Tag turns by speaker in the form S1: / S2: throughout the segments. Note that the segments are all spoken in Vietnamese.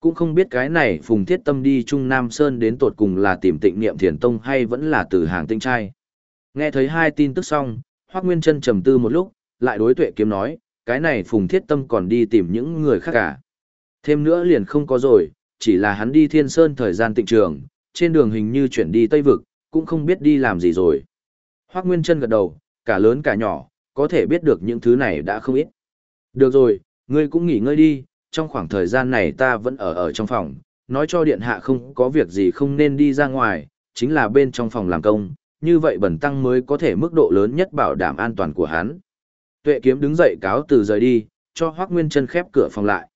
S1: Cũng không biết cái này Phùng Thiết Tâm đi Trung Nam Sơn đến tột cùng là tìm tịnh niệm thiền tông hay vẫn là từ hàng tinh trai. Nghe thấy hai tin tức xong, Hoác Nguyên Trân trầm tư một lúc, lại đối tuệ kiếm nói, cái này Phùng Thiết Tâm còn đi tìm những người khác cả. Thêm nữa liền không có rồi, chỉ là hắn đi Thiên Sơn thời gian tịnh trường, trên đường hình như chuyển đi Tây Vực, cũng không biết đi làm gì rồi. Hoác Nguyên Trân gật đầu, cả lớn cả nhỏ, có thể biết được những thứ này đã không ít. Được rồi, ngươi cũng nghỉ ngơi đi, trong khoảng thời gian này ta vẫn ở ở trong phòng, nói cho điện hạ không có việc gì không nên đi ra ngoài, chính là bên trong phòng làm công, như vậy bẩn tăng mới có thể mức độ lớn nhất bảo đảm an toàn của hắn. Tuệ kiếm đứng dậy cáo từ rời đi, cho Hoác Nguyên Trân khép cửa phòng lại.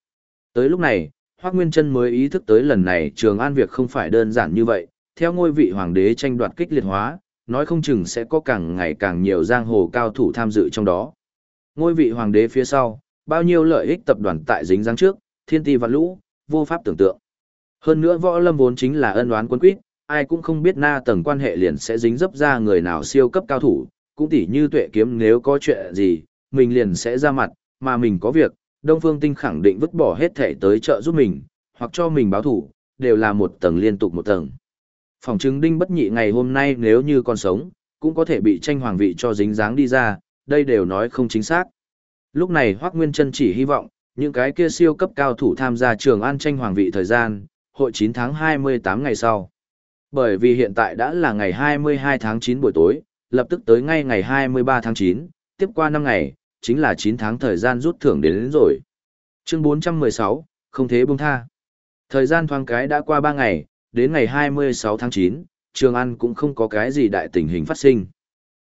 S1: Tới lúc này, Hoác Nguyên Trân mới ý thức tới lần này trường an việc không phải đơn giản như vậy, theo ngôi vị hoàng đế tranh đoạt kích liệt hóa, nói không chừng sẽ có càng ngày càng nhiều giang hồ cao thủ tham dự trong đó. Ngôi vị hoàng đế phía sau, bao nhiêu lợi ích tập đoàn tại dính dáng trước, thiên ti và lũ, vô pháp tưởng tượng. Hơn nữa võ lâm vốn chính là ân oán quân quyết, ai cũng không biết na tầng quan hệ liền sẽ dính dấp ra người nào siêu cấp cao thủ, cũng tỉ như tuệ kiếm nếu có chuyện gì, mình liền sẽ ra mặt, mà mình có việc, Đông Phương Tinh khẳng định vứt bỏ hết thể tới trợ giúp mình, hoặc cho mình báo thủ, đều là một tầng liên tục một tầng. Phòng chứng đinh bất nhị ngày hôm nay nếu như còn sống, cũng có thể bị tranh hoàng vị cho dính dáng đi ra, đây đều nói không chính xác. Lúc này Hoác Nguyên Trân chỉ hy vọng, những cái kia siêu cấp cao thủ tham gia trường an tranh hoàng vị thời gian, hội 9 tháng 28 ngày sau. Bởi vì hiện tại đã là ngày 22 tháng 9 buổi tối, lập tức tới ngay ngày 23 tháng 9, tiếp qua 5 ngày, chính là 9 tháng thời gian rút thưởng đến, đến rồi. Chương 416, không thế buông tha. Thời gian thoáng cái đã qua 3 ngày, đến ngày 26 tháng 9, Trường An cũng không có cái gì đại tình hình phát sinh.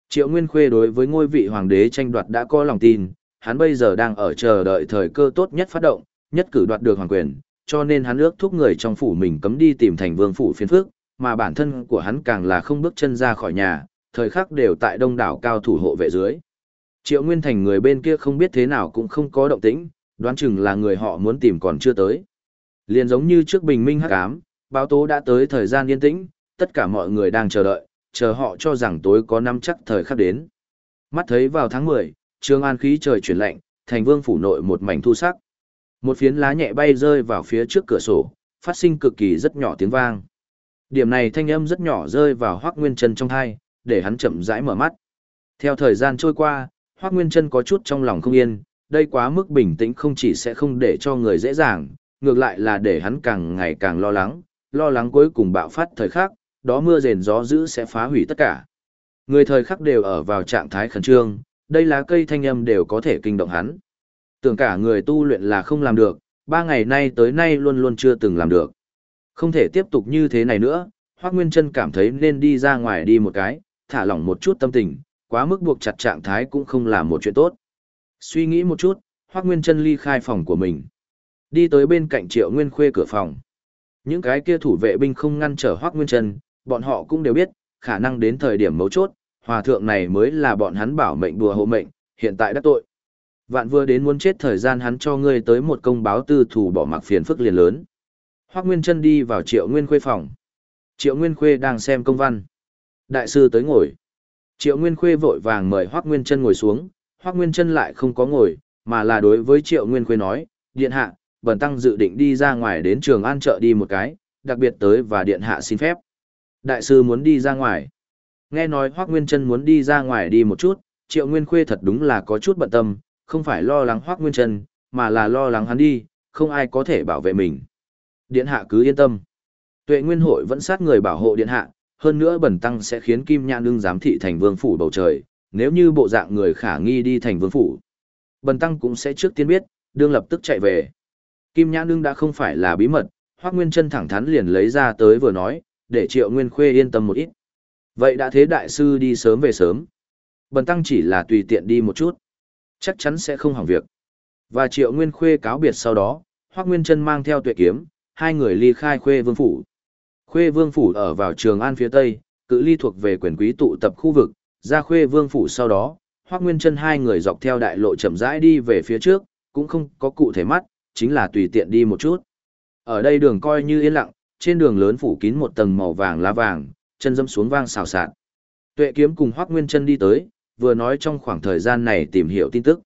S1: Triệu Nguyên Khuê đối với ngôi vị hoàng đế tranh đoạt đã có lòng tin, hắn bây giờ đang ở chờ đợi thời cơ tốt nhất phát động, nhất cử đoạt được hoàng quyền, cho nên hắn ước thúc người trong phủ mình cấm đi tìm thành vương phủ phiên phước, mà bản thân của hắn càng là không bước chân ra khỏi nhà, thời khắc đều tại đông đảo cao thủ hộ vệ dưới. Triệu Nguyên Thành người bên kia không biết thế nào cũng không có động tĩnh, đoán chừng là người họ muốn tìm còn chưa tới. Liền giống như trước bình minh hắc ám, báo tố đã tới thời gian yên tĩnh, tất cả mọi người đang chờ đợi, chờ họ cho rằng tối có năm chắc thời khắc đến. Mắt thấy vào tháng 10, Trương An khí trời chuyển lạnh, thành vương phủ nội một mảnh thu sắc. Một phiến lá nhẹ bay rơi vào phía trước cửa sổ, phát sinh cực kỳ rất nhỏ tiếng vang. Điểm này thanh âm rất nhỏ rơi vào Hoắc Nguyên Chân trong tai, để hắn chậm rãi mở mắt. Theo thời gian trôi qua, Hoắc Nguyên Chân có chút trong lòng không yên, đây quá mức bình tĩnh không chỉ sẽ không để cho người dễ dàng, ngược lại là để hắn càng ngày càng lo lắng, lo lắng cuối cùng bạo phát thời khắc, đó mưa rền gió dữ sẽ phá hủy tất cả. Người thời khắc đều ở vào trạng thái khẩn trương, đây lá cây thanh âm đều có thể kinh động hắn. Tưởng cả người tu luyện là không làm được, ba ngày nay tới nay luôn luôn chưa từng làm được. Không thể tiếp tục như thế này nữa, Hoác Nguyên Trân cảm thấy nên đi ra ngoài đi một cái, thả lỏng một chút tâm tình, quá mức buộc chặt trạng thái cũng không là một chuyện tốt. Suy nghĩ một chút, Hoác Nguyên Trân ly khai phòng của mình. Đi tới bên cạnh Triệu Nguyên Khuê cửa phòng. Những cái kia thủ vệ binh không ngăn trở Hoác Nguyên Trân, bọn họ cũng đều biết, khả năng đến thời điểm mấu chốt, hòa thượng này mới là bọn hắn bảo mệnh đùa hộ mệnh, hiện tại đã tội. Vạn vừa đến muốn chết thời gian hắn cho ngươi tới một công báo tư thủ bỏ mặc phiền phức liền lớn. Hoắc Nguyên Trân đi vào Triệu Nguyên Khuê phòng. Triệu Nguyên Khuê đang xem công văn. Đại sư tới ngồi. Triệu Nguyên Khuê vội vàng mời Hoắc Nguyên Trân ngồi xuống, Hoắc Nguyên Trân lại không có ngồi, mà là đối với Triệu Nguyên Khuê nói, Điện Hạ, Bần Tăng dự định đi ra ngoài đến trường an chợ đi một cái, đặc biệt tới và Điện Hạ xin phép. Đại sư muốn đi ra ngoài. Nghe nói Hoác Nguyên Trân muốn đi ra ngoài đi một chút, Triệu Nguyên Khuê thật đúng là có chút bận tâm, không phải lo lắng Hoác Nguyên Trân, mà là lo lắng hắn đi, không ai có thể bảo vệ mình. Điện hạ cứ yên tâm. Tuệ Nguyên hội vẫn sát người bảo hộ điện hạ, hơn nữa bẩn tăng sẽ khiến Kim Nhãn Nương giám thị thành vương phủ bầu trời, nếu như bộ dạng người khả nghi đi thành vương phủ. Bần tăng cũng sẽ trước tiên biết, đương lập tức chạy về. Kim Nhãn Nương đã không phải là bí mật, Hoắc Nguyên Chân thẳng thắn liền lấy ra tới vừa nói, để Triệu Nguyên Khuê yên tâm một ít. Vậy đã thế đại sư đi sớm về sớm. Bần tăng chỉ là tùy tiện đi một chút, chắc chắn sẽ không hỏng việc. Và Triệu Nguyên Khuê cáo biệt sau đó, Hoắc Nguyên Chân mang theo Tuệ kiếm, hai người ly khai Khuê Vương phủ. Khuê Vương phủ ở vào Trường An phía tây, cự ly thuộc về quyền quý tụ tập khu vực, ra Khuê Vương phủ sau đó, Hoắc Nguyên Chân hai người dọc theo đại lộ chậm rãi đi về phía trước, cũng không có cụ thể mắt, chính là tùy tiện đi một chút. Ở đây đường coi như yên lặng, trên đường lớn phủ kín một tầng màu vàng lá vàng, chân dẫm xuống vang xào xạc. Tuệ kiếm cùng Hoắc Nguyên Chân đi tới, vừa nói trong khoảng thời gian này tìm hiểu tin tức.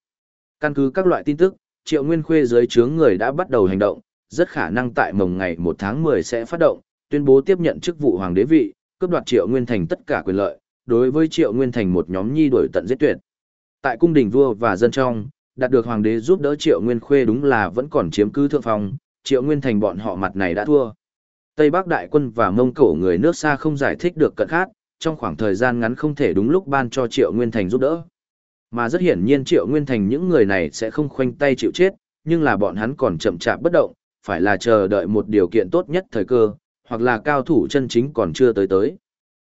S1: Căn cứ các loại tin tức, Triệu Nguyên Khuê dưới trướng người đã bắt đầu hành động, rất khả năng tại mồng ngày 1 tháng 10 sẽ phát động, tuyên bố tiếp nhận chức vụ hoàng đế vị, cướp đoạt Triệu Nguyên Thành tất cả quyền lợi, đối với Triệu Nguyên Thành một nhóm nhi đuổi tận giết tuyệt. Tại cung đình vua và dân trong, đạt được hoàng đế giúp đỡ Triệu Nguyên Khuê đúng là vẫn còn chiếm cứ thượng phong, Triệu Nguyên Thành bọn họ mặt này đã thua. Tây Bắc đại quân và Mông Cổ người nước xa không giải thích được cận khát, trong khoảng thời gian ngắn không thể đúng lúc ban cho Triệu Nguyên Thành giúp đỡ. Mà rất hiển nhiên Triệu Nguyên Thành những người này sẽ không khoanh tay chịu chết, nhưng là bọn hắn còn chậm chạp bất động, phải là chờ đợi một điều kiện tốt nhất thời cơ, hoặc là cao thủ chân chính còn chưa tới tới.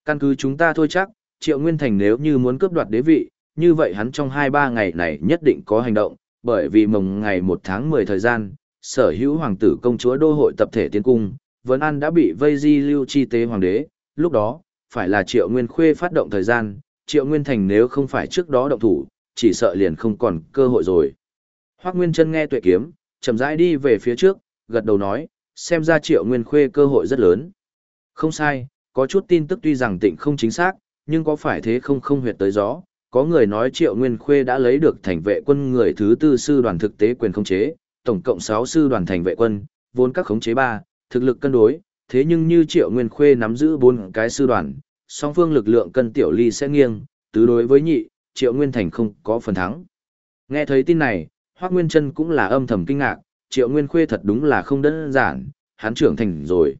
S1: Căn cứ chúng ta thôi chắc, Triệu Nguyên Thành nếu như muốn cướp đoạt đế vị, như vậy hắn trong 2-3 ngày này nhất định có hành động, bởi vì mồng ngày 1 tháng 10 thời gian, sở hữu hoàng tử công chúa đô hội tập thể tiến cung, Vân An đã bị vây di lưu chi tế hoàng đế, lúc đó, phải là Triệu Nguyên Khuê phát động thời gian, Triệu Nguyên Thành nếu không phải trước đó động thủ, chỉ sợ liền không còn cơ hội rồi. Hoắc Nguyên Chân nghe Tuệ Kiếm, chậm rãi đi về phía trước, gật đầu nói, xem ra Triệu Nguyên Khuê cơ hội rất lớn. Không sai, có chút tin tức tuy rằng tịnh không chính xác, nhưng có phải thế không không huyệt tới gió. Có người nói Triệu Nguyên Khuê đã lấy được thành vệ quân người thứ tư sư đoàn thực tế quyền khống chế, tổng cộng 6 sư đoàn thành vệ quân, vốn các khống chế 3, thực lực cân đối, thế nhưng như Triệu Nguyên Khuê nắm giữ 4 cái sư đoàn, song phương lực lượng cân tiểu ly sẽ nghiêng, tứ đối với nhị, Triệu Nguyên Thành không có phần thắng. Nghe thấy tin này, Hoắc Nguyên Chân cũng là âm thầm kinh ngạc, Triệu Nguyên Khuê thật đúng là không đơn giản, hắn trưởng thành rồi.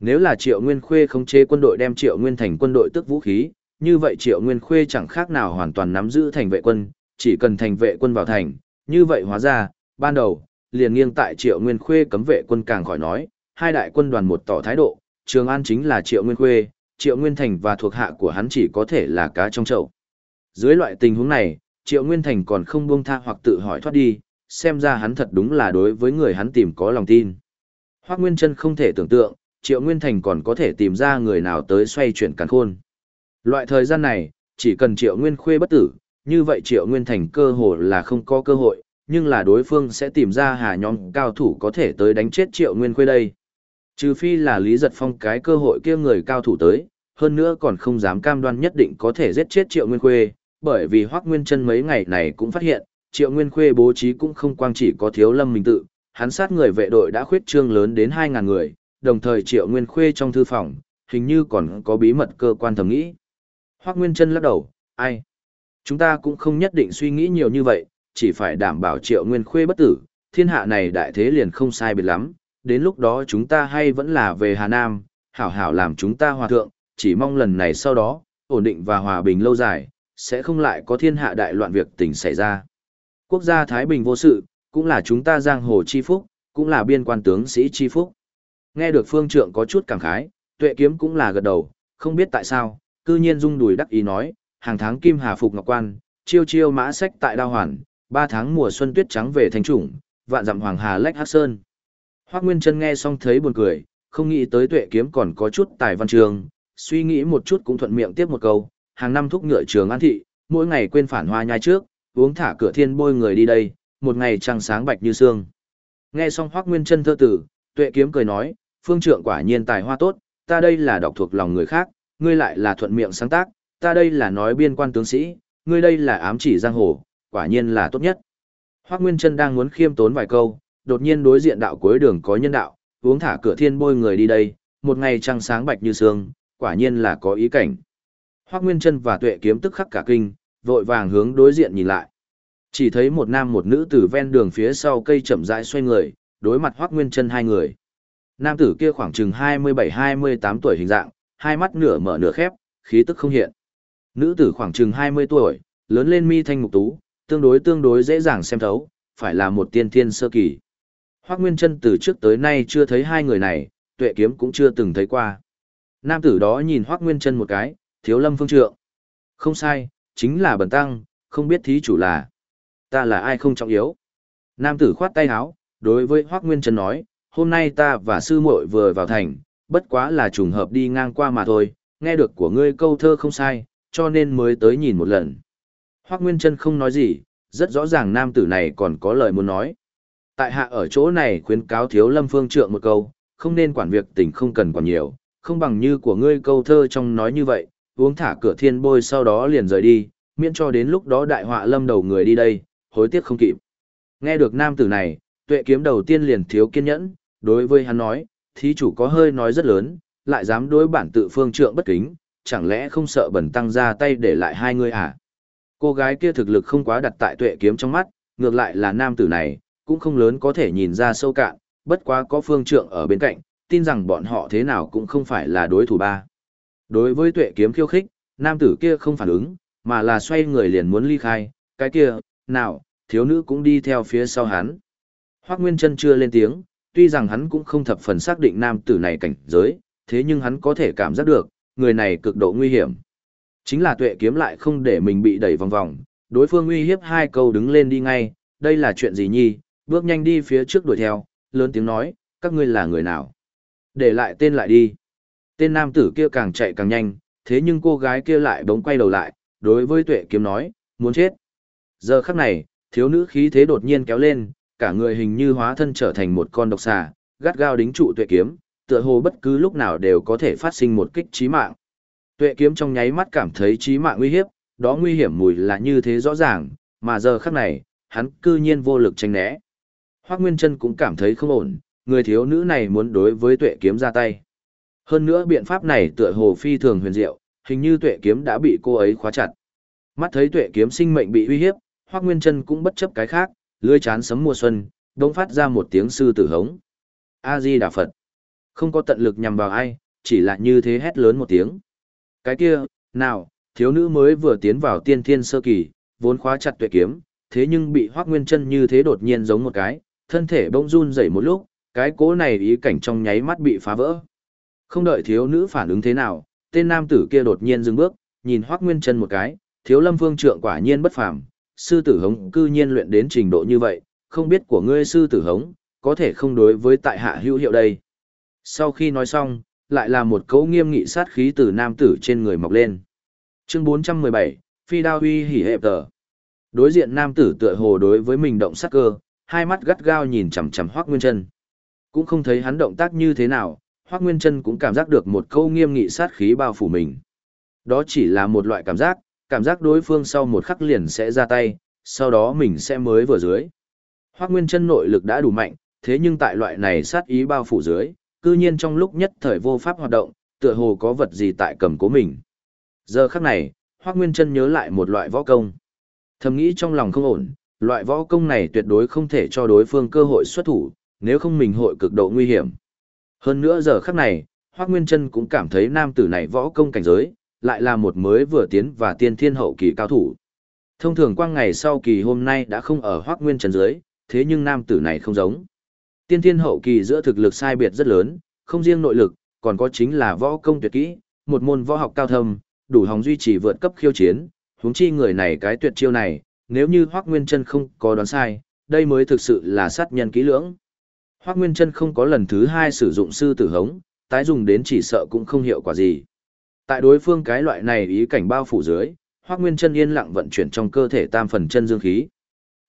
S1: Nếu là Triệu Nguyên Khuê không chế quân đội đem Triệu Nguyên thành quân đội tức vũ khí, như vậy Triệu Nguyên Khuê chẳng khác nào hoàn toàn nắm giữ thành vệ quân, chỉ cần thành vệ quân vào thành, như vậy hóa ra, ban đầu, liền nghiêng tại Triệu Nguyên Khuê cấm vệ quân càng khỏi nói, hai đại quân đoàn một tỏ thái độ, Trường An chính là Triệu Nguyên Khuê, Triệu Nguyên Thành và thuộc hạ của hắn chỉ có thể là cá trong chậu. Dưới loại tình huống này, Triệu Nguyên Thành còn không buông tha hoặc tự hỏi thoát đi, xem ra hắn thật đúng là đối với người hắn tìm có lòng tin. Hoắc Nguyên Chân không thể tưởng tượng, Triệu Nguyên Thành còn có thể tìm ra người nào tới xoay chuyển càn khôn. Loại thời gian này, chỉ cần Triệu Nguyên Khuê bất tử, như vậy Triệu Nguyên Thành cơ hồ là không có cơ hội, nhưng là đối phương sẽ tìm ra hà nhóm cao thủ có thể tới đánh chết Triệu Nguyên Khuê đây. Trừ phi là Lý Giật Phong cái cơ hội kia người cao thủ tới, hơn nữa còn không dám cam đoan nhất định có thể giết chết Triệu Nguyên Khuê, bởi vì Hoắc Nguyên Chân mấy ngày này cũng phát hiện, Triệu Nguyên Khuê bố trí cũng không quang chỉ có thiếu Lâm mình tự, hắn sát người vệ đội đã khuyết trương lớn đến 2000 người, đồng thời Triệu Nguyên Khuê trong thư phòng, hình như còn có bí mật cơ quan thẩm nghĩ. Hoắc Nguyên Chân lắc đầu, ai? Chúng ta cũng không nhất định suy nghĩ nhiều như vậy, chỉ phải đảm bảo Triệu Nguyên Khuê bất tử, thiên hạ này đại thế liền không sai biệt lắm, đến lúc đó chúng ta hay vẫn là về Hà Nam, hảo hảo làm chúng ta hòa thượng, chỉ mong lần này sau đó, ổn định và hòa bình lâu dài, sẽ không lại có thiên hạ đại loạn việc tình xảy ra. Quốc gia Thái Bình vô sự, cũng là chúng ta giang hồ chi phúc, cũng là biên quan tướng sĩ chi phúc. Nghe được phương trượng có chút cảm khái, tuệ kiếm cũng là gật đầu, không biết tại sao, cư nhiên rung đùi đắc ý nói, hàng tháng kim hà phục ngọc quan, chiêu chiêu mã sách tại đao hoàn, ba tháng mùa xuân tuyết trắng về thành chủng, vạn dặm hoàng hà lách hát sơn. Hoác Nguyên Trân nghe xong thấy buồn cười, không nghĩ tới tuệ kiếm còn có chút tài văn trường, suy nghĩ một chút cũng thuận miệng tiếp một câu, hàng năm thúc ngựa trường an thị, mỗi ngày quên phản hoa nhai trước, uống thả cửa thiên bôi người đi đây, một ngày trăng sáng bạch như sương. Nghe xong Hoác Nguyên Trân thơ tử, Tuệ Kiếm cười nói, phương trượng quả nhiên tài hoa tốt, ta đây là đọc thuộc lòng người khác, ngươi lại là thuận miệng sáng tác, ta đây là nói biên quan tướng sĩ, ngươi đây là ám chỉ giang hồ, quả nhiên là tốt nhất. Hoác Nguyên Trân đang muốn khiêm tốn vài câu, đột nhiên đối diện đạo cuối đường có nhân đạo, uống thả cửa thiên bôi người đi đây, một ngày trăng sáng bạch như sương, quả nhiên là có ý cảnh. Hoắc Nguyên Chân và Tuệ Kiếm tức khắc cả kinh, vội vàng hướng đối diện nhìn lại. Chỉ thấy một nam một nữ từ ven đường phía sau cây chậm rãi xoay người, đối mặt Hoắc Nguyên Chân hai người. Nam tử kia khoảng chừng 27-28 tuổi hình dạng, hai mắt nửa mở nửa khép, khí tức không hiện. Nữ tử khoảng chừng 20 tuổi, lớn lên mi thanh mục tú, tương đối tương đối dễ dàng xem thấu, phải là một tiên thiên sơ kỳ. Hoắc Nguyên Trân từ trước tới nay chưa thấy hai người này, Tuệ Kiếm cũng chưa từng thấy qua. Nam tử đó nhìn Hoắc Nguyên Trân một cái, thiếu lâm phương trượng. Không sai, chính là bần tăng, không biết thí chủ là. Ta là ai không trọng yếu. Nam tử khoát tay áo, đối với Hoác Nguyên Trân nói, hôm nay ta và sư muội vừa vào thành, bất quá là trùng hợp đi ngang qua mà thôi, nghe được của ngươi câu thơ không sai, cho nên mới tới nhìn một lần. Hoác Nguyên Trân không nói gì, rất rõ ràng nam tử này còn có lời muốn nói. Tại hạ ở chỗ này khuyến cáo thiếu lâm phương trượng một câu, không nên quản việc tình không cần quản nhiều, không bằng như của ngươi câu thơ trong nói như vậy, uống thả cửa thiên bôi sau đó liền rời đi, miễn cho đến lúc đó đại họa lâm đầu người đi đây, hối tiếc không kịp. Nghe được nam tử này, tuệ kiếm đầu tiên liền thiếu kiên nhẫn, đối với hắn nói, thí chủ có hơi nói rất lớn, lại dám đối bản tự phương trượng bất kính, chẳng lẽ không sợ bẩn tăng ra tay để lại hai người à? Cô gái kia thực lực không quá đặt tại tuệ kiếm trong mắt, ngược lại là nam tử này, cũng không lớn có thể nhìn ra sâu cạn, bất quá có phương trượng ở bên cạnh, tin rằng bọn họ thế nào cũng không phải là đối thủ ba. Đối với tuệ kiếm khiêu khích, nam tử kia không phản ứng, mà là xoay người liền muốn ly khai, cái kia, nào, thiếu nữ cũng đi theo phía sau hắn. Hoác Nguyên Trân chưa lên tiếng, tuy rằng hắn cũng không thập phần xác định nam tử này cảnh giới, thế nhưng hắn có thể cảm giác được, người này cực độ nguy hiểm. Chính là tuệ kiếm lại không để mình bị đẩy vòng vòng, đối phương uy hiếp hai câu đứng lên đi ngay, đây là chuyện gì nhi, bước nhanh đi phía trước đuổi theo, lớn tiếng nói, các ngươi là người nào? Để lại tên lại đi. Tên nam tử kia càng chạy càng nhanh, thế nhưng cô gái kia lại bỗng quay đầu lại, đối với tuệ kiếm nói, muốn chết. Giờ khắc này, thiếu nữ khí thế đột nhiên kéo lên, cả người hình như hóa thân trở thành một con độc xà, gắt gao đính trụ tuệ kiếm, tựa hồ bất cứ lúc nào đều có thể phát sinh một kích chí mạng. Tuệ kiếm trong nháy mắt cảm thấy chí mạng nguy hiểm, đó nguy hiểm mùi là như thế rõ ràng, mà giờ khắc này, hắn cư nhiên vô lực tránh né. Hoắc Nguyên Trân cũng cảm thấy không ổn, người thiếu nữ này muốn đối với tuệ kiếm ra tay. Hơn nữa biện pháp này tựa hồ phi thường huyền diệu, hình như tuệ kiếm đã bị cô ấy khóa chặt. Mắt thấy tuệ kiếm sinh mệnh bị uy hiếp, Hoắc Nguyên Trân cũng bất chấp cái khác, lưỡi chán sấm mùa xuân, đống phát ra một tiếng sư tử hống. A Di Đà Phật. Không có tận lực nhằm vào ai, chỉ là như thế hét lớn một tiếng. Cái kia, nào, thiếu nữ mới vừa tiến vào tiên thiên sơ kỳ, vốn khóa chặt tuệ kiếm, thế nhưng bị Hoắc Nguyên Trân như thế đột nhiên giống một cái, thân thể bỗng run rẩy một lúc, cái cố này ý cảnh trong nháy mắt bị phá vỡ. Không đợi thiếu nữ phản ứng thế nào, tên nam tử kia đột nhiên dừng bước, nhìn Hoắc Nguyên Chân một cái, thiếu lâm phương trượng quả nhiên bất phàm, sư tử hống cư nhiên luyện đến trình độ như vậy, không biết của ngươi sư tử hống, có thể không đối với tại hạ hữu hiệu đây. Sau khi nói xong, lại là một cấu nghiêm nghị sát khí từ nam tử trên người mọc lên. Chương 417, Phi đao huy hỉ hẹp tờ. Đối diện nam tử tựa hồ đối với mình động sát cơ, hai mắt gắt gao nhìn chằm chằm Hoắc Nguyên Chân. Cũng không thấy hắn động tác như thế nào, Hoắc Nguyên Chân cũng cảm giác được một câu nghiêm nghị sát khí bao phủ mình. Đó chỉ là một loại cảm giác, cảm giác đối phương sau một khắc liền sẽ ra tay, sau đó mình sẽ mới vừa dưới. Hoắc Nguyên Chân nội lực đã đủ mạnh, thế nhưng tại loại này sát ý bao phủ dưới, cư nhiên trong lúc nhất thời vô pháp hoạt động, tựa hồ có vật gì tại cầm cố mình. Giờ khắc này, Hoắc Nguyên Chân nhớ lại một loại võ công. Thầm nghĩ trong lòng không ổn, loại võ công này tuyệt đối không thể cho đối phương cơ hội xuất thủ, nếu không mình hội cực độ nguy hiểm. Hơn nữa giờ khắc này, Hoắc Nguyên Trân cũng cảm thấy nam tử này võ công cảnh giới, lại là một mới vừa tiến và tiên thiên hậu kỳ cao thủ. Thông thường quang ngày sau kỳ hôm nay đã không ở Hoắc Nguyên Trân dưới, thế nhưng nam tử này không giống. Tiên thiên hậu kỳ giữa thực lực sai biệt rất lớn, không riêng nội lực, còn có chính là võ công tuyệt kỹ, một môn võ học cao thâm, đủ hòng duy trì vượt cấp khiêu chiến, huống chi người này cái tuyệt chiêu này, nếu như Hoắc Nguyên Trân không có đoán sai, đây mới thực sự là sát nhân kỹ lưỡng. Hoắc Nguyên Trân không có lần thứ hai sử dụng sư tử hống, tái dùng đến chỉ sợ cũng không hiệu quả gì. Tại đối phương cái loại này ý cảnh bao phủ dưới, Hoắc Nguyên Trân yên lặng vận chuyển trong cơ thể tam phần chân dương khí.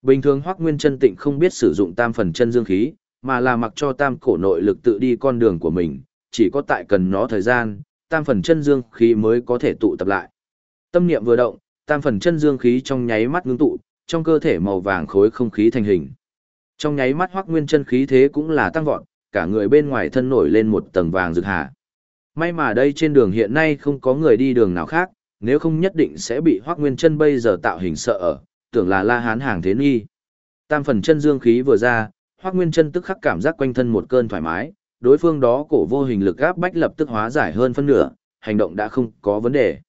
S1: Bình thường Hoắc Nguyên Trân tịnh không biết sử dụng tam phần chân dương khí, mà là mặc cho tam cổ nội lực tự đi con đường của mình, chỉ có tại cần nó thời gian, tam phần chân dương khí mới có thể tụ tập lại. Tâm niệm vừa động, tam phần chân dương khí trong nháy mắt ngưng tụ, trong cơ thể màu vàng khối không khí thành hình. Trong nháy mắt Hoắc Nguyên chân khí thế cũng là tăng vọt, cả người bên ngoài thân nổi lên một tầng vàng rực hạ. May mà đây trên đường hiện nay không có người đi đường nào khác, nếu không nhất định sẽ bị Hoắc Nguyên chân bây giờ tạo hình sợ ở, tưởng là La Hán hàng thế nghi. Tam phần chân dương khí vừa ra, Hoắc Nguyên chân tức khắc cảm giác quanh thân một cơn thoải mái, đối phương đó cổ vô hình lực áp bách lập tức hóa giải hơn phân nửa, hành động đã không có vấn đề.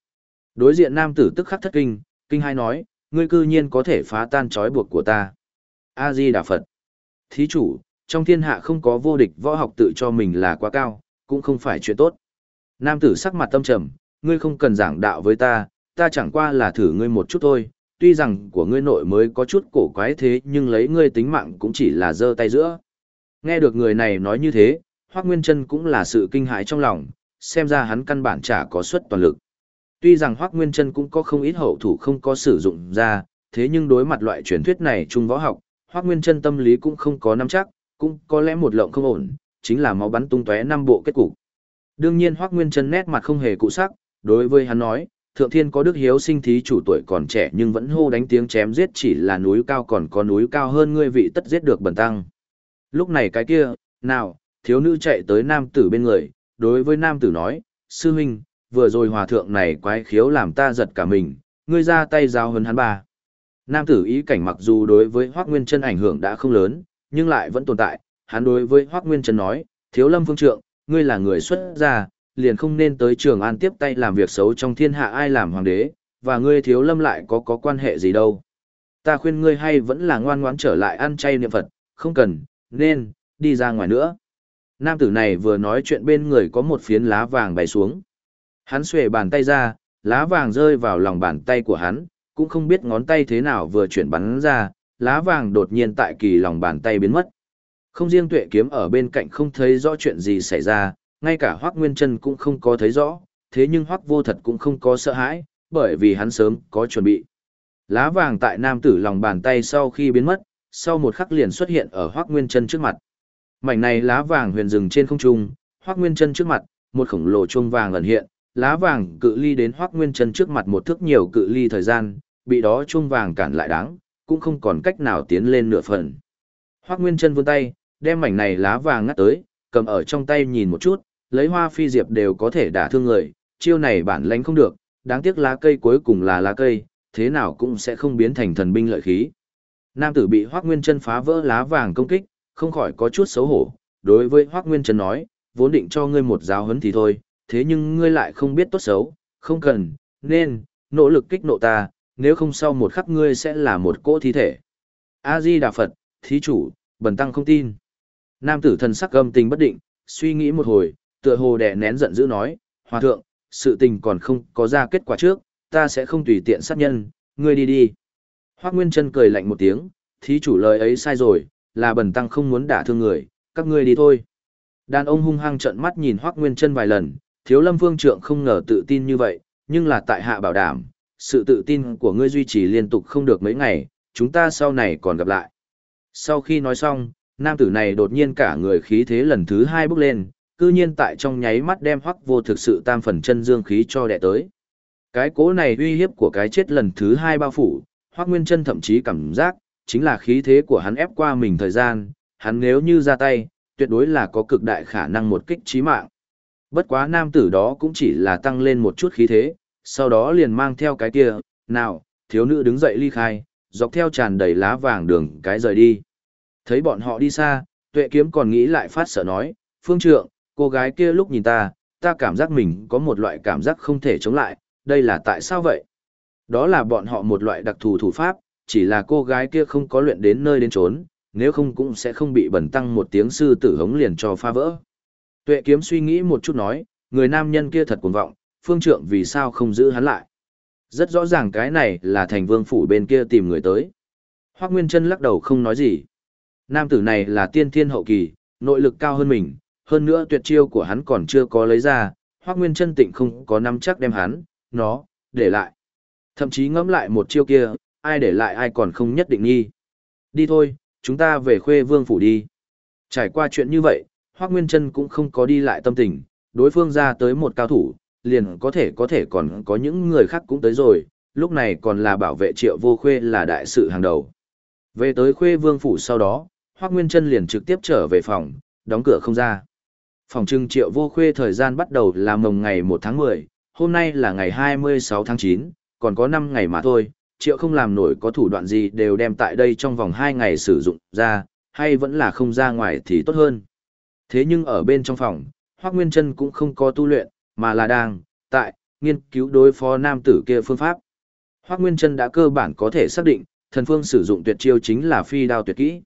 S1: Đối diện nam tử tức khắc thất kinh, kinh hai nói, ngươi cư nhiên có thể phá tan trói buộc của ta. A Di Đà Phật. Thí chủ, trong thiên hạ không có vô địch võ học tự cho mình là quá cao, cũng không phải chuyện tốt. Nam tử sắc mặt tâm trầm, ngươi không cần giảng đạo với ta, ta chẳng qua là thử ngươi một chút thôi, tuy rằng của ngươi nội mới có chút cổ quái thế nhưng lấy ngươi tính mạng cũng chỉ là giơ tay giữa. Nghe được người này nói như thế, Hoác Nguyên Trân cũng là sự kinh hãi trong lòng, xem ra hắn căn bản chả có suất toàn lực. Tuy rằng Hoác Nguyên Trân cũng có không ít hậu thủ không có sử dụng ra, thế nhưng đối mặt loại truyền thuyết này trung võ học, Hoác Nguyên Trân tâm lý cũng không có nắm chắc, cũng có lẽ một lộng không ổn, chính là máu bắn tung tóe năm bộ kết cục. Đương nhiên Hoác Nguyên Trân nét mặt không hề cụ sắc, đối với hắn nói, Thượng Thiên có đức hiếu sinh thí chủ tuổi còn trẻ nhưng vẫn hô đánh tiếng chém giết chỉ là núi cao còn có núi cao hơn ngươi vị tất giết được bần tăng. Lúc này cái kia, nào, thiếu nữ chạy tới nam tử bên người, đối với nam tử nói, sư huynh, vừa rồi hòa thượng này quái khiếu làm ta giật cả mình, ngươi ra tay giao hấn hắn ba. Nam tử ý cảnh mặc dù đối với Hoác Nguyên Trân ảnh hưởng đã không lớn, nhưng lại vẫn tồn tại, hắn đối với Hoác Nguyên Trân nói, thiếu lâm phương trượng, ngươi là người xuất gia, liền không nên tới trường an tiếp tay làm việc xấu trong thiên hạ ai làm hoàng đế, và ngươi thiếu lâm lại có có quan hệ gì đâu. Ta khuyên ngươi hay vẫn là ngoan ngoãn trở lại ăn chay niệm Phật, không cần, nên, đi ra ngoài nữa. Nam tử này vừa nói chuyện bên người có một phiến lá vàng bày xuống. Hắn xuề bàn tay ra, lá vàng rơi vào lòng bàn tay của hắn, cũng không biết ngón tay thế nào vừa chuyển bắn ra, lá vàng đột nhiên tại kỳ lòng bàn tay biến mất. Không riêng tuệ kiếm ở bên cạnh không thấy rõ chuyện gì xảy ra, ngay cả Hoác Nguyên Trân cũng không có thấy rõ, thế nhưng Hoác Vô Thật cũng không có sợ hãi, bởi vì hắn sớm có chuẩn bị. Lá vàng tại nam tử lòng bàn tay sau khi biến mất, sau một khắc liền xuất hiện ở Hoác Nguyên Trân trước mặt. Mảnh này lá vàng huyền rừng trên không trung, Hoác Nguyên Trân trước mặt, một khổng lồ chuông vàng ẩn hiện, lá vàng cự ly đến Hoác Nguyên chân trước mặt một thước nhiều cự ly thời gian, bị đó chuông vàng cản lại đáng, cũng không còn cách nào tiến lên nửa phần. Hoác Nguyên chân vươn tay, đem mảnh này lá vàng ngắt tới, cầm ở trong tay nhìn một chút, lấy hoa phi diệp đều có thể đả thương người, chiêu này bản lãnh không được, đáng tiếc lá cây cuối cùng là lá cây, thế nào cũng sẽ không biến thành thần binh lợi khí. Nam tử bị Hoắc Nguyên Chân phá vỡ lá vàng công kích, không khỏi có chút xấu hổ, đối với Hoắc Nguyên Chân nói, vốn định cho ngươi một giáo huấn thì thôi, thế nhưng ngươi lại không biết tốt xấu, không cần, nên, nỗ lực kích nộ ta, nếu không sau một khắc ngươi sẽ là một cỗ thi thể. A-di Đà Phật, thí chủ, bần tăng không tin. Nam tử thần sắc âm tình bất định, suy nghĩ một hồi, tựa hồ đè nén giận dữ nói, Hòa thượng, sự tình còn không có ra kết quả trước, ta sẽ không tùy tiện sát nhân, ngươi đi đi. Hoác Nguyên Trân cười lạnh một tiếng, thí chủ lời ấy sai rồi, là bần tăng không muốn đả thương người, các ngươi đi thôi. Đàn ông hung hăng trợn mắt nhìn Hoác Nguyên Trân vài lần, thiếu lâm vương trượng không ngờ tự tin như vậy, nhưng là tại hạ bảo đảm, sự tự tin của ngươi duy trì liên tục không được mấy ngày, chúng ta sau này còn gặp lại. Sau khi nói xong, nam tử này đột nhiên cả người khí thế lần thứ hai bước lên, cư nhiên tại trong nháy mắt đem hoắc vô thực sự tam phần chân dương khí cho đẻ tới. Cái cố này uy hiếp của cái chết lần thứ hai bao phủ, hoắc nguyên chân thậm chí cảm giác, chính là khí thế của hắn ép qua mình thời gian, hắn nếu như ra tay, tuyệt đối là có cực đại khả năng một kích chí mạng. Bất quá nam tử đó cũng chỉ là tăng lên một chút khí thế, sau đó liền mang theo cái kia, nào, thiếu nữ đứng dậy ly khai, dọc theo tràn đầy lá vàng đường cái rời đi. Thấy bọn họ đi xa, tuệ kiếm còn nghĩ lại phát sợ nói, phương trượng, cô gái kia lúc nhìn ta, ta cảm giác mình có một loại cảm giác không thể chống lại, đây là tại sao vậy? Đó là bọn họ một loại đặc thù thủ pháp, chỉ là cô gái kia không có luyện đến nơi đến trốn, nếu không cũng sẽ không bị bẩn tăng một tiếng sư tử hống liền cho pha vỡ. Tuệ kiếm suy nghĩ một chút nói, người nam nhân kia thật cuồng vọng, phương trượng vì sao không giữ hắn lại. Rất rõ ràng cái này là thành vương phủ bên kia tìm người tới. Hoác Nguyên Trân lắc đầu không nói gì. Nam tử này là tiên thiên hậu kỳ, nội lực cao hơn mình, hơn nữa tuyệt chiêu của hắn còn chưa có lấy ra, Hoắc Nguyên Trân Tịnh không có nắm chắc đem hắn, nó, để lại. Thậm chí ngẫm lại một chiêu kia, ai để lại ai còn không nhất định nghi. Đi thôi, chúng ta về khuê vương phủ đi. Trải qua chuyện như vậy, Hoắc Nguyên Trân cũng không có đi lại tâm tình, đối phương ra tới một cao thủ, liền có thể có thể còn có những người khác cũng tới rồi, lúc này còn là bảo vệ triệu vô khuê là đại sự hàng đầu. Về tới khuê vương phủ sau đó, Hoắc Nguyên Trân liền trực tiếp trở về phòng, đóng cửa không ra. Phòng trưng triệu vô khuê thời gian bắt đầu là mồng ngày 1 tháng 10, hôm nay là ngày 26 tháng 9, còn có 5 ngày mà thôi, triệu không làm nổi có thủ đoạn gì đều đem tại đây trong vòng 2 ngày sử dụng ra, hay vẫn là không ra ngoài thì tốt hơn. Thế nhưng ở bên trong phòng, Hoác Nguyên Trân cũng không có tu luyện, mà là đang, tại, nghiên cứu đối phó nam tử kia phương pháp. Hoác Nguyên Trân đã cơ bản có thể xác định, thần phương sử dụng tuyệt chiêu chính là phi đao tuyệt kỹ.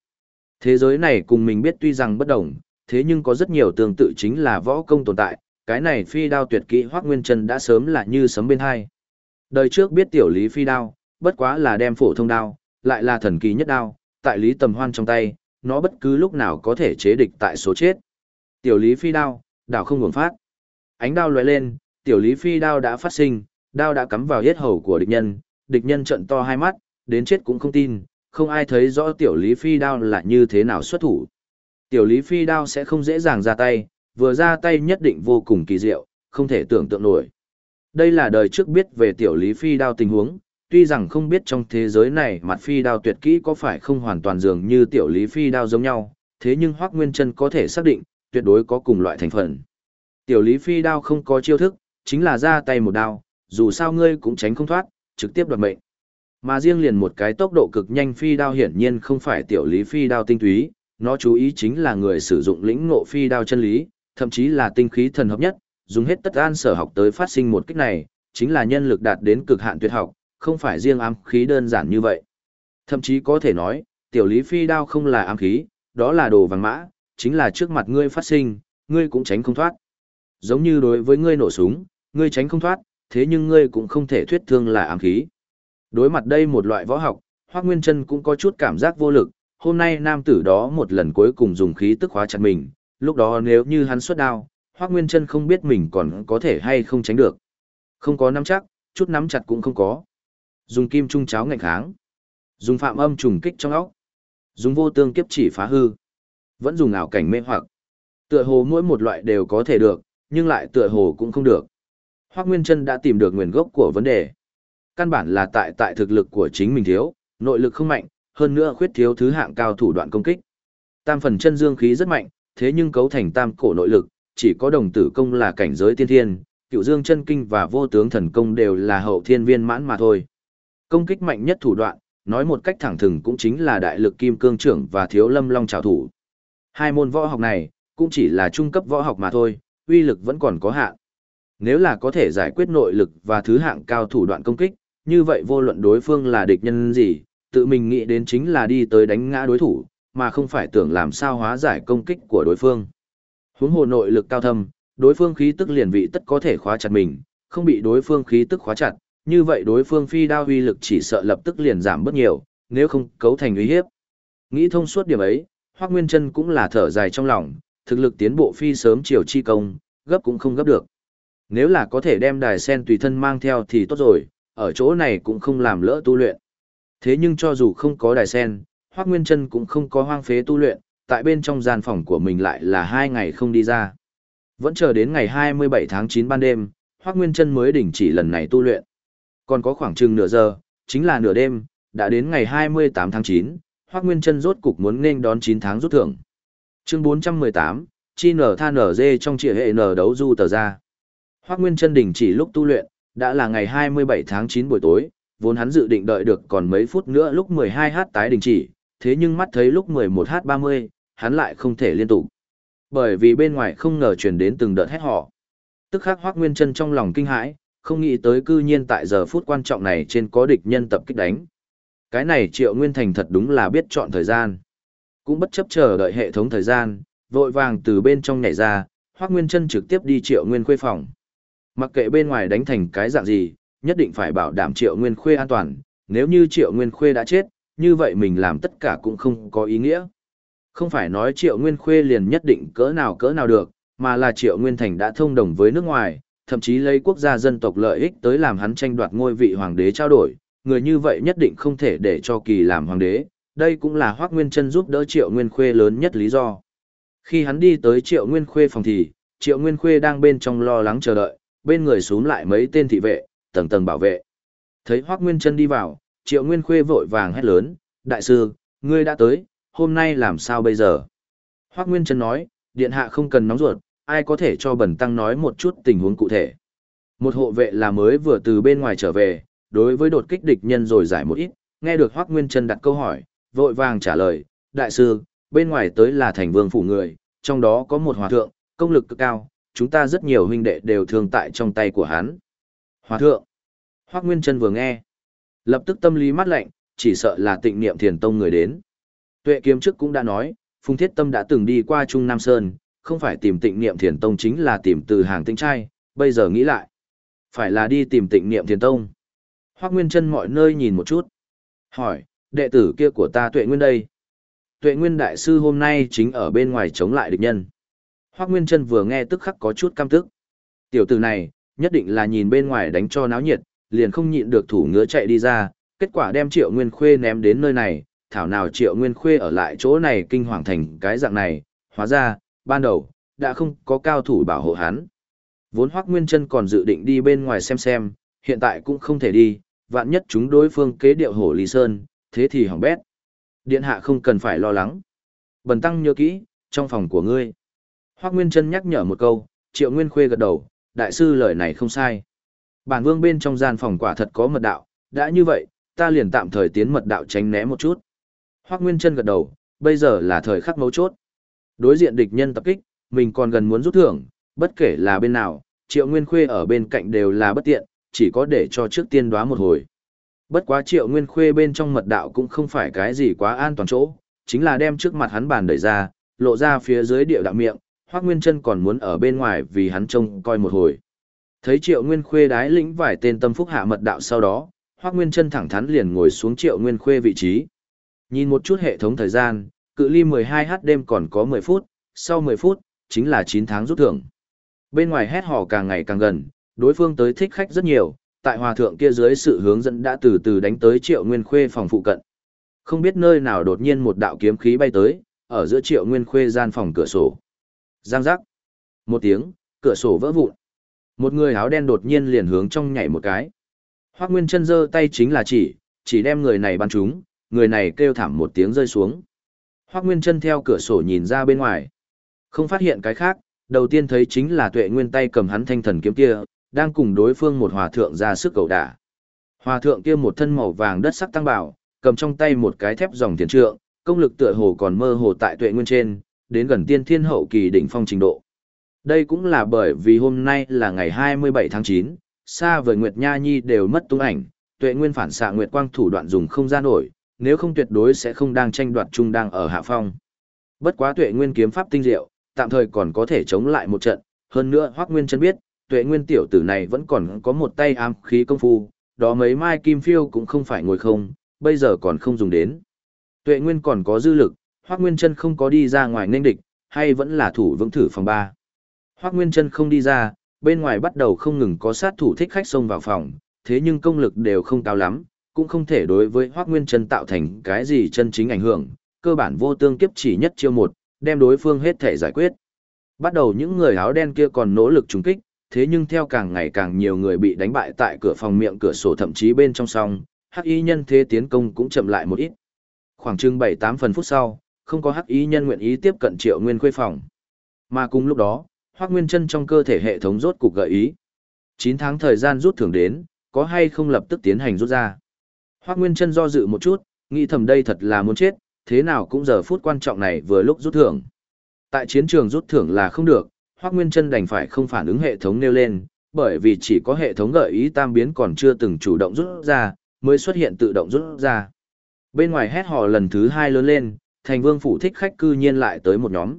S1: Thế giới này cùng mình biết tuy rằng bất đồng, thế nhưng có rất nhiều tương tự chính là võ công tồn tại, cái này phi đao tuyệt kỹ Hoắc Nguyên Chân đã sớm là như sấm bên hai. Đời trước biết tiểu lý phi đao, bất quá là đem phổ thông đao, lại là thần kỳ nhất đao, tại lý tầm hoan trong tay, nó bất cứ lúc nào có thể chế địch tại số chết. Tiểu lý phi đao, đảo không nguồn phát. Ánh đao lóe lên, tiểu lý phi đao đã phát sinh, đao đã cắm vào yết hầu của địch nhân, địch nhân trợn to hai mắt, đến chết cũng không tin, không ai thấy rõ tiểu lý phi đao là như thế nào xuất thủ. Tiểu Lý Phi đao sẽ không dễ dàng ra tay, vừa ra tay nhất định vô cùng kỳ diệu, không thể tưởng tượng nổi. Đây là đời trước biết về Tiểu Lý Phi đao tình huống, tuy rằng không biết trong thế giới này mặt phi đao tuyệt kỹ có phải không hoàn toàn dường như Tiểu Lý Phi đao giống nhau, thế nhưng Hoắc Nguyên Trân có thể xác định, tuyệt đối có cùng loại thành phần. Tiểu Lý Phi đao không có chiêu thức, chính là ra tay một đao, dù sao ngươi cũng tránh không thoát, trực tiếp đoạt mệnh. Mà riêng liền một cái tốc độ cực nhanh phi đao hiển nhiên không phải tiểu lý phi đao tinh túy, nó chú ý chính là người sử dụng lĩnh ngộ phi đao chân lý, thậm chí là tinh khí thần hợp nhất, dùng hết tất an sở học tới phát sinh một kích này, chính là nhân lực đạt đến cực hạn tuyệt học, không phải riêng ám khí đơn giản như vậy. Thậm chí có thể nói, tiểu lý phi đao không là ám khí, đó là đồ vàng mã, chính là trước mặt ngươi phát sinh, ngươi cũng tránh không thoát. Giống như đối với ngươi nổ súng, ngươi tránh không thoát, thế nhưng ngươi cũng không thể thuyết thương là ám khí. Đối mặt đây một loại võ học, Hoắc Nguyên Chân cũng có chút cảm giác vô lực, hôm nay nam tử đó một lần cuối cùng dùng khí tức khóa chặt mình, lúc đó nếu như hắn xuất đao, Hoắc Nguyên Chân không biết mình còn có thể hay không tránh được. Không có nắm chắc, chút nắm chặt cũng không có. Dùng kim trung cháo ngạnh kháng, dùng phạm âm trùng kích trong óc, dùng vô tương kiếp chỉ phá hư, vẫn dùng ảo cảnh mê hoặc. Tựa hồ mỗi một loại đều có thể được, nhưng lại tựa hồ cũng không được. Hoắc Nguyên Chân đã tìm được nguyên gốc của vấn đề. Căn bản là tại tại thực lực của chính mình thiếu, nội lực không mạnh, hơn nữa khuyết thiếu thứ hạng cao thủ đoạn công kích. Tam phần chân dương khí rất mạnh, thế nhưng cấu thành tam cổ nội lực, chỉ có đồng tử công là cảnh giới tiên thiên, cựu dương chân kinh và vô tướng thần công đều là hậu thiên viên mãn mà thôi. Công kích mạnh nhất thủ đoạn, nói một cách thẳng thừng cũng chính là đại lực kim cương trưởng và thiếu lâm long trào thủ. Hai môn võ học này, cũng chỉ là trung cấp võ học mà thôi, uy lực vẫn còn có hạn. Nếu là có thể giải quyết nội lực và thứ hạng cao thủ đoạn công kích, như vậy vô luận đối phương là địch nhân gì, tự mình nghĩ đến chính là đi tới đánh ngã đối thủ, mà không phải tưởng làm sao hóa giải công kích của đối phương. Huống hồ nội lực cao thâm, đối phương khí tức liền vị tất có thể khóa chặt mình, không bị đối phương khí tức khóa chặt, như vậy đối phương phi đao uy lực chỉ sợ lập tức liền giảm bớt nhiều, nếu không cấu thành uy hiếp. Nghĩ thông suốt điểm ấy, Hoắc Nguyên Chân cũng là thở dài trong lòng, thực lực tiến bộ phi sớm chiều chi công, gấp cũng không gấp được. Nếu là có thể đem đài sen tùy thân mang theo thì tốt rồi, ở chỗ này cũng không làm lỡ tu luyện. Thế nhưng cho dù không có đài sen, Hoắc Nguyên Trân cũng không có hoang phế tu luyện, tại bên trong gian phòng của mình lại là hai ngày không đi ra. Vẫn chờ đến ngày 27 tháng 9 ban đêm, Hoắc Nguyên Trân mới đình chỉ lần này tu luyện. Còn có khoảng chừng nửa giờ, chính là nửa đêm, đã đến ngày 28 tháng 9, Hoắc Nguyên Trân rốt cục muốn nên đón 9 tháng rút thưởng. Chương 418, chi nở tha nở dê trong trịa hệ nở đấu du tờ ra. Hoắc Nguyên Trân đình chỉ lúc tu luyện, đã là ngày 27 tháng 9 buổi tối, vốn hắn dự định đợi được còn mấy phút nữa lúc 12h tái đình chỉ, thế nhưng mắt thấy lúc 11h30, hắn lại không thể liên tục. Bởi vì bên ngoài không ngờ truyền đến từng đợt hét họ. Tức khắc Hoắc Nguyên Chân trong lòng kinh hãi, không nghĩ tới cư nhiên tại giờ phút quan trọng này trên có địch nhân tập kích đánh. Cái này Triệu Nguyên Thành thật đúng là biết chọn thời gian. Cũng bất chấp chờ đợi hệ thống thời gian, vội vàng từ bên trong nhảy ra, Hoắc Nguyên Chân trực tiếp đi Triệu Nguyên khuê phòng. Mặc kệ bên ngoài đánh thành cái dạng gì, nhất định phải bảo đảm Triệu Nguyên Khuê an toàn, nếu như Triệu Nguyên Khuê đã chết, như vậy mình làm tất cả cũng không có ý nghĩa. Không phải nói Triệu Nguyên Khuê liền nhất định cỡ nào cỡ nào được, mà là Triệu Nguyên Thành đã thông đồng với nước ngoài, thậm chí lấy quốc gia dân tộc lợi ích tới làm hắn tranh đoạt ngôi vị hoàng đế trao đổi, người như vậy nhất định không thể để cho kỳ làm hoàng đế, đây cũng là Hoắc Nguyên Trân giúp đỡ Triệu Nguyên Khuê lớn nhất lý do. Khi hắn đi tới Triệu Nguyên Khuê phòng thì, Triệu Nguyên Khuê đang bên trong lo lắng chờ đợi, bên người xuống lại mấy tên thị vệ, tầng tầng bảo vệ. Thấy Hoác Nguyên Trân đi vào, Triệu Nguyên Khuê vội vàng hét lớn, đại sư, ngươi đã tới, hôm nay làm sao bây giờ? Hoác Nguyên Trân nói, điện hạ không cần nóng ruột, ai có thể cho bẩn tăng nói một chút tình huống cụ thể. Một hộ vệ là mới vừa từ bên ngoài trở về, đối với đột kích địch nhân rồi giải một ít, nghe được Hoắc Nguyên Trân đặt câu hỏi, vội vàng trả lời, đại sư, bên ngoài tới là thành vương phủ người, trong đó có một hòa thượng, công lực cực cao, chúng ta rất nhiều huynh đệ đều thương tại trong tay của hắn. Hòa thượng. Hoắc Nguyên Trân vừa nghe. Lập tức tâm lý mát lạnh, chỉ sợ là tịnh niệm thiền tông người đến. Tuệ kiếm trước cũng đã nói, Phùng Thiết Tâm đã từng đi qua Trung Nam Sơn, không phải tìm tịnh niệm thiền tông chính là tìm từ hàng tinh trai, bây giờ nghĩ lại. Phải là đi tìm tịnh niệm thiền tông. Hoác Nguyên Trân mọi nơi nhìn một chút. Hỏi, đệ tử kia của ta Tuệ Nguyên đây. Tuệ Nguyên Đại Sư hôm nay chính ở bên ngoài chống lại địch nhân. Hoác Nguyên Trân vừa nghe tức khắc có chút căm tức. Tiểu tử này, nhất định là nhìn bên ngoài đánh cho náo nhiệt, liền không nhịn được thủ ngứa chạy đi ra, kết quả đem Triệu Nguyên Khuê ném đến nơi này, thảo nào Triệu Nguyên Khuê ở lại chỗ này kinh hoàng thành cái dạng này, hóa ra, ban đầu, đã không có cao thủ bảo hộ hắn. Vốn Hoác Nguyên Trân còn dự định đi bên ngoài xem xem, hiện tại cũng không thể đi, vạn nhất chúng đối phương kế điệu hổ Lý Sơn, thế thì hỏng bét. Điện hạ không cần phải lo lắng. Bần tăng nhớ kỹ, trong phòng của ngươi. Hoác Nguyên Trân nhắc nhở một câu, Triệu Nguyên Khuê gật đầu, đại sư lời này không sai. Bản vương bên trong gian phòng quả thật có mật đạo, đã như vậy, ta liền tạm thời tiến mật đạo tránh né một chút. Hoác Nguyên Trân gật đầu, bây giờ là thời khắc mấu chốt. Đối diện địch nhân tập kích, mình còn gần muốn rút thưởng, bất kể là bên nào, Triệu Nguyên Khuê ở bên cạnh đều là bất tiện, chỉ có để cho trước tiên đoá một hồi. Bất quá Triệu Nguyên Khuê bên trong mật đạo cũng không phải cái gì quá an toàn chỗ, chính là đem trước mặt hắn bàn đẩy ra, lộ ra phía dưới địa đạo miệng, Hoắc Nguyên Chân còn muốn ở bên ngoài vì hắn trông coi một hồi. Thấy Triệu Nguyên Khuê đái lĩnh vài tên tâm phúc hạ mật đạo sau đó, Hoắc Nguyên Chân thẳng thắn liền ngồi xuống Triệu Nguyên Khuê vị trí. Nhìn một chút hệ thống thời gian, cự ly 12h đêm còn có 10 phút, sau 10 phút, chính là 9 tháng rút thưởng. Bên ngoài hét hò càng ngày càng gần, đối phương tới thích khách rất nhiều, tại hòa thượng kia dưới sự hướng dẫn đã từ từ đánh tới Triệu Nguyên Khuê phòng phụ cận. Không biết nơi nào đột nhiên một đạo kiếm khí bay tới, ở giữa Triệu Nguyên Khuê gian phòng cửa sổ. Giang giác. Một tiếng, cửa sổ vỡ vụn. Một người áo đen đột nhiên liền hướng trong nhảy một cái. Hoắc Nguyên chân giơ tay chính là chỉ, chỉ đem người này bắn trúng, người này kêu thảm một tiếng rơi xuống. Hoắc Nguyên chân theo cửa sổ nhìn ra bên ngoài. Không phát hiện cái khác, đầu tiên thấy chính là Tuệ Nguyên tay cầm hắn thanh thần kiếm kia, đang cùng đối phương một hòa thượng ra sức cầu đả. Hòa thượng kia một thân màu vàng đất sắc tăng bảo, cầm trong tay một cái thép dòng tiền trượng, công lực tựa hồ còn mơ hồ tại Tuệ Nguyên trên, đến gần tiên thiên hậu kỳ đỉnh phong trình độ. Đây cũng là bởi vì hôm nay là ngày 27 tháng 9, xa vời Nguyệt Nha Nhi đều mất tung ảnh, tuệ nguyên phản xạ Nguyệt Quang thủ đoạn dùng không ra nổi, nếu không tuyệt đối sẽ không đang tranh đoạt chung đang ở hạ phong. Bất quá tuệ nguyên kiếm pháp tinh diệu, tạm thời còn có thể chống lại một trận, hơn nữa Hoắc Nguyên chân biết, tuệ nguyên tiểu tử này vẫn còn có một tay ám khí công phu, đó mấy mai kim phiêu cũng không phải ngồi không, bây giờ còn không dùng đến. Tuệ nguyên còn có dư lực, Hoắc Nguyên Chân không có đi ra ngoài nên địch, hay vẫn là thủ vững thử phòng ba. Hoắc Nguyên Chân không đi ra, bên ngoài bắt đầu không ngừng có sát thủ thích khách xông vào phòng, thế nhưng công lực đều không cao lắm, cũng không thể đối với Hoắc Nguyên Chân tạo thành cái gì chân chính ảnh hưởng, cơ bản vô tương kiếp chỉ nhất chiêu một, đem đối phương hết thể giải quyết. Bắt đầu những người áo đen kia còn nỗ lực trùng kích, thế nhưng theo càng ngày càng nhiều người bị đánh bại tại cửa phòng miệng cửa sổ thậm chí bên trong song, hắc y nhân thế tiến công cũng chậm lại một ít. Khoảng chừng 7-8 phần phút sau, không có hắc y nhân nguyện ý tiếp cận triệu nguyên khuê phòng. Mà cùng lúc đó, hoác nguyên chân trong cơ thể hệ thống rốt cục gợi ý. chín tháng thời gian rút thưởng đến, có hay không lập tức tiến hành rút ra. Hoác nguyên chân do dự một chút, nghĩ thầm đây thật là muốn chết, thế nào cũng giờ phút quan trọng này vừa lúc rút thưởng. Tại chiến trường rút thưởng là không được, Hoắc Nguyên Chân đành phải không phản ứng hệ thống nêu lên, bởi vì chỉ có hệ thống gợi ý tam biến còn chưa từng chủ động rút ra, mới xuất hiện tự động rút ra. Bên ngoài hét hò lần thứ hai lớn lên, thành vương phủ thích khách cư nhiên lại tới một nhóm.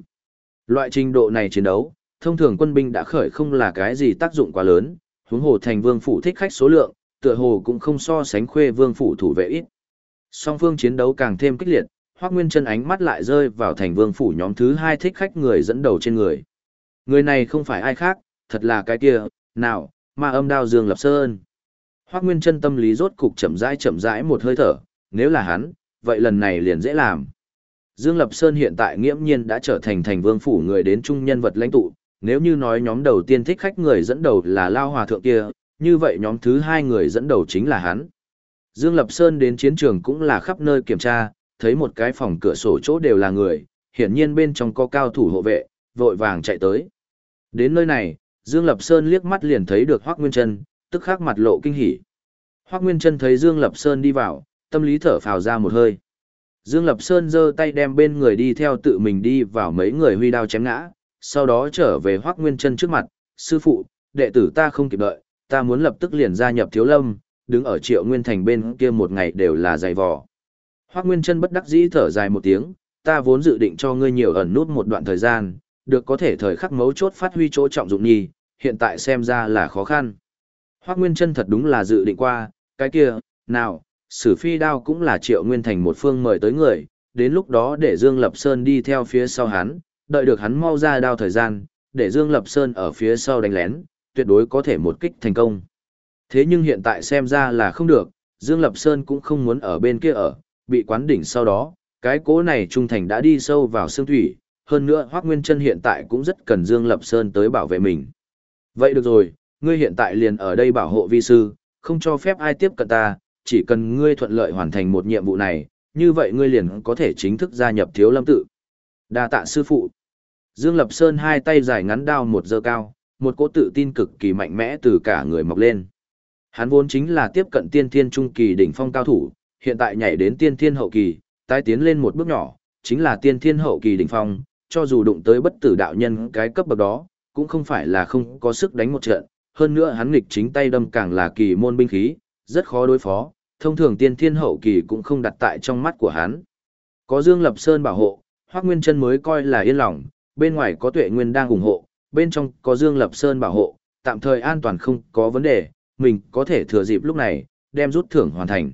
S1: Loại trình độ này chiến đấu, thông thường quân binh đã khởi không là cái gì tác dụng quá lớn, huống hồ thành vương phủ thích khách số lượng, tựa hồ cũng không so sánh khuê vương phủ thủ vệ ít. Song phương chiến đấu càng thêm kích liệt, Hoắc Nguyên Chân ánh mắt lại rơi vào thành vương phủ nhóm thứ hai thích khách người dẫn đầu trên người. Người này không phải ai khác, thật là cái kia, nào, ma âm đao Dương Lập Sơn. Hoắc Nguyên Chân tâm lý rốt cục chậm rãi chậm rãi một hơi thở, nếu là hắn, vậy lần này liền dễ làm. Dương Lập Sơn hiện tại nghiễm nhiên đã trở thành thành vương phủ người đến trung nhân vật lãnh tụ, nếu như nói nhóm đầu tiên thích khách người dẫn đầu là Lao Hòa Thượng kia, như vậy nhóm thứ hai người dẫn đầu chính là hắn. Dương Lập Sơn đến chiến trường cũng là khắp nơi kiểm tra, thấy một cái phòng cửa sổ chỗ đều là người, hiển nhiên bên trong có cao thủ hộ vệ, vội vàng chạy tới. Đến nơi này, Dương Lập Sơn liếc mắt liền thấy được Hoắc Nguyên Trân, tức khắc mặt lộ kinh hỉ. Hoắc Nguyên Trân thấy Dương Lập Sơn đi vào, tâm lý thở phào ra một hơi. Dương Lập Sơn giơ tay đem bên người đi theo tự mình đi vào mấy người huy đao chém ngã, sau đó trở về Hoắc Nguyên Trân trước mặt, "Sư phụ, đệ tử ta không kịp đợi, ta muốn lập tức liền gia nhập Thiếu Lâm, đứng ở Triệu Nguyên Thành bên kia một ngày đều là dày vò." Hoắc Nguyên Trân bất đắc dĩ thở dài một tiếng, "Ta vốn dự định cho ngươi nhiều ẩn nút một đoạn thời gian, được có thể thời khắc mấu chốt phát huy chỗ trọng dụng nhi hiện tại xem ra là khó khăn." Hoắc Nguyên Chân thật đúng là dự định qua, cái kia, nào, sử phi đao cũng là triệu nguyên thành một phương mời tới người, đến lúc đó để Dương Lập Sơn đi theo phía sau hắn, đợi được hắn mau ra đao thời gian, để Dương Lập Sơn ở phía sau đánh lén, tuyệt đối có thể một kích thành công. Thế nhưng hiện tại xem ra là không được, Dương Lập Sơn cũng không muốn ở bên kia ở, bị quán đỉnh sau đó, cái cố này trung thành đã đi sâu vào xương thủy, hơn nữa Hoác Nguyên Trân hiện tại cũng rất cần Dương Lập Sơn tới bảo vệ mình. Vậy được rồi, ngươi hiện tại liền ở đây bảo hộ vi sư, không cho phép ai tiếp cận ta, chỉ cần ngươi thuận lợi hoàn thành một nhiệm vụ này, như vậy ngươi liền có thể chính thức gia nhập thiếu lâm tự. Đa tạ sư phụ. Dương Lập Sơn hai tay dài ngắn đao một dơ cao, một cỗ tự tin cực kỳ mạnh mẽ từ cả người mọc lên. Hắn vốn chính là tiếp cận tiên thiên trung kỳ đỉnh phong cao thủ, hiện tại nhảy đến tiên thiên hậu kỳ, tái tiến lên một bước nhỏ, chính là tiên thiên hậu kỳ đỉnh phong, cho dù đụng tới bất tử đạo nhân cái cấp bậc đó, cũng không phải là không có sức đánh một trận, hơn nữa hắn nghịch chính tay đâm càng là kỳ môn binh khí, rất khó đối phó, thông thường tiên thiên hậu kỳ cũng không đặt tại trong mắt của hắn. Có Dương Lập Sơn bảo hộ, Hoắc Nguyên Chân mới coi là yên lòng, bên ngoài có Tuệ Nguyên đang ủng hộ, bên trong có Dương Lập Sơn bảo hộ, tạm thời an toàn không có vấn đề, mình có thể thừa dịp lúc này, đem rút thưởng hoàn thành.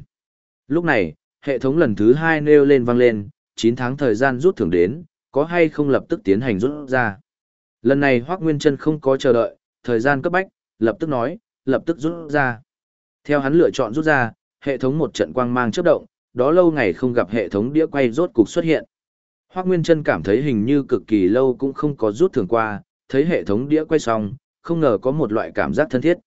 S1: Lúc này, hệ thống lần thứ hai nêu lên vang lên, 9 tháng thời gian rút thưởng đến, có hay không lập tức tiến hành rút ra. Lần này Hoác Nguyên Trân không có chờ đợi, thời gian cấp bách, lập tức nói, lập tức rút ra. Theo hắn lựa chọn rút ra, hệ thống một trận quang mang chớp động, đó lâu ngày không gặp hệ thống đĩa quay rốt cục xuất hiện. Hoác Nguyên Trân cảm thấy hình như cực kỳ lâu cũng không có rút thường qua, thấy hệ thống đĩa quay xong, không ngờ có một loại cảm giác thân thiết.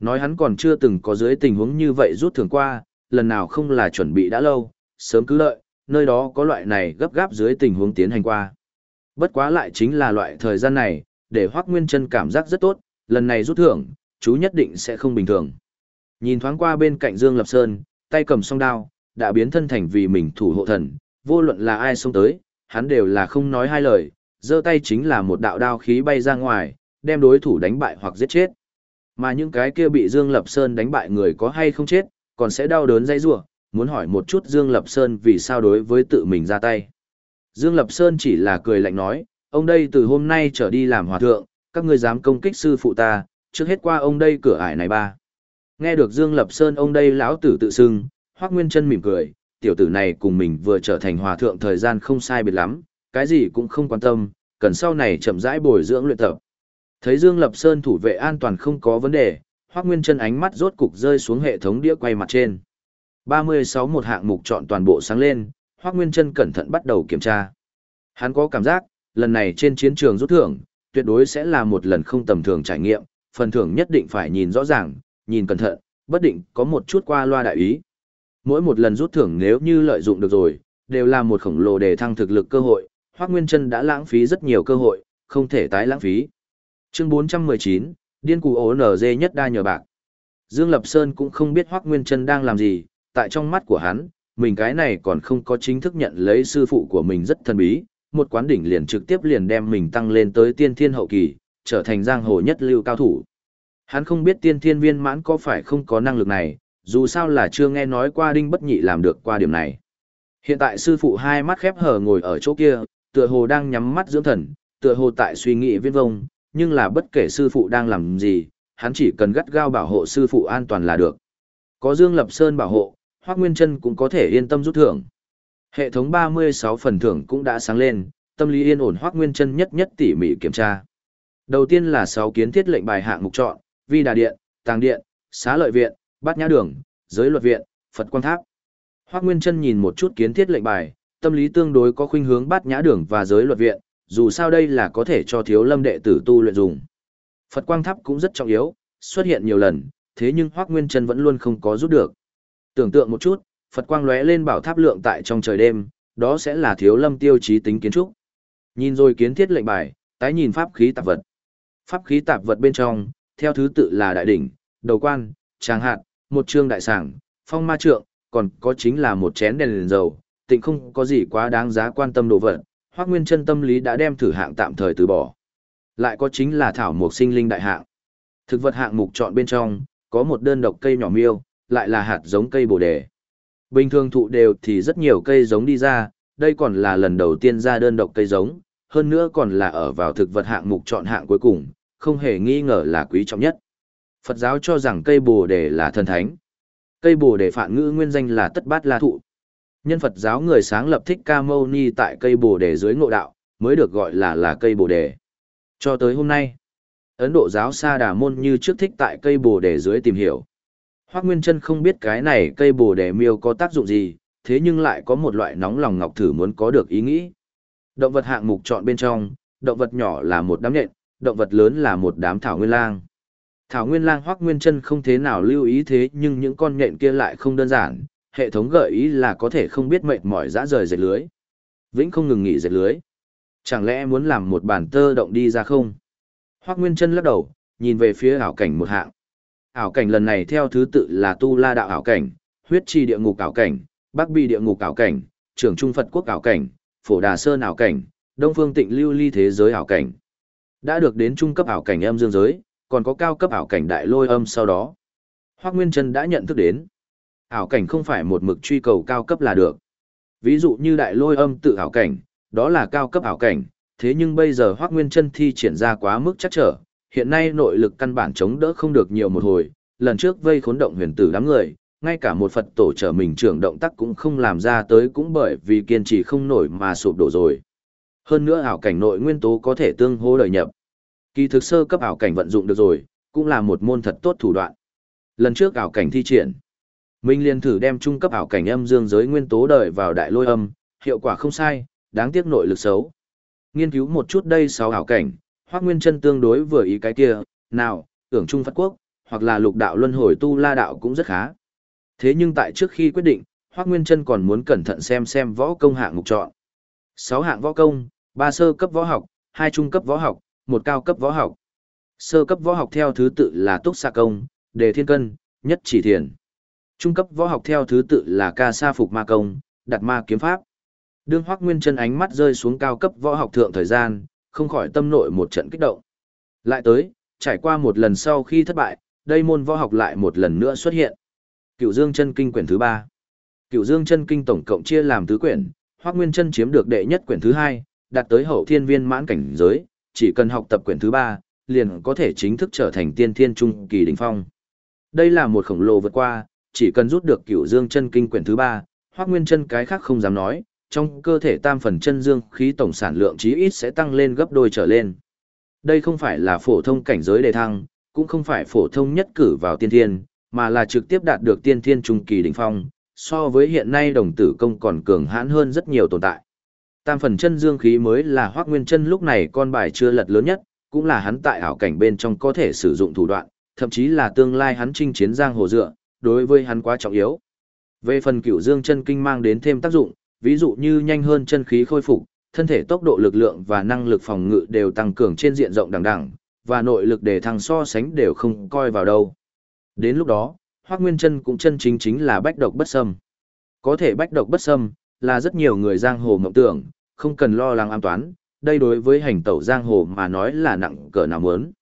S1: Nói hắn còn chưa từng có dưới tình huống như vậy rút thường qua, lần nào không là chuẩn bị đã lâu, sớm cứ lợi nơi đó có loại này gấp gáp dưới tình huống tiến hành qua. Bất quá lại chính là loại thời gian này, để Hoác Nguyên Trân cảm giác rất tốt, lần này rút thưởng, chú nhất định sẽ không bình thường. Nhìn thoáng qua bên cạnh Dương Lập Sơn, tay cầm song đao, đã biến thân thành vì mình thủ hộ thần, vô luận là ai xông tới, hắn đều là không nói hai lời, giơ tay chính là một đạo đao khí bay ra ngoài, đem đối thủ đánh bại hoặc giết chết. Mà những cái kia bị Dương Lập Sơn đánh bại người có hay không chết, còn sẽ đau đớn dây rủa, muốn hỏi một chút Dương Lập Sơn vì sao đối với tự mình ra tay. Dương Lập Sơn chỉ là cười lạnh nói, ông đây từ hôm nay trở đi làm hòa thượng, các ngươi dám công kích sư phụ ta, trước hết qua ông đây cửa ải này ba. Nghe được Dương Lập Sơn ông đây lão tử tự xưng, Hoắc Nguyên Chân mỉm cười, tiểu tử này cùng mình vừa trở thành hòa thượng thời gian không sai biệt lắm, cái gì cũng không quan tâm, cần sau này chậm rãi bồi dưỡng luyện tập. Thấy Dương Lập Sơn thủ vệ an toàn không có vấn đề, Hoắc Nguyên Chân ánh mắt rốt cục rơi xuống hệ thống đĩa quay mặt trên. 36 một hạng mục chọn toàn bộ sáng lên, Hoắc Nguyên Chân cẩn thận bắt đầu kiểm tra. Hắn có cảm giác, lần này trên chiến trường rút thưởng, tuyệt đối sẽ là một lần không tầm thường trải nghiệm, phần thưởng nhất định phải nhìn rõ ràng, nhìn cẩn thận, bất định có một chút qua loa đại ý. Mỗi một lần rút thưởng nếu như lợi dụng được rồi, đều là một khổng lồ để thăng thực lực cơ hội, Hoắc Nguyên Chân đã lãng phí rất nhiều cơ hội, không thể tái lãng phí. Chương 419, điên cụ nở NG nhất đa nhờ bạc. Dương Lập Sơn cũng không biết Hoắc Nguyên Chân đang làm gì, tại trong mắt của hắn, mình cái này còn không có chính thức nhận lấy sư phụ của mình rất thần bí, một quán đỉnh liền trực tiếp liền đem mình tăng lên tới tiên thiên hậu kỳ, trở thành giang hồ nhất lưu cao thủ. Hắn không biết tiên thiên viên mãn có phải không có năng lực này, dù sao là chưa nghe nói qua đinh bất nhị làm được qua điểm này. Hiện tại sư phụ hai mắt khép hờ ngồi ở chỗ kia, tựa hồ đang nhắm mắt dưỡng thần, tựa hồ tại suy nghĩ viên vông, nhưng là bất kể sư phụ đang làm gì, hắn chỉ cần gắt gao bảo hộ sư phụ an toàn là được. Có Dương Lập Sơn bảo hộ, Hoác Nguyên Trân cũng có thể yên tâm rút thưởng. Hệ thống 36 phần thưởng cũng đã sáng lên, tâm lý yên ổn Hoác Nguyên Trân nhất nhất tỉ mỉ kiểm tra. Đầu tiên là 6 kiến thiết lệnh bài hạng mục chọn, vi đà điện, tàng điện, xá lợi viện, bát nhã đường, giới luật viện, Phật quang tháp. Hoác Nguyên Trân nhìn một chút kiến thiết lệnh bài, tâm lý tương đối có khuynh hướng bát nhã đường và giới luật viện, dù sao đây là có thể cho thiếu lâm đệ tử tu luyện dùng. Phật quang tháp cũng rất trọng yếu, xuất hiện nhiều lần, thế nhưng Hoác Nguyên Trân vẫn luôn không có rút được. Tưởng tượng một chút, Phật quang lóe lên bảo tháp lượng tại trong trời đêm, đó sẽ là thiếu lâm tiêu chí tính kiến trúc. Nhìn rồi kiến thiết lệnh bài, tái nhìn pháp khí tạp vật. Pháp khí tạp vật bên trong, theo thứ tự là đại đỉnh, đầu quan, tràng hạt, một trương đại sảng, phong ma trượng, còn có chính là một chén đèn, liền dầu, tịnh không có gì quá đáng giá quan tâm đồ vật. Hoắc Nguyên Chân tâm lý đã đem thử hạng tạm thời từ bỏ. Lại có chính là thảo mộc sinh linh đại hạng. Thực vật hạng mục chọn bên trong, có một đơn độc cây nhỏ miêu, lại là hạt giống cây bồ đề. Bình thường thụ đều thì rất nhiều cây giống đi ra, đây còn là lần đầu tiên ra đơn độc cây giống, hơn nữa còn là ở vào thực vật hạng mục chọn hạng cuối cùng, không hề nghi ngờ là quý trọng nhất. Phật giáo cho rằng cây bồ đề là thần thánh. Cây bồ đề phạn ngữ nguyên danh là tất bát la thụ. Nhân Phật giáo người sáng lập thích ca mâu ni tại cây bồ đề dưới ngộ đạo, mới được gọi là là cây bồ đề. Cho tới hôm nay, Ấn Độ giáo Sa Đà Môn như trước thích tại cây bồ đề dưới tìm hiểu. Hoác Nguyên Trân không biết cái này cây bồ đề miêu có tác dụng gì, thế nhưng lại có một loại nóng lòng ngọc thử muốn có được ý nghĩ. Động vật hạng mục chọn bên trong, động vật nhỏ là một đám nhện, động vật lớn là một đám thảo nguyên lang. Thảo nguyên lang Hoác Nguyên Trân không thế nào lưu ý thế nhưng những con nhện kia lại không đơn giản, hệ thống gợi ý là có thể không biết mệt mỏi dã rời dệt lưới. Vĩnh không ngừng nghỉ dệt lưới. Chẳng lẽ muốn làm một bản tơ động đi ra không? Hoác Nguyên Trân lắc đầu, nhìn về phía ảo cảnh một hạng. Ảo cảnh lần này theo thứ tự là Tu La Đạo ảo cảnh, Huyết Chi Địa Ngục ảo cảnh, Bắc Bi Địa Ngục ảo cảnh, Trưởng Trung Phật Quốc ảo cảnh, Phổ Đà Sơn ảo cảnh, Đông Phương Tịnh Lưu Ly Thế Giới ảo cảnh. Đã được đến trung cấp ảo cảnh âm dương giới, còn có cao cấp ảo cảnh đại lôi âm sau đó. Hoác Nguyên chân đã nhận thức đến. Ảo cảnh không phải một mực truy cầu cao cấp là được. Ví dụ như đại lôi âm tự ảo cảnh, đó là cao cấp ảo cảnh, thế nhưng bây giờ Hoác Nguyên chân thi triển ra quá mức chắc trở, hiện nay nội lực căn bản chống đỡ không được nhiều một hồi, lần trước vây khốn động huyền tử đám người, ngay cả một Phật tổ trở mình trưởng động tác cũng không làm ra tới cũng bởi vì kiên trì không nổi mà sụp đổ rồi. Hơn nữa ảo cảnh nội nguyên tố có thể tương hô đời nhập. Kỳ thực sơ cấp ảo cảnh vận dụng được rồi, cũng là một môn thật tốt thủ đoạn. Lần trước ảo cảnh thi triển, Minh liền thử đem trung cấp ảo cảnh âm dương giới nguyên tố đời vào đại lôi âm, hiệu quả không sai, đáng tiếc nội lực xấu. Nghiên cứu một chút đây sáu ảo cảnh, Hoắc Nguyên Chân tương đối vừa ý cái kia, nào, tưởng trung Phật quốc, hoặc là lục đạo luân hồi tu la đạo cũng rất khá. Thế nhưng tại trước khi quyết định, Hoắc Nguyên Chân còn muốn cẩn thận xem xem võ công hạng mục chọn. Sáu hạng võ công, ba sơ cấp võ học, hai trung cấp võ học, một cao cấp võ học. Sơ cấp võ học theo thứ tự là Túc Sa Công, Đề Thiên Cân, Nhất Chỉ Thiền. Trung cấp võ học theo thứ tự là Ca Sa Phục Ma Công, Đặt Ma Kiếm Pháp. Đương Hoắc Nguyên Chân ánh mắt rơi xuống cao cấp võ học thượng thời gian, không khỏi tâm nội một trận kích động. Lại tới, trải qua một lần sau khi thất bại, đây môn võ học lại một lần nữa xuất hiện. Cựu Dương Chân Kinh quyển thứ ba. Cựu Dương Chân Kinh tổng cộng chia làm tứ quyển, Hoắc Nguyên Chân chiếm được đệ nhất quyển thứ hai, đạt tới hậu thiên viên mãn cảnh giới, chỉ cần học tập quyển thứ ba, liền có thể chính thức trở thành tiên thiên trung kỳ đỉnh phong. Đây là một khổng lồ vượt qua, chỉ cần rút được Cựu Dương Chân Kinh quyển thứ ba, Hoắc Nguyên Chân cái khác không dám nói, trong cơ thể tam phần chân dương khí tổng sản lượng chí ít sẽ tăng lên gấp đôi trở lên. Đây không phải là phổ thông cảnh giới đề thăng, cũng không phải phổ thông nhất cử vào tiên thiên, mà là trực tiếp đạt được tiên thiên trung kỳ đỉnh phong, so với hiện nay đồng tử công còn cường hãn hơn rất nhiều tồn tại. Tam phần chân dương khí mới là Hoắc Nguyên Chân lúc này con bài chưa lật lớn nhất, cũng là hắn tại ảo cảnh bên trong có thể sử dụng thủ đoạn, thậm chí là tương lai hắn chinh chiến giang hồ dựa, đối với hắn quá trọng yếu. Về phần Cửu Dương chân kinh mang đến thêm tác dụng, ví dụ như nhanh hơn chân khí khôi phục, thân thể tốc độ lực lượng và năng lực phòng ngự đều tăng cường trên diện rộng đẳng đẳng, và nội lực để thăng so sánh đều không coi vào đâu. Đến lúc đó, Hoắc Nguyên Chân cũng chân chính chính là bách độc bất xâm. Có thể bách độc bất xâm, là rất nhiều người giang hồ mộng tưởng, không cần lo lắng an toán, đây đối với hành tẩu giang hồ mà nói là nặng cỡ nào muốn.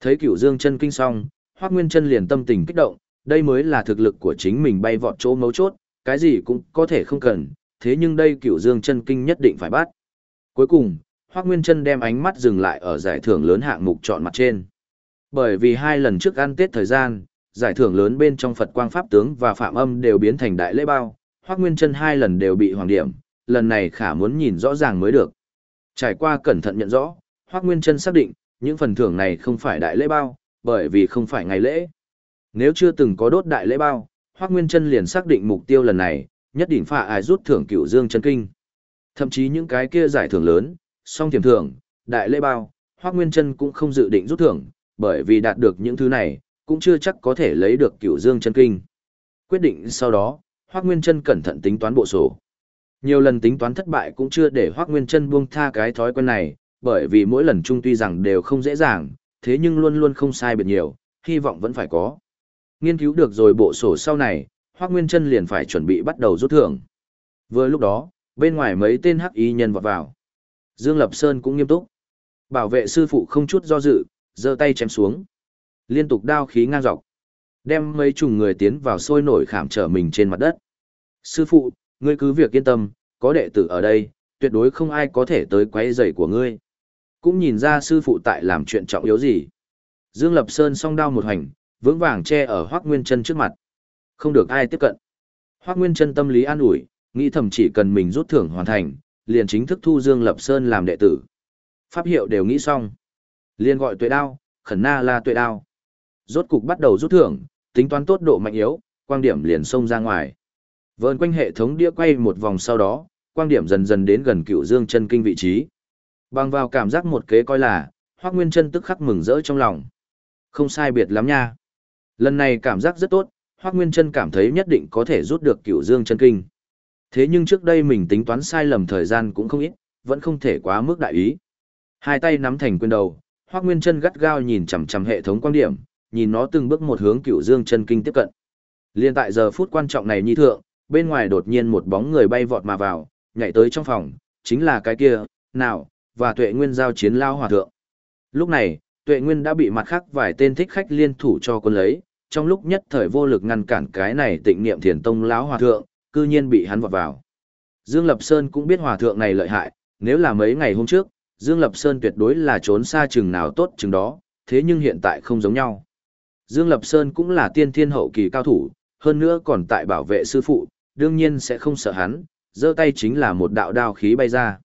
S1: Thấy Cửu Dương chân kinh xong, Hoắc Nguyên Chân liền tâm tình kích động, đây mới là thực lực của chính mình bay vọt chỗ mấu chốt, cái gì cũng có thể không cần, thế nhưng đây Cửu Dương chân kinh nhất định phải bắt. Cuối cùng, Hoắc Nguyên Chân đem ánh mắt dừng lại ở giải thưởng lớn hạng mục chọn mặt trên. Bởi vì hai lần trước ăn Tết thời gian, giải thưởng lớn bên trong Phật Quang Pháp Tướng và Phạm Âm đều biến thành đại lễ bao, Hoắc Nguyên Chân hai lần đều bị hoàng điểm, lần này khả muốn nhìn rõ ràng mới được. Trải qua cẩn thận nhận rõ, Hoắc Nguyên Chân xác định, những phần thưởng này không phải đại lễ bao, bởi vì không phải ngày lễ. Nếu chưa từng có đốt đại lễ bao, Hoắc Nguyên Chân liền xác định mục tiêu lần này, nhất định phạ ai rút thưởng Cửu Dương chân kinh. Thậm chí những cái kia giải thưởng lớn, song tiềm thưởng, đại lễ bao, Hoắc Nguyên Chân cũng không dự định rút thưởng, bởi vì đạt được những thứ này, cũng chưa chắc có thể lấy được Cửu Dương chân kinh. Quyết định sau đó, Hoắc Nguyên Chân cẩn thận tính toán bộ sổ. Nhiều lần tính toán thất bại cũng chưa để Hoắc Nguyên Chân buông tha cái thói quen này, bởi vì mỗi lần chung tuy rằng đều không dễ dàng, thế nhưng luôn luôn không sai biệt nhiều, hy vọng vẫn phải có. Nghiên cứu được rồi bộ sổ sau này, Hoắc Nguyên Chân liền phải chuẩn bị bắt đầu rút thưởng. Vừa lúc đó, bên ngoài mấy tên hắc y nhân vọt vào. Dương Lập Sơn cũng nghiêm túc. Bảo vệ sư phụ không chút do dự, giơ tay chém xuống. Liên tục đao khí ngang dọc. Đem mấy chùng người tiến vào sôi nổi khảm trở mình trên mặt đất. Sư phụ, ngươi cứ việc yên tâm, có đệ tử ở đây, tuyệt đối không ai có thể tới quấy rầy của ngươi. Cũng nhìn ra sư phụ tại làm chuyện trọng yếu gì. Dương Lập Sơn song đao một hành, vững vàng che ở Hoắc Nguyên Chân trước mặt. Không được ai tiếp cận. Hoắc Nguyên Chân tâm lý an ủi, nghĩ thầm chỉ cần mình rút thưởng hoàn thành, liền chính thức thu Dương Lập Sơn làm đệ tử. Pháp hiệu đều nghĩ xong. Liền gọi tuệ đao, khẩn na là tuệ đao. Rốt cục bắt đầu rút thưởng, tính toán tốt độ mạnh yếu, quang điểm liền xông ra ngoài. Vơn quanh hệ thống đĩa quay một vòng sau đó, quang điểm dần dần đến gần cựu dương chân kinh vị trí. Bằng vào cảm giác một kế coi là, Hoắc Nguyên Chân tức khắc mừng rỡ trong lòng. Không sai biệt lắm nha. Lần này cảm giác rất tốt, Hoắc Nguyên Chân cảm thấy nhất định có thể rút được cửu dương chân kinh. Thế nhưng trước đây mình tính toán sai lầm thời gian cũng không ít, vẫn không thể quá mức đại ý. Hai tay nắm thành quyền đầu, Hoắc Nguyên Chân gắt gao nhìn chằm chằm hệ thống quan điểm, nhìn nó từng bước một hướng Cửu Dương chân kinh tiếp cận. Liên tại giờ phút quan trọng này nhi thượng, bên ngoài đột nhiên một bóng người bay vọt mà vào, nhảy tới trong phòng, chính là cái kia, nào, và Tuệ Nguyên giao chiến lao hòa thượng. Lúc này, Tuệ Nguyên đã bị mặt khác vài tên thích khách liên thủ cho quân lấy, trong lúc nhất thời vô lực ngăn cản cái này tịnh niệm thiền tông lão hòa thượng, cư nhiên bị hắn vọt vào. Dương Lập Sơn cũng biết hòa thượng này lợi hại, nếu là mấy ngày hôm trước, Dương Lập Sơn tuyệt đối là trốn xa chừng nào tốt chừng đó, thế nhưng hiện tại không giống nhau. Dương Lập Sơn cũng là tiên thiên hậu kỳ cao thủ, hơn nữa còn tại bảo vệ sư phụ, đương nhiên sẽ không sợ hắn, giơ tay chính là một đạo đao khí bay ra.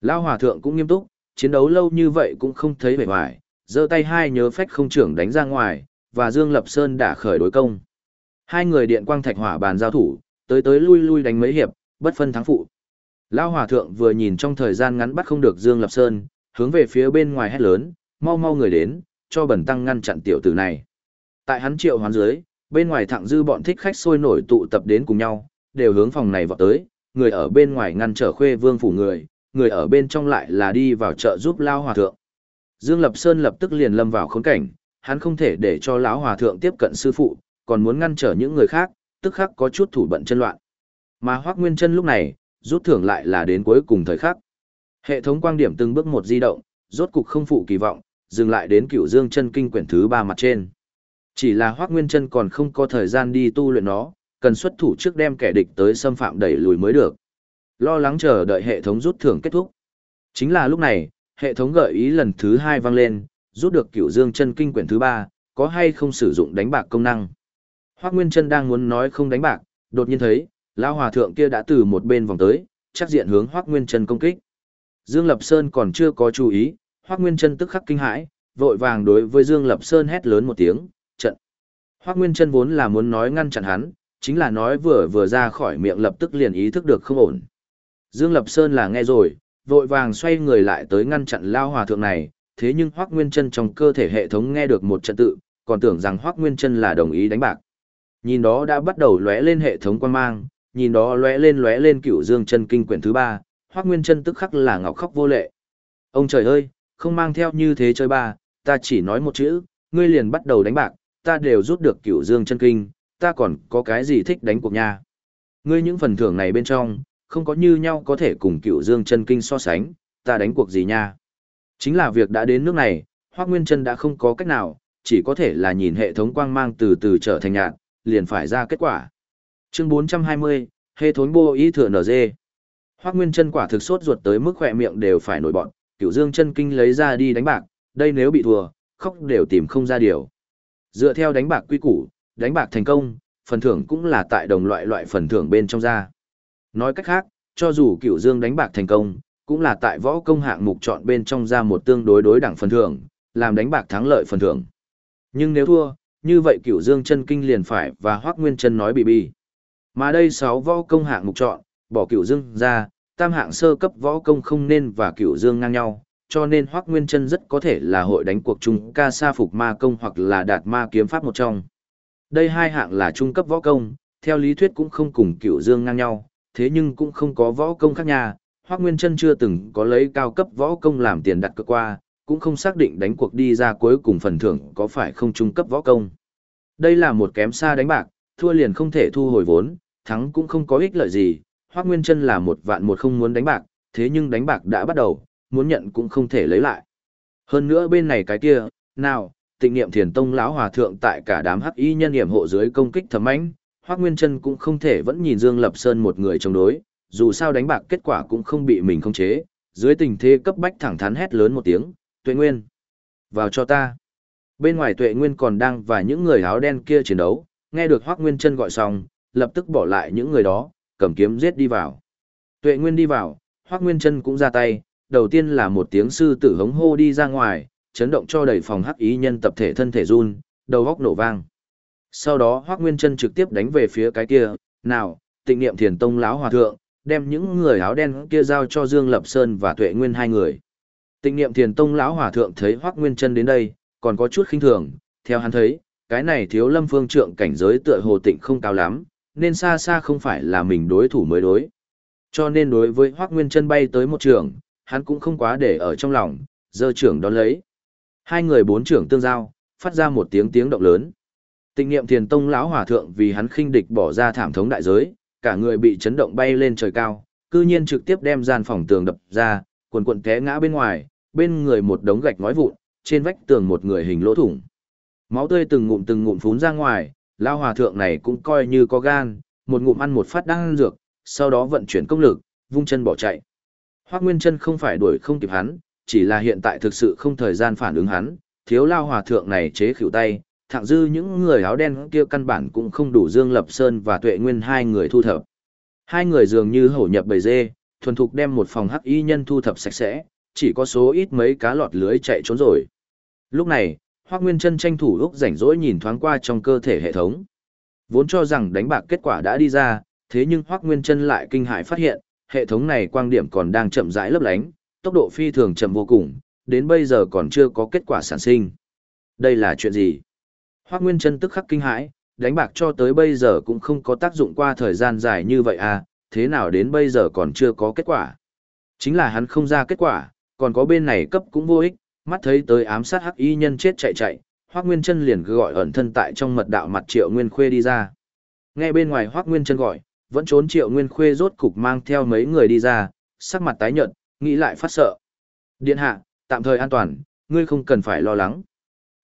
S1: Lão hòa thượng cũng nghiêm túc, chiến đấu lâu như vậy cũng không thấy vẻ ngoài giơ tay hai nhớ phách không trưởng đánh ra ngoài, và Dương Lập Sơn đã khởi đối công. Hai người điện quang thạch hỏa bàn giao thủ, tới tới lui lui đánh mấy hiệp, bất phân thắng phụ. Lão hòa thượng vừa nhìn trong thời gian ngắn bắt không được Dương Lập Sơn, hướng về phía bên ngoài hét lớn, mau mau người đến, cho bẩn tăng ngăn chặn tiểu tử này. Tại hắn triệu hoán dưới, bên ngoài thẳng dư bọn thích khách sôi nổi tụ tập đến cùng nhau, đều hướng phòng này vọt tới, người ở bên ngoài ngăn trở khuê vương phủ người, người ở bên trong lại là đi vào chợ giúp lao hòa thượng. Dương Lập Sơn lập tức liền lâm vào khốn cảnh, hắn không thể để cho lão hòa thượng tiếp cận sư phụ, còn muốn ngăn trở những người khác, tức khắc có chút thủ bận chân loạn. Mà Hoắc Nguyên Chân lúc này, rút thưởng lại là đến cuối cùng thời khắc. Hệ thống quang điểm từng bước một di động, rốt cục không phụ kỳ vọng, dừng lại đến Cửu Dương chân kinh quyển thứ ba mặt trên. Chỉ là Hoắc Nguyên Chân còn không có thời gian đi tu luyện nó, cần xuất thủ trước đem kẻ địch tới xâm phạm đẩy lùi mới được. Lo lắng chờ đợi hệ thống rút thưởng kết thúc. Chính là lúc này, hệ thống gợi ý lần thứ hai vang lên, rút được Cửu Dương chân kinh quyển thứ ba, có hay không sử dụng đánh bạc công năng. Hoắc Nguyên Chân đang muốn nói không đánh bạc, đột nhiên thấy, lão hòa thượng kia đã từ một bên vòng tới, chắc diện hướng Hoắc Nguyên Chân công kích. Dương Lập Sơn còn chưa có chú ý, Hoắc Nguyên Chân tức khắc kinh hãi, vội vàng đối với Dương Lập Sơn hét lớn một tiếng, "Trận!" Hoắc Nguyên Chân vốn là muốn nói ngăn chặn hắn, chính là nói vừa vừa ra khỏi miệng lập tức liền ý thức được không ổn. Dương Lập Sơn là nghe rồi, vội vàng xoay người lại tới ngăn chặn lao hòa thượng này, thế nhưng Hoắc Nguyên Chân trong cơ thể hệ thống nghe được một trận tự, còn tưởng rằng Hoắc Nguyên Chân là đồng ý đánh bạc. Nhìn đó đã bắt đầu lóe lên hệ thống quan mang, nhìn đó lóe lên lóe lên cửu dương chân kinh quyển thứ ba, Hoắc Nguyên Chân tức khắc là ngọc khóc vô lệ. Ông trời ơi, không mang theo như thế chơi ba, ta chỉ nói một chữ, ngươi liền bắt đầu đánh bạc, ta đều rút được cửu dương chân kinh, ta còn có cái gì thích đánh cuộc nha. Ngươi những phần thưởng này bên trong, không có như nhau có thể cùng cửu dương chân kinh so sánh, ta đánh cuộc gì nha. Chính là việc đã đến nước này, Hoác Nguyên Trân đã không có cách nào, chỉ có thể là nhìn hệ thống quang mang từ từ trở thành nhạt, liền phải ra kết quả. Chương 420, hệ thống bô ý thừa NG. Hoác Nguyên Trân quả thực sốt ruột tới mức khỏe miệng đều phải nổi bọn, Cửu dương chân kinh lấy ra đi đánh bạc, đây nếu bị thua, khóc đều tìm không ra điều. Dựa theo đánh bạc quy củ, đánh bạc thành công, phần thưởng cũng là tại đồng loại loại phần thưởng bên trong ra. Nói cách khác, cho dù Cửu dương đánh bạc thành công, cũng là tại võ công hạng mục chọn bên trong ra một tương đối đối đẳng phần thưởng, làm đánh bạc thắng lợi phần thưởng. Nhưng nếu thua, như vậy Cửu dương chân kinh liền phải và hoắc nguyên chân nói bị bi. Mà đây 6 võ công hạng mục chọn, bỏ Cửu dương ra, tam hạng sơ cấp võ công không nên và Cửu dương ngang nhau, cho nên hoắc nguyên chân rất có thể là hội đánh cuộc chung ca sa phục ma công hoặc là đạt ma kiếm pháp một trong. Đây hai hạng là trung cấp võ công, theo lý thuyết cũng không cùng Cửu dương ngang nhau, thế nhưng cũng không có võ công khác nhà, Hoắc Nguyên Chân chưa từng có lấy cao cấp võ công làm tiền đặt cược qua, cũng không xác định đánh cuộc đi ra cuối cùng phần thưởng có phải không trung cấp võ công. Đây là một kém xa đánh bạc, thua liền không thể thu hồi vốn, thắng cũng không có ích lợi gì. Hoắc Nguyên Chân là một vạn một không muốn đánh bạc, thế nhưng đánh bạc đã bắt đầu, muốn nhận cũng không thể lấy lại. Hơn nữa bên này cái kia, nào, tịnh niệm thiền tông lão hòa thượng tại cả đám hắc y nhân niệm hộ dưới công kích thầm ánh, Hoắc Nguyên Chân cũng không thể vẫn nhìn Dương Lập Sơn một người chống đối, dù sao đánh bạc kết quả cũng không bị mình khống chế, dưới tình thế cấp bách thẳng thắn hét lớn một tiếng, "Tuệ Nguyên, vào cho ta." Bên ngoài Tuệ Nguyên còn đang và những người áo đen kia chiến đấu, nghe được Hoắc Nguyên Chân gọi xong, lập tức bỏ lại những người đó, cầm kiếm giết đi vào. Tuệ Nguyên đi vào, Hoắc Nguyên Chân cũng ra tay, đầu tiên là một tiếng sư tử hống hô đi ra ngoài, chấn động cho đầy phòng hắc ý nhân tập thể thân thể run, đầu góc nổ vang. Sau đó Hoắc Nguyên Chân trực tiếp đánh về phía cái kia, "Nào, Tịnh Niệm Thiền Tông lão hòa thượng, đem những người áo đen kia giao cho Dương Lập Sơn và Tuệ Nguyên hai người." Tịnh Niệm Thiền Tông lão hòa thượng thấy Hoắc Nguyên Chân đến đây, còn có chút khinh thường, theo hắn thấy, cái này thiếu Lâm Phương trượng cảnh giới tựa hồ tịnh không cao lắm, nên xa xa không phải là mình đối thủ mới đối. Cho nên đối với Hoắc Nguyên Chân bay tới một trường, hắn cũng không quá để ở trong lòng, dơ trưởng đón lấy. Hai người bốn trưởng tương giao, phát ra một tiếng tiếng động lớn. Tịnh niệm thiền tông lão hòa thượng vì hắn khinh địch bỏ ra thảm thống đại giới, cả người bị chấn động bay lên trời cao, cư nhiên trực tiếp đem gian phòng tường đập ra, quần quần té ngã bên ngoài, bên người một đống gạch ngói vụn, trên vách tường một người hình lỗ thủng. Máu tươi từng ngụm từng ngụm phún ra ngoài, Lao hòa thượng này cũng coi như có gan, một ngụm ăn một phát đang dược, sau đó vận chuyển công lực, vung chân bỏ chạy. Hoắc Nguyên Chân không phải đuổi không kịp hắn, chỉ là hiện tại thực sự không thời gian phản ứng hắn, thiếu lao hòa thượng này chế khỉu tay, thẳng dư những người áo đen kia căn bản cũng không đủ Dương Lập Sơn và Tuệ Nguyên hai người thu thập. Hai người dường như hổ nhập bầy dê, thuần thục đem một phòng hắc y nhân thu thập sạch sẽ, chỉ có số ít mấy cá lọt lưới chạy trốn rồi. Lúc này, Hoắc Nguyên Chân tranh thủ lúc rảnh rỗi nhìn thoáng qua trong cơ thể hệ thống. Vốn cho rằng đánh bạc kết quả đã đi ra, thế nhưng Hoắc Nguyên Chân lại kinh hãi phát hiện, hệ thống này quang điểm còn đang chậm rãi lấp lánh, tốc độ phi thường chậm vô cùng, đến bây giờ còn chưa có kết quả sản sinh. Đây là chuyện gì? Hoác Nguyên Trân tức khắc kinh hãi, đánh bạc cho tới bây giờ cũng không có tác dụng qua thời gian dài như vậy à, thế nào đến bây giờ còn chưa có kết quả? Chính là hắn không ra kết quả, còn có bên này cấp cũng vô ích, mắt thấy tới ám sát hắc y nhân chết chạy chạy, Hoác Nguyên Trân liền gọi ẩn thân tại trong mật đạo mặt Triệu Nguyên Khuê đi ra. Nghe bên ngoài Hoác Nguyên Trân gọi, vẫn trốn Triệu Nguyên Khuê rốt cục mang theo mấy người đi ra, sắc mặt tái nhợt, nghĩ lại phát sợ. Điện hạ, tạm thời an toàn, ngươi không cần phải lo lắng.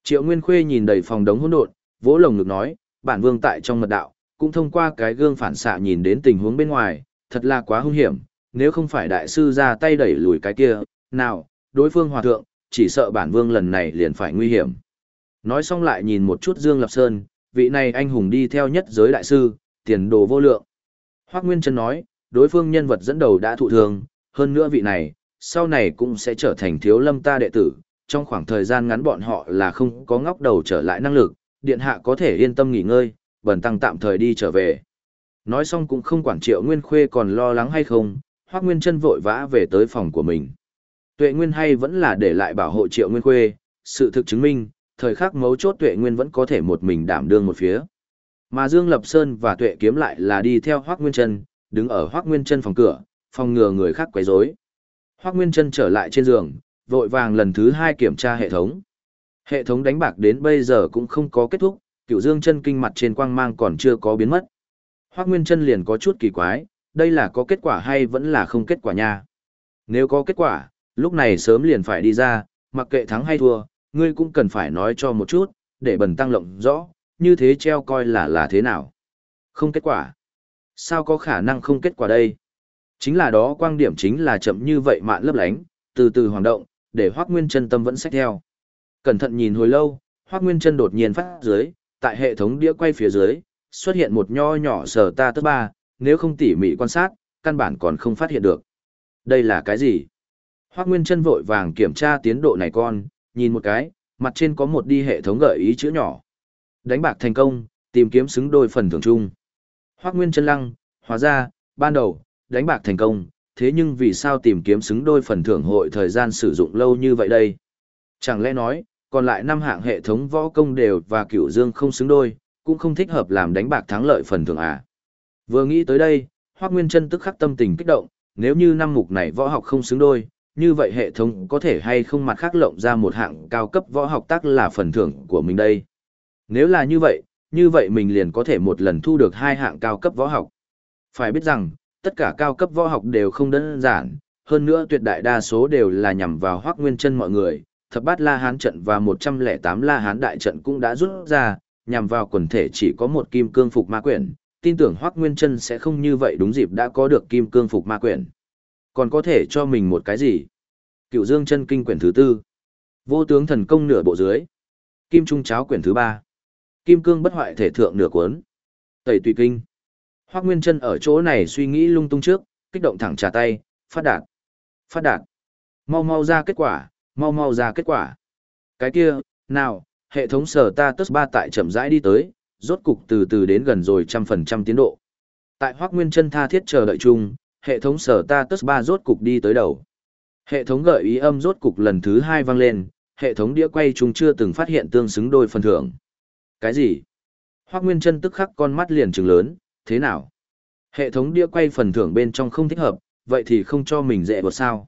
S1: Triệu Nguyên Khuê nhìn đầy phòng đống hỗn độn, vỗ lồng ngực nói, bản vương tại trong mật đạo, cũng thông qua cái gương phản xạ nhìn đến tình huống bên ngoài, thật là quá hung hiểm, nếu không phải đại sư ra tay đẩy lùi cái kia, nào, đối phương hòa thượng, chỉ sợ bản vương lần này liền phải nguy hiểm. Nói xong lại nhìn một chút Dương Lập Sơn, vị này anh hùng đi theo nhất giới đại sư, tiền đồ vô lượng. Hoắc Nguyên Trân nói, đối phương nhân vật dẫn đầu đã thụ thương, hơn nữa vị này, sau này cũng sẽ trở thành thiếu lâm ta đệ tử, trong khoảng thời gian ngắn bọn họ là không có ngóc đầu trở lại năng lực, điện hạ có thể yên tâm nghỉ ngơi, bần tăng tạm thời đi trở về. Nói xong cũng không quản triệu Nguyên Khuê còn lo lắng hay không, Hoác Nguyên chân vội vã về tới phòng của mình. Tuệ Nguyên hay vẫn là để lại bảo hộ triệu Nguyên Khuê, sự thực chứng minh, thời khắc mấu chốt Tuệ Nguyên vẫn có thể một mình đảm đương một phía. Mà Dương Lập Sơn và Tuệ Kiếm lại là đi theo Hoác Nguyên chân, đứng ở Hoác Nguyên chân phòng cửa, phòng ngừa người khác quấy rối. Hoác Nguyên chân trở lại trên giường, vội vàng lần thứ hai kiểm tra hệ thống. Hệ thống đánh bạc đến bây giờ cũng không có kết thúc, cựu dương chân kinh mặt trên quang mang còn chưa có biến mất. Hoác Nguyên chân liền có chút kỳ quái, đây là có kết quả hay vẫn là không kết quả nha. Nếu có kết quả, lúc này sớm liền phải đi ra, mặc kệ thắng hay thua, ngươi cũng cần phải nói cho một chút, để bần tăng lộng rõ, như thế treo coi là là thế nào. Không kết quả. Sao có khả năng không kết quả đây? Chính là đó quang điểm chính là chậm như vậy mạn lấp lánh, từ từ hoạt động, để Hoắc Nguyên Chân tâm vẫn sách theo. Cẩn thận nhìn hồi lâu, Hoắc Nguyên Chân đột nhiên phát dưới, tại hệ thống đĩa quay phía dưới, xuất hiện một nho nhỏ sở ta tức ba, nếu không tỉ mỉ quan sát, căn bản còn không phát hiện được. Đây là cái gì? Hoắc Nguyên Chân vội vàng kiểm tra tiến độ này con, nhìn một cái, mặt trên có một đi hệ thống gợi ý chữ nhỏ. Đánh bạc thành công, tìm kiếm xứng đôi phần thưởng chung. Hoắc Nguyên Chân lăng, hóa ra, ban đầu, đánh bạc thành công, thế nhưng vì sao tìm kiếm xứng đôi phần thưởng hội thời gian sử dụng lâu như vậy đây? Chẳng lẽ nói, còn lại năm hạng hệ thống võ công đều và cửu dương không xứng đôi, cũng không thích hợp làm đánh bạc thắng lợi phần thưởng à? Vừa nghĩ tới đây, Hoác Nguyên Trân tức khắc tâm tình kích động, nếu như năm mục này võ học không xứng đôi, như vậy hệ thống có thể hay không mặt khác lộng ra một hạng cao cấp võ học tác là phần thưởng của mình đây. Nếu là như vậy, như vậy mình liền có thể một lần thu được hai hạng cao cấp võ học. Phải biết rằng, tất cả cao cấp võ học đều không đơn giản, hơn nữa tuyệt đại đa số đều là nhằm vào Hoắc nguyên chân mọi người. Thập bát La Hán trận và 108 La Hán đại trận cũng đã rút ra, nhằm vào quần thể chỉ có một kim cương phục ma quyển, tin tưởng Hoắc nguyên chân sẽ không như vậy đúng dịp đã có được kim cương phục ma quyển. Còn có thể cho mình một cái gì? Cựu dương chân kinh quyển thứ tư. Vô tướng thần công nửa bộ dưới. Kim trung cháo quyển thứ ba. Kim cương bất hoại thể thượng nửa cuốn. Tẩy tùy kinh. Hoác Nguyên Trân ở chỗ này suy nghĩ lung tung trước, kích động thẳng trả tay, phát đạt. Phát đạt. Mau mau ra kết quả, mau mau ra kết quả. Cái kia, nào, hệ thống sở ta tức ba tại chậm rãi đi tới, rốt cục từ từ đến gần rồi trăm phần trăm tiến độ. Tại Hoác Nguyên Trân tha thiết chờ đợi chung, hệ thống sở ta tức ba rốt cục đi tới đầu. Hệ thống gợi ý âm rốt cục lần thứ hai vang lên, hệ thống đĩa quay chung chưa từng phát hiện tương xứng đôi phần thưởng. Cái gì? Hoác Nguyên Trân tức khắc con mắt liền trừng lớn, thế nào? Hệ thống đĩa quay phần thưởng bên trong không thích hợp, vậy thì không cho mình dễ bột sao.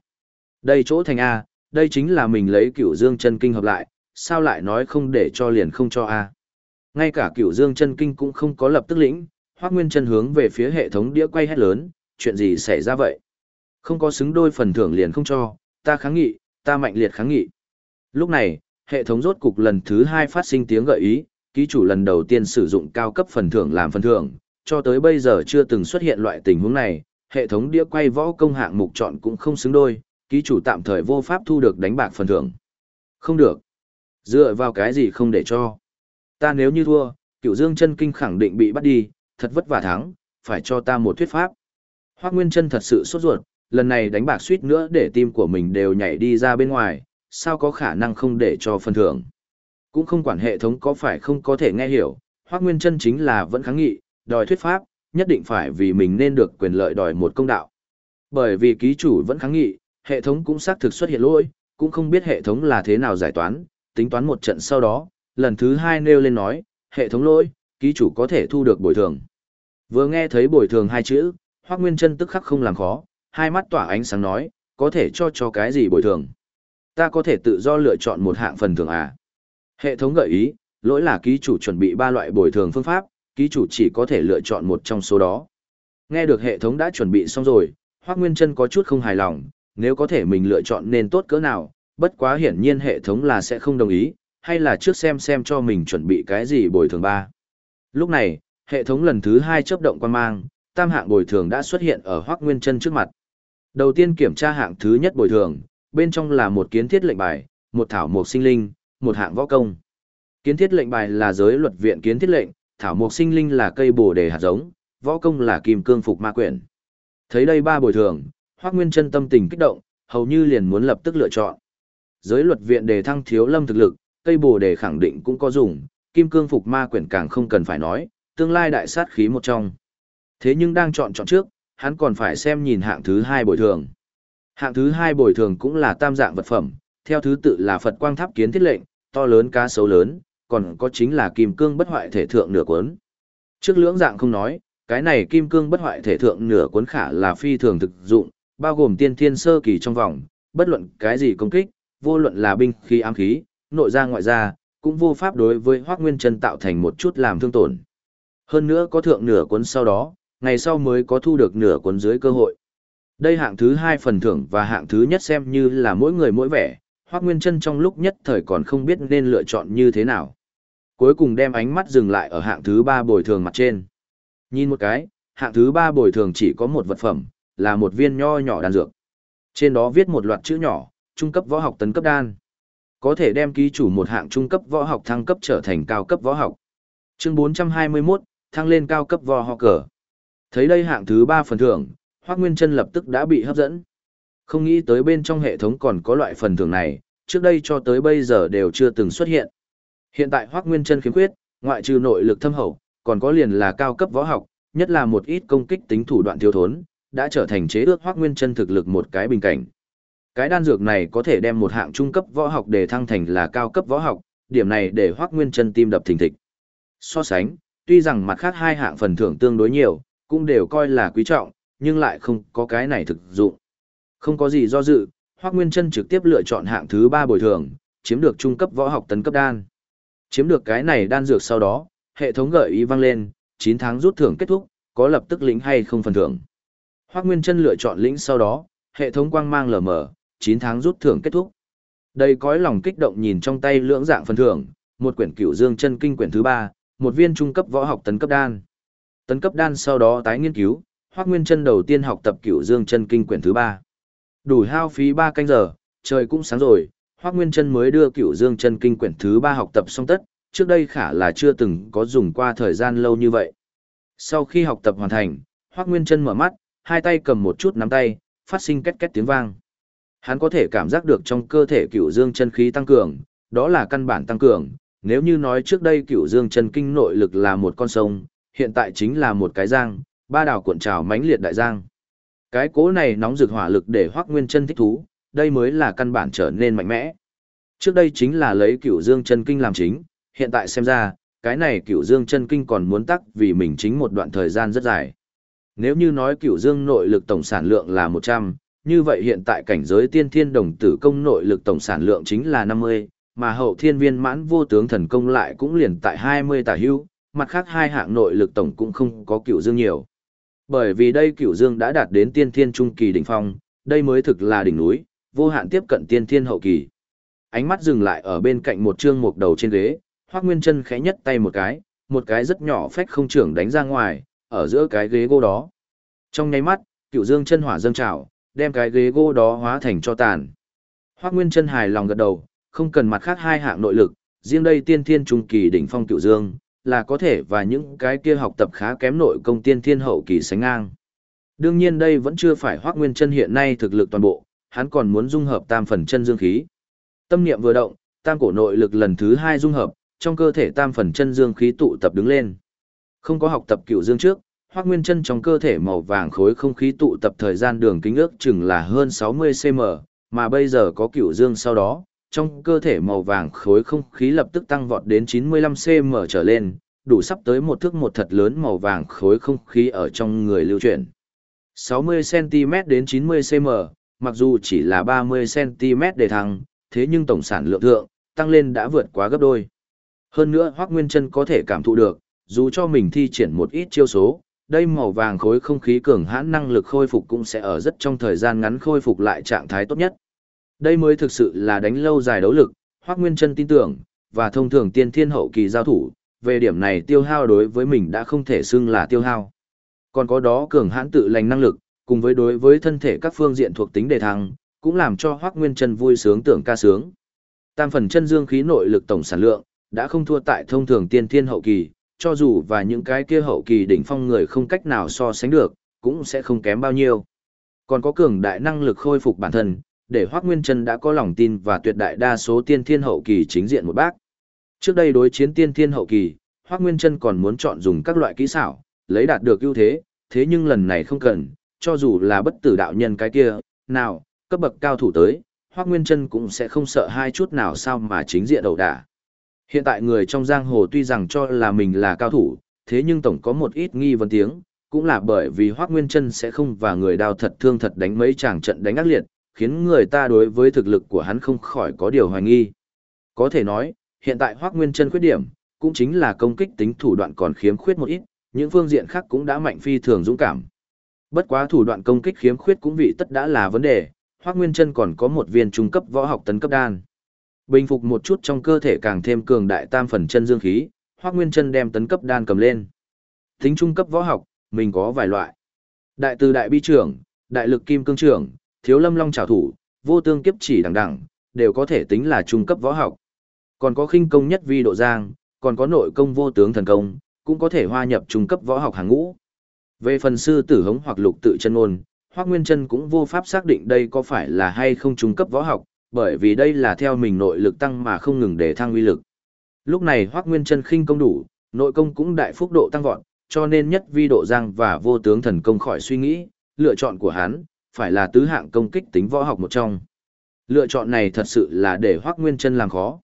S1: Đây chỗ thành A, đây chính là mình lấy cửu dương chân kinh hợp lại, sao lại nói không để cho liền không cho A. Ngay cả cửu dương chân kinh cũng không có lập tức lĩnh, Hoác Nguyên chân hướng về phía hệ thống đĩa quay hét lớn, chuyện gì xảy ra vậy? Không có xứng đôi phần thưởng liền không cho, ta kháng nghị, ta mạnh liệt kháng nghị. Lúc này, hệ thống rốt cục lần thứ hai phát sinh tiếng gợi ý, ký chủ lần đầu tiên sử dụng cao cấp phần thưởng làm phần thưởng, cho tới bây giờ chưa từng xuất hiện loại tình huống này, hệ thống đĩa quay võ công hạng mục chọn cũng không xứng đôi, ký chủ tạm thời vô pháp thu được đánh bạc phần thưởng. Không được. Dựa vào cái gì không để cho. Ta nếu như thua, cựu dương chân kinh khẳng định bị bắt đi, thật vất vả thắng, phải cho ta một thuyết pháp. Hoác Nguyên chân thật sự sốt ruột, lần này đánh bạc suýt nữa để tim của mình đều nhảy đi ra bên ngoài, sao có khả năng không để cho phần thưởng. Cũng không quản hệ thống có phải không có thể nghe hiểu, Hoác Nguyên chân chính là vẫn kháng nghị, đòi thuyết pháp, nhất định phải vì mình nên được quyền lợi đòi một công đạo. Bởi vì ký chủ vẫn kháng nghị, hệ thống cũng xác thực xuất hiện lỗi, cũng không biết hệ thống là thế nào giải toán, tính toán một trận sau đó, lần thứ hai nêu lên nói, hệ thống lỗi, ký chủ có thể thu được bồi thường. Vừa nghe thấy bồi thường hai chữ, Hoắc Nguyên Chân tức khắc không làm khó, hai mắt tỏa ánh sáng nói, có thể cho cho cái gì bồi thường. Ta có thể tự do lựa chọn một hạng phần thưởng à. Hệ thống gợi ý, lỗi là ký chủ chuẩn bị ba loại bồi thường phương pháp, ký chủ chỉ có thể lựa chọn một trong số đó. Nghe được hệ thống đã chuẩn bị xong rồi, Hoắc Nguyên Trân có chút không hài lòng, nếu có thể mình lựa chọn nên tốt cỡ nào, bất quá hiển nhiên hệ thống là sẽ không đồng ý, hay là trước xem xem cho mình chuẩn bị cái gì bồi thường ba. Lúc này, hệ thống lần thứ hai chấp động quan mang, tam hạng bồi thường đã xuất hiện ở Hoắc Nguyên Trân trước mặt. Đầu tiên kiểm tra hạng thứ nhất bồi thường, bên trong là một kiến thiết lệnh bài, một thảo một sinh linh, một hạng võ công. Kiến thiết lệnh bài là giới luật viện kiến thiết lệnh, thảo mộc sinh linh là cây bồ đề hạt giống, võ công là kim cương phục ma quyển. Thấy đây ba bồi thường, Hoắc Nguyên Chân tâm tình kích động, hầu như liền muốn lập tức lựa chọn. Giới luật viện đề thăng thiếu lâm thực lực, cây bồ đề khẳng định cũng có dùng, kim cương phục ma quyển càng không cần phải nói, tương lai đại sát khí một trong. Thế nhưng đang chọn chọn trước, hắn còn phải xem nhìn hạng thứ hai bồi thường. Hạng thứ hai bồi thường cũng là tam dạng vật phẩm, theo thứ tự là Phật quang tháp kiến thiết lệnh, to lớn cá sấu lớn, còn có chính là kim cương bất hoại thể thượng nửa cuốn. Trước lưỡng dạng không nói, cái này kim cương bất hoại thể thượng nửa cuốn khả là phi thường thực dụng, bao gồm tiên thiên sơ kỳ trong vòng, bất luận cái gì công kích, vô luận là binh khí ám khí, nội ra ngoại ra, cũng vô pháp đối với Hoắc Nguyên Chân tạo thành một chút làm thương tổn. Hơn nữa có thượng nửa cuốn sau đó, ngày sau mới có thu được nửa cuốn dưới cơ hội. Đây hạng thứ hai phần thưởng và hạng thứ nhất xem như là mỗi người mỗi vẻ, Hoắc Nguyên Chân trong lúc nhất thời còn không biết nên lựa chọn như thế nào. Cuối cùng đem ánh mắt dừng lại ở hạng thứ ba bồi thường mặt trên. Nhìn một cái, hạng thứ ba bồi thường chỉ có một vật phẩm, là một viên nho nhỏ đan dược. Trên đó viết một loạt chữ nhỏ, trung cấp võ học tấn cấp đan. Có thể đem ký chủ một hạng trung cấp võ học thăng cấp trở thành cao cấp võ học. Chương 421, thăng lên cao cấp võ học cờ. Thấy đây hạng thứ ba phần thưởng, Hoắc Nguyên Chân lập tức đã bị hấp dẫn. Không nghĩ tới bên trong hệ thống còn có loại phần thưởng này, trước đây cho tới bây giờ đều chưa từng xuất hiện. Hiện tại Hoắc Nguyên Chân khiếm khuyết, ngoại trừ nội lực thâm hậu, còn có liền là cao cấp võ học, nhất là một ít công kích tính thủ đoạn thiếu thốn, đã trở thành chế ước Hoắc Nguyên Chân thực lực một cái bình cảnh. Cái đan dược này có thể đem một hạng trung cấp võ học để thăng thành là cao cấp võ học, điểm này để Hoắc Nguyên Chân tim đập thình thịch. So sánh, tuy rằng mặt khác hai hạng phần thưởng tương đối nhiều, cũng đều coi là quý trọng, nhưng lại không có cái này thực dụng. Không có gì do dự, Hoắc Nguyên Chân trực tiếp lựa chọn hạng thứ ba bồi thường, chiếm được trung cấp võ học tấn cấp đan. Chiếm được cái này đan dược sau đó, hệ thống gợi ý vang lên, 9 tháng rút thưởng kết thúc, có lập tức lĩnh hay không phần thưởng. Hoắc Nguyên Chân lựa chọn lĩnh sau đó, hệ thống quang mang lờ mờ, 9 tháng rút thưởng kết thúc. đây cõi lòng kích động nhìn trong tay lưỡng dạng phần thưởng, một quyển Cửu Dương chân kinh quyển thứ 3, một viên trung cấp võ học tấn cấp đan. Tấn cấp đan sau đó tái nghiên cứu, Hoắc Nguyên Chân đầu tiên học tập Cửu Dương chân kinh quyển thứ 3. Đủ hao phí 3 canh giờ, trời cũng sáng rồi, Hoắc Nguyên Chân mới đưa Cửu Dương chân kinh quyển thứ 3 học tập xong tất, trước đây khả là chưa từng có dùng qua thời gian lâu như vậy. Sau khi học tập hoàn thành, Hoắc Nguyên Chân mở mắt, hai tay cầm một chút nắm tay, phát sinh két két tiếng vang. Hắn có thể cảm giác được trong cơ thể Cửu Dương chân khí tăng cường, đó là căn bản tăng cường, nếu như nói trước đây Cửu Dương chân kinh nội lực là một con sông, hiện tại chính là một cái giang, ba đảo cuộn trào mãnh liệt đại giang. Cái cố này nóng rực hỏa lực để Hoắc Nguyên Chân thích thú, đây mới là căn bản trở nên mạnh mẽ. Trước đây chính là lấy Cửu Dương chân kinh làm chính, hiện tại xem ra, cái này Cửu Dương chân kinh còn muốn tắc vì mình chính một đoạn thời gian rất dài. Nếu như nói Cửu Dương nội lực tổng sản lượng là 100, như vậy hiện tại cảnh giới tiên thiên đồng tử công nội lực tổng sản lượng chính là 50, mà hậu thiên viên mãn vô tướng thần công lại cũng liền tại 20 tả hưu, mặt khác hai hạng nội lực tổng cũng không có cựu dương nhiều. Bởi vì đây cửu dương đã đạt đến tiên thiên trung kỳ đỉnh phong, đây mới thực là đỉnh núi, vô hạn tiếp cận tiên thiên hậu kỳ. Ánh mắt dừng lại ở bên cạnh một trương mục đầu trên ghế, Hoắc Nguyên Chân khẽ nhất tay một cái, một cái rất nhỏ phách không trưởng đánh ra ngoài, ở giữa cái ghế gỗ đó. Trong nháy mắt, cửu dương chân hỏa dâng trào, đem cái ghế gỗ đó hóa thành cho tàn. Hoắc Nguyên Chân hài lòng gật đầu, không cần mặt khác hai hạng nội lực, riêng đây tiên thiên trung kỳ đỉnh phong cửu dương, là có thể và những cái kia học tập khá kém nội công tiên thiên hậu kỳ sánh ngang. Đương nhiên đây vẫn chưa phải Hoắc Nguyên Chân hiện nay thực lực toàn bộ, hắn còn muốn dung hợp tam phần chân dương khí. Tâm niệm vừa động, tam cổ nội lực lần thứ hai dung hợp, trong cơ thể tam phần chân dương khí tụ tập đứng lên. Không có học tập cựu dương trước, Hoắc Nguyên Chân trong cơ thể màu vàng khối không khí tụ tập thời gian đường kính ước chừng là hơn 60 cm, mà bây giờ có cựu dương sau đó, trong cơ thể màu vàng khối không khí lập tức tăng vọt đến 95 cm trở lên, đủ sắp tới một thước một thật lớn màu vàng khối không khí ở trong người lưu chuyển. 60 cm đến 90 cm, mặc dù chỉ là 30 cm để thăng, thế nhưng tổng sản lượng thượng, tăng lên đã vượt quá gấp đôi. Hơn nữa Hoắc Nguyên Chân có thể cảm thụ được, dù cho mình thi triển một ít chiêu số, đây màu vàng khối không khí cường hãn năng lực khôi phục cũng sẽ ở rất trong thời gian ngắn khôi phục lại trạng thái tốt nhất. Đây mới thực sự là đánh lâu dài đấu lực, Hoắc Nguyên Chân tin tưởng, và thông thường tiên thiên hậu kỳ giao thủ, về điểm này tiêu hao đối với mình đã không thể xưng là tiêu hao. Còn có đó cường hãn tự lành năng lực, cùng với đối với thân thể các phương diện thuộc tính đề thăng, cũng làm cho Hoắc Nguyên Chân vui sướng tưởng ca sướng. Tam phần chân dương khí nội lực tổng sản lượng đã không thua tại thông thường tiên thiên hậu kỳ, cho dù và những cái kia hậu kỳ đỉnh phong người không cách nào so sánh được, cũng sẽ không kém bao nhiêu. Còn có cường đại năng lực khôi phục bản thân, để Hoắc Nguyên Chân đã có lòng tin và tuyệt đại đa số tiên thiên hậu kỳ chính diện một bác. Trước đây đối chiến tiên thiên hậu kỳ, Hoắc Nguyên Chân còn muốn chọn dùng các loại kỹ xảo, lấy đạt được ưu thế, thế nhưng lần này không cần, cho dù là bất tử đạo nhân cái kia, nào, cấp bậc cao thủ tới, Hoắc Nguyên Chân cũng sẽ không sợ hai chút nào sao mà chính diện đầu đả. Hiện tại người trong giang hồ tuy rằng cho là mình là cao thủ, thế nhưng tổng có một ít nghi vấn tiếng, cũng là bởi vì Hoắc Nguyên Chân sẽ không và người đao thật thương thật đánh mấy chàng trận đánh ác liệt, khiến người ta đối với thực lực của hắn không khỏi có điều hoài nghi. Có thể nói, hiện tại Hoắc Nguyên Chân khuyết điểm, cũng chính là công kích tính thủ đoạn còn khiếm khuyết một ít, những phương diện khác cũng đã mạnh phi thường dũng cảm. Bất quá thủ đoạn công kích khiếm khuyết cũng vị tất đã là vấn đề, Hoắc Nguyên Chân còn có một viên trung cấp võ học tấn cấp đan. Bình phục một chút trong cơ thể càng thêm cường đại tam phần chân dương khí, Hoắc Nguyên Chân đem tấn cấp đan cầm lên. Tính trung cấp võ học, mình có vài loại. Đại từ đại bi trưởng, đại lực kim cương trưởng, thiếu lâm long trảo thủ, vô tương kiếp chỉ đẳng đẳng, đều có thể tính là trung cấp võ học. Còn có khinh công nhất vi độ giang, còn có nội công vô tướng thần công, cũng có thể hoa nhập trung cấp võ học hàng ngũ. Về phần sư tử hống hoặc lục tự chân ngôn, Hoắc Nguyên Chân cũng vô pháp xác định đây có phải là hay không trung cấp võ học, bởi vì đây là theo mình nội lực tăng mà không ngừng để thăng uy lực. Lúc này Hoắc Nguyên Chân khinh công đủ, nội công cũng đại phúc độ tăng vọt, cho nên nhất vi độ giang và vô tướng thần công khỏi suy nghĩ, lựa chọn của hắn phải là tứ hạng công kích tính võ học một trong. Lựa chọn này thật sự là để Hoắc Nguyên Chân làm khó.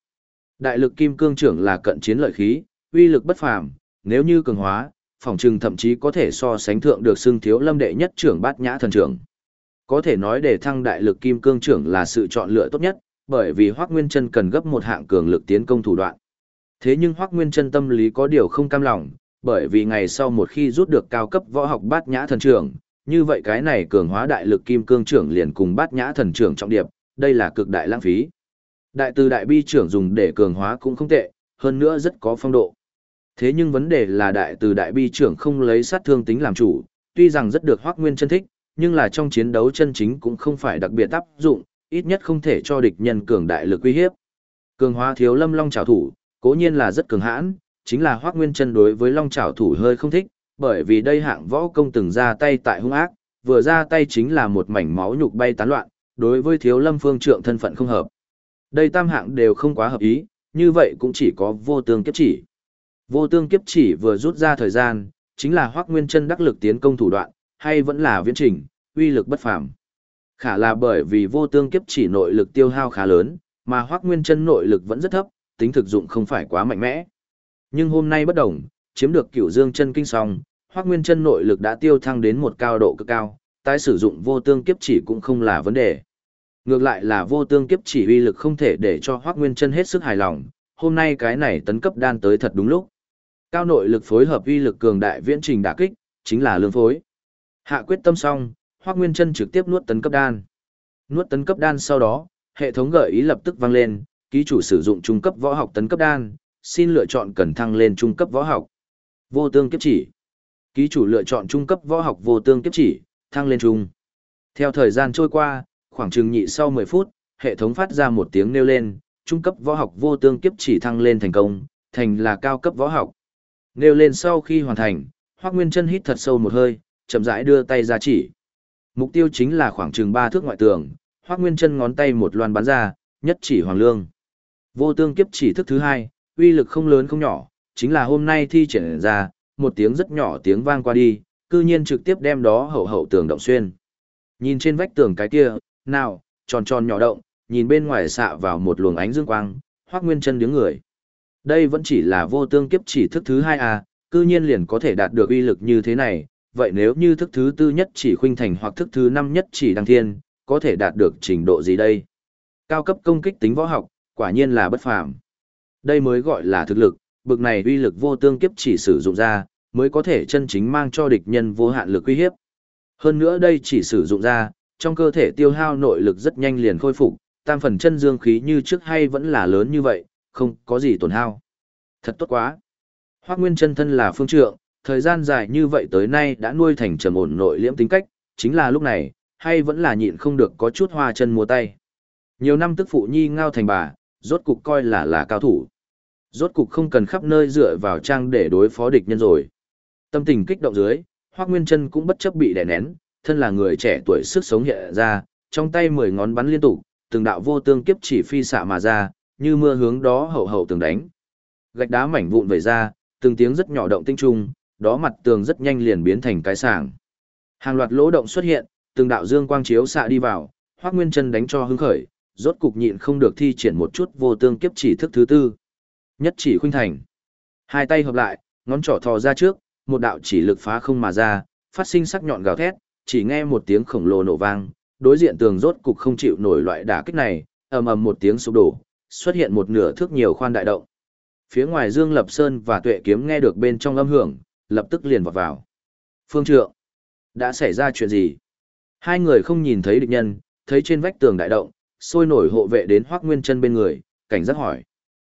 S1: Đại lực kim cương trưởng là cận chiến lợi khí, uy lực bất phàm, nếu như cường hóa, phòng trừng thậm chí có thể so sánh thượng được xưng thiếu lâm đệ nhất trưởng bát nhã thần trưởng. Có thể nói để thăng đại lực kim cương trưởng là sự chọn lựa tốt nhất, bởi vì Hoắc Nguyên Chân cần gấp một hạng cường lực tiến công thủ đoạn. Thế nhưng Hoắc Nguyên Chân tâm lý có điều không cam lòng, bởi vì ngày sau một khi rút được cao cấp võ học bát nhã thần trưởng, như vậy cái này cường hóa đại lực kim cương trưởng liền cùng bát nhã thần trưởng trọng điệp, đây là cực đại lãng phí. Đại từ đại bi trưởng dùng để cường hóa cũng không tệ, hơn nữa rất có phong độ. Thế nhưng vấn đề là đại từ đại bi trưởng không lấy sát thương tính làm chủ, tuy rằng rất được Hoắc Nguyên chân thích, nhưng là trong chiến đấu chân chính cũng không phải đặc biệt áp dụng, ít nhất không thể cho địch nhân cường đại lực uy hiếp. Cường hóa thiếu lâm long trảo thủ, cố nhiên là rất cường hãn, chính là Hoắc Nguyên chân đối với long trảo thủ hơi không thích, bởi vì đây hạng võ công từng ra tay tại hung ác, vừa ra tay chính là một mảnh máu nhục bay tán loạn, đối với thiếu lâm phương trượng thân phận không hợp. Đây tam hạng đều không quá hợp ý, như vậy cũng chỉ có vô tương kiếp chỉ. Vô tương kiếp chỉ vừa rút ra thời gian, chính là Hoắc Nguyên Chân đắc lực tiến công thủ đoạn, hay vẫn là viễn trình, uy lực bất phàm. Khả là bởi vì vô tương kiếp chỉ nội lực tiêu hao khá lớn, mà Hoắc Nguyên Chân nội lực vẫn rất thấp, tính thực dụng không phải quá mạnh mẽ. Nhưng hôm nay bất đồng, chiếm được Cửu Dương chân kinh song, Hoắc Nguyên Chân nội lực đã tiêu thăng đến một cao độ cực cao, tái sử dụng vô tương kiếp chỉ cũng không là vấn đề. Ngược lại là vô tương kiếp chỉ uy lực không thể để cho Hoắc Nguyên Chân hết sức hài lòng, hôm nay cái này tấn cấp đan tới thật đúng lúc. Cao nội lực phối hợp uy lực cường đại viễn trình đả kích, chính là lương phối. Hạ quyết tâm xong, Hoắc Nguyên Chân trực tiếp nuốt tấn cấp đan. Nuốt tấn cấp đan sau đó, hệ thống gợi ý lập tức vang lên, ký chủ sử dụng trung cấp võ học tấn cấp đan, xin lựa chọn cần thăng lên trung cấp võ học. Vô tương kiếp chỉ. Ký chủ lựa chọn trung cấp võ học vô tương kiếp chỉ, thăng lên trung. Theo thời gian trôi qua, khoảng chừng nhị sau 10 phút, hệ thống phát ra một tiếng nêu lên, trung cấp võ học vô tương kiếp chỉ thăng lên thành công, thành là cao cấp võ học. Nêu lên sau khi hoàn thành, Hoắc Nguyên Chân hít thật sâu một hơi, chậm rãi đưa tay ra chỉ. Mục tiêu chính là khoảng chừng 3 thước ngoại tường, Hoắc Nguyên Chân ngón tay một loan bắn ra, nhất chỉ hoàng lương. Vô tương kiếp chỉ thức thứ hai, uy lực không lớn không nhỏ, chính là hôm nay thi triển ra, một tiếng rất nhỏ tiếng vang qua đi, cư nhiên trực tiếp đem đó hậu hậu tường động xuyên. Nhìn trên vách tường cái kia, nào, tròn tròn nhỏ động, nhìn bên ngoài xạ vào một luồng ánh dương quang, Hoắc Nguyên Chân đứng người. Đây vẫn chỉ là vô tương kiếp chỉ thức thứ hai à, cư nhiên liền có thể đạt được uy lực như thế này, vậy nếu như thức thứ tư nhất chỉ khuynh thành hoặc thức thứ năm nhất chỉ đăng thiên, có thể đạt được trình độ gì đây? Cao cấp công kích tính võ học, quả nhiên là bất phàm. Đây mới gọi là thực lực, bực này uy lực vô tương kiếp chỉ sử dụng ra, mới có thể chân chính mang cho địch nhân vô hạn lực uy hiếp. Hơn nữa đây chỉ sử dụng ra, trong cơ thể tiêu hao nội lực rất nhanh liền khôi phục, tam phần chân dương khí như trước hay vẫn là lớn như vậy, không có gì tổn hao. Thật tốt quá. Hoác Nguyên chân thân là phương trượng, thời gian dài như vậy tới nay đã nuôi thành trầm ổn nội liễm tính cách, chính là lúc này, hay vẫn là nhịn không được có chút hoa chân múa tay. Nhiều năm tức phụ nhi ngao thành bà, rốt cục coi là là cao thủ. Rốt cục không cần khắp nơi dựa vào trang để đối phó địch nhân rồi. Tâm tình kích động dưới, Hoắc Nguyên Chân cũng bất chấp bị đè nén, thân là người trẻ tuổi sức sống hiện ra, trong tay mười ngón bắn liên tục, từng đạo vô tương kiếp chỉ phi xạ mà ra, như mưa hướng đó hậu hậu tường đánh. Gạch đá mảnh vụn vẩy ra, từng tiếng rất nhỏ động tinh trung, đó mặt tường rất nhanh liền biến thành cái sàng. Hàng loạt lỗ động xuất hiện, từng đạo dương quang chiếu xạ đi vào, Hoắc Nguyên Chân đánh cho hứng khởi, rốt cục nhịn không được thi triển một chút vô tương kiếp chỉ thức thứ tư. Nhất chỉ khuynh thành. Hai tay hợp lại, ngón trỏ thò ra trước, một đạo chỉ lực phá không mà ra, phát sinh sắc nhọn gào thét, chỉ nghe một tiếng khổng lồ nổ vang, đối diện tường rốt cục không chịu nổi loại đả kích này, ầm ầm một tiếng sụp đổ, xuất hiện một nửa thước nhiều khoan đại động. Phía ngoài Dương Lập Sơn và Tuệ Kiếm nghe được bên trong âm hưởng, lập tức liền vọt vào. Phương trượng, đã xảy ra chuyện gì? Hai người không nhìn thấy địch nhân, thấy trên vách tường đại động, sôi nổi hộ vệ đến Hoắc Nguyên Chân bên người, cảnh giác hỏi.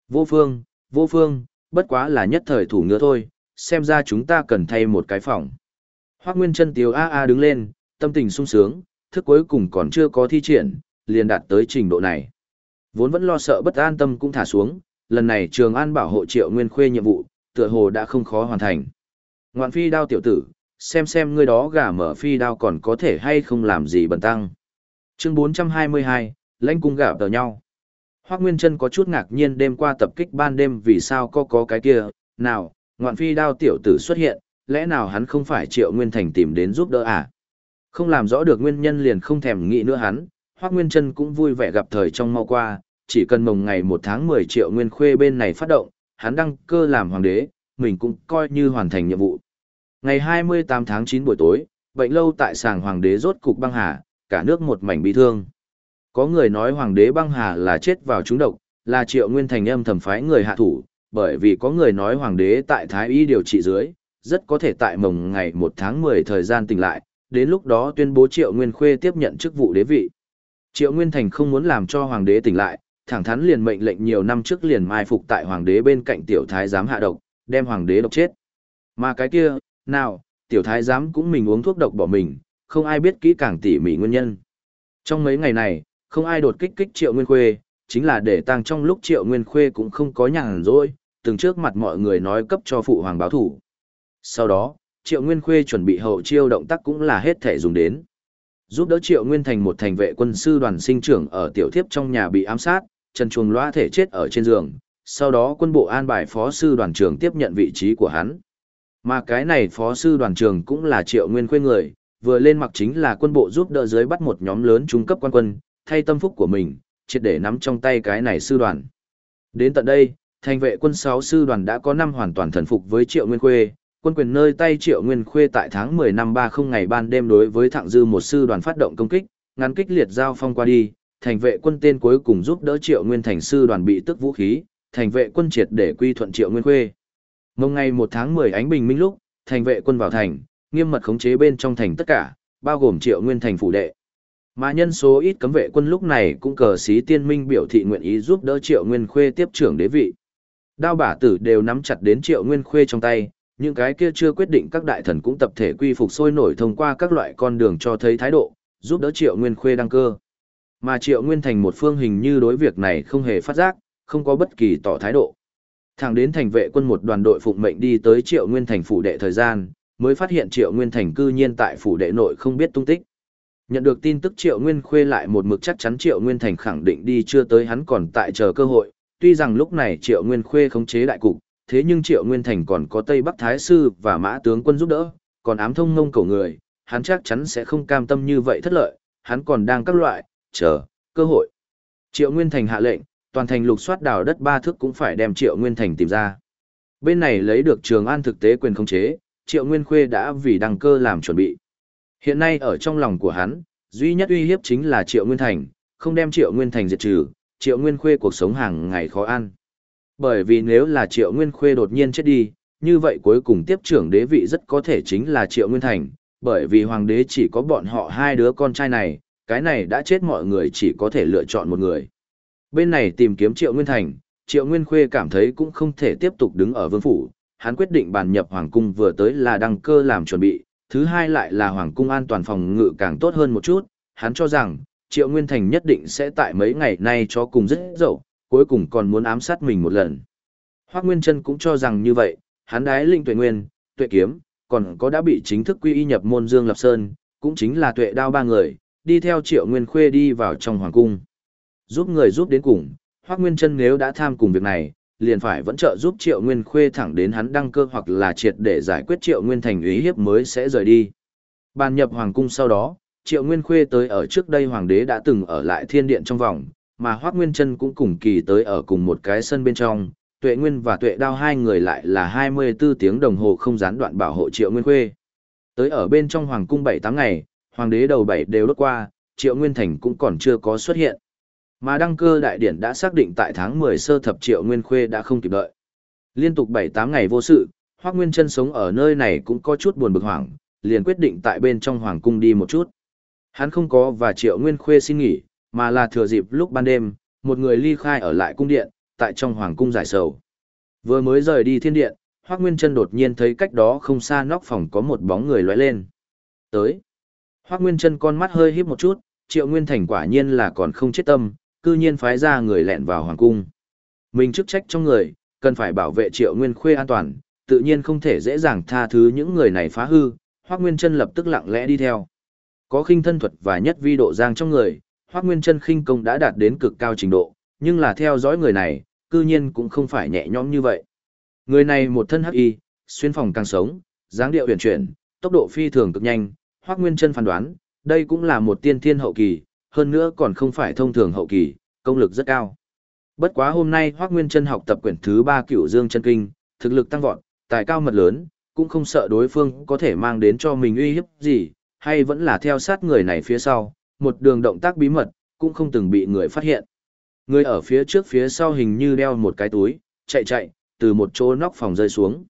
S1: Vô phương, vô phương, bất quá là nhất thời thủ ngựa thôi, xem ra chúng ta cần thay một cái phòng. Hoác Nguyên chân tiếu a a đứng lên, tâm tình sung sướng, thức cuối cùng còn chưa có thi triển, liền đạt tới trình độ này. Vốn vẫn lo sợ bất an tâm cũng thả xuống, lần này trường an bảo hộ triệu nguyên khuê nhiệm vụ, tựa hồ đã không khó hoàn thành. Ngoạn phi đao tiểu tử, xem xem ngươi đó gà mở phi đao còn có thể hay không làm gì bẩn tăng. Chương 422, lãnh cung gà tờ nhau. Hoác Nguyên Trân có chút ngạc nhiên đêm qua tập kích ban đêm vì sao có có cái kia, nào, ngoạn phi đao tiểu tử xuất hiện, lẽ nào hắn không phải triệu Nguyên Thành tìm đến giúp đỡ à? Không làm rõ được nguyên nhân liền không thèm nghĩ nữa hắn, Hoác Nguyên Trân cũng vui vẻ gặp thời trong mau qua, chỉ cần mồng ngày một tháng mười triệu nguyên khuê bên này phát động, hắn đăng cơ làm hoàng đế, mình cũng coi như hoàn thành nhiệm vụ. Ngày hai mươi tám tháng chín buổi tối, bệnh lâu tại sàng hoàng đế rốt cục băng hà, cả nước một mảnh bi thương. Có người nói hoàng đế băng hà là chết vào trúng độc, là triệu nguyên thành âm thầm phái người hạ thủ, bởi vì có người nói hoàng đế tại thái y điều trị dưới, rất có thể tại mồng ngày 1 tháng 10 thời gian tỉnh lại, đến lúc đó tuyên bố triệu nguyên khuê tiếp nhận chức vụ đế vị. Triệu Nguyên Thành không muốn làm cho hoàng đế tỉnh lại, thẳng thắn liền mệnh lệnh nhiều năm trước liền mai phục tại hoàng đế bên cạnh tiểu thái giám hạ độc, đem hoàng đế độc chết. Mà cái kia, nào, tiểu thái giám cũng mình uống thuốc độc bỏ mình, không ai biết kỹ càng tỉ mỉ nguyên nhân. Trong mấy ngày này, không ai đột kích kích Triệu Nguyên Khuê, chính là để tăng trong lúc Triệu Nguyên Khuê cũng không có nhàn rỗi, từng trước mặt mọi người nói cấp cho phụ hoàng báo thủ. Sau đó, Triệu Nguyên Khuê chuẩn bị hậu chiêu động tác cũng là hết thể dùng đến. Giúp đỡ Triệu Nguyên thành một thành vệ quân sư đoàn sinh trưởng ở tiểu thiếp trong nhà bị ám sát, Trần Chuồng loa thể chết ở trên giường, sau đó quân bộ an bài phó sư đoàn trưởng tiếp nhận vị trí của hắn. Mà cái này phó sư đoàn trưởng cũng là Triệu Nguyên Khuê người, vừa lên mặc chính là quân bộ giúp đỡ dưới bắt một nhóm lớn trung cấp quan quân, thay tâm phúc của mình, triệt để nắm trong tay cái này sư đoàn. Đến tận đây, thành vệ quân 6 sư đoàn đã có năm hoàn toàn thần phục với Triệu Nguyên Khuê, quân quyền nơi tay Triệu Nguyên Khuê tại tháng 10 năm 30 ngày ban đêm đối với thạng dư một sư đoàn phát động công kích, ngắn kích liệt giao phong qua đi, thành vệ quân tên cuối cùng giúp đỡ Triệu Nguyên thành sư đoàn bị tức vũ khí, thành vệ quân triệt để quy thuận Triệu Nguyên Khuê. Mông ngày 1 tháng 10 ánh bình minh lúc, thành vệ quân vào thành, nghiêm mật khống chế bên trong thành tất cả, bao gồm Triệu Nguyên thành phủ đệ. Mà nhân số ít cấm vệ quân lúc này cũng cờ sĩ tiên minh biểu thị nguyện ý giúp đỡ Triệu Nguyên Khuê tiếp trưởng đế vị. Đao bả tử đều nắm chặt đến Triệu Nguyên Khuê trong tay, những cái kia chưa quyết định các đại thần cũng tập thể quy phục sôi nổi thông qua các loại con đường cho thấy thái độ, giúp đỡ Triệu Nguyên Khuê đăng cơ. Mà Triệu Nguyên thành một phương hình như đối việc này không hề phát giác, không có bất kỳ tỏ thái độ. Thẳng đến thành vệ quân một đoàn đội phụng mệnh đi tới Triệu Nguyên thành phủ đệ thời gian, mới phát hiện Triệu Nguyên thành cư nhiên tại phủ đệ nội không biết tung tích. Nhận được tin tức Triệu Nguyên Khuê lại một mực chắc chắn Triệu Nguyên thành khẳng định đi chưa tới hắn còn tại chờ cơ hội, tuy rằng lúc này Triệu Nguyên Khuê khống chế đại cục, thế nhưng Triệu Nguyên thành còn có Tây Bắc Thái sư và Mã tướng quân giúp đỡ, còn ám thông ngông cầu người, hắn chắc chắn sẽ không cam tâm như vậy thất lợi, hắn còn đang các loại chờ cơ hội. Triệu Nguyên thành hạ lệnh, toàn thành lục soát đào đất ba thước cũng phải đem Triệu Nguyên Thành tìm ra. Bên này lấy được Trường An thực tế quyền khống chế, Triệu Nguyên Khuê đã vì đăng cơ làm chuẩn bị. Hiện nay ở trong lòng của hắn, duy nhất uy hiếp chính là Triệu Nguyên Thành, không đem Triệu Nguyên Thành diệt trừ, Triệu Nguyên Khuê cuộc sống hàng ngày khó ăn. Bởi vì nếu là Triệu Nguyên Khuê đột nhiên chết đi, như vậy cuối cùng tiếp trưởng đế vị rất có thể chính là Triệu Nguyên Thành, bởi vì hoàng đế chỉ có bọn họ hai đứa con trai này, cái này đã chết mọi người chỉ có thể lựa chọn một người. Bên này tìm kiếm Triệu Nguyên Thành, Triệu Nguyên Khuê cảm thấy cũng không thể tiếp tục đứng ở vương phủ, hắn quyết định bàn nhập hoàng cung vừa tới là đăng cơ làm chuẩn bị, thứ hai lại là hoàng cung an toàn phòng ngự càng tốt hơn một chút, hắn cho rằng Triệu Nguyên Thành nhất định sẽ tại mấy ngày nay cho cùng rất dậu, cuối cùng còn muốn ám sát mình một lần. Hoắc Nguyên Trân cũng cho rằng như vậy, hắn đái linh tuệ nguyên, tuệ kiếm, còn có đã bị chính thức quy y nhập môn Dương Lập Sơn, cũng chính là tuệ đao ba người, đi theo Triệu Nguyên Khuê đi vào trong hoàng cung. Giúp người giúp đến cùng, Hoác Nguyên Trân nếu đã tham cùng việc này, liền phải vẫn trợ giúp Triệu Nguyên Khuê thẳng đến hắn đăng cơ hoặc là triệt để giải quyết Triệu Nguyên thành ý hiếp mới sẽ rời đi. Bàn nhập hoàng cung sau đó, Triệu Nguyên Khuê tới ở trước đây hoàng đế đã từng ở lại thiên điện trong vòng, mà Hoác Nguyên Trân cũng cùng kỳ tới ở cùng một cái sân bên trong, Tuệ Nguyên và Tuệ Đao hai người lại là 24 tiếng đồng hồ không gián đoạn bảo hộ Triệu Nguyên Khuê. Tới ở bên trong hoàng cung 7-8 ngày, hoàng đế đầu bảy đều đốt qua, Triệu Nguyên Thành cũng còn chưa có xuất hiện. Mà đăng cơ đại điển đã xác định tại tháng 10 sơ thập triệu nguyên khuê đã không kịp đợi. Liên tục 7-8 ngày vô sự, Hoác Nguyên chân sống ở nơi này cũng có chút buồn bực hoảng, liền quyết định tại bên trong hoàng cung đi một chút. Hắn không có và triệu nguyên khuê xin nghỉ, mà là thừa dịp lúc ban đêm, một người ly khai ở lại cung điện, tại trong hoàng cung giải sầu. Vừa mới rời đi thiên điện, Hoác Nguyên chân đột nhiên thấy cách đó không xa nóc phòng có một bóng người lóe lên. Tới. Hoác Nguyên chân con mắt hơi híp một chút, triệu nguyên thành quả nhiên là còn không chết tâm, cư nhiên phái ra người lẹn vào hoàng cung. Mình chức trách trong người, cần phải bảo vệ triệu nguyên khuê an toàn, tự nhiên không thể dễ dàng tha thứ những người này phá hư, Hoắc Nguyên Chân lập tức lặng lẽ đi theo. Có khinh thân thuật và nhất vi độ giang trong người, Hoắc Nguyên Chân khinh công đã đạt đến cực cao trình độ, nhưng là theo dõi người này, cư nhiên cũng không phải nhẹ nhõm như vậy. Người này một thân hắc y, xuyên phòng càng sống, dáng điệu uyển chuyển, tốc độ phi thường cực nhanh, Hoắc Nguyên Chân phán đoán, đây cũng là một tiên thiên hậu kỳ, hơn nữa còn không phải thông thường hậu kỳ, công lực rất cao. Bất quá hôm nay Hoắc Nguyên Chân học tập quyển thứ 3 Cửu Dương chân kinh, thực lực tăng vọt, tài cao mật lớn, cũng không sợ đối phương có thể mang đến cho mình uy hiếp gì, hay vẫn là theo sát người này phía sau, một đường động tác bí mật, cũng không từng bị người phát hiện. Người ở phía trước phía sau hình như đeo một cái túi, chạy chạy, từ một chỗ nóc phòng rơi xuống.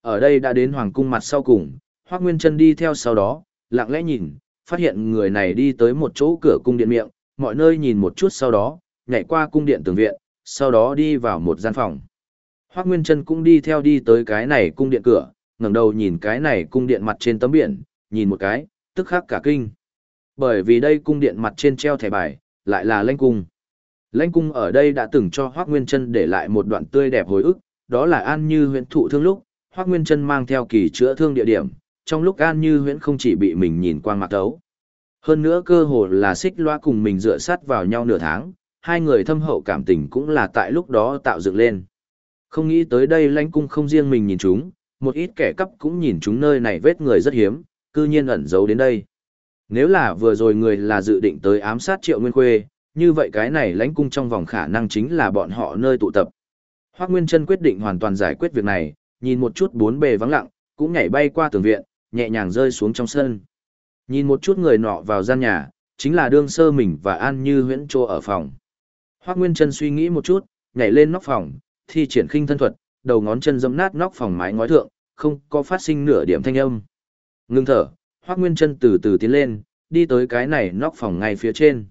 S1: Ở đây đã đến hoàng cung mặt sau cùng, Hoắc Nguyên Chân đi theo sau đó, lặng lẽ nhìn, phát hiện người này đi tới một chỗ cửa cung điện miệng, mọi nơi nhìn một chút sau đó, nhảy qua cung điện tường viện, sau đó đi vào một gian phòng. Hoác Nguyên Trân cũng đi theo đi tới cái này cung điện cửa, ngẩng đầu nhìn cái này cung điện mặt trên tấm biển, nhìn một cái, tức khắc cả kinh. Bởi vì đây cung điện mặt trên treo thẻ bài, lại là lãnh cung. Lãnh cung ở đây đã từng cho Hoác Nguyên Trân để lại một đoạn tươi đẹp hồi ức, đó là an như huyện thụ thương lúc, Hoác Nguyên Trân mang theo kỳ chữa thương địa điểm, trong lúc An Như Huyễn không chỉ bị mình nhìn quang mặt tấu. Hơn nữa cơ hồ là xích loa cùng mình dựa sát vào nhau nửa tháng, hai người thâm hậu cảm tình cũng là tại lúc đó tạo dựng lên. Không nghĩ tới đây lãnh cung không riêng mình nhìn chúng, một ít kẻ cắp cũng nhìn chúng nơi này vết người rất hiếm, cư nhiên ẩn giấu đến đây. Nếu là vừa rồi người là dự định tới ám sát triệu nguyên khuê, như vậy cái này lãnh cung trong vòng khả năng chính là bọn họ nơi tụ tập. hoắc Nguyên chân quyết định hoàn toàn giải quyết việc này, nhìn một chút bốn bề vắng lặng, cũng nhảy bay qua tường viện, nhẹ nhàng rơi xuống trong sân. Nhìn một chút người nọ vào gian nhà, chính là đương sơ mình và An Như huyễn trô ở phòng. hoắc Nguyên chân suy nghĩ một chút, nhảy lên nóc phòng, thi triển khinh thân thuật, đầu ngón chân dẫm nát nóc phòng mái ngói thượng, không có phát sinh nửa điểm thanh âm. Ngưng thở, Hoác Nguyên Trân từ từ tiến lên, đi tới cái này nóc phòng ngay phía trên.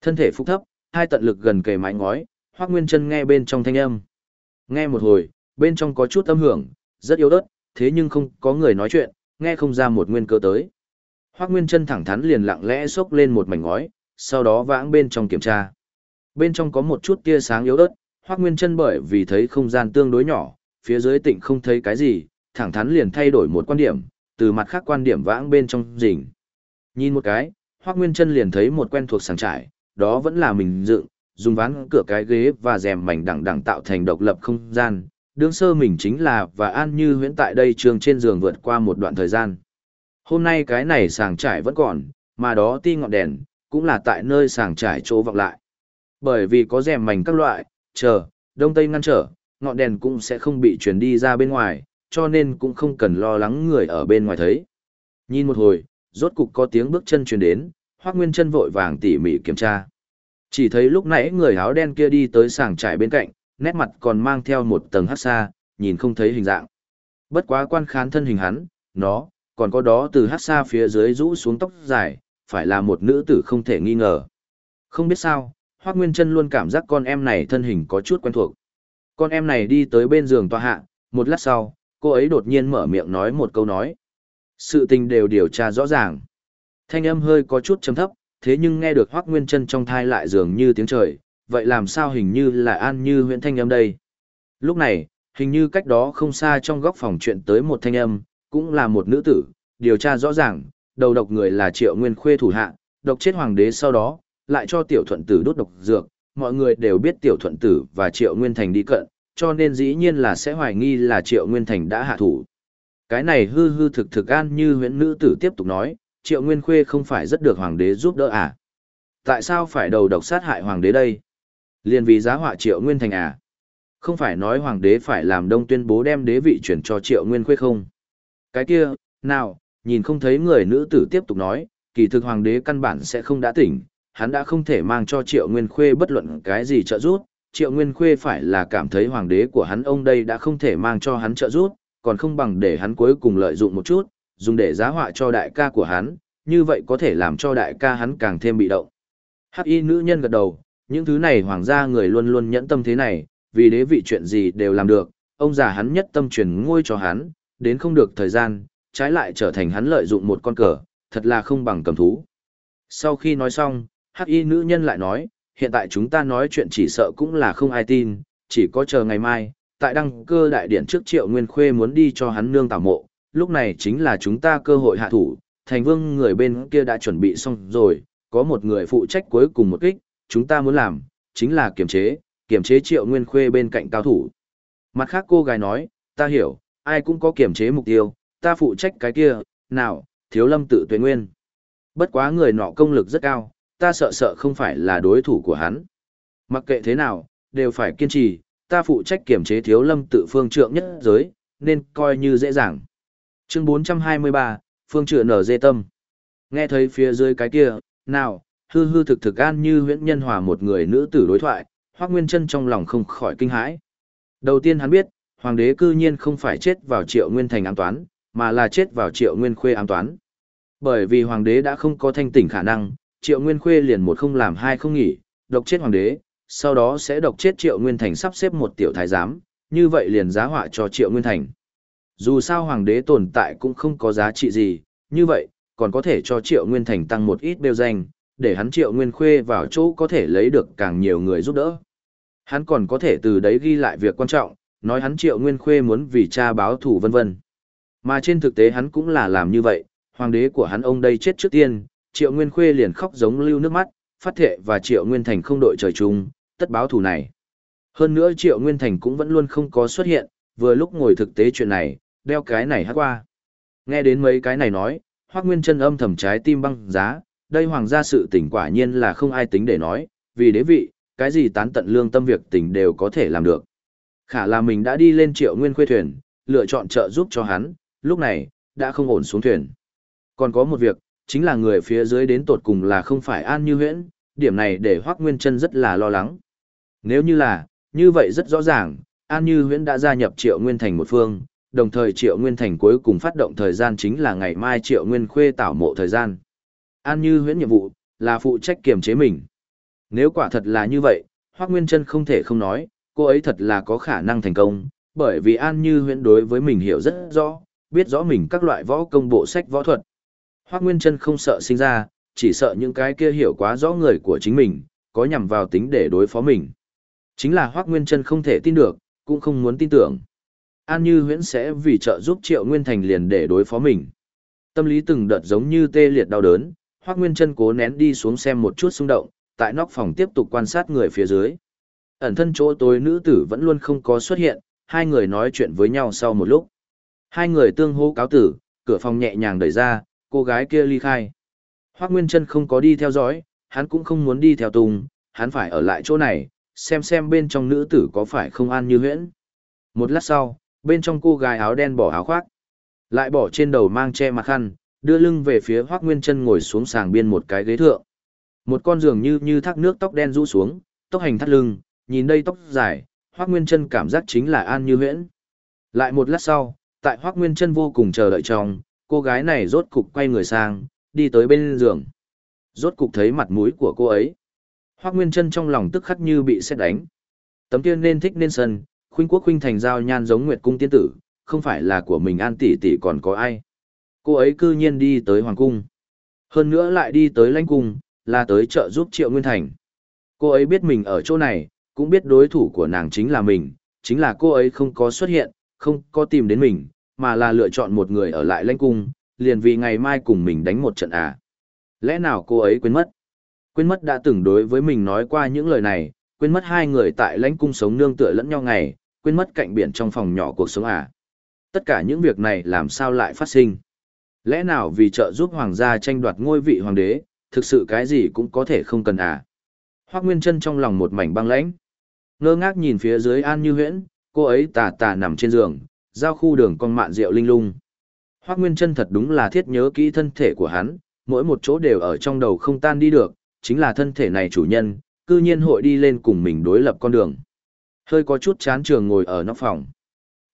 S1: Thân thể phúc thấp, hai tận lực gần kề mái ngói, Hoác Nguyên Trân nghe bên trong thanh âm. Nghe một hồi, bên trong có chút âm hưởng, rất yếu ớt, thế nhưng không có người nói chuyện, nghe không ra một nguyên cơ tới. Hoác Nguyên Trân thẳng thắn liền lặng lẽ xốc lên một mảnh ngói, sau đó vãng bên trong kiểm tra. Bên trong có một chút tia sáng yếu ớt, Hoác Nguyên Trân bởi vì thấy không gian tương đối nhỏ, phía dưới tịnh không thấy cái gì, thẳng thắn liền thay đổi một quan điểm, từ mặt khác quan điểm vãng bên trong rình. Nhìn một cái, hoắc Nguyên chân liền thấy một quen thuộc sàng trải, đó vẫn là mình dựng, dùng ván cửa cái ghế và rèm mảnh đẳng đẳng tạo thành độc lập không gian. Đương sơ mình chính là và an như huyễn tại đây trường trên giường vượt qua một đoạn thời gian. Hôm nay cái này sàng trải vẫn còn, mà đó ti ngọn đèn, cũng là tại nơi sàng trải chỗ vọng lại. Bởi vì có rèm mảnh các loại, chờ, đông tây ngăn trở, ngọn đèn cũng sẽ không bị truyền đi ra bên ngoài, cho nên cũng không cần lo lắng người ở bên ngoài thấy. Nhìn một hồi, rốt cục có tiếng bước chân truyền đến, Hoắc Nguyên Chân vội vàng tỉ mỉ kiểm tra. Chỉ thấy lúc nãy người áo đen kia đi tới sàng trải bên cạnh, nét mặt còn mang theo một tầng hắc xa, nhìn không thấy hình dạng. Bất quá quan khán thân hình hắn, nó, còn có đó từ hắc xa phía dưới rũ xuống tóc dài, phải là một nữ tử không thể nghi ngờ. Không biết sao, Hoắc Nguyên Trân luôn cảm giác con em này thân hình có chút quen thuộc. Con em này đi tới bên giường tòa hạ, một lát sau, cô ấy đột nhiên mở miệng nói một câu nói. Sự tình đều điều tra rõ ràng. Thanh âm hơi có chút chấm thấp, thế nhưng nghe được Hoác Nguyên Trân trong thai lại dường như tiếng trời, vậy làm sao hình như là an như huyện thanh âm đây. Lúc này, hình như cách đó không xa trong góc phòng chuyện tới một thanh âm, cũng là một nữ tử, điều tra rõ ràng, đầu độc người là triệu nguyên khuê thủ hạ, độc chết hoàng đế sau đó, lại cho tiểu thuận tử đốt độc dược, mọi người đều biết tiểu thuận tử và triệu nguyên thành đi cận, cho nên dĩ nhiên là sẽ hoài nghi là triệu nguyên thành đã hạ thủ. Cái này hư hư thực thực an như huyện nữ tử tiếp tục nói, triệu nguyên khuê không phải rất được hoàng đế giúp đỡ à? Tại sao phải đầu độc sát hại hoàng đế đây? Liên vì giá họa triệu nguyên thành à? Không phải nói hoàng đế phải làm đông tuyên bố đem đế vị chuyển cho triệu nguyên khuê không? Cái kia, nào, nhìn không thấy người nữ tử tiếp tục nói, kỳ thực hoàng đế căn bản sẽ không đã tỉnh, hắn đã không thể mang cho triệu nguyên khuê bất luận cái gì trợ giúp, triệu nguyên khuê phải là cảm thấy hoàng đế của hắn ông đây đã không thể mang cho hắn trợ giúp, còn không bằng để hắn cuối cùng lợi dụng một chút, dùng để giá họa cho đại ca của hắn, như vậy có thể làm cho đại ca hắn càng thêm bị động. Hắc y nữ nhân gật đầu, những thứ này hoàng gia người luôn luôn nhẫn tâm thế này, vì đế vị chuyện gì đều làm được, ông già hắn nhất tâm truyền ngôi cho hắn, đến không được thời gian, trái lại trở thành hắn lợi dụng một con cờ, thật là không bằng cầm thú. Sau khi nói xong, hắc y nữ nhân lại nói, hiện tại chúng ta nói chuyện chỉ sợ cũng là không ai tin, chỉ có chờ ngày mai, tại đăng cơ đại điển trước triệu nguyên khuê muốn đi cho hắn nương tảo mộ, lúc này chính là chúng ta cơ hội hạ thủ, thành vương người bên kia đã chuẩn bị xong rồi, có một người phụ trách cuối cùng một kích, chúng ta muốn làm, chính là kiểm chế, kiểm chế triệu nguyên khuê bên cạnh cao thủ. Mặt khác cô gái nói, ta hiểu, ai cũng có kiểm chế mục tiêu, ta phụ trách cái kia, nào, thiếu lâm tự tuyệt nguyên. Bất quá người nọ công lực rất cao, ta sợ sợ không phải là đối thủ của hắn. Mặc kệ thế nào, đều phải kiên trì, ta phụ trách kiểm chế thiếu lâm tự phương trượng nhất giới, nên coi như dễ dàng. Chương 423, phương trượng nở dê tâm. Nghe thấy phía dưới cái kia, nào, hư hư thực thực an như huyễn nhân hòa một người nữ tử đối thoại, Hoác Nguyên chân trong lòng không khỏi kinh hãi. Đầu tiên hắn biết, hoàng đế cư nhiên không phải chết vào triệu nguyên thành ám toán, mà là chết vào triệu nguyên khuê ám toán. Bởi vì hoàng đế đã không có thanh tỉnh khả năng, triệu nguyên khuê liền một không làm hai không nghỉ, độc chết hoàng đế, sau đó sẽ độc chết triệu nguyên thành sắp xếp một tiểu thái giám, như vậy liền giá họa cho triệu nguyên thành. Dù sao hoàng đế tồn tại cũng không có giá trị gì, như vậy, còn có thể cho triệu nguyên thành tăng một ít bêu danh, để hắn triệu nguyên khuê vào chỗ có thể lấy được càng nhiều người giúp đỡ. Hắn còn có thể từ đấy ghi lại việc quan trọng, nói hắn triệu nguyên khuê muốn vì cha báo thù vân vân. Mà trên thực tế hắn cũng là làm như vậy, hoàng đế của hắn ông đây chết trước tiên, triệu nguyên khuê liền khóc giống lưu nước mắt, phát thệ và triệu nguyên thành không đội trời chung, tất báo thù này. Hơn nữa triệu nguyên thành cũng vẫn luôn không có xuất hiện, vừa lúc ngồi thực tế chuyện này, đeo cái này hát qua. Nghe đến mấy cái này nói, hoác nguyên chân âm thầm trái tim băng giá, đây hoàng gia sự tình quả nhiên là không ai tính để nói, vì đế vị, cái gì tán tận lương tâm việc tình đều có thể làm được. Khả là mình đã đi lên triệu nguyên khuê thuyền, lựa chọn trợ giúp cho hắn, lúc này, đã không ổn xuống thuyền. Còn có một việc, chính là người phía dưới đến tột cùng là không phải An Như Huyễn, điểm này để Hoác Nguyên Trân rất là lo lắng. Nếu như là, như vậy rất rõ ràng, An Như Huyễn đã gia nhập Triệu Nguyên Thành một phương, đồng thời Triệu Nguyên Thành cuối cùng phát động thời gian chính là ngày mai Triệu Nguyên Khuê tảo mộ thời gian. An Như Huyễn nhiệm vụ là phụ trách kiềm chế mình. Nếu quả thật là như vậy, Hoắc Nguyên Chân không thể không nói, cô ấy thật là có khả năng thành công, bởi vì An Như Huyễn đối với mình hiểu rất rõ, biết rõ mình các loại võ công bộ sách võ thuật. Hoắc Nguyên Trân không sợ sinh ra, chỉ sợ những cái kia hiểu quá rõ người của chính mình, có nhằm vào tính để đối phó mình. Chính là Hoắc Nguyên Trân không thể tin được, cũng không muốn tin tưởng. An Như Huyễn sẽ vì trợ giúp Triệu Nguyên Thành liền để đối phó mình. Tâm lý từng đợt giống như tê liệt đau đớn, Hoắc Nguyên Trân cố nén đi xuống xem một chút xung động, tại nóc phòng tiếp tục quan sát người phía dưới. Ẩn thân chỗ tối nữ tử vẫn luôn không có xuất hiện, hai người nói chuyện với nhau sau một lúc. Hai người tương hô cáo tử, cửa phòng nhẹ nhàng đẩy ra, cô gái kia ly khai. Hoác Nguyên Trân không có đi theo dõi, hắn cũng không muốn đi theo Tùng, hắn phải ở lại chỗ này, xem xem bên trong nữ tử có phải không an như huyễn. Một lát sau, bên trong cô gái áo đen bỏ áo khoác, lại bỏ trên đầu mang che mặt khăn, đưa lưng về phía Hoác Nguyên Trân ngồi xuống sàng biên một cái ghế thượng. Một con giường như như thác nước tóc đen rũ xuống, tóc hành thắt lưng, nhìn đây tóc dài, Hoắc Nguyên Chân cảm giác chính là An Như Huyễn. Lại một lát sau, tại Hoắc Nguyên Chân vô cùng chờ đợi trong, cô gái này rốt cục quay người sang, đi tới bên giường. Rốt cục thấy mặt mũi của cô ấy. Hoắc Nguyên Trân trong lòng tức khắc như bị sét đánh. Tấm tiên nên thích nên sân, khuynh quốc khuynh thành giao nhan giống Nguyệt cung tiên tử, không phải là của mình An tỷ tỷ còn có ai. Cô ấy cư nhiên đi tới hoàng cung. Hơn nữa lại đi tới lãnh cung, là tới trợ giúp Triệu Nguyên Thành. Cô ấy biết mình ở chỗ này, cũng biết đối thủ của nàng chính là mình, chính là cô ấy không có xuất hiện, không có tìm đến mình, mà là lựa chọn một người ở lại lãnh cung, liền vì ngày mai cùng mình đánh một trận à. Lẽ nào cô ấy quên mất? Quên mất đã từng đối với mình nói qua những lời này, quên mất hai người tại lãnh cung sống nương tựa lẫn nhau ngày, quên mất cạnh biển trong phòng nhỏ cuộc sống à. Tất cả những việc này làm sao lại phát sinh? Lẽ nào vì trợ giúp hoàng gia tranh đoạt ngôi vị hoàng đế, thực sự cái gì cũng có thể không cần à. Hoác Nguyên Trân trong lòng một mảnh băng lãnh. Ngơ ngác nhìn phía dưới An Như Huyễn, cô ấy tà tà nằm trên giường, giao khu đường con mạn rượu linh lung. Hoác Nguyên Trân thật đúng là thiết nhớ kỹ thân thể của hắn, mỗi một chỗ đều ở trong đầu không tan đi được, chính là thân thể này chủ nhân, cư nhiên hội đi lên cùng mình đối lập con đường. Hơi có chút chán trường ngồi ở nóc phòng.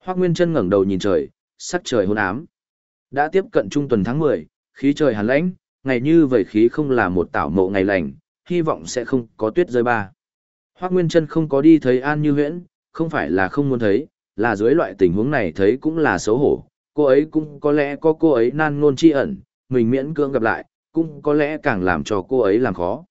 S1: Hoác Nguyên Trân ngẩng đầu nhìn trời, sắc trời hôn ám. Đã tiếp cận trung tuần tháng 10, khí trời hàn lãnh, ngày như vậy khí không là một tảo mộ ngày lành, hy vọng sẽ không có tuyết rơi ba. Hoác Nguyên Trân không có đi thấy An Như Huyễn, không phải là không muốn thấy, là dưới loại tình huống này thấy cũng là xấu hổ, cô ấy cũng có lẽ có cô ấy nan ngôn chi ẩn, mình miễn cưỡng gặp lại, cũng có lẽ càng làm cho cô ấy làm khó.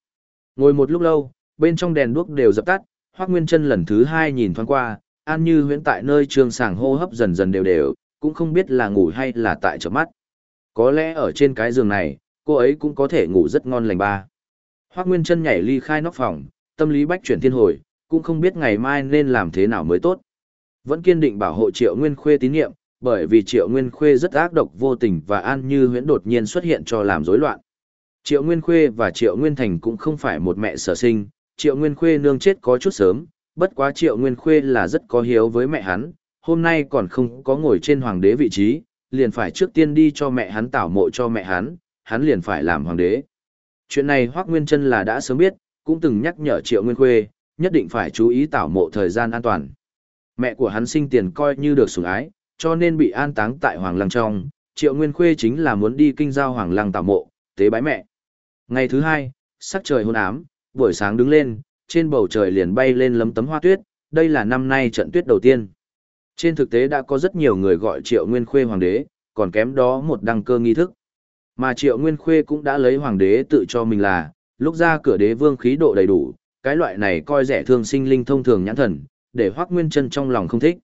S1: Ngồi một lúc lâu, bên trong đèn đuốc đều dập tắt, Hoác Nguyên Trân lần thứ hai nhìn thoáng qua, An Như Huyễn tại nơi trường sàng hô hấp dần dần đều đều, cũng không biết là ngủ hay là tại chợp mắt. Có lẽ ở trên cái giường này, cô ấy cũng có thể ngủ rất ngon lành ba. Hoác Nguyên Trân nhảy ly khai nóc phòng, tâm lý bách chuyển thiên hồi, cũng không biết ngày mai nên làm thế nào mới tốt. Vẫn kiên định bảo hộ Triệu Nguyên Khuê tín nhiệm, bởi vì Triệu Nguyên Khuê rất ác độc vô tình và an như huyễn đột nhiên xuất hiện cho làm rối loạn. Triệu Nguyên Khuê và Triệu Nguyên Thành cũng không phải một mẹ sở sinh, Triệu Nguyên Khuê nương chết có chút sớm, bất quá Triệu Nguyên Khuê là rất có hiếu với mẹ hắn, hôm nay còn không có ngồi trên hoàng đế vị trí, liền phải trước tiên đi cho mẹ hắn tảo mộ cho mẹ hắn, hắn liền phải làm hoàng đế. Chuyện này hoắc Nguyên chân là đã sớm biết, cũng từng nhắc nhở Triệu Nguyên Khuê, nhất định phải chú ý tảo mộ thời gian an toàn. Mẹ của hắn sinh tiền coi như được sủng ái, cho nên bị an táng tại Hoàng Lăng trong, Triệu Nguyên Khuê chính là muốn đi kinh giao Hoàng Lăng tạo mộ, tế bái mẹ. Ngày thứ hai, sắc trời hôn ám, buổi sáng đứng lên, trên bầu trời liền bay lên lấm tấm hoa tuyết, đây là năm nay trận tuyết đầu tiên. Trên thực tế đã có rất nhiều người gọi Triệu Nguyên Khuê hoàng đế, còn kém đó một đăng cơ nghi thức. Mà Triệu Nguyên Khuê cũng đã lấy hoàng đế tự cho mình là, lúc ra cửa đế vương khí độ đầy đủ, cái loại này coi rẻ thương sinh linh thông thường nhãn thần, để Hoắc Nguyên Trân trong lòng không thích.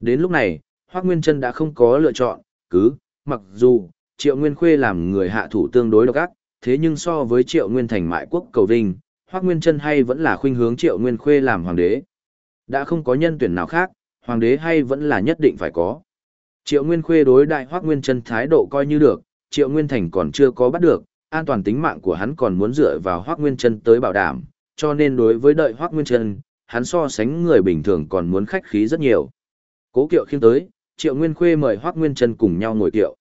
S1: Đến lúc này, Hoắc Nguyên Trân đã không có lựa chọn, cứ, mặc dù, Triệu Nguyên Khuê làm người hạ thủ tương đối độc ác, thế nhưng so với Triệu Nguyên Thành mại quốc cầu vinh, Hoắc Nguyên Trân hay vẫn là khuynh hướng Triệu Nguyên Khuê làm hoàng đế. Đã không có nhân tuyển nào khác, hoàng đế hay vẫn là nhất định phải có. Triệu Nguyên Khuê đối đại Hoắc Nguyên Trân thái độ coi như được, Triệu Nguyên Thành còn chưa có bắt được, an toàn tính mạng của hắn còn muốn dựa vào Hoắc Nguyên Trân tới bảo đảm, cho nên đối với đợi Hoắc Nguyên Trân hắn so sánh người bình thường còn muốn khách khí rất nhiều. Cố Kiệu khiêm tới, Triệu Nguyên Khuê mời Hoắc Nguyên Chân cùng nhau ngồi kiệu.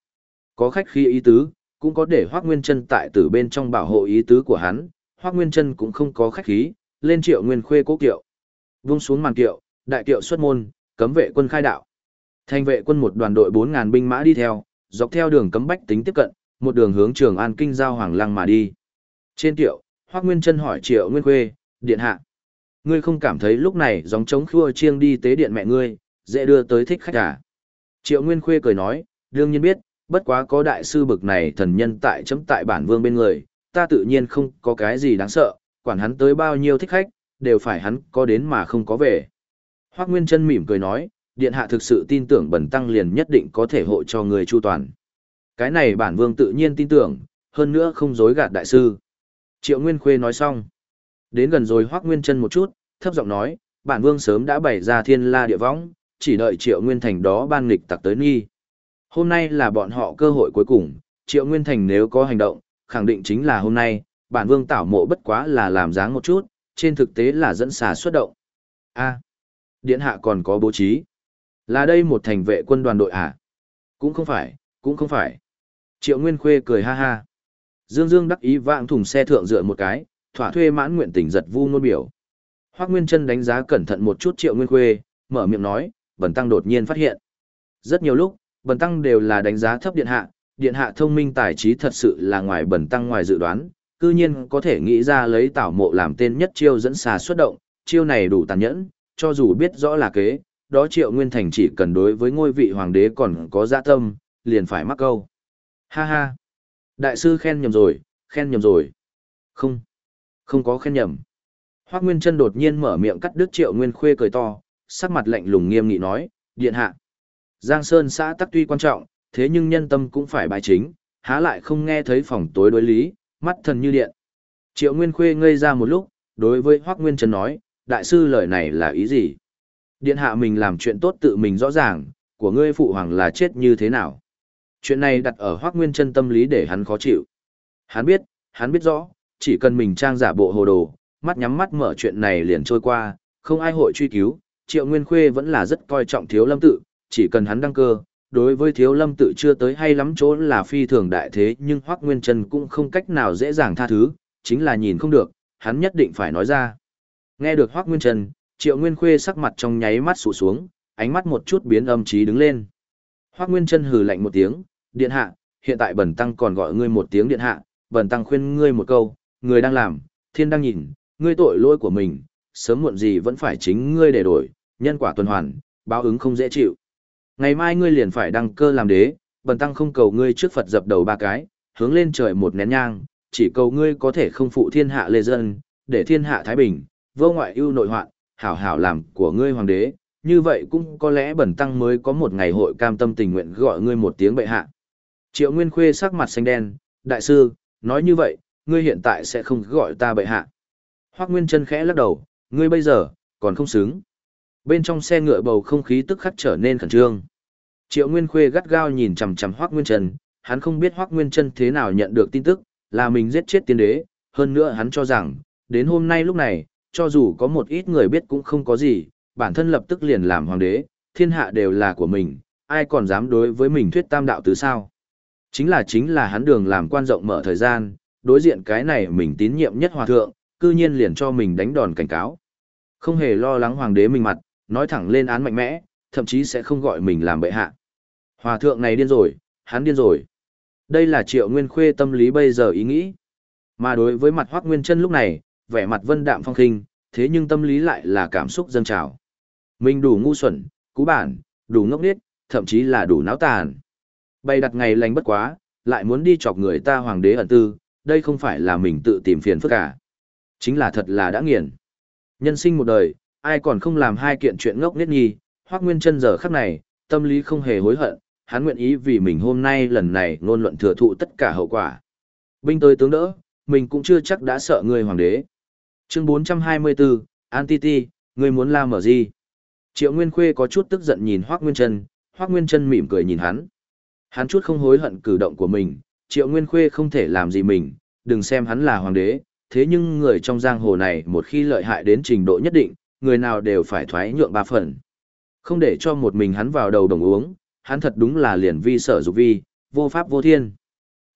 S1: Có khách khí ý tứ, cũng có để Hoắc Nguyên Chân tại tử bên trong bảo hộ ý tứ của hắn, Hoắc Nguyên Chân cũng không có khách khí, lên Triệu Nguyên Khuê cố kiệu. Vung xuống màn kiệu, đại kiệu xuất môn, cấm vệ quân khai đạo. Thành vệ quân một đoàn đội 4000 binh mã đi theo, dọc theo đường cấm bách tính tiếp cận, một đường hướng Trường An Kinh giao Hoàng Lăng mà đi. Trên tiệu, Hoắc Nguyên Chân hỏi Triệu Nguyên Khuê, điện hạ, ngươi không cảm thấy lúc này giống trống khua chiêng đi tế điện mẹ ngươi, dễ đưa tới thích khách à? Triệu Nguyên Khuê cười nói, đương nhiên biết, bất quá có đại sư bực này thần nhân tại chấm tại bản vương bên người, ta tự nhiên không có cái gì đáng sợ, quản hắn tới bao nhiêu thích khách, đều phải hắn có đến mà không có về. Hoác Nguyên Trân mỉm cười nói, điện hạ thực sự tin tưởng bẩn tăng liền nhất định có thể hộ cho người chu toàn. Cái này bản vương tự nhiên tin tưởng, hơn nữa không dối gạt đại sư. Triệu Nguyên Khuê nói xong. Đến gần rồi Hoác Nguyên chân một chút, thấp giọng nói, bản vương sớm đã bày ra thiên la địa võng, chỉ đợi Triệu Nguyên Thành đó ban nghịch tặc tới nghi. Hôm nay là bọn họ cơ hội cuối cùng, Triệu Nguyên Thành nếu có hành động, khẳng định chính là hôm nay, bản vương tảo mộ bất quá là làm dáng một chút, trên thực tế là dẫn xà xuất động. A, điện hạ còn có bố trí. Là đây một thành vệ quân đoàn đội à? Cũng không phải, cũng không phải. Triệu Nguyên Khuê cười ha ha. Dương Dương đắc ý vạng thùng xe thượng dựa một cái, thỏa thuê mãn nguyện tỉnh giật vu ngôn biểu. Hoắc Nguyên Chân đánh giá cẩn thận một chút Triệu Nguyên Khuê, mở miệng nói, Bần tăng đột nhiên phát hiện. Rất nhiều lúc, Bần tăng đều là đánh giá thấp điện hạ, điện hạ thông minh tài trí thật sự là ngoài Bần tăng ngoài dự đoán, cư nhiên có thể nghĩ ra lấy tảo mộ làm tên nhất chiêu dẫn xà xuất động, chiêu này đủ tàn nhẫn, cho dù biết rõ là kế, đó Triệu Nguyên Thành chỉ cần đối với ngôi vị hoàng đế còn có dạ tâm, liền phải mắc câu. Ha ha! Đại sư khen nhầm rồi, khen nhầm rồi. Không, không có khen nhầm. Hoác Nguyên Trân đột nhiên mở miệng cắt đứt Triệu Nguyên Khuê cười to, sắc mặt lạnh lùng nghiêm nghị nói, điện hạ. Giang Sơn xã tắc tuy quan trọng, thế nhưng nhân tâm cũng phải bài chính, há lại không nghe thấy phòng tối đối lý, mắt thần như điện. Triệu Nguyên Khuê ngây ra một lúc, đối với Hoác Nguyên Trân nói, đại sư lời này là ý gì? Điện hạ mình làm chuyện tốt tự mình rõ ràng, của ngươi phụ hoàng là chết như thế nào? Chuyện này đặt ở Hoác Nguyên Trân tâm lý để hắn khó chịu. Hắn biết, hắn biết rõ, chỉ cần mình trang giả bộ hồ đồ, mắt nhắm mắt mở chuyện này liền trôi qua, không ai hội truy cứu, Triệu Nguyên Khuê vẫn là rất coi trọng Thiếu Lâm tự, chỉ cần hắn đăng cơ, đối với Thiếu Lâm tự chưa tới hay lắm chỗ là phi thường đại thế, nhưng Hoắc Nguyên trần cũng không cách nào dễ dàng tha thứ, chính là nhìn không được, hắn nhất định phải nói ra. Nghe được Hoắc Nguyên trần Triệu Nguyên Khuê sắc mặt trong nháy mắt sụ xuống, ánh mắt một chút biến âm trí đứng lên. Hoắc Nguyên Trân hừ lạnh một tiếng, "Điện hạ, hiện tại Bần tăng còn gọi ngươi một tiếng điện hạ, Bần tăng khuyên ngươi một câu, người đang làm, thiên đang nhìn, ngươi tội lỗi của mình, sớm muộn gì vẫn phải chính ngươi để đổi, nhân quả tuần hoàn, báo ứng không dễ chịu. Ngày mai ngươi liền phải đăng cơ làm đế, bần tăng không cầu ngươi trước Phật dập đầu ba cái, hướng lên trời một nén nhang, chỉ cầu ngươi có thể không phụ thiên hạ lê dân, để thiên hạ thái bình, vô ngoại ưu nội hoạn, hảo hảo làm của ngươi hoàng đế, như vậy cũng có lẽ bần tăng mới có một ngày hội cam tâm tình nguyện gọi ngươi một tiếng bệ hạ. Triệu Nguyên Khuê sắc mặt xanh đen, đại sư, nói như vậy, ngươi hiện tại sẽ không gọi ta bệ hạ. Hoác Nguyên Trân khẽ lắc đầu, ngươi bây giờ, còn không xứng. Bên trong xe ngựa bầu không khí tức khắc trở nên khẩn trương. Triệu Nguyên Khuê gắt gao nhìn chằm chằm Hoắc Nguyên Trần, hắn không biết Hoắc Nguyên Trân thế nào nhận được tin tức, là mình giết chết tiên đế, hơn nữa hắn cho rằng, đến hôm nay lúc này, cho dù có một ít người biết cũng không có gì, bản thân lập tức liền làm hoàng đế, thiên hạ đều là của mình, ai còn dám đối với mình thuyết tam đạo tứ sao. Chính là chính là hắn đường làm quan rộng mở thời gian, đối diện cái này mình tín nhiệm nhất hòa thượng, cư nhiên liền cho mình đánh đòn cảnh cáo. Không hề lo lắng hoàng đế mình mặt, nói thẳng lên án mạnh mẽ, thậm chí sẽ không gọi mình làm bệ hạ. Hòa thượng này điên rồi, hắn điên rồi. Đây là triệu nguyên khuê tâm lý bây giờ ý nghĩ. Mà đối với mặt hoác nguyên chân lúc này, vẻ mặt vân đạm phong khinh, thế nhưng tâm lý lại là cảm xúc dâng trào. Mình đủ ngu xuẩn, cú bản, đủ ngốc nghếch, thậm chí là đủ náo tàn. Bày đặt ngày lành bất quá, lại muốn đi chọc người ta hoàng đế ẩn tư, đây không phải là mình tự tìm phiền phức cả. Chính là thật là đã nghiền. Nhân sinh một đời, ai còn không làm hai kiện chuyện ngốc nghiết nhi, Hoắc Nguyên Chân giờ khắc này, tâm lý không hề hối hận, hắn nguyện ý vì mình hôm nay lần này ngôn luận thừa thụ tất cả hậu quả. Binh tới tướng đỡ, mình cũng chưa chắc đã sợ người hoàng đế. Chương 424, Antiti, người muốn la mở gì? Triệu Nguyên Khuê có chút tức giận nhìn Hoắc Nguyên Chân, Hoắc Nguyên Chân mỉm cười nhìn hắn. Hắn chút không hối hận cử động của mình, Triệu Nguyên Khuê không thể làm gì mình, đừng xem hắn là hoàng đế, thế nhưng người trong giang hồ này một khi lợi hại đến trình độ nhất định, người nào đều phải thoái nhượng ba phần. Không để cho một mình hắn vào đầu đồng uống, hắn thật đúng là liền vi sở dục vi, vô pháp vô thiên.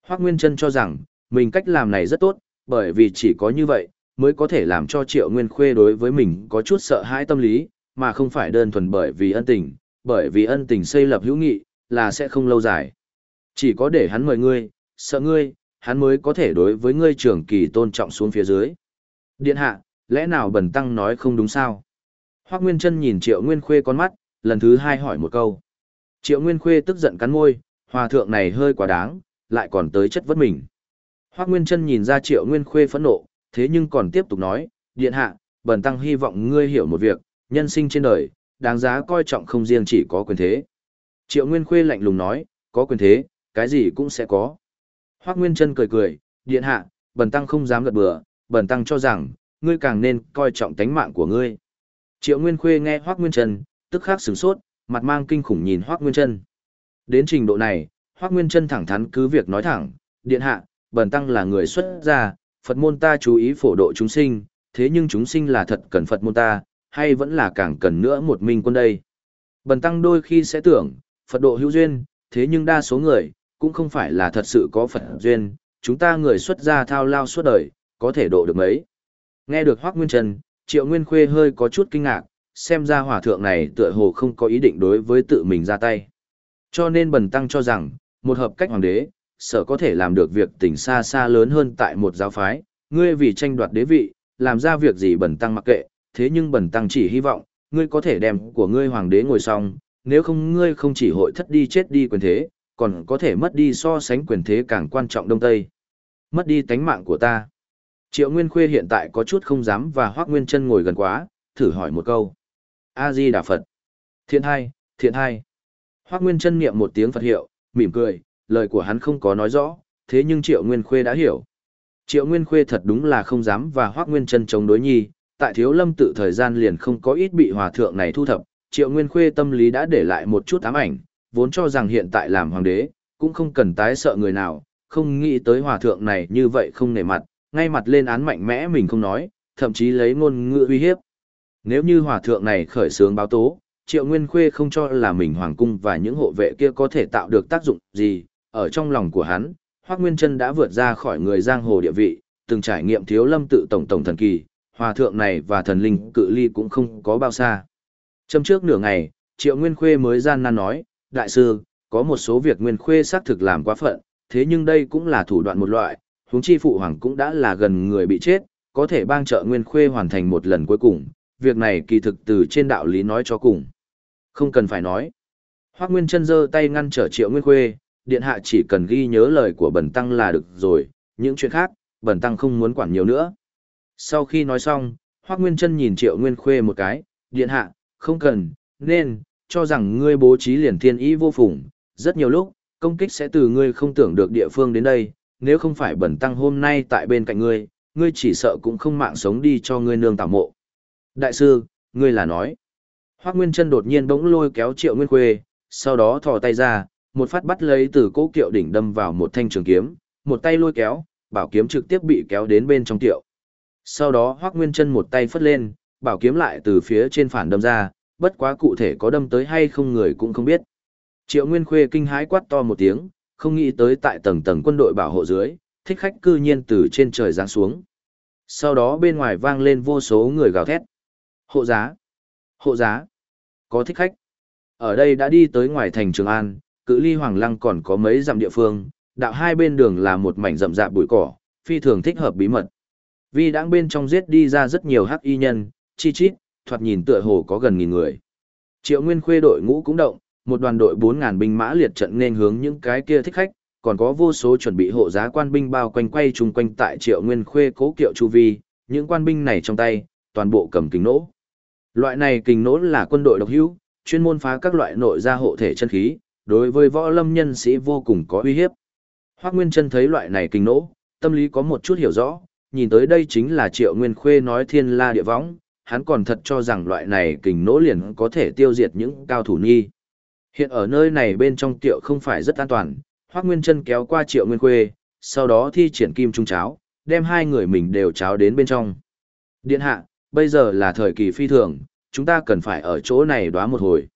S1: Hoác Nguyên Trân cho rằng, mình cách làm này rất tốt, bởi vì chỉ có như vậy, mới có thể làm cho Triệu Nguyên Khuê đối với mình có chút sợ hãi tâm lý, mà không phải đơn thuần bởi vì ân tình, bởi vì ân tình xây lập hữu nghị, là sẽ không lâu dài. Chỉ có để hắn mời ngươi, sợ ngươi, hắn mới có thể đối với ngươi trưởng kỳ tôn trọng xuống phía dưới. Điện hạ, lẽ nào bần tăng nói không đúng sao? Hoác Nguyên Trân nhìn Triệu Nguyên Khuê con mắt, lần thứ hai hỏi một câu. Triệu Nguyên Khuê tức giận cắn môi, hòa thượng này hơi quá đáng, lại còn tới chất vấn mình. Hoác Nguyên Trân nhìn ra Triệu Nguyên Khuê phẫn nộ, thế nhưng còn tiếp tục nói, điện hạ, bần tăng hy vọng ngươi hiểu một việc, nhân sinh trên đời, đáng giá coi trọng không riêng chỉ có quyền thế. Triệu Nguyên Khuê lạnh lùng nói, có quyền thế, cái gì cũng sẽ có. Hoác Nguyên Trân cười cười, điện hạ, bần tăng không dám gật bừa, bần tăng cho rằng, ngươi càng nên coi trọng tánh mạng của ngươi. Triệu Nguyên Khuê nghe Hoác Nguyên Trân, tức khắc sửng sốt, mặt mang kinh khủng nhìn Hoác Nguyên Trân. Đến trình độ này, Hoác Nguyên Trân thẳng thắn cứ việc nói thẳng, điện hạ, bần tăng là người xuất gia, Phật môn ta chú ý phổ độ chúng sinh, thế nhưng chúng sinh là thật cần Phật môn ta, hay vẫn là càng cần nữa một mình quân đây. Bần tăng đôi khi sẽ tưởng, Phật độ hữu duyên, thế nhưng đa số người, cũng không phải là thật sự có Phật duyên, chúng ta người xuất gia thao lao suốt đời, có thể độ được mấy. Nghe được Hoác Nguyên Trần, Triệu Nguyên Khuê hơi có chút kinh ngạc, xem ra hòa thượng này tựa hồ không có ý định đối với tự mình ra tay. Cho nên bần tăng cho rằng, một hợp cách hoàng đế, sợ có thể làm được việc tỉnh xa xa lớn hơn tại một giáo phái, ngươi vì tranh đoạt đế vị, làm ra việc gì bần tăng mặc kệ, thế nhưng bần tăng chỉ hy vọng, ngươi có thể đem của ngươi hoàng đế ngồi xong, nếu không ngươi không chỉ hội thất đi chết đi quyền thế, còn có thể mất đi so sánh quyền thế càng quan trọng đông tây. Mất đi tánh mạng của ta. Triệu Nguyên Khuê hiện tại có chút không dám và Hoác Nguyên chân ngồi gần quá, thử hỏi một câu. A-di Đà Phật. Thiện hai, thiện hai. Hoác Nguyên chân niệm một tiếng Phật hiệu, mỉm cười, lời của hắn không có nói rõ, thế nhưng Triệu Nguyên Khuê đã hiểu. Triệu Nguyên Khuê thật đúng là không dám và Hoác Nguyên chân chống đối nhi, tại thiếu lâm tự thời gian liền không có ít bị hòa thượng này thu thập, Triệu Nguyên Khuê tâm lý đã để lại một chút ám ảnh, vốn cho rằng hiện tại làm hoàng đế, cũng không cần tái sợ người nào, không nghĩ tới hòa thượng này như vậy không nể mặt, ngay mặt lên án mạnh mẽ mình không nói, thậm chí lấy ngôn ngữ uy hiếp. Nếu như hòa thượng này khởi sướng báo tố, Triệu Nguyên Khuê không cho là mình hoàng cung và những hộ vệ kia có thể tạo được tác dụng gì, ở trong lòng của hắn, Hoắc Nguyên Chân đã vượt ra khỏi người giang hồ địa vị, từng trải nghiệm thiếu lâm tự tổng tổng thần kỳ, hòa thượng này và thần linh cự ly cũng không có bao xa. Trong trước nửa ngày, Triệu Nguyên Khuê mới gian nan nói, đại sư, có một số việc Nguyên Khuê xác thực làm quá phận, thế nhưng đây cũng là thủ đoạn một loại, huống chi phụ hoàng cũng đã là gần người bị chết, có thể bang trợ Nguyên Khuê hoàn thành một lần cuối cùng, việc này kỳ thực từ trên đạo lý nói cho cùng. Không cần phải nói. Hoắc Nguyên Chân giơ tay ngăn trở Triệu Nguyên Khuê, điện hạ chỉ cần ghi nhớ lời của bần tăng là được rồi, những chuyện khác, bần tăng không muốn quản nhiều nữa. Sau khi nói xong, Hoắc Nguyên Chân nhìn Triệu Nguyên Khuê một cái, điện hạ, không cần, nên, cho rằng ngươi bố trí liền thiên ý vô phùng, rất nhiều lúc, công kích sẽ từ ngươi không tưởng được địa phương đến đây, nếu không phải bẩn tăng hôm nay tại bên cạnh ngươi, ngươi chỉ sợ cũng không mạng sống đi cho ngươi nương tạm mộ. Đại sư, ngươi là nói. Hoác Nguyên Trân đột nhiên bỗng lôi kéo Triệu Nguyên Khuê, sau đó thò tay ra, một phát bắt lấy từ cố kiệu đỉnh đâm vào một thanh trường kiếm, một tay lôi kéo, bảo kiếm trực tiếp bị kéo đến bên trong tiệu. Sau đó Hoác Nguyên Trân một tay phất lên, bảo kiếm lại từ phía trên phản đâm ra, bất quá cụ thể có đâm tới hay không người cũng không biết. Triệu Nguyên Khuê kinh hãi quát to một tiếng, không nghĩ tới tại tầng tầng quân đội bảo hộ dưới, thích khách cư nhiên từ trên trời giáng xuống. Sau đó bên ngoài vang lên vô số người gào thét. Hộ giá! Hộ giá! Có thích khách! Ở đây đã đi tới ngoài thành Trường An, cự ly Hoàng Lăng còn có mấy dặm địa phương, đạo hai bên đường là một mảnh rậm rạp bụi cỏ, phi thường thích hợp bí mật. Vì đang bên trong giết đi ra rất nhiều hắc y nhân, chi chít, thoạt nhìn tựa hồ có gần nghìn người. Triệu Nguyên Khuê đội ngũ cũng động, một đoàn đội 4000 binh mã liệt trận nên hướng những cái kia thích khách, còn có vô số chuẩn bị hộ giá quan binh bao quanh quay chung quanh tại Triệu Nguyên Khuê cố kiệu chu vi, những quan binh này trong tay, toàn bộ cầm kình nỗ. Loại này kình nỗ là quân đội độc hữu, chuyên môn phá các loại nội gia hộ thể chân khí, đối với võ lâm nhân sĩ vô cùng có uy hiếp. Hoắc Nguyên Chân thấy loại này kình nỗ, tâm lý có một chút hiểu rõ, nhìn tới đây chính là Triệu Nguyên Khuê nói thiên la địa võng, hắn còn thật cho rằng loại này kình nỗ liền có thể tiêu diệt những cao thủ nhi. Hiện ở nơi này bên trong tiệu không phải rất an toàn, Hoác Nguyên chân kéo qua triệu nguyên khuê, sau đó thi triển kim trung cháo, đem hai người mình đều cháo đến bên trong. Điện hạ, bây giờ là thời kỳ phi thường, chúng ta cần phải ở chỗ này đoá một hồi.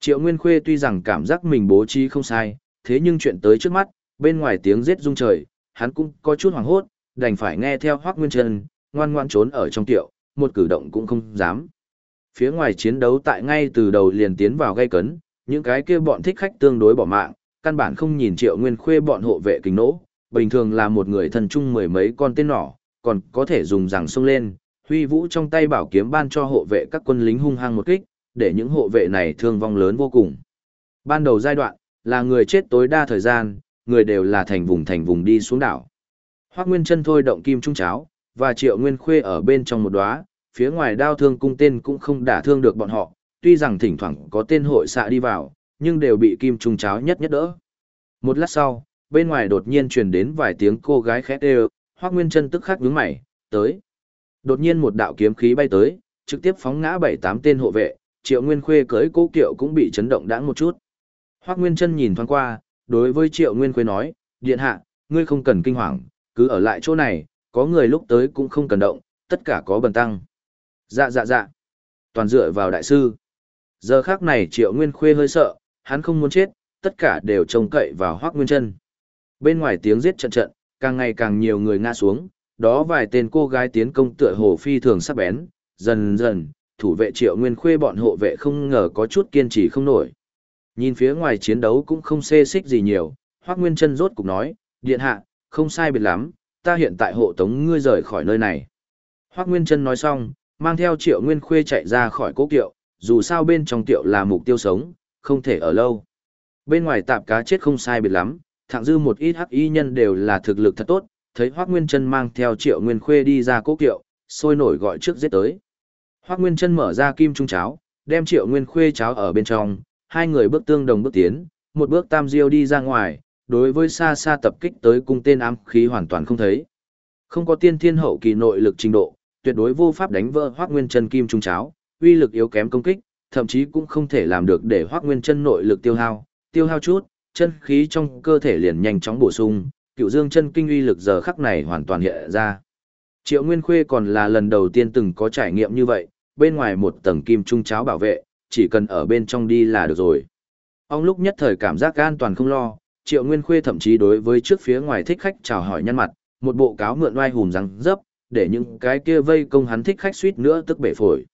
S1: Triệu Nguyên Khuê tuy rằng cảm giác mình bố trí không sai, thế nhưng chuyện tới trước mắt, bên ngoài tiếng giết rung trời, hắn cũng có chút hoảng hốt, đành phải nghe theo Hoắc Nguyên Trân, ngoan ngoan trốn ở trong tiệu, một cử động cũng không dám. Phía ngoài chiến đấu tại ngay từ đầu liền tiến vào gây cấn, những cái kia bọn thích khách tương đối bỏ mạng, căn bản không nhìn Triệu Nguyên Khuê bọn hộ vệ kính nỗ, bình thường là một người thần chung mười mấy con tên nỏ, còn có thể dùng rằng xông lên, huy vũ trong tay bảo kiếm ban cho hộ vệ các quân lính hung hăng một kích, để những hộ vệ này thương vong lớn vô cùng. Ban đầu giai đoạn, là người chết tối đa thời gian, người đều là thành vùng thành vùng đi xuống đảo. Hoác Nguyên Chân thôi động kim trung cháo, và Triệu Nguyên Khuê ở bên trong một đóa, phía ngoài đao thương cung tên cũng không đả thương được bọn họ, tuy rằng thỉnh thoảng có tên hội xạ đi vào, nhưng đều bị kim trung cháo nhất nhất đỡ. Một lát sau, bên ngoài đột nhiên truyền đến vài tiếng cô gái khét ê Hoắc Nguyên Chân tức khắc nhướng mày, tới. Đột nhiên một đạo kiếm khí bay tới, trực tiếp phóng ngã bảy tám tên hộ vệ, Triệu Nguyên Khuê cưỡi cố kiệu cũng bị chấn động đãng một chút. Hoắc Nguyên Chân nhìn thoáng qua, đối với Triệu Nguyên Khuê nói, "Điện hạ, ngươi không cần kinh hoàng, cứ ở lại chỗ này, có người lúc tới cũng không cần động, tất cả có bần tăng." Dạ dạ dạ. Toàn dựa vào đại sư. Giờ khắc này Triệu Nguyên Khuê hơi sợ, hắn không muốn chết, tất cả đều trông cậy vào Hoắc Nguyên Chân. Bên ngoài tiếng giết trận trận, càng ngày càng nhiều người ngã xuống, đó vài tên cô gái tiến công tựa hồ phi thường sắc bén, dần dần, thủ vệ Triệu Nguyên Khuê bọn hộ vệ không ngờ có chút kiên trì không nổi. Nhìn phía ngoài chiến đấu cũng không xê xích gì nhiều, Hoắc Nguyên Chân rốt cục nói, "Điện hạ, không sai biệt lắm, ta hiện tại hộ tống ngươi rời khỏi nơi này." Hoắc Nguyên Trân nói xong, mang theo Triệu Nguyên Khuê chạy ra khỏi cố kiệu, dù sao bên trong tiệu là mục tiêu sống, không thể ở lâu. Bên ngoài tạp cá chết không sai biệt lắm, thẳng dư một ít hắc y nhân đều là thực lực thật tốt, thấy Hoắc Nguyên Trân mang theo Triệu Nguyên Khuê đi ra cố kiệu, sôi nổi gọi trước giết tới. Hoắc Nguyên Trân mở ra kim trung cháo, đem Triệu Nguyên Khuê cháo ở bên trong, hai người bước tương đồng bước tiến, một bước tam diêu đi ra ngoài, đối với xa xa tập kích tới cung tên ám khí hoàn toàn không thấy. Không có tiên thiên hậu kỳ nội lực trình độ, tuyệt đối vô pháp đánh vỡ Hoắc Nguyên Chân kim trung cháo, uy lực yếu kém công kích, thậm chí cũng không thể làm được để Hoắc Nguyên Chân nội lực tiêu hao, tiêu hao chút, chân khí trong cơ thể liền nhanh chóng bổ sung, Cựu Dương chân kinh uy lực giờ khắc này hoàn toàn hiện ra. Triệu Nguyên Khuê còn là lần đầu tiên từng có trải nghiệm như vậy, bên ngoài một tầng kim trung cháo bảo vệ, chỉ cần ở bên trong đi là được rồi. Ông lúc nhất thời cảm giác an toàn không lo, Triệu Nguyên Khuê thậm chí đối với trước phía ngoài thích khách chào hỏi nhăn mặt, một bộ cáo mượn oai hùng răng dấp, để những cái kia vây công hắn thích khách suýt nữa tức bể phổi.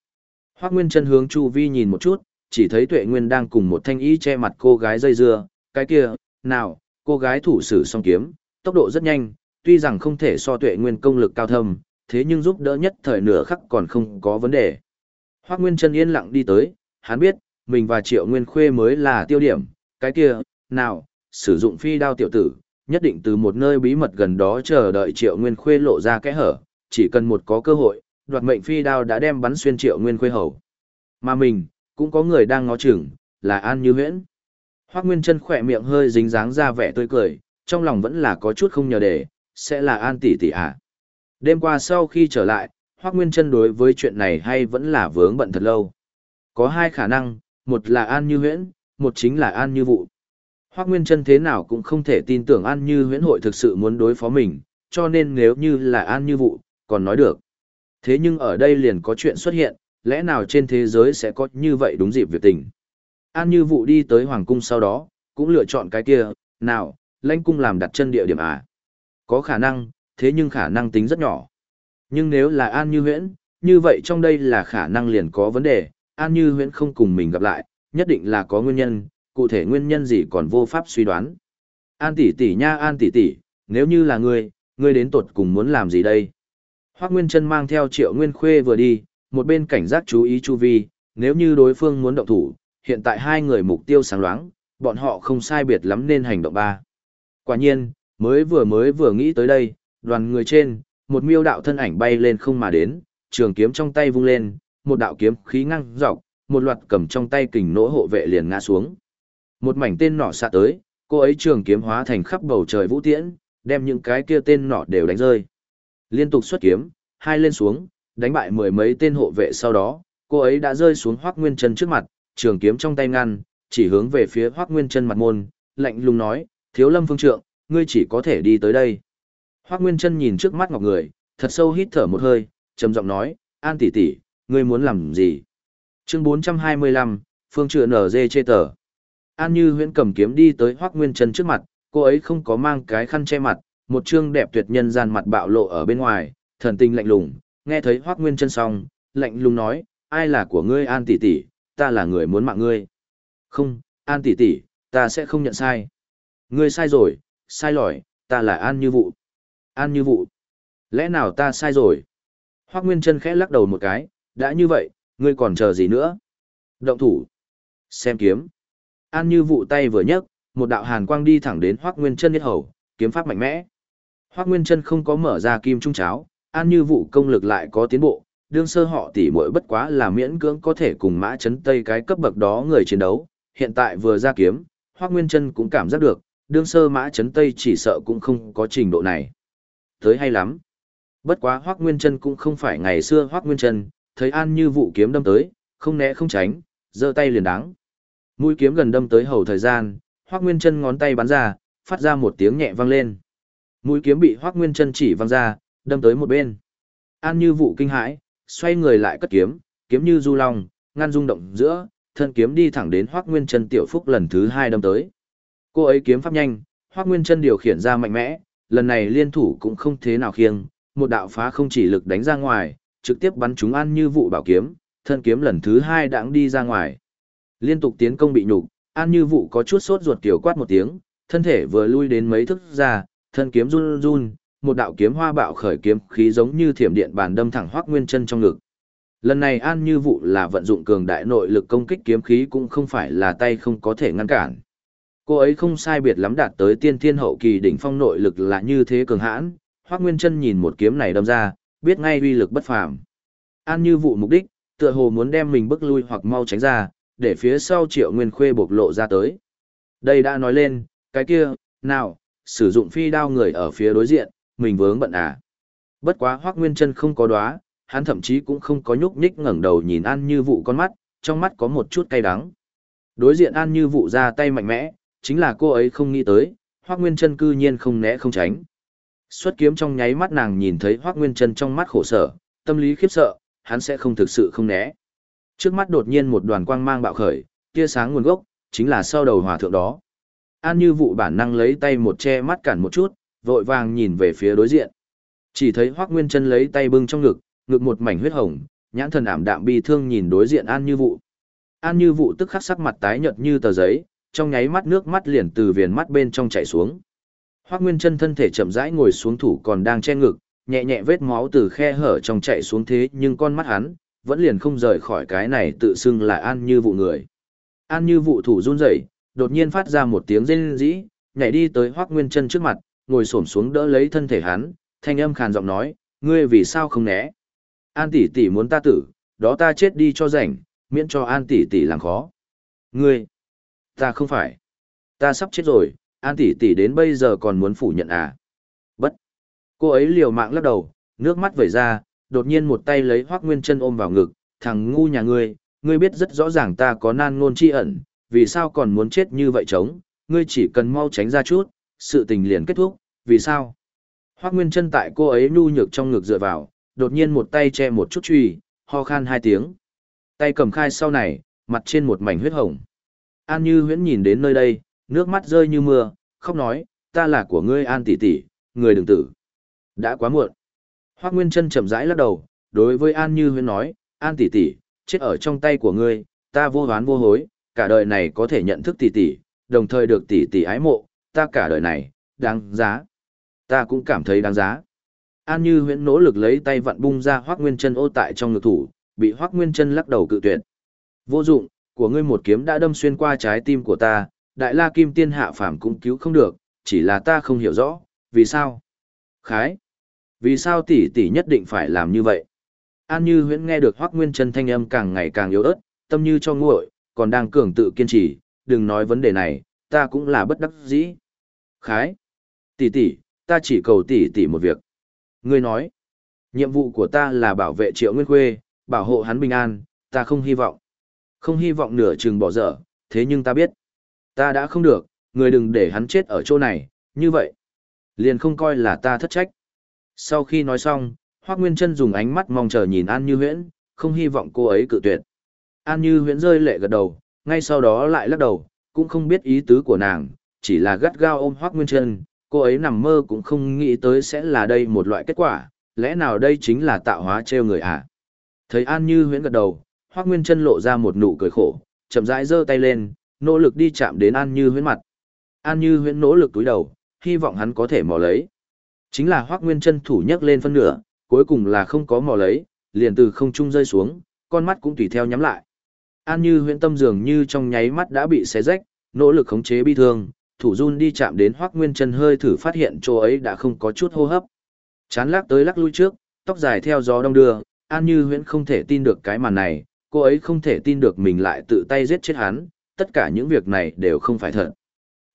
S1: Hoắc Nguyên chân hướng Chu Vi nhìn một chút, chỉ thấy Tuệ Nguyên đang cùng một thanh y che mặt cô gái dây dưa, cái kia, nào, cô gái thủ sử song kiếm, tốc độ rất nhanh, tuy rằng không thể so Tuệ Nguyên công lực cao thâm, thế nhưng giúp đỡ nhất thời nửa khắc còn không có vấn đề. Hoắc Nguyên chân yên lặng đi tới, hắn biết, mình và Triệu Nguyên Khuê mới là tiêu điểm, cái kia, nào, sử dụng phi đao tiểu tử, nhất định từ một nơi bí mật gần đó chờ đợi Triệu Nguyên Khuê lộ ra kẽ hở, chỉ cần một có cơ hội, đoạt mệnh phi đao đã đem bắn xuyên Triệu Nguyên Khuê hầu. Mà mình, cũng có người đang ngó chừng, là An Như Huyễn. Hoắc Nguyên Chân khỏe miệng hơi dính dáng ra vẻ tươi cười, trong lòng vẫn là có chút không nhờ để, sẽ là An tỷ tỷ à. Đêm qua sau khi trở lại, Hoắc Nguyên Chân đối với chuyện này hay vẫn là vướng bận thật lâu. Có hai khả năng, một là An Như Huyễn, một chính là An Như Vụ. Hoác Nguyên Chân thế nào cũng không thể tin tưởng An Như Huyễn hội thực sự muốn đối phó mình, cho nên nếu như là An Như Vụ, còn nói được. Thế nhưng ở đây liền có chuyện xuất hiện, lẽ nào trên thế giới sẽ có như vậy đúng dịp việc tình. An Như Vụ đi tới Hoàng Cung sau đó, cũng lựa chọn cái kia, nào, lãnh cung làm đặt chân địa điểm à. Có khả năng, thế nhưng khả năng tính rất nhỏ. Nhưng nếu là An Như Huyễn, như vậy trong đây là khả năng liền có vấn đề, An Như Huyễn không cùng mình gặp lại, nhất định là có nguyên nhân, cụ thể nguyên nhân gì còn vô pháp suy đoán. An tỷ tỷ nha An tỷ tỷ, nếu như là ngươi, ngươi đến tột cùng muốn làm gì đây? Hoắc Nguyên Trân mang theo Triệu Nguyên Khuê vừa đi, một bên cảnh giác chú ý chu vi, nếu như đối phương muốn động thủ, hiện tại hai người mục tiêu sáng loáng, bọn họ không sai biệt lắm nên hành động ba. Quả nhiên, mới vừa mới vừa nghĩ tới đây, đoàn người trên, một miêu đạo thân ảnh bay lên không mà đến, trường kiếm trong tay vung lên, một đạo kiếm khí ngăng dọc, một loạt cầm trong tay kình nỗ hộ vệ liền ngã xuống. Một mảnh tên nỏ xạ tới, cô ấy trường kiếm hóa thành khắp bầu trời vũ tiễn, đem những cái kia tên nỏ đều đánh rơi. Liên tục xuất kiếm, hai lên xuống, đánh bại mười mấy tên hộ vệ sau đó, cô ấy đã rơi xuống Hoắc Nguyên Chân trước mặt, trường kiếm trong tay ngăn, chỉ hướng về phía Hoắc Nguyên Chân mặt môn, lạnh lùng nói: "Thiếu Lâm Phương Trượng, ngươi chỉ có thể đi tới đây." Hoắc Nguyên Chân nhìn trước mắt Ngọc Người, thật sâu hít thở một hơi, trầm giọng nói: "An tỷ tỷ, ngươi muốn làm gì?" Chương 425, phương Trượng nở dê chê tờ. An Như huyễn cầm kiếm đi tới Hoác Nguyên Trân trước mặt, cô ấy không có mang cái khăn che mặt, một trương đẹp tuyệt nhân gian mặt bạo lộ ở bên ngoài, thần tình lạnh lùng, nghe thấy Hoác Nguyên Trân xong, lạnh lùng nói, ai là của ngươi An tỷ tỷ, ta là người muốn mạng ngươi. Không, An tỷ tỷ, ta sẽ không nhận sai. Ngươi sai rồi, sai lỏi, ta là An Như Vụ. An Như Vụ. Lẽ nào ta sai rồi? Hoác Nguyên Trân khẽ lắc đầu một cái, đã như vậy, ngươi còn chờ gì nữa? Động thủ. Xem kiếm. An Như Vụ tay vừa nhấc, một đạo hàn quang đi thẳng đến Hoác Nguyên Trân nhất hầu, kiếm pháp mạnh mẽ. Hoác Nguyên Trân không có mở ra kim trung cháo, An Như Vụ công lực lại có tiến bộ, đương sơ họ tỷ muội bất quá là miễn cưỡng có thể cùng mã chấn tây cái cấp bậc đó người chiến đấu, hiện tại vừa ra kiếm, Hoác Nguyên Trân cũng cảm giác được, đương sơ mã chấn tây chỉ sợ cũng không có trình độ này. Tới hay lắm. Bất quá Hoác Nguyên Trân cũng không phải ngày xưa Hoác Nguyên Trân, thấy An Như Vụ kiếm đâm tới, không né không tránh, giơ tay liền đáng. Mũi kiếm gần đâm tới hầu thời gian, Hoắc Nguyên Chân ngón tay bắn ra, phát ra một tiếng nhẹ vang lên. Mũi kiếm bị Hoắc Nguyên Chân chỉ văng ra, đâm tới một bên. An Như vụ kinh hãi, xoay người lại cất kiếm, kiếm như du long, ngăn rung động giữa, thân kiếm đi thẳng đến Hoắc Nguyên Chân tiểu phúc lần thứ hai đâm tới. Cô ấy kiếm pháp nhanh, Hoắc Nguyên Chân điều khiển ra mạnh mẽ, lần này liên thủ cũng không thế nào khiêng, một đạo phá không chỉ lực đánh ra ngoài, trực tiếp bắn trúng An Như vụ bảo kiếm, thân kiếm lần thứ hai đãng đi ra ngoài. Liên tục tiến công bị nhục, An Như Vụ có chút sốt ruột kiểu quát một tiếng, thân thể vừa lui đến mấy thức ra, thân kiếm run run, một đạo kiếm hoa bạo khởi kiếm khí giống như thiểm điện bàn đâm thẳng Hoắc Nguyên Chân trong ngực. Lần này An Như Vụ là vận dụng cường đại nội lực công kích kiếm khí cũng không phải là tay không có thể ngăn cản. Cô ấy không sai biệt lắm đạt tới tiên thiên hậu kỳ đỉnh phong nội lực là như thế cường hãn, Hoắc Nguyên Chân nhìn một kiếm này đâm ra, biết ngay uy lực bất phàm. An Như Vụ mục đích, tựa hồ muốn đem mình bức lui hoặc mau tránh ra, để phía sau triệu nguyên khuê bộc lộ ra tới. Đây đã nói lên, cái kia, nào, sử dụng phi đao người ở phía đối diện, mình vướng bận à. Bất quá hoác nguyên chân không có đoá, hắn thậm chí cũng không có nhúc nhích ngẩng đầu nhìn An Như Vụ con mắt, trong mắt có một chút cay đắng. Đối diện An Như Vụ ra tay mạnh mẽ, chính là cô ấy không nghĩ tới, hoác nguyên chân cư nhiên không né không tránh. Xuất kiếm trong nháy mắt nàng nhìn thấy hoác nguyên chân trong mắt khổ sở, tâm lý khiếp sợ, hắn sẽ không thực sự không né. Trước mắt đột nhiên một đoàn quang mang bạo khởi, tia sáng nguồn gốc, chính là sau đầu hòa thượng đó. An như vụ bản năng lấy tay một che mắt cản một chút, vội vàng nhìn về phía đối diện. Chỉ thấy Hoắc Nguyên Chân lấy tay bưng trong ngực, ngực một mảnh huyết hồng, nhãn thần ảm đạm bi thương nhìn đối diện An Như Vụ. An Như Vụ tức khắc sắc mặt tái nhợt như tờ giấy, trong nháy mắt nước mắt liền từ viền mắt bên trong chảy xuống. Hoắc Nguyên Chân thân thể chậm rãi ngồi xuống thủ còn đang che ngực, nhẹ nhẹ vết máu từ khe hở trong chảy xuống thế nhưng con mắt hắn, vẫn liền không rời khỏi cái này tự xưng là an như vụ người. An như vụ thủ run rẩy, đột nhiên phát ra một tiếng rên rỉ, nhảy đi tới Hoắc Nguyên Chân trước mặt, ngồi xổm xuống đỡ lấy thân thể hắn, thanh âm khàn giọng nói, ngươi vì sao không né? An tỷ tỷ muốn ta tử, đó ta chết đi cho rảnh, miễn cho An tỷ tỷ làm khó. Ngươi, ta không phải, ta sắp chết rồi, An tỷ tỷ đến bây giờ còn muốn phủ nhận à? Bất. Cô ấy liều mạng lắc đầu, nước mắt vẩy ra, đột nhiên một tay lấy Hoắc Nguyên Chân ôm vào ngực, "Thằng ngu nhà ngươi, ngươi biết rất rõ ràng ta có nan ngôn chi ẩn, vì sao còn muốn chết như vậy trống, ngươi chỉ cần mau tránh ra chút, sự tình liền kết thúc, vì sao?" Hoắc Nguyên Chân tại cô ấy nhu nhược trong ngực dựa vào, đột nhiên một tay che một chút truy, ho khan hai tiếng. Tay cầm khai sau này, mặt trên một mảnh huyết hồng. An Như Huyễn nhìn đến nơi đây, nước mắt rơi như mưa, khóc nói, "Ta là của ngươi An tỷ tỷ, người đừng tử." Đã quá muộn. Hoác Nguyên Trân chậm rãi lắc đầu, đối với An Như Huyên nói, An tỷ tỷ, chết ở trong tay của ngươi, ta vô hoán vô hối, cả đời này có thể nhận thức tỷ tỷ, đồng thời được tỷ tỷ ái mộ, ta cả đời này, đáng giá. Ta cũng cảm thấy đáng giá. An Như Huyễn nỗ lực lấy tay vặn bung ra Hoắc Nguyên Trân ô tại trong ngực thủ, bị Hoắc Nguyên Trân lắc đầu cự tuyệt. Vô dụng, của ngươi một kiếm đã đâm xuyên qua trái tim của ta, đại la kim tiên hạ phàm cũng cứu không được, chỉ là ta không hiểu rõ, vì sao? Khái. Vì sao tỷ tỷ nhất định phải làm như vậy? An Như Huyễn nghe được Hoắc Nguyên Chân thanh âm càng ngày càng yếu ớt, tâm như cho nguội, còn đang cường tự kiên trì, đừng nói vấn đề này, ta cũng là bất đắc dĩ. Khái, tỷ tỷ, ta chỉ cầu tỷ tỷ một việc. Ngươi nói, nhiệm vụ của ta là bảo vệ Triệu Nguyên Khuê, bảo hộ hắn bình an, ta không hy vọng. Không hy vọng nửa chừng bỏ dở, thế nhưng ta biết, ta đã không được, người đừng để hắn chết ở chỗ này, như vậy, liền không coi là ta thất trách. Sau khi nói xong, Hoác Nguyên Trân dùng ánh mắt mong chờ nhìn An Như Huyễn, không hy vọng cô ấy cự tuyệt. An Như Huyễn rơi lệ gật đầu, ngay sau đó lại lắc đầu, cũng không biết ý tứ của nàng, chỉ là gắt gao ôm Hoác Nguyên Trân, cô ấy nằm mơ cũng không nghĩ tới sẽ là đây một loại kết quả, lẽ nào đây chính là tạo hóa trêu người à? Thấy An Như huyễn gật đầu, Hoác Nguyên Trân lộ ra một nụ cười khổ, chậm rãi giơ tay lên, nỗ lực đi chạm đến An Như huyễn mặt. An Như huyễn nỗ lực túi đầu, hy vọng hắn có thể mò lấy. Chính là Hoác Nguyên chân thủ nhấc lên phân nửa, cuối cùng là không có mò lấy, liền từ không trung rơi xuống, con mắt cũng tùy theo nhắm lại. An Như huyễn tâm dường như trong nháy mắt đã bị xé rách, nỗ lực khống chế bi thương, thủ run đi chạm đến Hoắc Nguyên Chân hơi thử phát hiện chỗ ấy đã không có chút hô hấp. Chán lắc tới lắc lui trước, tóc dài theo gió đông đưa, An Như Huyễn không thể tin được cái màn này, cô ấy không thể tin được mình lại tự tay giết chết hắn, tất cả những việc này đều không phải thật.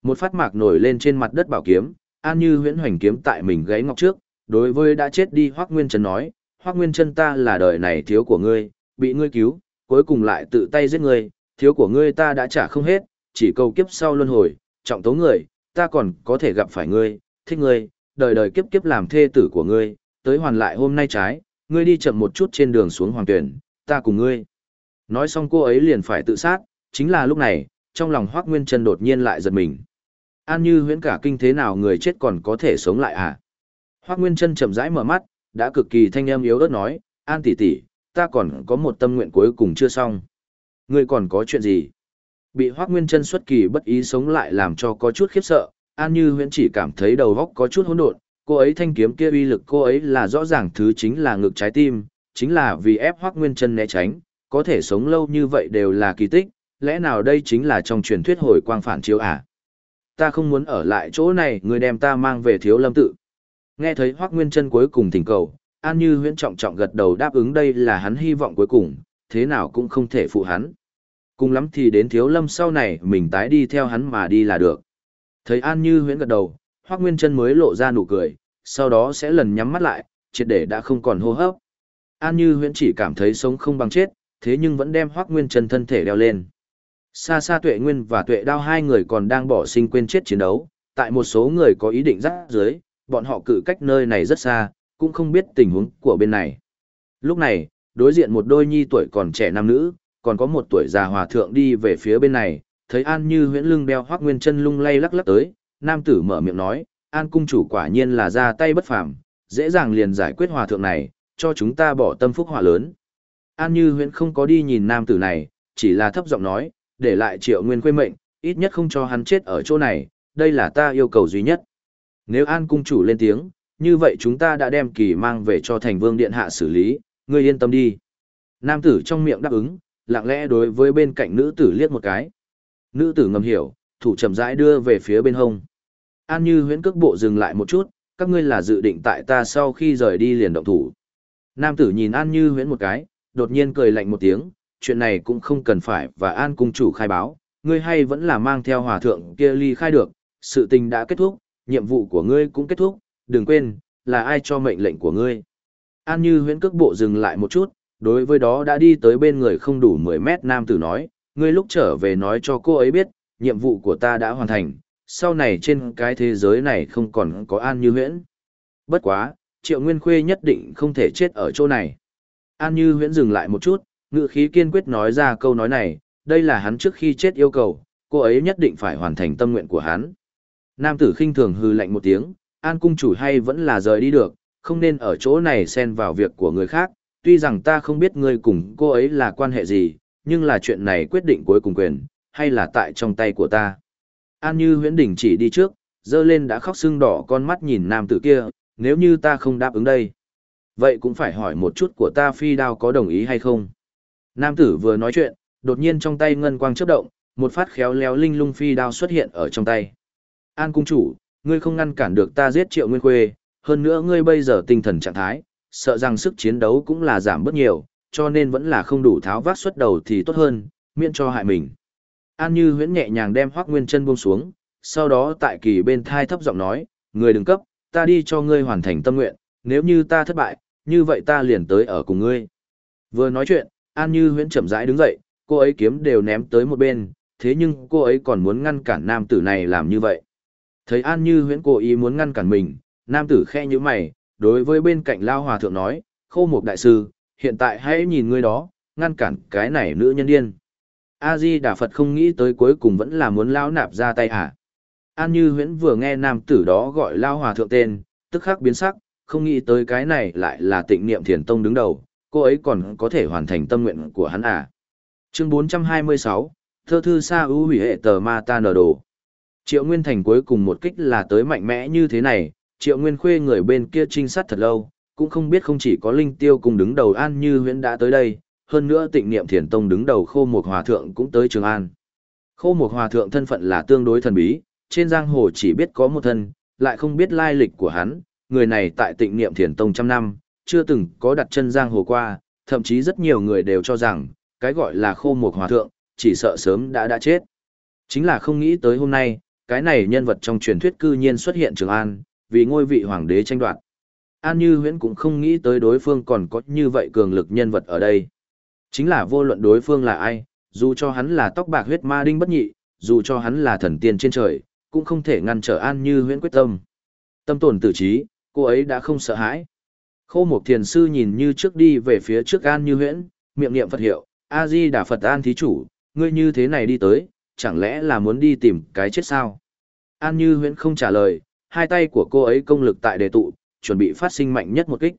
S1: Một phát mạc nổi lên trên mặt đất bảo kiếm, An Như Huyễn hoành kiếm tại mình gáy ngọc trước, đối với đã chết đi Hoắc Nguyên Chân nói, Hoắc Nguyên Chân ta là đời này thiếu của ngươi, bị ngươi cứu, cuối cùng lại tự tay giết ngươi, thiếu của ngươi ta đã trả không hết, chỉ cầu kiếp sau luân hồi, trọng tố người, ta còn có thể gặp phải ngươi, thích ngươi, đời đời kiếp kiếp làm thê tử của ngươi, tới hoàn lại hôm nay trái, ngươi đi chậm một chút trên đường xuống hoàng tuyển, ta cùng ngươi. Nói xong cô ấy liền phải tự sát, chính là lúc này, trong lòng Hoác Nguyên Trân đột nhiên lại giật mình. An như huyễn cả kinh thế nào người chết còn có thể sống lại à? Hoác Nguyên Trân chậm rãi mở mắt, đã cực kỳ thanh em yếu ớt nói, An tỷ tỷ, ta còn có một tâm nguyện cuối cùng chưa xong. Ngươi còn có chuyện gì? Bị Hoác Nguyên Trân xuất kỳ bất ý sống lại làm cho có chút khiếp sợ, An Như Huyễn chỉ cảm thấy đầu óc có chút hỗn độn, cô ấy thanh kiếm kia uy lực cô ấy là rõ ràng thứ chính là ngực trái tim, chính là vì ép Hoác Nguyên Trân né tránh, có thể sống lâu như vậy đều là kỳ tích, lẽ nào đây chính là trong truyền thuyết hồi quang phản chiếu à? Ta không muốn ở lại chỗ này, người đem ta mang về thiếu lâm tự. Nghe thấy Hoác Nguyên Trân cuối cùng thỉnh cầu, An Như Huyễn trọng trọng gật đầu đáp ứng đây là hắn hy vọng cuối cùng, thế nào cũng không thể phụ hắn. Cùng lắm thì đến thiếu lâm sau này mình tái đi theo hắn mà đi là được. Thấy An Như huyễn gật đầu, Hoác Nguyên chân mới lộ ra nụ cười, sau đó sẽ lần nhắm mắt lại, triệt để đã không còn hô hấp. An Như huyễn chỉ cảm thấy sống không bằng chết, thế nhưng vẫn đem Hoác Nguyên chân thân thể đeo lên. Xa xa tuệ nguyên và tuệ đao hai người còn đang bỏ sinh quên chết chiến đấu, tại một số người có ý định rắc dưới, bọn họ cự cách nơi này rất xa, cũng không biết tình huống của bên này. Lúc này, đối diện một đôi nhi tuổi còn trẻ nam nữ, còn có một tuổi già hòa thượng đi về phía bên này, thấy An Như huyễn lưng đeo hoác nguyên chân lung lay lắc lắc tới, nam tử mở miệng nói, An cung chủ quả nhiên là ra tay bất phàm, dễ dàng liền giải quyết hòa thượng này, cho chúng ta bỏ tâm phúc hòa lớn. An Như huyễn không có đi nhìn nam tử này, chỉ là thấp giọng nói, để lại triệu nguyên quê mệnh, ít nhất không cho hắn chết ở chỗ này, đây là ta yêu cầu duy nhất. Nếu An cung chủ lên tiếng, như vậy chúng ta đã đem kỳ mang về cho thành vương điện hạ xử lý, ngươi yên tâm đi. Nam tử trong miệng đáp ứng, lặng lẽ đối với bên cạnh nữ tử liếc một cái. Nữ tử ngầm hiểu, thủ chậm rãi đưa về phía bên hông. An Như huyễn cước bộ dừng lại một chút, các ngươi là dự định tại ta sau khi rời đi liền động thủ. Nam tử nhìn An Như huyễn một cái, đột nhiên cười lạnh một tiếng, chuyện này cũng không cần phải và An cung chủ khai báo, ngươi hay vẫn là mang theo hòa thượng kia ly khai được, sự tình đã kết thúc, nhiệm vụ của ngươi cũng kết thúc, đừng quên, là ai cho mệnh lệnh của ngươi. An Như huyễn cước bộ dừng lại một chút, đối với đó đã đi tới bên người không đủ 10 mét nam tử nói, ngươi lúc trở về nói cho cô ấy biết, nhiệm vụ của ta đã hoàn thành, sau này trên cái thế giới này không còn có An Như Huyễn. Bất quá, Triệu Nguyên Khuê nhất định không thể chết ở chỗ này. An Như Huyễn dừng lại một chút, ngự khí kiên quyết nói ra câu nói này, đây là hắn trước khi chết yêu cầu, cô ấy nhất định phải hoàn thành tâm nguyện của hắn. Nam tử khinh thường hư lạnh một tiếng, An cung chủ hay vẫn là rời đi được, không nên ở chỗ này xen vào việc của người khác, tuy rằng ta không biết ngươi cùng cô ấy là quan hệ gì, nhưng là chuyện này quyết định cuối cùng quyền, hay là tại trong tay của ta. An như huyễn đỉnh chỉ đi trước, dơ lên đã khóc sưng đỏ con mắt nhìn nam tử kia, nếu như ta không đáp ứng đây. Vậy cũng phải hỏi một chút của ta phi đao có đồng ý hay không. Nam tử vừa nói chuyện, đột nhiên trong tay ngân quang chớp động, một phát khéo léo linh lung phi đao xuất hiện ở trong tay. An cung chủ, ngươi không ngăn cản được ta giết triệu nguyên khuê, hơn nữa ngươi bây giờ tinh thần trạng thái, sợ rằng sức chiến đấu cũng là giảm bớt nhiều, cho nên vẫn là không đủ tháo vác xuất đầu thì tốt hơn, miễn cho hại mình. An Như huyễn nhẹ nhàng đem hoác Nguyên Chân buông xuống, sau đó tại kỳ bên thai thấp giọng nói, người đừng cấp, ta đi cho ngươi hoàn thành tâm nguyện, nếu như ta thất bại, như vậy ta liền tới ở cùng ngươi. Vừa nói chuyện, An Như huyễn chậm rãi đứng dậy, cô ấy kiếm đều ném tới một bên, thế nhưng cô ấy còn muốn ngăn cản nam tử này làm như vậy. Thấy An Như huyễn cố ý muốn ngăn cản mình, nam tử khe như mày, đối với bên cạnh Lao Hòa Thượng nói, khô mục đại sư, hiện tại hãy nhìn ngươi đó, ngăn cản cái này nữ nhân điên. A-di Đà Phật không nghĩ tới cuối cùng vẫn là muốn lão nạp ra tay à. An Như Huyễn vừa nghe nam tử đó gọi lao hòa thượng tên, tức khắc biến sắc, không nghĩ tới cái này lại là tịnh niệm thiền tông đứng đầu, cô ấy còn có thể hoàn thành tâm nguyện của hắn à. Chương 426, Thơ thư sa ưu hủy hệ tờ ma ta nở đồ. Triệu Nguyên Thành cuối cùng một kích là tới mạnh mẽ như thế này, Triệu Nguyên Khuê người bên kia trinh sát thật lâu, cũng không biết không chỉ có Linh Tiêu cùng đứng đầu An Như Huyễn đã tới đây, hơn nữa tịnh niệm thiền tông đứng đầu khô một hòa thượng cũng tới Trường An. Khô một hòa thượng thân phận là tương đối thần bí, trên giang hồ chỉ biết có một thân, lại không biết lai lịch của hắn, người này tại tịnh niệm thiền tông trăm năm, chưa từng có đặt chân giang hồ qua, thậm chí rất nhiều người đều cho rằng, cái gọi là khô một hòa thượng, chỉ sợ sớm đã đã chết. Chính là không nghĩ tới hôm nay, cái này nhân vật trong truyền thuyết cư nhiên xuất hiện Trường An, vì ngôi vị hoàng đế tranh đoạt. An Như Huyễn cũng không nghĩ tới đối phương còn có như vậy cường lực nhân vật ở đây. Chính là vô luận đối phương là ai, dù cho hắn là tóc bạc huyết ma đinh bất nhị, dù cho hắn là thần tiên trên trời, cũng không thể ngăn trở An Như Huyễn quyết tâm. Tâm tổn tử trí, cô ấy đã không sợ hãi. Khô Mộc Thiền Sư nhìn như trước đi về phía trước An Như Huyễn, miệng niệm Phật hiệu, A-di Đà Phật An Thí Chủ, ngươi như thế này đi tới, chẳng lẽ là muốn đi tìm cái chết sao? An Như Huyễn không trả lời, hai tay của cô ấy công lực tại đề tụ, chuẩn bị phát sinh mạnh nhất một kích.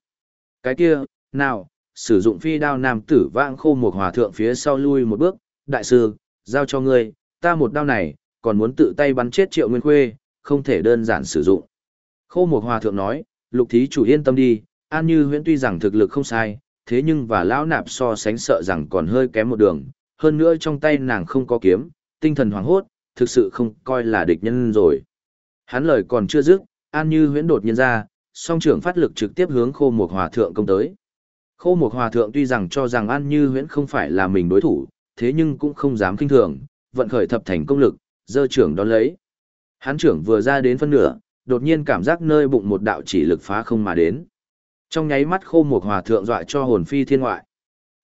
S1: Cái kia, nào, sử dụng phi đao nam tử vãng khô một hòa thượng phía sau lui một bước, đại sư, giao cho ngươi, ta một đao này, còn muốn tự tay bắn chết triệu nguyên khuê, không thể đơn giản sử dụng. Khô một hòa thượng nói, lục thí chủ yên tâm đi, an như huyễn tuy rằng thực lực không sai, thế nhưng và lão nạp so sánh sợ rằng còn hơi kém một đường, hơn nữa trong tay nàng không có kiếm, tinh thần hoảng hốt, thực sự không coi là địch nhân rồi. Hắn lời còn chưa dứt, an như huyễn đột nhiên ra, song trưởng phát lực trực tiếp hướng khô Mục hòa thượng công tới. Khô Mục hòa thượng tuy rằng cho rằng An Như Huyễn không phải là mình đối thủ, thế nhưng cũng không dám kinh thường, vận khởi thập thành công lực, dơ trưởng đón lấy. Hắn trưởng vừa ra đến phân nửa, đột nhiên cảm giác nơi bụng một đạo chỉ lực phá không mà đến. Trong nháy mắt khô một hòa thượng dọa cho hồn phi thiên ngoại.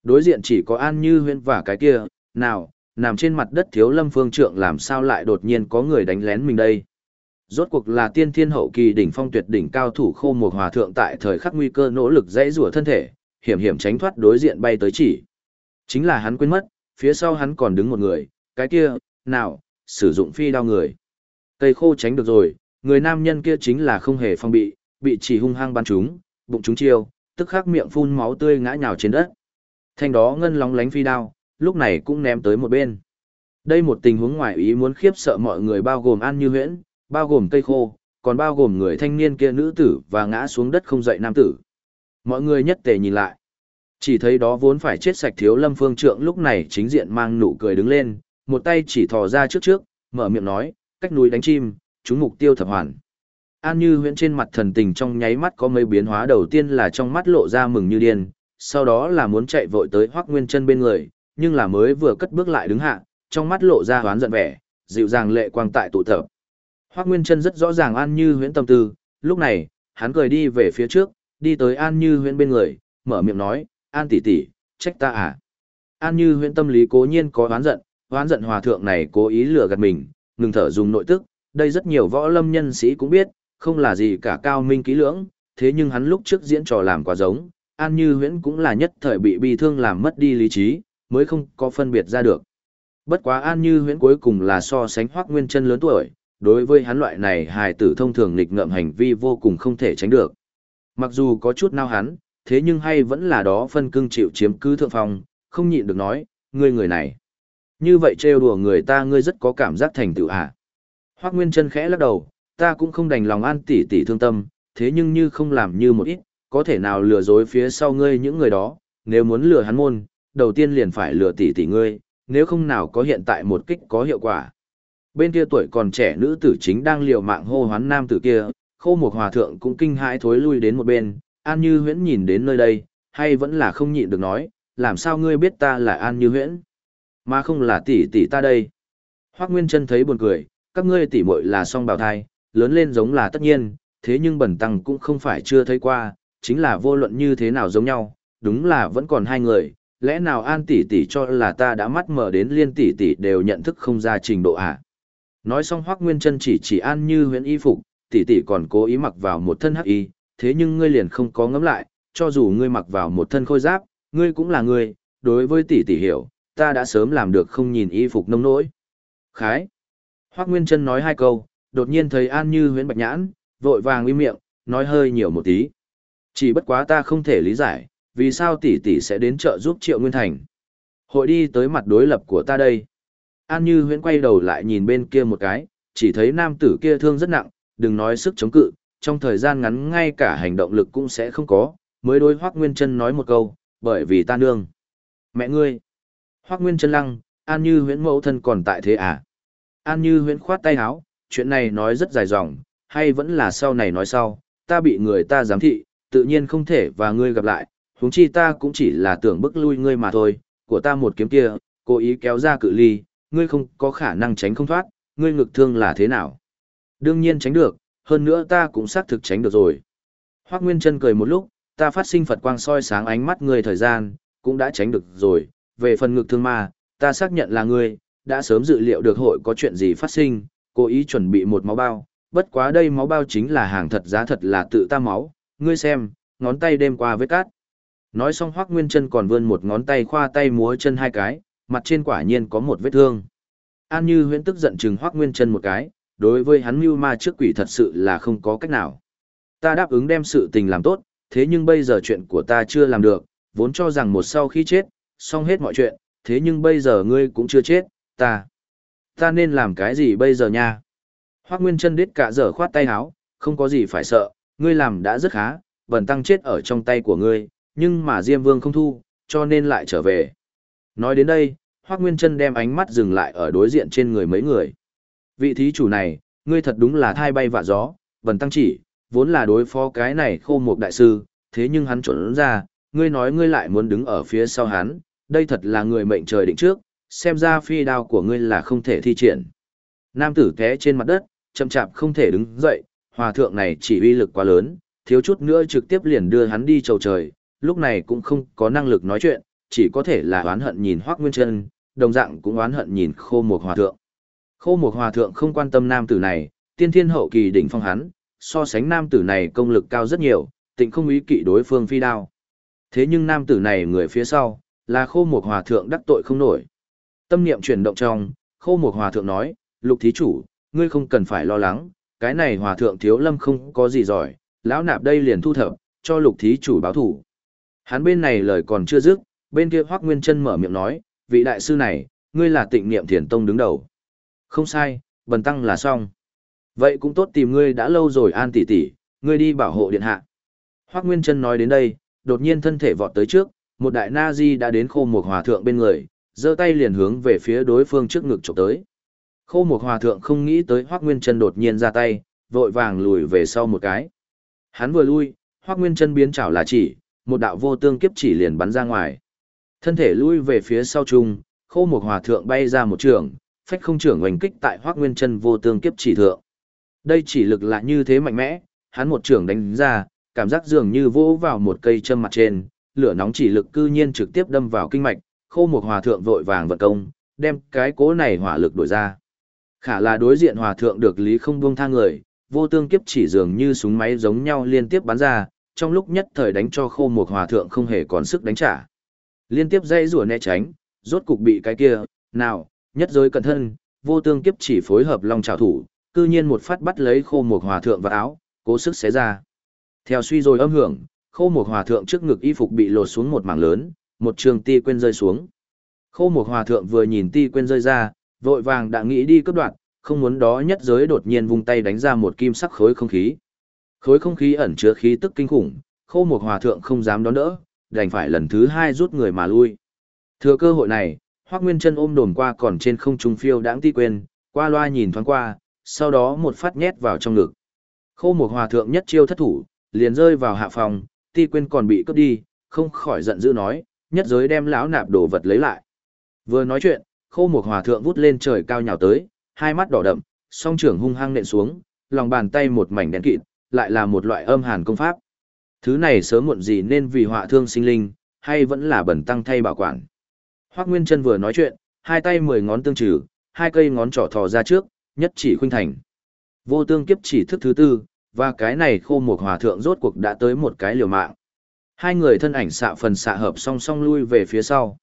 S1: Đối diện chỉ có An Như Huyễn và cái kia, nào, nằm trên mặt đất thiếu lâm phương trượng làm sao lại đột nhiên có người đánh lén mình đây. Rốt cuộc là tiên thiên hậu kỳ đỉnh phong tuyệt đỉnh cao thủ khô một hòa thượng tại thời khắc nguy cơ nỗ lực dãy rủa thân thể, hiểm hiểm tránh thoát đối diện bay tới chỉ. Chính là hắn quên mất, phía sau hắn còn đứng một người, cái kia, nào, sử dụng phi đao người. Cây khô tránh được rồi, người nam nhân kia chính là không hề phong bị, bị chỉ hung hăng bắn trúng, bụng trúng chiêu, tức khắc miệng phun máu tươi ngã nhào trên đất. Thanh đó ngân lóng lánh phi đao, lúc này cũng ném tới một bên. Đây một tình huống ngoài ý muốn khiếp sợ mọi người bao gồm An Như Huyễn, bao gồm cây khô, còn bao gồm người thanh niên kia nữ tử và ngã xuống đất không dậy nam tử. Mọi người nhất tề nhìn lại. Chỉ thấy đó vốn phải chết sạch thiếu lâm phương trượng lúc này chính diện mang nụ cười đứng lên, một tay chỉ thò ra trước trước, mở miệng nói, cách núi đánh chim, chúng mục tiêu thập hoàn. An như huyễn trên mặt thần tình trong nháy mắt có mấy biến hóa đầu tiên là trong mắt lộ ra mừng như điên, sau đó là muốn chạy vội tới Hoắc nguyên chân bên người, nhưng là mới vừa cất bước lại đứng hạ, trong mắt lộ ra hoán giận vẻ, dịu dàng lệ quang tại tụ tập. Hoắc nguyên chân rất rõ ràng an như huyễn tâm tư, lúc này, hắn cười đi về phía trước, đi tới An Như Huyễn bên người, mở miệng nói, An tỷ tỷ, trách ta à. An Như Huyễn tâm lý cố nhiên có oán giận, oán giận hòa thượng này cố ý lừa gạt mình, ngừng thở dùng nội tức, đây rất nhiều võ lâm nhân sĩ cũng biết, không là gì cả cao minh kỹ lưỡng, thế nhưng hắn lúc trước diễn trò làm quá giống, An Như Huyễn cũng là nhất thời bị bi thương làm mất đi lý trí, mới không có phân biệt ra được. Bất quá An Như Huyễn cuối cùng là so sánh Hoắc Nguyên Chân lớn tuổi, đối với hắn loại này hài tử thông thường nghịch ngợm hành vi vô cùng không thể tránh được. Mặc dù có chút nao hắn, thế nhưng hay vẫn là đó phân cưng chịu chiếm cứ thượng phòng, không nhịn được nói, ngươi người này. Như vậy trêu đùa người ta ngươi rất có cảm giác thành tựu à. Hoác Nguyên chân khẽ lắc đầu, ta cũng không đành lòng an tỷ tỷ thương tâm, thế nhưng như không làm như một ít, có thể nào lừa dối phía sau ngươi những người đó, nếu muốn lừa hắn môn, đầu tiên liền phải lừa tỷ tỷ ngươi, nếu không nào có hiện tại một kích có hiệu quả. Bên kia tuổi còn trẻ nữ tử chính đang liều mạng hô hoán nam tử kia, khô một hòa thượng cũng kinh hãi thối lui đến một bên, An Như Huyễn nhìn đến nơi đây, hay vẫn là không nhịn được nói, làm sao ngươi biết ta là An Như Huyễn, mà không là tỷ tỷ ta đây. Hoác Nguyên Trân thấy buồn cười, các ngươi tỷ muội là song bào thai, lớn lên giống là tất nhiên, thế nhưng bẩn tăng cũng không phải chưa thấy qua, chính là vô luận như thế nào giống nhau, đúng là vẫn còn hai người, lẽ nào An tỷ tỷ cho là ta đã mắt mở đến liên tỷ tỷ đều nhận thức không ra trình độ à? Nói xong Hoắc Nguyên Chân chỉ chỉ An Như Huyễn y phục, tỷ tỷ còn cố ý mặc vào một thân hắc y, thế nhưng ngươi liền không có ngẫm lại, cho dù ngươi mặc vào một thân khôi giáp, ngươi cũng là ngươi, đối với tỷ tỷ hiểu, ta đã sớm làm được không nhìn y phục nông nỗi. Khái. hoắc Nguyên chân nói hai câu, đột nhiên thấy An Như huyễn bạch nhãn, vội vàng im miệng, nói hơi nhiều một tí. Chỉ bất quá ta không thể lý giải, vì sao tỷ tỷ sẽ đến chợ giúp Triệu Nguyên Thành. Hội đi tới mặt đối lập của ta đây. An Như huyễn quay đầu lại nhìn bên kia một cái, chỉ thấy nam tử kia thương rất nặng, đừng nói sức chống cự, trong thời gian ngắn ngay cả hành động lực cũng sẽ không có, mới đối Hoác Nguyên Trân nói một câu, bởi vì ta nương. Mẹ ngươi. Hoác Nguyên Trân lăng, An Như huyễn mẫu thân còn tại thế à? An Như huyễn khoát tay háo, chuyện này nói rất dài dòng, hay vẫn là sau này nói sau, ta bị người ta giám thị, tự nhiên không thể và ngươi gặp lại, huống chi ta cũng chỉ là tưởng bức lui ngươi mà thôi, của ta một kiếm kia, cố ý kéo ra cự ly, ngươi không có khả năng tránh không thoát, ngươi ngực thương là thế nào? Đương nhiên tránh được, hơn nữa ta cũng xác thực tránh được rồi. Hoác Nguyên Trân cười một lúc, ta phát sinh Phật quang soi sáng ánh mắt ngươi thời gian, cũng đã tránh được rồi, về phần ngực thương ma, ta xác nhận là ngươi, đã sớm dự liệu được hội có chuyện gì phát sinh, cố ý chuẩn bị một máu bao, bất quá đây máu bao chính là hàng thật giá thật là tự ta máu, ngươi xem, ngón tay đêm qua vết cát. Nói xong Hoắc Nguyên Chân còn vươn một ngón tay khoa tay múa chân hai cái, mặt trên quả nhiên có một vết thương. An Như Huyễn tức giận chừng Hoắc Nguyên Chân một cái, đối với hắn mưu ma trước quỷ thật sự là không có cách nào. Ta đáp ứng đem sự tình làm tốt, thế nhưng bây giờ chuyện của ta chưa làm được, vốn cho rằng một sau khi chết, xong hết mọi chuyện, thế nhưng bây giờ ngươi cũng chưa chết, ta. Ta nên làm cái gì bây giờ nha? Hoác Nguyên chân đít cả giờ khoát tay háo, không có gì phải sợ, ngươi làm đã rất khá, bẩn tăng chết ở trong tay của ngươi, nhưng mà Diêm Vương không thu, cho nên lại trở về. Nói đến đây, Hoác Nguyên chân đem ánh mắt dừng lại ở đối diện trên người mấy người. Vị thí chủ này, ngươi thật đúng là thai bay vạ gió, bẩn tăng chỉ, vốn là đối phó cái này khô một đại sư, thế nhưng hắn chuẩn ra, ngươi nói ngươi lại muốn đứng ở phía sau hắn, đây thật là người mệnh trời định trước, xem ra phi đao của ngươi là không thể thi triển. Nam tử té trên mặt đất, chậm chạp không thể đứng dậy, hòa thượng này chỉ uy lực quá lớn, thiếu chút nữa trực tiếp liền đưa hắn đi chầu trời, lúc này cũng không có năng lực nói chuyện, chỉ có thể là oán hận nhìn Hoắc Nguyên Chân, đồng dạng cũng oán hận nhìn Khô Mục Hòa thượng. Khô Mục Hòa thượng không quan tâm nam tử này, tiên thiên hậu kỳ đỉnh phong hắn, so sánh nam tử này công lực cao rất nhiều, tịnh không ý kỵ đối phương phi đao. Thế nhưng nam tử này người phía sau, là Khô Mục Hòa thượng đắc tội không nổi. Tâm niệm chuyển động trong, Khô một Hòa thượng nói, "Lục thí chủ, ngươi không cần phải lo lắng, cái này hòa thượng thiếu lâm không có gì giỏi, lão nạp đây liền thu thập, cho lục thí chủ báo thủ. Hắn bên này lời còn chưa dứt, bên kia Hoắc Nguyên Chân mở miệng nói, vị đại sư này, ngươi là tịnh niệm thiền tông đứng đầu. Không sai, bần tăng là xong. Vậy cũng tốt tìm ngươi đã lâu rồi an tỷ tỷ, ngươi đi bảo hộ điện hạ. Hoắc Nguyên Chân nói đến đây, đột nhiên thân thể vọt tới trước, một đại na di đã đến khô một hòa thượng bên người, giơ tay liền hướng về phía đối phương trước ngực chụp tới. Khô một hòa thượng không nghĩ tới Hoác Nguyên Trân đột nhiên ra tay, vội vàng lùi về sau một cái. Hắn vừa lui, Hoác Nguyên Trân biến chảo là chỉ, một đạo vô tương kiếp chỉ liền bắn ra ngoài. Thân thể lui về phía sau trung, khô một hòa thượng bay ra một trường, phách không trưởng oanh kích tại Hoác Nguyên Trân vô tương kiếp chỉ thượng. Đây chỉ lực là như thế mạnh mẽ, hắn một trường đánh ra, cảm giác dường như vỗ vào một cây châm mặt trên, lửa nóng chỉ lực cư nhiên trực tiếp đâm vào kinh mạch, khô một hòa thượng vội vàng vận công, đem cái cố này hỏa lực đổi ra. Khả là đối diện hòa thượng được lý không buông tha người, vô tương kiếp chỉ dường như súng máy giống nhau liên tiếp bắn ra, trong lúc nhất thời đánh cho khô một hòa thượng không hề còn sức đánh trả. Liên tiếp dây rùa né tránh, rốt cục bị cái kia, nào, nhất giới cẩn thân, vô tương kiếp chỉ phối hợp long trào thủ, cư nhiên một phát bắt lấy khô một hòa thượng vào áo, cố sức xé ra. Theo suy rồi âm hưởng, khô một hòa thượng trước ngực y phục bị lột xuống một mảng lớn, một trường ti quên rơi xuống. Khô một hòa thượng vừa nhìn ti quên rơi ra, vội vàng đã nghĩ đi cướp đoạt, không muốn đó nhất giới đột nhiên vung tay đánh ra một kim sắc khối không khí. Khối không khí ẩn chứa khí tức kinh khủng, khô một hòa thượng không dám đón đỡ, đành phải lần thứ hai rút người mà lui. Thừa cơ hội này, Hoắc Nguyên Chân ôm đồn qua còn trên không trung phiêu đãng ti quên, qua loa nhìn thoáng qua, sau đó một phát nhét vào trong ngực. Khô một hòa thượng nhất chiêu thất thủ, liền rơi vào hạ phòng, ti quên còn bị cướp đi, không khỏi giận dữ nói, nhất giới đem lão nạp đồ vật lấy lại. Vừa nói chuyện, khô một hòa thượng vút lên trời cao nhào tới, hai mắt đỏ đậm, song trưởng hung hăng nện xuống, lòng bàn tay một mảnh đen kịt, lại là một loại âm hàn công pháp. Thứ này sớm muộn gì nên vì họa thương sinh linh, hay vẫn là bẩn tăng thay bảo quản. Hoắc Nguyên Chân vừa nói chuyện, hai tay mười ngón tương trừ, hai cây ngón trỏ thò ra trước, nhất chỉ khuynh thành. Vô tương kiếp chỉ thức thứ tư, và cái này khô một hòa thượng rốt cuộc đã tới một cái liều mạng. Hai người thân ảnh xạ phần xạ hợp song song lui về phía sau.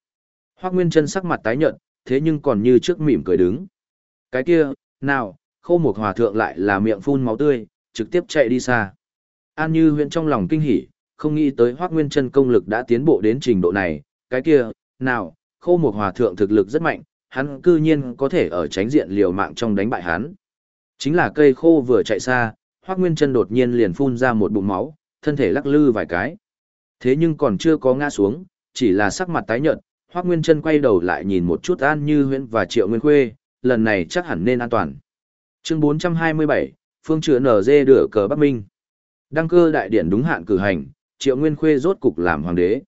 S1: Hoác Nguyên Trân sắc mặt tái nhợt, thế nhưng còn như trước mỉm cười đứng. Cái kia, nào, khô một hòa thượng lại là miệng phun máu tươi, trực tiếp chạy đi xa. An Như huyện trong lòng kinh hỉ, không nghĩ tới Hoác Nguyên Trân công lực đã tiến bộ đến trình độ này, cái kia, nào, khô một hòa thượng thực lực rất mạnh, hắn cư nhiên có thể ở tránh diện liều mạng trong đánh bại hắn. Chính là cây khô vừa chạy xa, Hoác Nguyên Trân đột nhiên liền phun ra một bụng máu, thân thể lắc lư vài cái. Thế nhưng còn chưa có ngã xuống, chỉ là sắc mặt tái nhợt, Hoác Nguyên chân quay đầu lại nhìn một chút An Như Huyễn và Triệu Nguyên Khuê, lần này chắc hẳn nên an toàn. Chương 427, Phương chữa nở dê đửa cờ Bắc Minh. Đăng cơ đại điện đúng hạn cử hành, Triệu Nguyên Khuê rốt cục làm hoàng đế.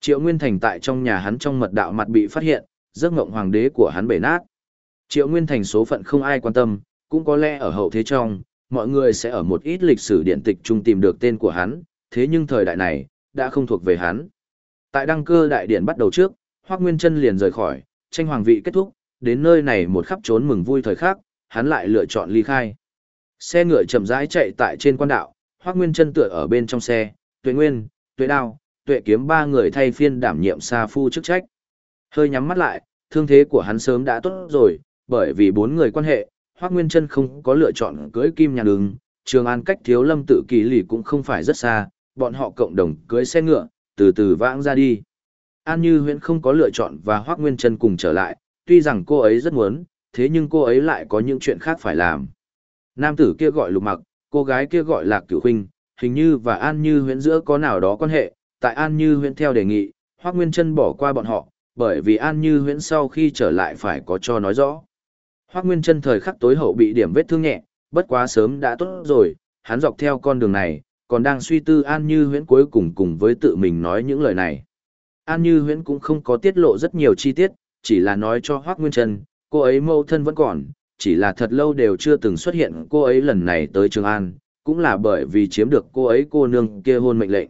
S1: Triệu Nguyên Thành tại trong nhà hắn trong mật đạo mặt bị phát hiện, giấc ngộng hoàng đế của hắn bể nát. Triệu Nguyên Thành số phận không ai quan tâm, cũng có lẽ ở hậu thế trong, mọi người sẽ ở một ít lịch sử điện tịch chung tìm được tên của hắn, thế nhưng thời đại này, đã không thuộc về hắn. Tại đăng cơ đại điện bắt đầu trước, Hoắc Nguyên Trân liền rời khỏi, tranh hoàng vị kết thúc, đến nơi này một khắp trốn mừng vui thời khắc, hắn lại lựa chọn ly khai. Xe ngựa chậm rãi chạy tại trên quan đạo, Hoắc Nguyên Trân tựa ở bên trong xe, Tuệ Nguyên, Tuệ Đao, Tuệ Kiếm ba người thay phiên đảm nhiệm xa phu chức trách. Hơi nhắm mắt lại, thương thế của hắn sớm đã tốt rồi, bởi vì bốn người quan hệ, Hoắc Nguyên Trân không có lựa chọn cưới kim nhà đường, Trường An cách Thiếu Lâm tự kỳ lì cũng không phải rất xa, bọn họ cộng đồng cưới xe ngựa, từ từ vãng ra đi. An Như Huyễn không có lựa chọn và Hoác Nguyên Trân cùng trở lại, tuy rằng cô ấy rất muốn, thế nhưng cô ấy lại có những chuyện khác phải làm. Nam tử kia gọi lục mặc, cô gái kia gọi lạc cửu huynh, hình như và An Như Huyễn giữa có nào đó quan hệ, tại An Như Huyễn theo đề nghị, Hoác Nguyên Trân bỏ qua bọn họ, bởi vì An Như Huyễn sau khi trở lại phải có cho nói rõ. Hoác Nguyên Trân thời khắc tối hậu bị điểm vết thương nhẹ, bất quá sớm đã tốt rồi, hắn dọc theo con đường này, còn đang suy tư An Như Huyễn cuối cùng cùng với tự mình nói những lời này. An Như Huyễn cũng không có tiết lộ rất nhiều chi tiết, chỉ là nói cho Hoác Nguyên Trân, cô ấy mâu thân vẫn còn, chỉ là thật lâu đều chưa từng xuất hiện cô ấy lần này tới Trường An, cũng là bởi vì chiếm được cô ấy cô nương kia hôn mệnh lệnh.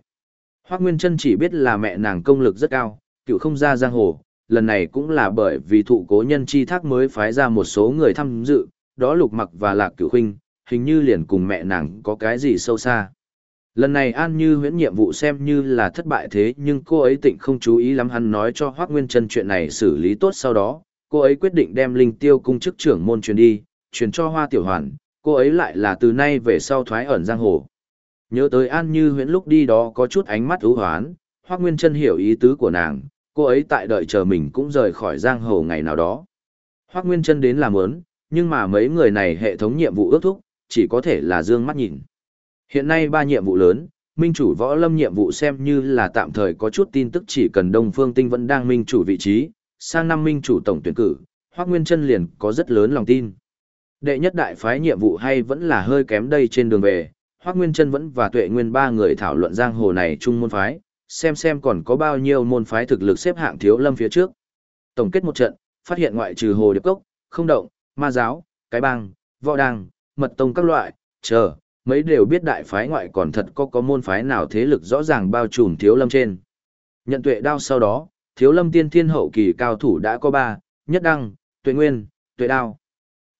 S1: Hoác Nguyên Trân chỉ biết là mẹ nàng công lực rất cao, cựu không ra giang hồ, lần này cũng là bởi vì thụ cố nhân chi thác mới phái ra một số người tham dự, đó lục mặc và lạc cửu huynh, hình như liền cùng mẹ nàng có cái gì sâu xa. Lần này An Như huyễn nhiệm vụ xem như là thất bại thế nhưng cô ấy tịnh không chú ý lắm hắn nói cho Hoác Nguyên Trân chuyện này xử lý tốt sau đó, cô ấy quyết định đem linh tiêu cung chức trưởng môn truyền đi, truyền cho Hoa Tiểu Hoàn, cô ấy lại là từ nay về sau thoái ẩn giang hồ. Nhớ tới An Như huyễn lúc đi đó có chút ánh mắt ưu hoán, Hoác Nguyên Trân hiểu ý tứ của nàng, cô ấy tại đợi chờ mình cũng rời khỏi giang hồ ngày nào đó. Hoác Nguyên Trân đến làm ớn, nhưng mà mấy người này hệ thống nhiệm vụ ước thúc, chỉ có thể là dương mắt nhìn. Hiện nay ba nhiệm vụ lớn, minh chủ võ lâm nhiệm vụ xem như là tạm thời có chút tin tức chỉ cần Đông Phương Tinh vẫn đang minh chủ vị trí, sang năm minh chủ tổng tuyển cử, Hoắc Nguyên Chân liền có rất lớn lòng tin. Đệ nhất đại phái nhiệm vụ hay vẫn là hơi kém đây trên đường về, Hoắc Nguyên Chân vẫn và Tuệ Nguyên ba người thảo luận giang hồ này chung môn phái, xem xem còn có bao nhiêu môn phái thực lực xếp hạng thiếu lâm phía trước. Tổng kết một trận, phát hiện ngoại trừ Hồ Điệp Cốc, Không Động, Ma Giáo, Cái Bang, Võ đàng, Mật Tông các loại, chờ, mấy đều biết đại phái ngoại còn thật có có môn phái nào thế lực rõ ràng bao trùm thiếu lâm trên. Nhận tuệ đao sau đó, thiếu lâm tiên thiên hậu kỳ cao thủ đã có ba, nhất đăng, tuệ nguyên, tuệ đao.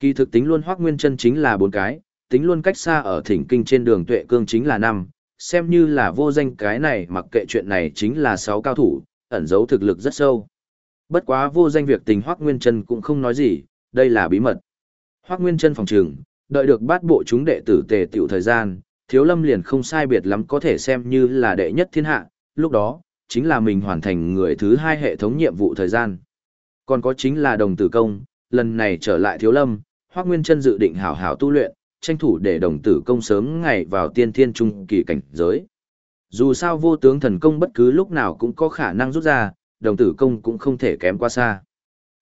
S1: Kỳ thực tính luôn hoác nguyên chân chính là bốn cái, tính luôn cách xa ở thỉnh kinh trên đường tuệ cương chính là năm, xem như là vô danh cái này mặc kệ chuyện này chính là sáu cao thủ, ẩn giấu thực lực rất sâu. Bất quá vô danh việc tình hoác nguyên chân cũng không nói gì, đây là bí mật. Hoác nguyên chân phòng trường, đợi được bát bộ chúng đệ tử tề tiểu thời gian, thiếu lâm liền không sai biệt lắm có thể xem như là đệ nhất thiên hạ, lúc đó, chính là mình hoàn thành người thứ hai hệ thống nhiệm vụ thời gian. Còn có chính là đồng tử công, lần này trở lại thiếu lâm, Hoác Nguyên chân dự định hảo hảo tu luyện, tranh thủ để đồng tử công sớm ngày vào tiên thiên trung kỳ cảnh giới. Dù sao vô tướng thần công bất cứ lúc nào cũng có khả năng rút ra, đồng tử công cũng không thể kém qua xa.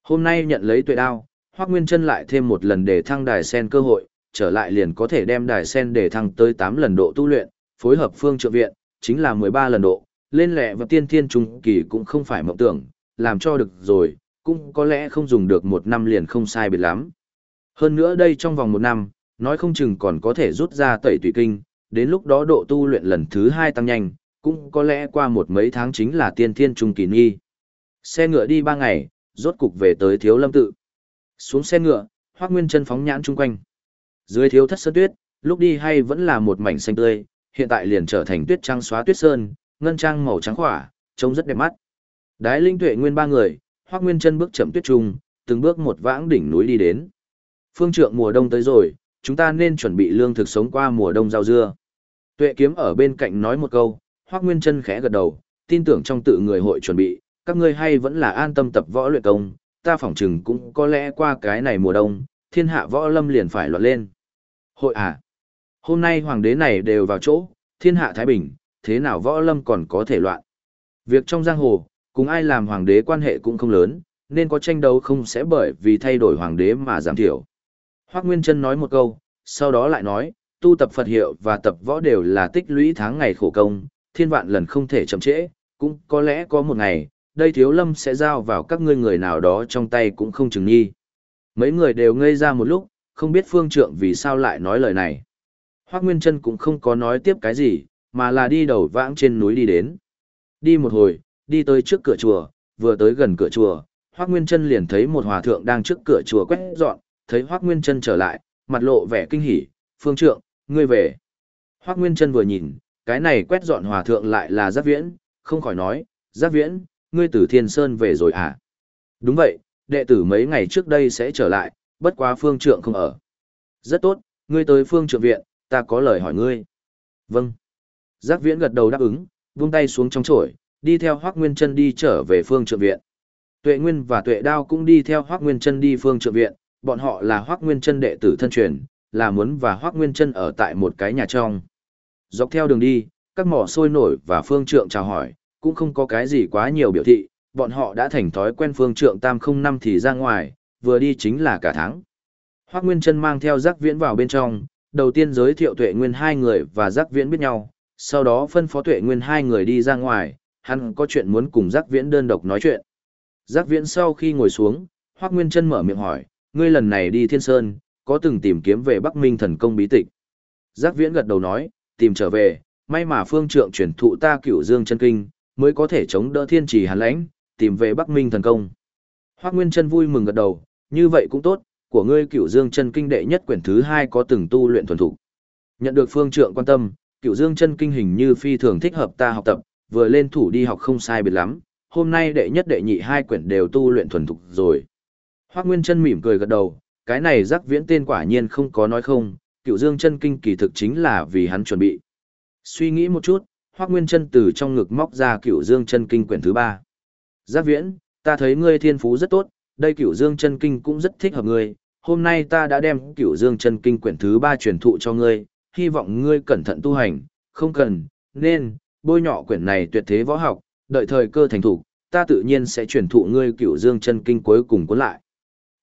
S1: Hôm nay nhận lấy tuệ đao, Hoác Nguyên chân lại thêm một lần để thăng đài sen cơ hội, trở lại liền có thể đem đài sen để thăng tới 8 lần độ tu luyện, phối hợp phương trợ viện, chính là 13 lần độ, lên lẹ và tiên thiên trung kỳ cũng không phải mộng tưởng, làm cho được rồi, cũng có lẽ không dùng được một năm liền không sai biệt lắm. Hơn nữa đây trong vòng một năm, nói không chừng còn có thể rút ra tẩy tùy kinh, đến lúc đó độ tu luyện lần thứ hai tăng nhanh, cũng có lẽ qua một mấy tháng chính là tiên thiên trung kỳ nghi. Xe ngựa đi ba ngày, rốt cục về tới thiếu lâm tự. Xuống xe ngựa, Hoác Nguyên chân phóng nhãn chung quanh. Dưới thiếu thất sơn tuyết, lúc đi hay vẫn là một mảnh xanh tươi, hiện tại liền trở thành tuyết trắng xóa tuyết sơn, ngân trang màu trắng khỏa, trông rất đẹp mắt. Đái linh tuệ nguyên ba người, Hoắc Nguyên Chân bước chậm tuyết trung, từng bước một vãng đỉnh núi đi đến. Phương trượng mùa đông tới rồi, chúng ta nên chuẩn bị lương thực sống qua mùa đông rau dưa. Tuệ kiếm ở bên cạnh nói một câu, Hoắc Nguyên Chân khẽ gật đầu, tin tưởng trong tự người hội chuẩn bị, các ngươi hay vẫn là an tâm tập võ luyện công, ta phỏng chừng cũng có lẽ qua cái này mùa đông, thiên hạ võ lâm liền phải loạn lên. Hội à? Hôm nay hoàng đế này đều vào chỗ, thiên hạ thái bình, thế nào võ lâm còn có thể loạn? Việc trong giang hồ, cùng ai làm hoàng đế quan hệ cũng không lớn, nên có tranh đấu không sẽ bởi vì thay đổi hoàng đế mà giảm thiểu. Hoác Nguyên Trân nói một câu, sau đó lại nói, tu tập Phật hiệu và tập võ đều là tích lũy tháng ngày khổ công, thiên vạn lần không thể chậm trễ, cũng có lẽ có một ngày, đây thiếu lâm sẽ giao vào các ngươi người nào đó trong tay cũng không chừng nghi. Mấy người đều ngây ra một lúc, không biết phương trượng vì sao lại nói lời này. Hoác Nguyên Trân cũng không có nói tiếp cái gì, mà là đi đầu vãng trên núi đi đến. Đi một hồi, đi tới trước cửa chùa, vừa tới gần cửa chùa, Hoác Nguyên Trân liền thấy một hòa thượng đang trước cửa chùa quét dọn, thấy Hoác Nguyên Trân trở lại, mặt lộ vẻ kinh hỉ, phương trượng, ngươi về. Hoác Nguyên Trân vừa nhìn, cái này quét dọn hòa thượng lại là Giáp Viễn, không khỏi nói, Giáp Viễn, ngươi từ Thiên Sơn về rồi à? Đúng vậy, đệ tử mấy ngày trước đây sẽ trở lại, bất quá phương trượng không ở. Rất tốt, ngươi tới phương trượng viện, ta có lời hỏi ngươi. Vâng. Giác Viễn gật đầu đáp ứng, vung tay xuống trong chổi, đi theo Hoắc Nguyên Chân đi trở về phương trượng viện. Tuệ Nguyên và Tuệ Đao cũng đi theo Hoắc Nguyên Chân đi phương trượng viện, bọn họ là Hoắc Nguyên Chân đệ tử thân truyền, là muốn và Hoắc Nguyên Chân ở tại một cái nhà trong. Dọc theo đường đi, các mỏ sôi nổi và phương trượng chào hỏi, cũng không có cái gì quá nhiều biểu thị, bọn họ đã thành thói quen phương trượng tam không năm thì ra ngoài, vừa đi chính là cả tháng. Hoác Nguyên Trân mang theo giác viễn vào bên trong, đầu tiên giới thiệu tuệ nguyên hai người và giác viễn biết nhau, sau đó phân phó tuệ nguyên hai người đi ra ngoài, hắn có chuyện muốn cùng giác viễn đơn độc nói chuyện. Giác viễn sau khi ngồi xuống, Hoác Nguyên Trân mở miệng hỏi, ngươi lần này đi Thiên Sơn, có từng tìm kiếm về Bắc Minh thần công bí tịch? Giác viễn gật đầu nói, tìm trở về, may mà phương trượng chuyển thụ ta cửu dương chân kinh, mới có thể chống đỡ thiên trì hàn lãnh, tìm về Bắc Minh thần công. Hoắc Nguyên Chân vui mừng gật đầu, như vậy cũng tốt, của ngươi Cửu Dương chân kinh đệ nhất quyển thứ hai có từng tu luyện thuần thục. Nhận được phương trượng quan tâm, Cửu Dương chân kinh hình như phi thường thích hợp ta học tập, vừa lên thủ đi học không sai biệt lắm, hôm nay đệ nhất đệ nhị hai quyển đều tu luyện thuần thục rồi. Hoắc Nguyên Chân mỉm cười gật đầu, cái này Giác Viễn tên quả nhiên không có nói không, Cửu Dương chân kinh kỳ thực chính là vì hắn chuẩn bị. Suy nghĩ một chút, Hoắc Nguyên Chân từ trong ngực móc ra Cửu Dương chân kinh quyển thứ ba. Giác Viễn, ta thấy ngươi thiên phú rất tốt, đây Cửu Dương chân kinh cũng rất thích hợp ngươi, hôm nay ta đã đem Cửu Dương chân kinh quyển thứ ba truyền thụ cho ngươi, hy vọng ngươi cẩn thận tu hành, không cần, nên bôi nhọ quyển này tuyệt thế võ học, đợi thời cơ thành thủ, ta tự nhiên sẽ truyền thụ ngươi Cửu Dương chân kinh cuối cùng cuốn lại.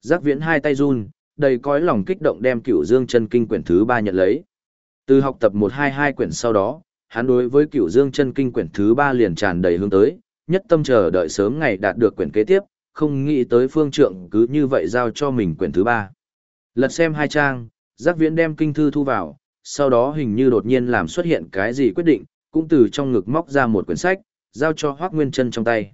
S1: Giác Viễn hai tay run, đầy cõi lòng kích động đem Cửu Dương chân kinh quyển thứ ba nhận lấy. Từ học tập một hai hai quyển sau đó, hắn đối với cửu dương chân kinh quyển thứ ba liền tràn đầy hướng tới, nhất tâm chờ đợi sớm ngày đạt được quyển kế tiếp, không nghĩ tới phương trượng cứ như vậy giao cho mình quyển thứ ba. Lật xem hai trang, giác viễn đem kinh thư thu vào, sau đó hình như đột nhiên làm xuất hiện cái gì quyết định, cũng từ trong ngực móc ra một quyển sách, giao cho Hoác Nguyên Trân trong tay.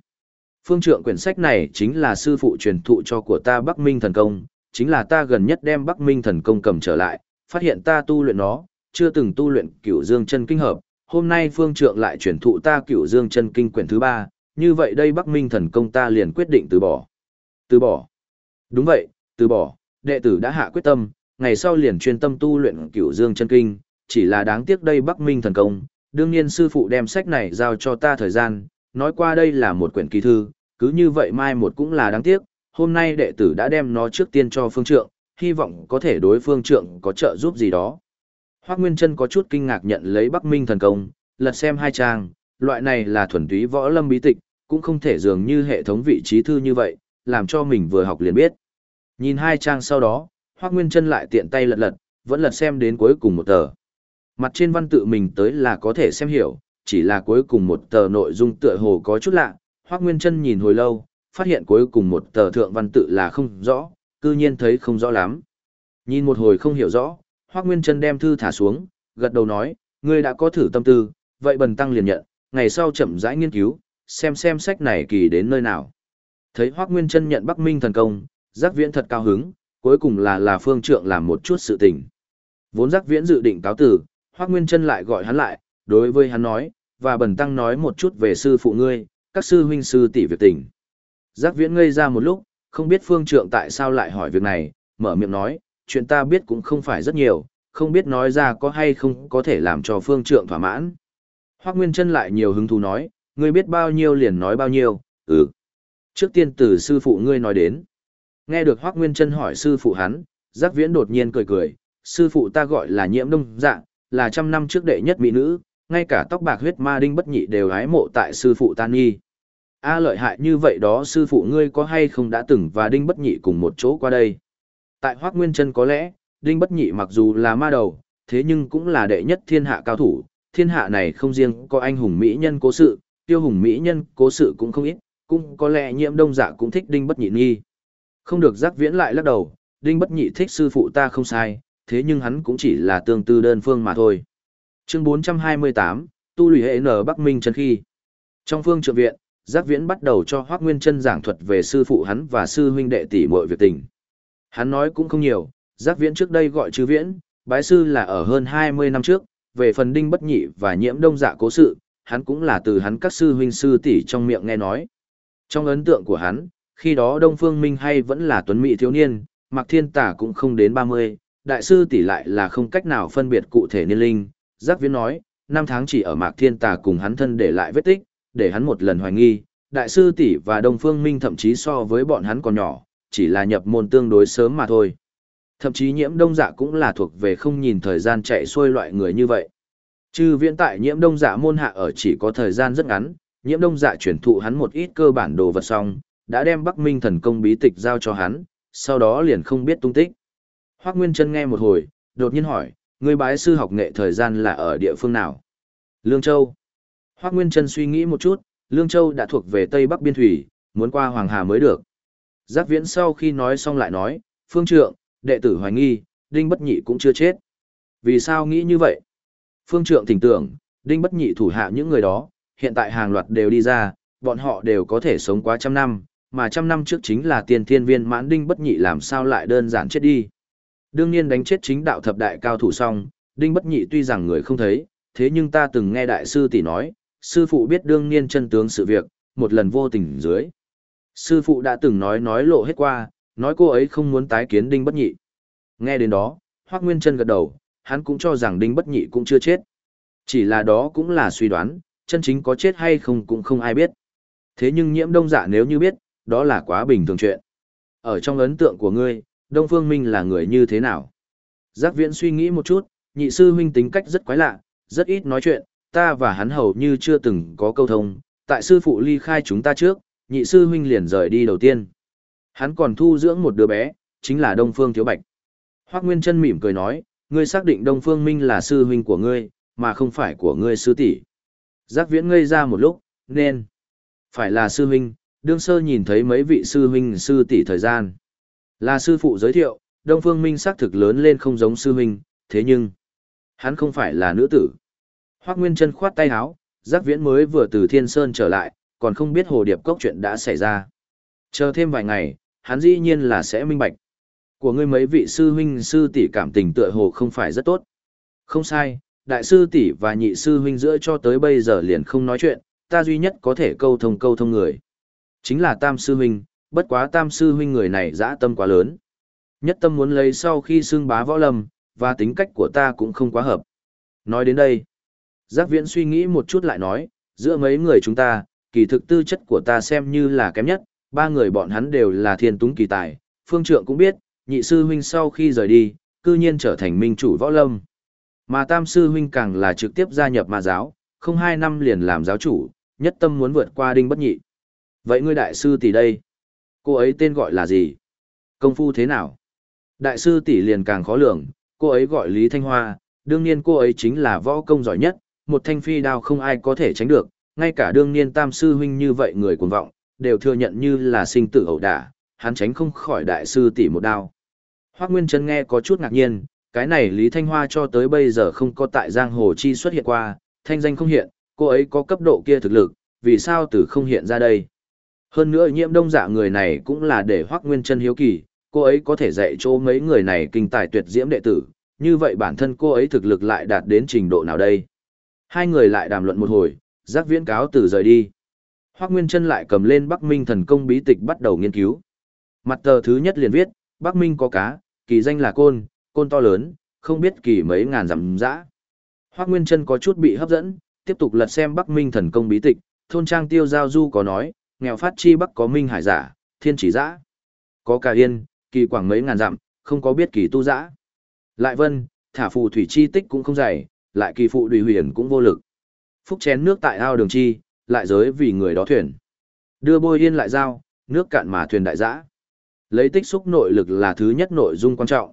S1: Phương trượng quyển sách này chính là sư phụ truyền thụ cho của ta Bắc Minh Thần Công, chính là ta gần nhất đem Bắc Minh Thần Công cầm trở lại, phát hiện ta tu luyện nó, chưa từng tu luyện cửu dương chân kinh hợp, hôm nay phương trượng lại truyền thụ ta cửu dương chân kinh quyển thứ ba, như vậy đây Bắc Minh thần công ta liền quyết định từ bỏ. Từ bỏ. Đúng vậy, từ bỏ, đệ tử đã hạ quyết tâm, ngày sau liền chuyên tâm tu luyện cửu dương chân kinh, chỉ là đáng tiếc đây Bắc Minh thần công, đương nhiên sư phụ đem sách này giao cho ta thời gian, nói qua đây là một quyển kỳ thư, cứ như vậy mai một cũng là đáng tiếc, hôm nay đệ tử đã đem nó trước tiên cho phương trượng, hy vọng có thể đối phương trượng có trợ giúp gì đó. Hoác Nguyên Trân có chút kinh ngạc nhận lấy Bắc Minh thần công, lật xem hai trang, loại này là thuần túy võ lâm bí tịch, cũng không thể dường như hệ thống vị trí thư như vậy, làm cho mình vừa học liền biết. Nhìn hai trang sau đó, Hoác Nguyên Trân lại tiện tay lật lật, vẫn lật xem đến cuối cùng một tờ. Mặt trên văn tự mình tới là có thể xem hiểu, chỉ là cuối cùng một tờ nội dung tựa hồ có chút lạ, Hoác Nguyên Trân nhìn hồi lâu, phát hiện cuối cùng một tờ thượng văn tự là không rõ, cư nhiên thấy không rõ lắm. Nhìn một hồi không hiểu rõ, Hoác Nguyên Trân đem thư thả xuống, gật đầu nói, ngươi đã có thử tâm tư, vậy bần tăng liền nhận, ngày sau chậm rãi nghiên cứu, xem xem sách này kỳ đến nơi nào. Thấy Hoác Nguyên Trân nhận Bắc Minh thần công, giác viễn thật cao hứng, cuối cùng là là phương trượng làm một chút sự tình. Vốn giác viễn dự định cáo tử, Hoác Nguyên Trân lại gọi hắn lại, đối với hắn nói, và bần tăng nói một chút về sư phụ ngươi, các sư huynh sư tỷ việc tình. Giác viễn ngây ra một lúc, không biết phương trượng tại sao lại hỏi việc này, mở miệng nói, chuyện ta biết cũng không phải rất nhiều, không biết nói ra có hay không có thể làm cho phương trượng thỏa mãn. Hoác Nguyên Trân lại nhiều hứng thú nói, ngươi biết bao nhiêu liền nói bao nhiêu, ừ. Trước tiên từ sư phụ ngươi nói đến. Nghe được Hoác Nguyên Trân hỏi sư phụ hắn, giác viễn đột nhiên cười cười, sư phụ ta gọi là nhiễm đông Dạng, là trăm năm trước đệ nhất mỹ nữ, ngay cả tóc bạc huyết ma đinh bất nhị đều hái mộ tại sư phụ ta nghi. A lợi hại như vậy đó sư phụ ngươi có hay không đã từng và đinh bất nhị cùng một chỗ qua đây. Tại Hoác Nguyên Trân có lẽ, đinh bất nhị mặc dù là ma đầu, thế nhưng cũng là đệ nhất thiên hạ cao thủ, thiên hạ này không riêng có anh hùng mỹ nhân cố sự, tiêu hùng mỹ nhân cố sự cũng không ít, cũng có lẽ nhiễm đông dạ cũng thích đinh bất nhị nghi. Không được giác viễn lại lắc đầu, đinh bất nhị thích sư phụ ta không sai, thế nhưng hắn cũng chỉ là tương tư đơn phương mà thôi. Chương 428, Tu lùi hệ nở Bắc Minh chân khi. Trong phương trượng viện, giác viễn bắt đầu cho Hoác Nguyên chân giảng thuật về sư phụ hắn và sư huynh đệ tỷ muội việc tình. Hắn nói cũng không nhiều, giác viễn trước đây gọi chư viễn, bái sư là ở hơn 20 năm trước, về phần đinh bất nhị và nhiễm đông dạ cố sự, hắn cũng là từ hắn các sư huynh sư tỷ trong miệng nghe nói. Trong ấn tượng của hắn, khi đó Đông Phương Minh hay vẫn là tuấn mỹ thiếu niên, Mạc Thiên Tả cũng không đến 30, đại sư tỷ lại là không cách nào phân biệt cụ thể niên linh, giác viễn nói, năm tháng chỉ ở Mạc Thiên Tà cùng hắn thân để lại vết tích, để hắn một lần hoài nghi, đại sư tỷ và Đông Phương Minh thậm chí so với bọn hắn còn nhỏ, chỉ là nhập môn tương đối sớm mà thôi. Thậm chí nhiễm đông dạ cũng là thuộc về không nhìn thời gian chạy xuôi loại người như vậy. Trừ viễn tại nhiễm đông dạ môn hạ ở chỉ có thời gian rất ngắn, nhiễm đông dạ chuyển thụ hắn một ít cơ bản đồ vật xong, đã đem Bắc Minh thần công bí tịch giao cho hắn, sau đó liền không biết tung tích. Hoác Nguyên Trân nghe một hồi, đột nhiên hỏi, người bái sư học nghệ thời gian là ở địa phương nào? Lương Châu. Hoác Nguyên Trân suy nghĩ một chút, Lương Châu đã thuộc về Tây Bắc Biên Thủy, muốn qua Hoàng Hà mới được. Giác viễn sau khi nói xong lại nói, phương trượng, đệ tử hoài nghi, Đinh Bất Nhị cũng chưa chết. Vì sao nghĩ như vậy? Phương trượng thỉnh tưởng, Đinh Bất Nhị thủ hạ những người đó, hiện tại hàng loạt đều đi ra, bọn họ đều có thể sống quá trăm năm, mà trăm năm trước chính là tiền thiên viên mãn Đinh Bất Nhị làm sao lại đơn giản chết đi. Đương nhiên đánh chết chính đạo thập đại cao thủ xong, Đinh Bất Nhị tuy rằng người không thấy, thế nhưng ta từng nghe đại sư tỷ nói, sư phụ biết đương nhiên chân tướng sự việc, một lần vô tình dưới. Sư phụ đã từng nói nói lộ hết qua, nói cô ấy không muốn tái kiến Đinh Bất Nhị. Nghe đến đó, Hoác Nguyên chân gật đầu, hắn cũng cho rằng Đinh Bất Nhị cũng chưa chết. Chỉ là đó cũng là suy đoán, chân chính có chết hay không cũng không ai biết. Thế nhưng nhiễm đông dạ nếu như biết, đó là quá bình thường chuyện. Ở trong ấn tượng của ngươi, Đông Phương Minh là người như thế nào? Giác viễn suy nghĩ một chút, nhị sư huynh tính cách rất quái lạ, rất ít nói chuyện, ta và hắn hầu như chưa từng có câu thông, tại sư phụ ly khai chúng ta trước, nhị sư huynh liền rời đi đầu tiên. Hắn còn thu dưỡng một đứa bé, chính là Đông Phương Thiếu Bạch. Hoác Nguyên Trân mỉm cười nói, ngươi xác định Đông Phương Minh là sư huynh của ngươi, mà không phải của ngươi sư tỷ. Giác viễn ngây ra một lúc, nên, phải là sư huynh, đương sơ nhìn thấy mấy vị sư huynh sư tỷ thời gian. Là sư phụ giới thiệu, Đông Phương Minh xác thực lớn lên không giống sư huynh, thế nhưng, hắn không phải là nữ tử. Hoắc Nguyên chân khoát tay áo, giác viễn mới vừa từ Thiên Sơn trở lại, còn không biết hồ điệp cốc chuyện đã xảy ra. Chờ thêm vài ngày, hắn dĩ nhiên là sẽ minh bạch. Của ngươi mấy vị sư huynh sư tỷ cảm tình tựa hồ không phải rất tốt. Không sai, đại sư tỷ và nhị sư huynh giữa cho tới bây giờ liền không nói chuyện, ta duy nhất có thể câu thông câu thông người. Chính là tam sư huynh, bất quá tam sư huynh người này dã tâm quá lớn. Nhất tâm muốn lấy sau khi xương bá võ lâm, và tính cách của ta cũng không quá hợp. Nói đến đây, giác viễn suy nghĩ một chút lại nói, giữa mấy người chúng ta, kỳ thực tư chất của ta xem như là kém nhất, ba người bọn hắn đều là thiên túng kỳ tài, phương trượng cũng biết, nhị sư huynh sau khi rời đi, cư nhiên trở thành minh chủ võ lâm. Mà tam sư huynh càng là trực tiếp gia nhập ma giáo, không hai năm liền làm giáo chủ, nhất tâm muốn vượt qua đinh bất nhị. Vậy ngươi đại sư tỷ đây? Cô ấy tên gọi là gì? Công phu thế nào? Đại sư tỷ liền càng khó lường, cô ấy gọi Lý Thanh Hoa, đương nhiên cô ấy chính là võ công giỏi nhất, một thanh phi đao không ai có thể tránh được, ngay cả đương nhiên tam sư huynh như vậy người cuồng vọng, đều thừa nhận như là sinh tử ẩu đả, hắn tránh không khỏi đại sư tỷ một đao. Hoác Nguyên Trân nghe có chút ngạc nhiên, cái này Lý Thanh Hoa cho tới bây giờ không có tại giang hồ chi xuất hiện qua, thanh danh không hiện, cô ấy có cấp độ kia thực lực, vì sao từ không hiện ra đây? Hơn nữa nhiễm đông dạ người này cũng là để Hoác Nguyên Trân hiếu kỳ, cô ấy có thể dạy cho mấy người này kinh tài tuyệt diễm đệ tử, như vậy bản thân cô ấy thực lực lại đạt đến trình độ nào đây? Hai người lại đàm luận một hồi, giác viễn cáo từ rời đi. Hoắc Nguyên Chân lại cầm lên Bắc Minh thần công bí tịch bắt đầu nghiên cứu. Mặt tờ thứ nhất liền viết, Bắc Minh có cá, kỳ danh là côn, côn to lớn, không biết kỳ mấy ngàn dặm dã. Hoắc Nguyên Chân có chút bị hấp dẫn, tiếp tục lật xem Bắc Minh thần công bí tịch, thôn trang tiêu giao du có nói, nghèo phát chi Bắc có minh hải giả, thiên chỉ dã. Có cả yên, kỳ quảng mấy ngàn dặm, không có biết kỳ tu dã. Lại vân, thả phù thủy chi tích cũng không dày, lại kỳ phụ đùi huyền cũng vô lực. Phúc chén nước tại ao đường chi, lại giới vì người đó thuyền. Đưa bôi yên lại giao, nước cạn mà thuyền đại dã. Lấy tích xúc nội lực là thứ nhất nội dung quan trọng.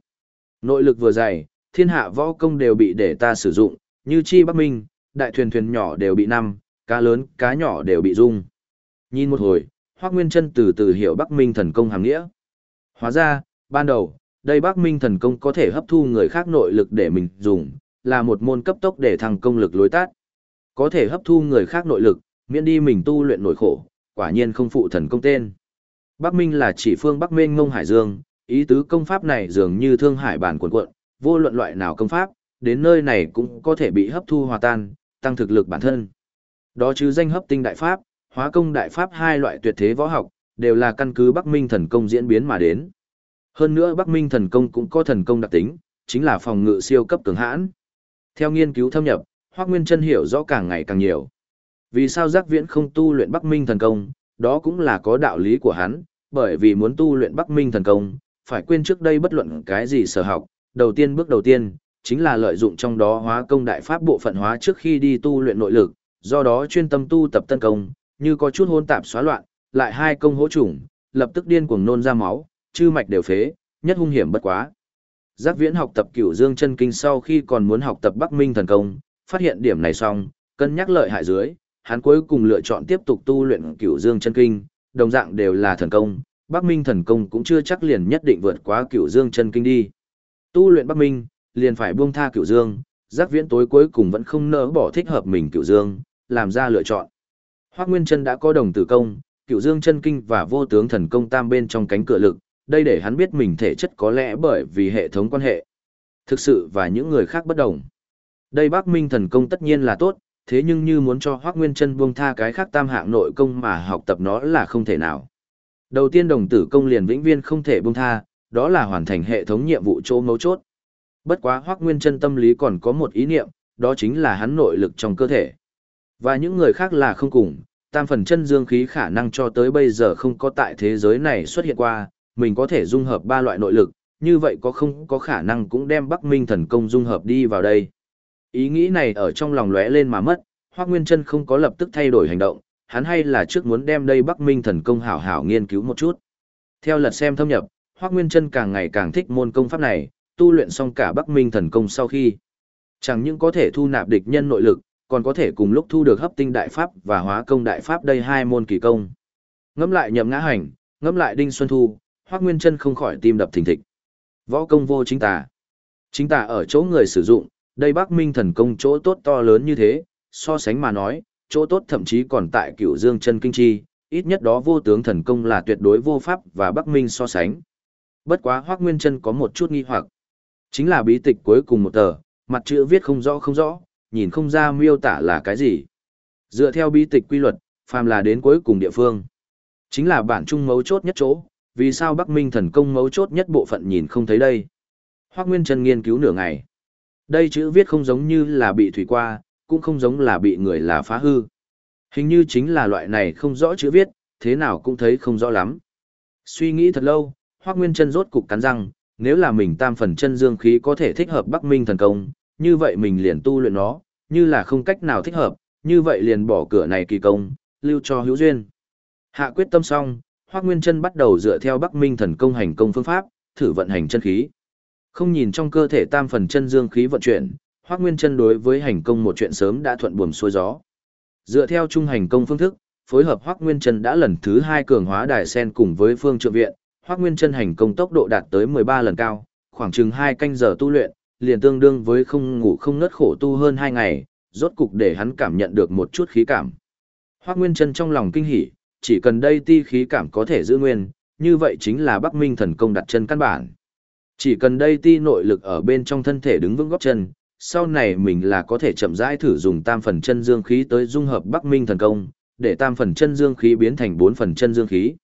S1: Nội lực vừa dày, thiên hạ võ công đều bị để ta sử dụng, như chi Bắc Minh, đại thuyền thuyền nhỏ đều bị năm, cá lớn, cá nhỏ đều bị dung. Nhìn một hồi, Hoắc Nguyên Chân từ từ hiểu Bắc Minh thần công hàm nghĩa. Hóa ra, ban đầu, đây Bắc Minh thần công có thể hấp thu người khác nội lực để mình dùng, là một môn cấp tốc để thăng công lực lối tát. Có thể hấp thu người khác nội lực, miễn đi mình tu luyện nội khổ, quả nhiên không phụ thần công tên. Bắc Minh là chỉ phương Bắc Minh ngông hải dương, ý tứ công pháp này dường như thương hải bản quần quận, vô luận loại nào công pháp, đến nơi này cũng có thể bị hấp thu hòa tan, tăng thực lực bản thân. Đó chứ danh hấp tinh đại pháp, hóa công đại pháp hai loại tuyệt thế võ học, đều là căn cứ Bắc Minh thần công diễn biến mà đến. Hơn nữa Bắc Minh thần công cũng có thần công đặc tính, chính là phòng ngự siêu cấp cường hãn. Theo nghiên cứu thâm nhập, Hoắc Nguyên Chân hiểu rõ càng ngày càng nhiều. Vì sao Giác Viễn không tu luyện Bắc Minh thần công, đó cũng là có đạo lý của hắn, bởi vì muốn tu luyện Bắc Minh thần công, phải quên trước đây bất luận cái gì sở học, đầu tiên bước đầu tiên, chính là lợi dụng trong đó hóa công đại pháp bộ phận hóa trước khi đi tu luyện nội lực, do đó chuyên tâm tu tập tân công, như có chút hôn tạp xóa loạn, lại hai công hỗ trùng, lập tức điên cuồng nôn ra máu, chư mạch đều phế, nhất hung hiểm bất quá. Giác Viễn học tập Cửu Dương chân kinh sau khi còn muốn học tập Bắc Minh thần công, phát hiện điểm này xong, cân nhắc lợi hại dưới, hắn cuối cùng lựa chọn tiếp tục tu luyện Cửu Dương chân kinh, đồng dạng đều là thần công, Bắc Minh thần công cũng chưa chắc liền nhất định vượt quá Cửu Dương chân kinh đi. Tu luyện Bắc Minh, liền phải buông tha Cửu Dương, Giác Viễn tối cuối cùng vẫn không nỡ bỏ thích hợp mình Cửu Dương, làm ra lựa chọn. Hoắc Nguyên Chân đã có đồng tử công, Cửu Dương chân kinh và vô tướng thần công tam bên trong cánh cửa lực, đây để hắn biết mình thể chất có lẽ bởi vì hệ thống quan hệ. Thực sự và những người khác bất đồng. Đây Bắc Minh thần công tất nhiên là tốt, thế nhưng như muốn cho Hoắc Nguyên Trân buông tha cái khác tam hạng nội công mà học tập nó là không thể nào. Đầu tiên đồng tử công liền vĩnh viên không thể buông tha, đó là hoàn thành hệ thống nhiệm vụ chỗ mấu chốt. Bất quá Hoắc Nguyên Trân tâm lý còn có một ý niệm, đó chính là hắn nội lực trong cơ thể. Và những người khác là không cùng, tam phần chân dương khí khả năng cho tới bây giờ không có tại thế giới này xuất hiện qua, mình có thể dung hợp ba loại nội lực, như vậy có không có khả năng cũng đem Bắc Minh thần công dung hợp đi vào đây. Ý nghĩ này ở trong lòng lóe lên mà mất, Hoắc Nguyên Chân không có lập tức thay đổi hành động, hắn hay là trước muốn đem đây Bắc Minh thần công hảo hảo nghiên cứu một chút. Theo lật xem thâm nhập, Hoắc Nguyên Chân càng ngày càng thích môn công pháp này, tu luyện xong cả Bắc Minh thần công sau khi, chẳng những có thể thu nạp địch nhân nội lực, còn có thể cùng lúc thu được hấp tinh đại pháp và hóa công đại pháp đây hai môn kỳ công. Ngẫm lại nhậm ngã hành, ngẫm lại đinh xuân thu, Hoắc Nguyên Chân không khỏi tim đập thình thịch. Võ công vô chính tà. Chính tà ở chỗ người sử dụng, đây Bắc Minh thần công chỗ tốt to lớn như thế, so sánh mà nói, chỗ tốt thậm chí còn tại Cửu Dương chân kinh chi, ít nhất đó vô tướng thần công là tuyệt đối vô pháp và Bắc Minh so sánh. Bất quá Hoắc Nguyên Chân có một chút nghi hoặc, chính là bí tịch cuối cùng một tờ, mặt chữ viết không rõ không rõ, nhìn không ra miêu tả là cái gì. Dựa theo bí tịch quy luật, phàm là đến cuối cùng địa phương, chính là bản trung mấu chốt nhất chỗ, vì sao Bắc Minh thần công mấu chốt nhất bộ phận nhìn không thấy đây. Hoác Nguyên Trân nghiên cứu nửa ngày. Đây chữ viết không giống như là bị thủy qua, cũng không giống là bị người là phá hư. Hình như chính là loại này không rõ chữ viết, thế nào cũng thấy không rõ lắm. Suy nghĩ thật lâu, Hoác Nguyên Trân rốt cục cắn răng, nếu là mình tam phần chân dương khí có thể thích hợp Bắc Minh thần công, như vậy mình liền tu luyện nó, như là không cách nào thích hợp, như vậy liền bỏ cửa này kỳ công, lưu cho hữu duyên. Hạ quyết tâm xong, Hoắc Nguyên Chân bắt đầu dựa theo Bắc Minh thần công hành công phương pháp, thử vận hành chân khí. Không nhìn trong cơ thể tam phần chân dương khí vận chuyển, Hoắc Nguyên Chân đối với hành công một chuyện sớm đã thuận buồm xuôi gió. Dựa theo trung hành công phương thức, phối hợp Hoắc Nguyên Chân đã lần thứ hai cường hóa đài sen cùng với Phương Trượng viện, Hoắc Nguyên Chân hành công tốc độ đạt tới 13 lần cao, khoảng chừng 2 canh giờ tu luyện, liền tương đương với không ngủ không ngất khổ tu hơn 2 ngày, rốt cục để hắn cảm nhận được một chút khí cảm. Hoắc Nguyên Chân trong lòng kinh hỉ, chỉ cần đây ti khí cảm có thể giữ nguyên, như vậy chính là Bắc Minh thần công đặt chân căn bản. Chỉ cần đây ti nội lực ở bên trong thân thể đứng vững góc chân, sau này mình là có thể chậm rãi thử dùng tam phần chân dương khí tới dung hợp Bắc Minh thần công, để tam phần chân dương khí biến thành bốn phần chân dương khí.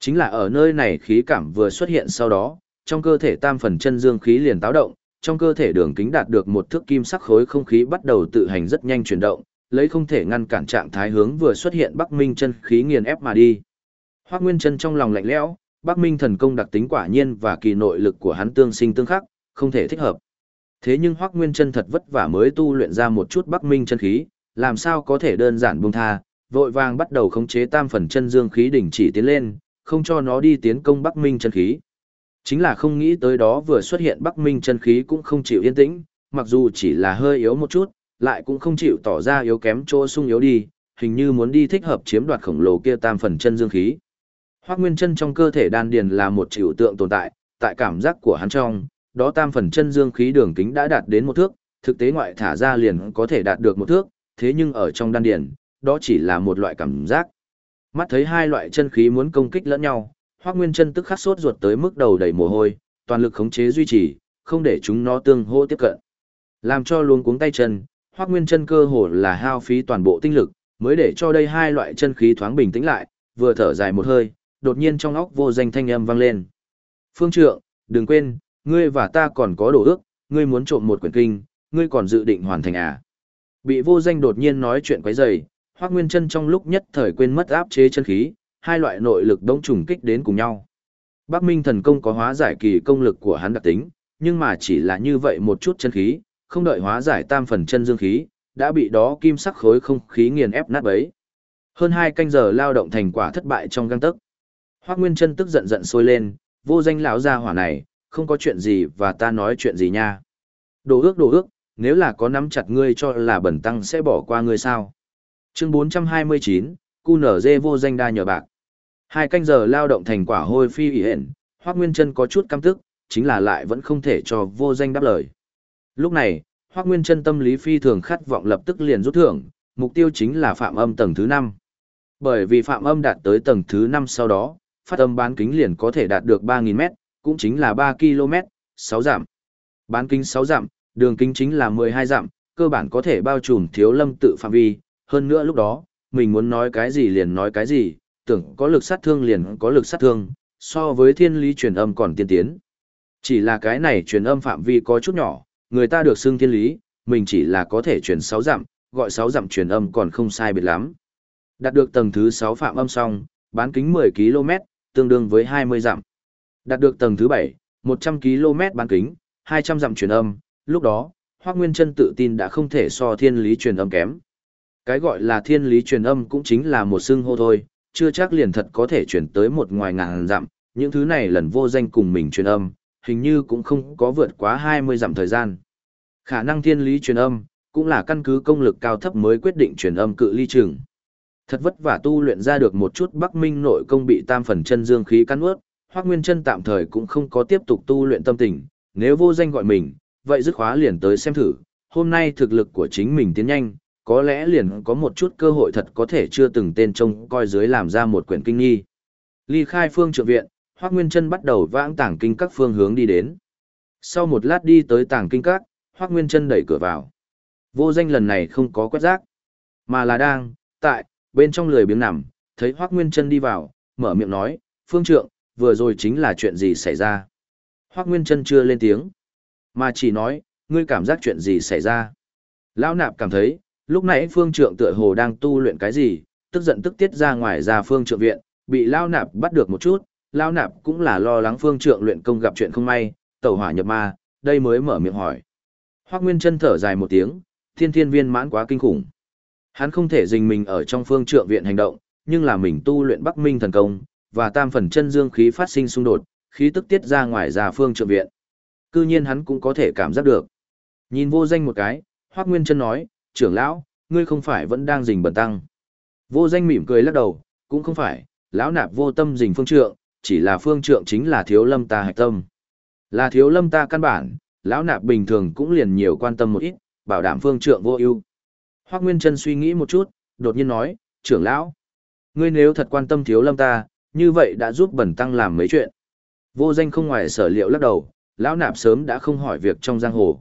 S1: Chính là ở nơi này khí cảm vừa xuất hiện sau đó, trong cơ thể tam phần chân dương khí liền táo động, trong cơ thể đường kính đạt được một thước kim sắc khối không khí bắt đầu tự hành rất nhanh chuyển động, lấy không thể ngăn cản trạng thái hướng vừa xuất hiện Bắc Minh chân khí nghiền ép mà đi. Hoắc Nguyên Chân trong lòng lạnh lẽo, Bắc Minh thần công đặc tính quả nhiên và kỳ nội lực của hắn tương sinh tương khắc, không thể thích hợp. Thế nhưng Hoắc Nguyên Chân thật vất vả mới tu luyện ra một chút Bắc Minh chân khí, làm sao có thể đơn giản buông tha, vội vàng bắt đầu khống chế tam phần chân dương khí đỉnh chỉ tiến lên, không cho nó đi tiến công Bắc Minh chân khí. Chính là không nghĩ tới đó vừa xuất hiện Bắc Minh chân khí cũng không chịu yên tĩnh, mặc dù chỉ là hơi yếu một chút, lại cũng không chịu tỏ ra yếu kém chỗ sung yếu đi, hình như muốn đi thích hợp chiếm đoạt khổng lồ kia tam phần chân dương khí. Hoắc Nguyên chân trong cơ thể đan điền là một triệu tượng tồn tại, tại cảm giác của hắn trong, đó tam phần chân dương khí đường kính đã đạt đến một thước, thực tế ngoại thả ra liền có thể đạt được một thước, thế nhưng ở trong đan điền, đó chỉ là một loại cảm giác. Mắt thấy hai loại chân khí muốn công kích lẫn nhau, Hoắc Nguyên Chân tức khắc sốt ruột tới mức đầu đầy mồ hôi, toàn lực khống chế duy trì, không để chúng nó tương hỗ tiếp cận. Làm cho luống cuống tay chân, Hoắc Nguyên Chân cơ hồ là hao phí toàn bộ tinh lực, mới để cho đây hai loại chân khí thoáng bình tĩnh lại, vừa thở dài một hơi, đột nhiên trong óc vô danh thanh âm vang lên. "Phương Trượng, đừng quên, ngươi và ta còn có đồ ước, ngươi muốn trộm một quyển kinh, ngươi còn dự định hoàn thành à?" Bị vô danh đột nhiên nói chuyện quấy rầy, Hoắc Nguyên Chân trong lúc nhất thời quên mất áp chế chân khí, hai loại nội lực đống trùng kích đến cùng nhau. Bắc Minh thần công có hóa giải kỳ công lực của hắn đặc tính, nhưng mà chỉ là như vậy một chút chân khí, không đợi hóa giải tam phần chân dương khí, đã bị đó kim sắc khối không khí nghiền ép nát bấy. Hơn hai canh giờ lao động thành quả thất bại trong găng tấc. Hoắc Nguyên Chân tức giận giận sôi lên, vô danh lão gia hỏa này, không có chuyện gì và ta nói chuyện gì nha. Đồ ước đồ ước, nếu là có nắm chặt ngươi cho là bẩn tăng sẽ bỏ qua ngươi sao. Chương 429, cu nở dê vô danh đa nhờ bạc. Hai canh giờ lao động thành quả hôi phi ỉ hển, Hoác Nguyên Trân có chút căm tức, chính là lại vẫn không thể cho vô danh đáp lời. Lúc này, Hoác Nguyên Trân tâm lý phi thường khát vọng lập tức liền rút thưởng, mục tiêu chính là phạm âm tầng thứ 5. Bởi vì phạm âm đạt tới tầng thứ 5 sau đó, phát âm bán kính liền có thể đạt được 3.000m, cũng chính là 3 km, 6 giảm. Bán kính 6 giảm, đường kính chính là 12 giảm, cơ bản có thể bao trùm thiếu lâm tự phạm vi, hơn nữa lúc đó, mình muốn nói cái gì liền nói cái gì, tưởng có lực sát thương liền có lực sát thương, so với thiên lý truyền âm còn tiên tiến. Chỉ là cái này truyền âm phạm vi có chút nhỏ, người ta được xưng thiên lý, mình chỉ là có thể truyền 6 dặm, gọi 6 dặm truyền âm còn không sai biệt lắm. Đạt được tầng thứ 6 phạm âm xong, bán kính 10 km, tương đương với 20 dặm. Đạt được tầng thứ 7, 100 km bán kính, 200 dặm truyền âm, lúc đó, Hoắc Nguyên Chân tự tin đã không thể so thiên lý truyền âm kém. Cái gọi là thiên lý truyền âm cũng chính là một xưng hô thôi, chưa chắc liền thật có thể chuyển tới một ngoài ngàn dặm, những thứ này lần vô danh cùng mình truyền âm, hình như cũng không có vượt quá 20 dặm thời gian. Khả năng thiên lý truyền âm, cũng là căn cứ công lực cao thấp mới quyết định truyền âm cự ly trường. Thật vất vả tu luyện ra được một chút Bắc Minh nội công bị tam phần chân dương khí cắn ướt, Hoắc Nguyên Chân tạm thời cũng không có tiếp tục tu luyện tâm tình, nếu vô danh gọi mình, vậy dứt khóa liền tới xem thử, hôm nay thực lực của chính mình tiến nhanh, có lẽ liền có một chút cơ hội thật có thể chưa từng tên trông coi dưới làm ra một quyển kinh nghi. Ly khai phương trượng viện, hoắc Nguyên chân bắt đầu vãng tảng kinh các phương hướng đi đến. Sau một lát đi tới tảng kinh các, hoắc Nguyên chân đẩy cửa vào. Vô danh lần này không có quét rác, mà là đang, tại, bên trong lười biếng nằm, thấy Hoắc Nguyên Trân đi vào, mở miệng nói, phương trượng, vừa rồi chính là chuyện gì xảy ra. Hoắc Nguyên Trân chưa lên tiếng, mà chỉ nói, ngươi cảm giác chuyện gì xảy ra. Lão nạp cảm thấy, lúc nãy phương trượng tựa hồ đang tu luyện cái gì, tức giận tức tiết ra ngoài ra phương trượng viện, bị Lão nạp bắt được một chút, Lão nạp cũng là lo lắng phương trượng luyện công gặp chuyện không may, tẩu hỏa nhập ma, đây mới mở miệng hỏi. Hoắc Nguyên chân thở dài một tiếng, thiên thiên viên mãn quá kinh khủng. Hắn không thể dình mình ở trong phương trượng viện hành động, nhưng là mình tu luyện Bắc Minh thần công, và tam phần chân dương khí phát sinh xung đột, khí tức tiết ra ngoài ra phương trượng viện. Cư nhiên hắn cũng có thể cảm giác được. Nhìn vô danh một cái, Hoác Nguyên chân nói, trưởng lão, ngươi không phải vẫn đang rình bẩn tăng. Vô danh mỉm cười lắc đầu, cũng không phải, lão nạp vô tâm rình phương trượng, chỉ là phương trượng chính là thiếu lâm ta hạch tâm. Là thiếu lâm ta căn bản, lão nạp bình thường cũng liền nhiều quan tâm một ít, bảo đảm phương trượng vô ưu. Hoác Nguyên Trân suy nghĩ một chút, đột nhiên nói, trưởng lão, ngươi nếu thật quan tâm thiếu lâm ta, như vậy đã giúp bẩn tăng làm mấy chuyện. Vô danh không ngoài sở liệu lắc đầu, lão nạp sớm đã không hỏi việc trong giang hồ.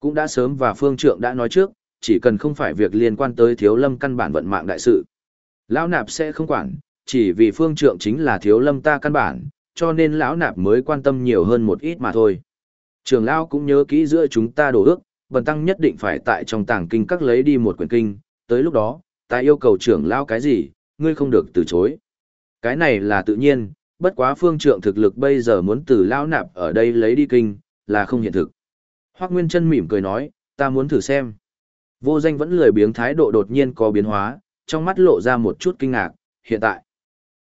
S1: Cũng đã sớm và phương trượng đã nói trước, chỉ cần không phải việc liên quan tới thiếu lâm căn bản vận mạng đại sự. Lão nạp sẽ không quản, chỉ vì phương trượng chính là thiếu lâm ta căn bản, cho nên lão nạp mới quan tâm nhiều hơn một ít mà thôi. Trường lão cũng nhớ kỹ giữa chúng ta đổ ước, bần tăng nhất định phải tại trong tàng kinh các lấy đi một quyển kinh, tới lúc đó, ta yêu cầu trưởng lão cái gì, ngươi không được từ chối. Cái này là tự nhiên, bất quá phương trượng thực lực bây giờ muốn từ lão nạp ở đây lấy đi kinh, là không hiện thực. Hoác Nguyên chân mỉm cười nói, ta muốn thử xem. Vô danh vẫn lười biếng thái độ đột nhiên có biến hóa, trong mắt lộ ra một chút kinh ngạc, hiện tại.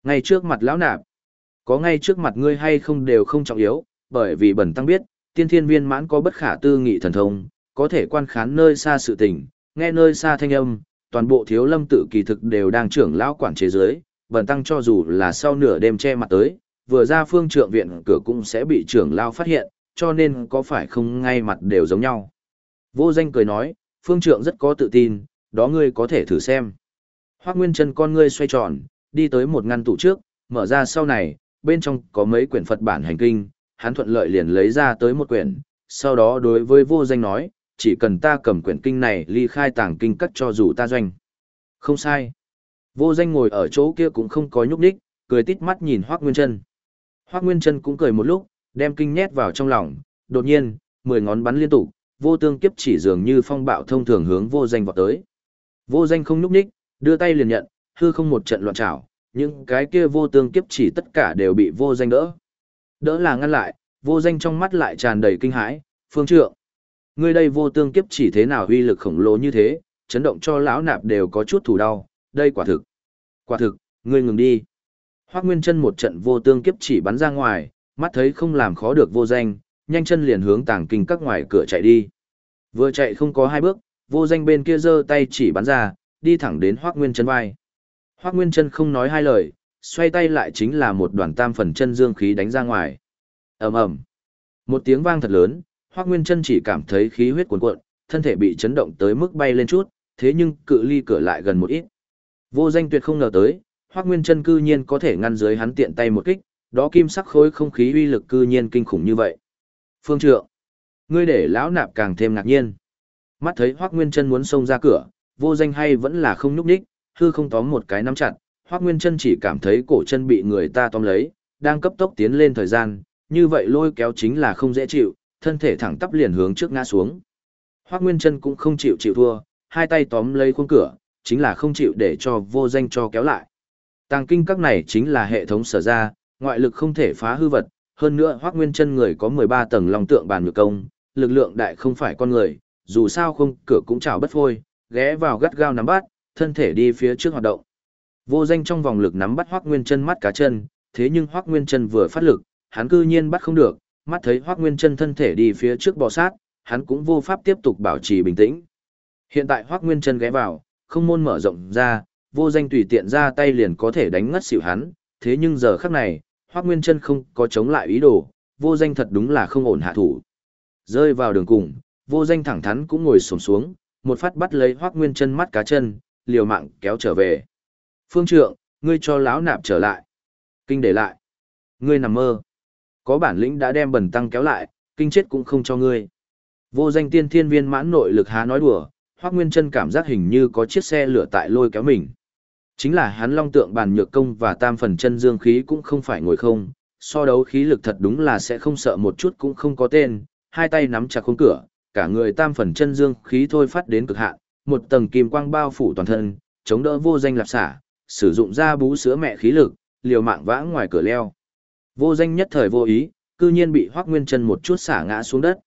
S1: Ngay trước mặt lão nạp, có ngay trước mặt ngươi hay không đều không trọng yếu, bởi vì bẩn tăng biết, tiên thiên viên mãn có bất khả tư nghị thần thông, có thể quan khán nơi xa sự tình, nghe nơi xa thanh âm, toàn bộ thiếu lâm tự kỳ thực đều đang trưởng lão quản chế giới, bần tăng cho dù là sau nửa đêm che mặt tới, vừa ra phương trượng viện cửa cũng sẽ bị trưởng lão phát hiện, cho nên có phải không ngay mặt đều giống nhau. Vô danh cười nói, phương trượng rất có tự tin, đó ngươi có thể thử xem. Hoác Nguyên chân con ngươi xoay tròn, đi tới một ngăn tủ trước, mở ra sau này, bên trong có mấy quyển Phật bản hành kinh, hắn thuận lợi liền lấy ra tới một quyển, sau đó đối với vô danh nói, chỉ cần ta cầm quyển kinh này ly khai tàng kinh cắt cho dù ta doanh. Không sai. Vô danh ngồi ở chỗ kia cũng không có nhúc đích, cười tít mắt nhìn Hoác Nguyên Trân. Hoác Nguyên Trân cũng cười một lúc, đem kinh nhét vào trong lòng, đột nhiên, mười ngón bắn liên tục, vô tương kiếp chỉ dường như phong bạo thông thường hướng vô danh vọt tới. Vô danh không nhúc đích, đưa tay liền nhận, hư không một trận loạn trảo, những cái kia vô tương kiếp chỉ tất cả đều bị vô danh đỡ. Đỡ là ngăn lại, vô danh trong mắt lại tràn đầy kinh hãi, phương trượng. Ngươi đây vô tương kiếp chỉ thế nào uy lực khổng lồ như thế, chấn động cho lão nạp đều có chút thủ đau, đây quả thực. Quả thực, ngươi ngừng đi. Hoắc Nguyên chân một trận vô tương kiếp chỉ bắn ra ngoài, mắt thấy không làm khó được vô danh, nhanh chân liền hướng tàng kinh các ngoài cửa chạy đi. Vừa chạy không có hai bước, vô danh bên kia giơ tay chỉ bắn ra, đi thẳng đến Hoắc Nguyên chân vai. Hoắc Nguyên chân không nói hai lời, xoay tay lại chính là một đoàn tam phần chân dương khí đánh ra ngoài. ầm ầm, Một tiếng vang thật lớn, Hoác Nguyên chân chỉ cảm thấy khí huyết cuồn cuộn, thân thể bị chấn động tới mức bay lên chút, thế nhưng cự ly cửa lại gần một ít. Vô danh tuyệt không ngờ tới, Hoác Nguyên chân cư nhiên có thể ngăn dưới hắn tiện tay một kích, đó kim sắc khối không khí uy lực cư nhiên kinh khủng như vậy. Phương trượng, ngươi để lão nạp càng thêm ngạc nhiên. Mắt thấy Hoác Nguyên chân muốn xông ra cửa, vô danh hay vẫn là không nhúc nhích, hư không tóm một cái nắm chặt, Hoắc Nguyên Chân chỉ cảm thấy cổ chân bị người ta tóm lấy, đang cấp tốc tiến lên thời gian, như vậy lôi kéo chính là không dễ chịu, thân thể thẳng tắp liền hướng trước ngã xuống. Hoắc Nguyên Chân cũng không chịu chịu thua, hai tay tóm lấy khuôn cửa, chính là không chịu để cho vô danh cho kéo lại. Tàng kinh các này chính là hệ thống sở ra, ngoại lực không thể phá hư vật, hơn nữa Hoắc Nguyên Chân người có 13 tầng long tượng bàn nhược công, lực lượng đại không phải con người, dù sao không cửa cũng chảo bất phôi, ghé vào gắt gao nắm bắt, thân thể đi phía trước hoạt động. Vô danh trong vòng lực nắm bắt Hoắc Nguyên Chân mắt cá chân, thế nhưng Hoắc Nguyên Chân vừa phát lực, hắn cư nhiên bắt không được, mắt thấy Hoắc Nguyên Chân thân thể đi phía trước bò sát, hắn cũng vô pháp tiếp tục bảo trì bình tĩnh. Hiện tại Hoắc Nguyên Chân ghé vào, không môn mở rộng ra, vô danh tùy tiện ra tay liền có thể đánh ngất xỉu hắn, thế nhưng giờ khắc này, Hoắc Nguyên Chân không có chống lại ý đồ, vô danh thật đúng là không ổn hạ thủ. Rơi vào đường cùng, vô danh thẳng thắn cũng ngồi xổm xuống, một phát bắt lấy Hoắc Nguyên Chân mắt cá chân, liều mạng kéo trở về. Phương trượng, ngươi cho lão nạp trở lại. Kinh để lại. Ngươi nằm mơ. Có bản lĩnh đã đem bần tăng kéo lại, kinh chết cũng không cho ngươi. Vô danh tiên thiên viên mãn nội lực há nói đùa, Hoắc Nguyên Chân cảm giác hình như có chiếc xe lửa tại lôi kéo mình. Chính là hắn long tượng bàn nhược công và tam phần chân dương khí cũng không phải ngồi không, so đấu khí lực thật đúng là sẽ không sợ một chút cũng không có tên, hai tay nắm chặt khung cửa, cả người tam phần chân dương khí thôi phát đến cực hạn, một tầng kim quang bao phủ toàn thân, chống đỡ vô danh lạp xả, sử dụng ra bú sữa mẹ khí lực, liều mạng vãng ngoài cửa leo. Vô danh nhất thời vô ý, cư nhiên bị Hoắc Nguyên Chân một chút xả ngã xuống đất.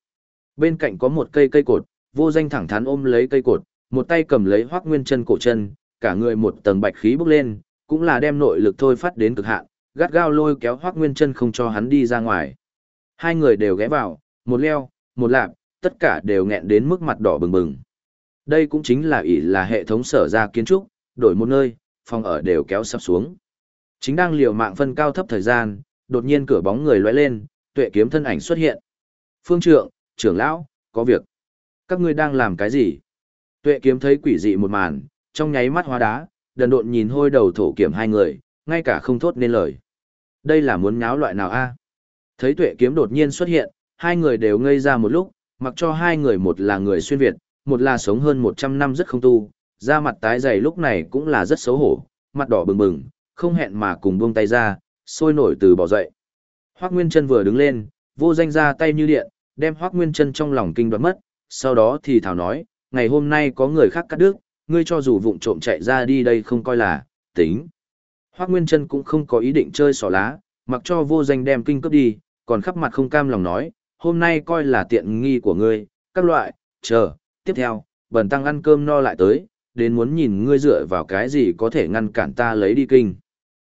S1: Bên cạnh có một cây cây cột, vô danh thẳng thắn ôm lấy cây cột, một tay cầm lấy Hoắc Nguyên Chân cổ chân, cả người một tầng bạch khí bốc lên, cũng là đem nội lực thôi phát đến cực hạn, gắt gao lôi kéo Hoắc Nguyên Chân không cho hắn đi ra ngoài. Hai người đều ghé vào, một leo, một lạp, tất cả đều nghẹn đến mức mặt đỏ bừng bừng. Đây cũng chính là ỷ là hệ thống sở ra kiến trúc, đổi một nơi, phòng ở đều kéo sắp xuống. Chính đang liều mạng phân cao thấp thời gian, đột nhiên cửa bóng người lóe lên, tuệ kiếm thân ảnh xuất hiện. Phương trượng, trưởng lão, có việc. Các ngươi đang làm cái gì? Tuệ kiếm thấy quỷ dị một màn, trong nháy mắt hóa đá, đần độn nhìn hôi đầu thổ kiểm hai người, ngay cả không thốt nên lời. Đây là muốn nháo loại nào a? Thấy tuệ kiếm đột nhiên xuất hiện, hai người đều ngây ra một lúc, mặc cho hai người một là người xuyên Việt, một là sống hơn 100 năm rất không tu, da mặt tái dày lúc này cũng là rất xấu hổ, mặt đỏ bừng bừng, không hẹn mà cùng buông tay ra, sôi nổi từ bỏ dậy. Hoắc Nguyên Chân vừa đứng lên, vô danh ra tay như điện, đem Hoắc Nguyên Chân trong lòng kinh đoạt mất, sau đó thì thảo nói, ngày hôm nay có người khác cắt đứt, ngươi cho dù vụng trộm chạy ra đi đây không coi là, tính. Hoác Nguyên Trân cũng không có ý định chơi xỏ lá, mặc cho vô danh đem kinh cướp đi, còn khắp mặt không cam lòng nói, hôm nay coi là tiện nghi của ngươi, các loại, chờ, tiếp theo, bần tăng ăn cơm no lại tới, đến muốn nhìn ngươi dựa vào cái gì có thể ngăn cản ta lấy đi kinh.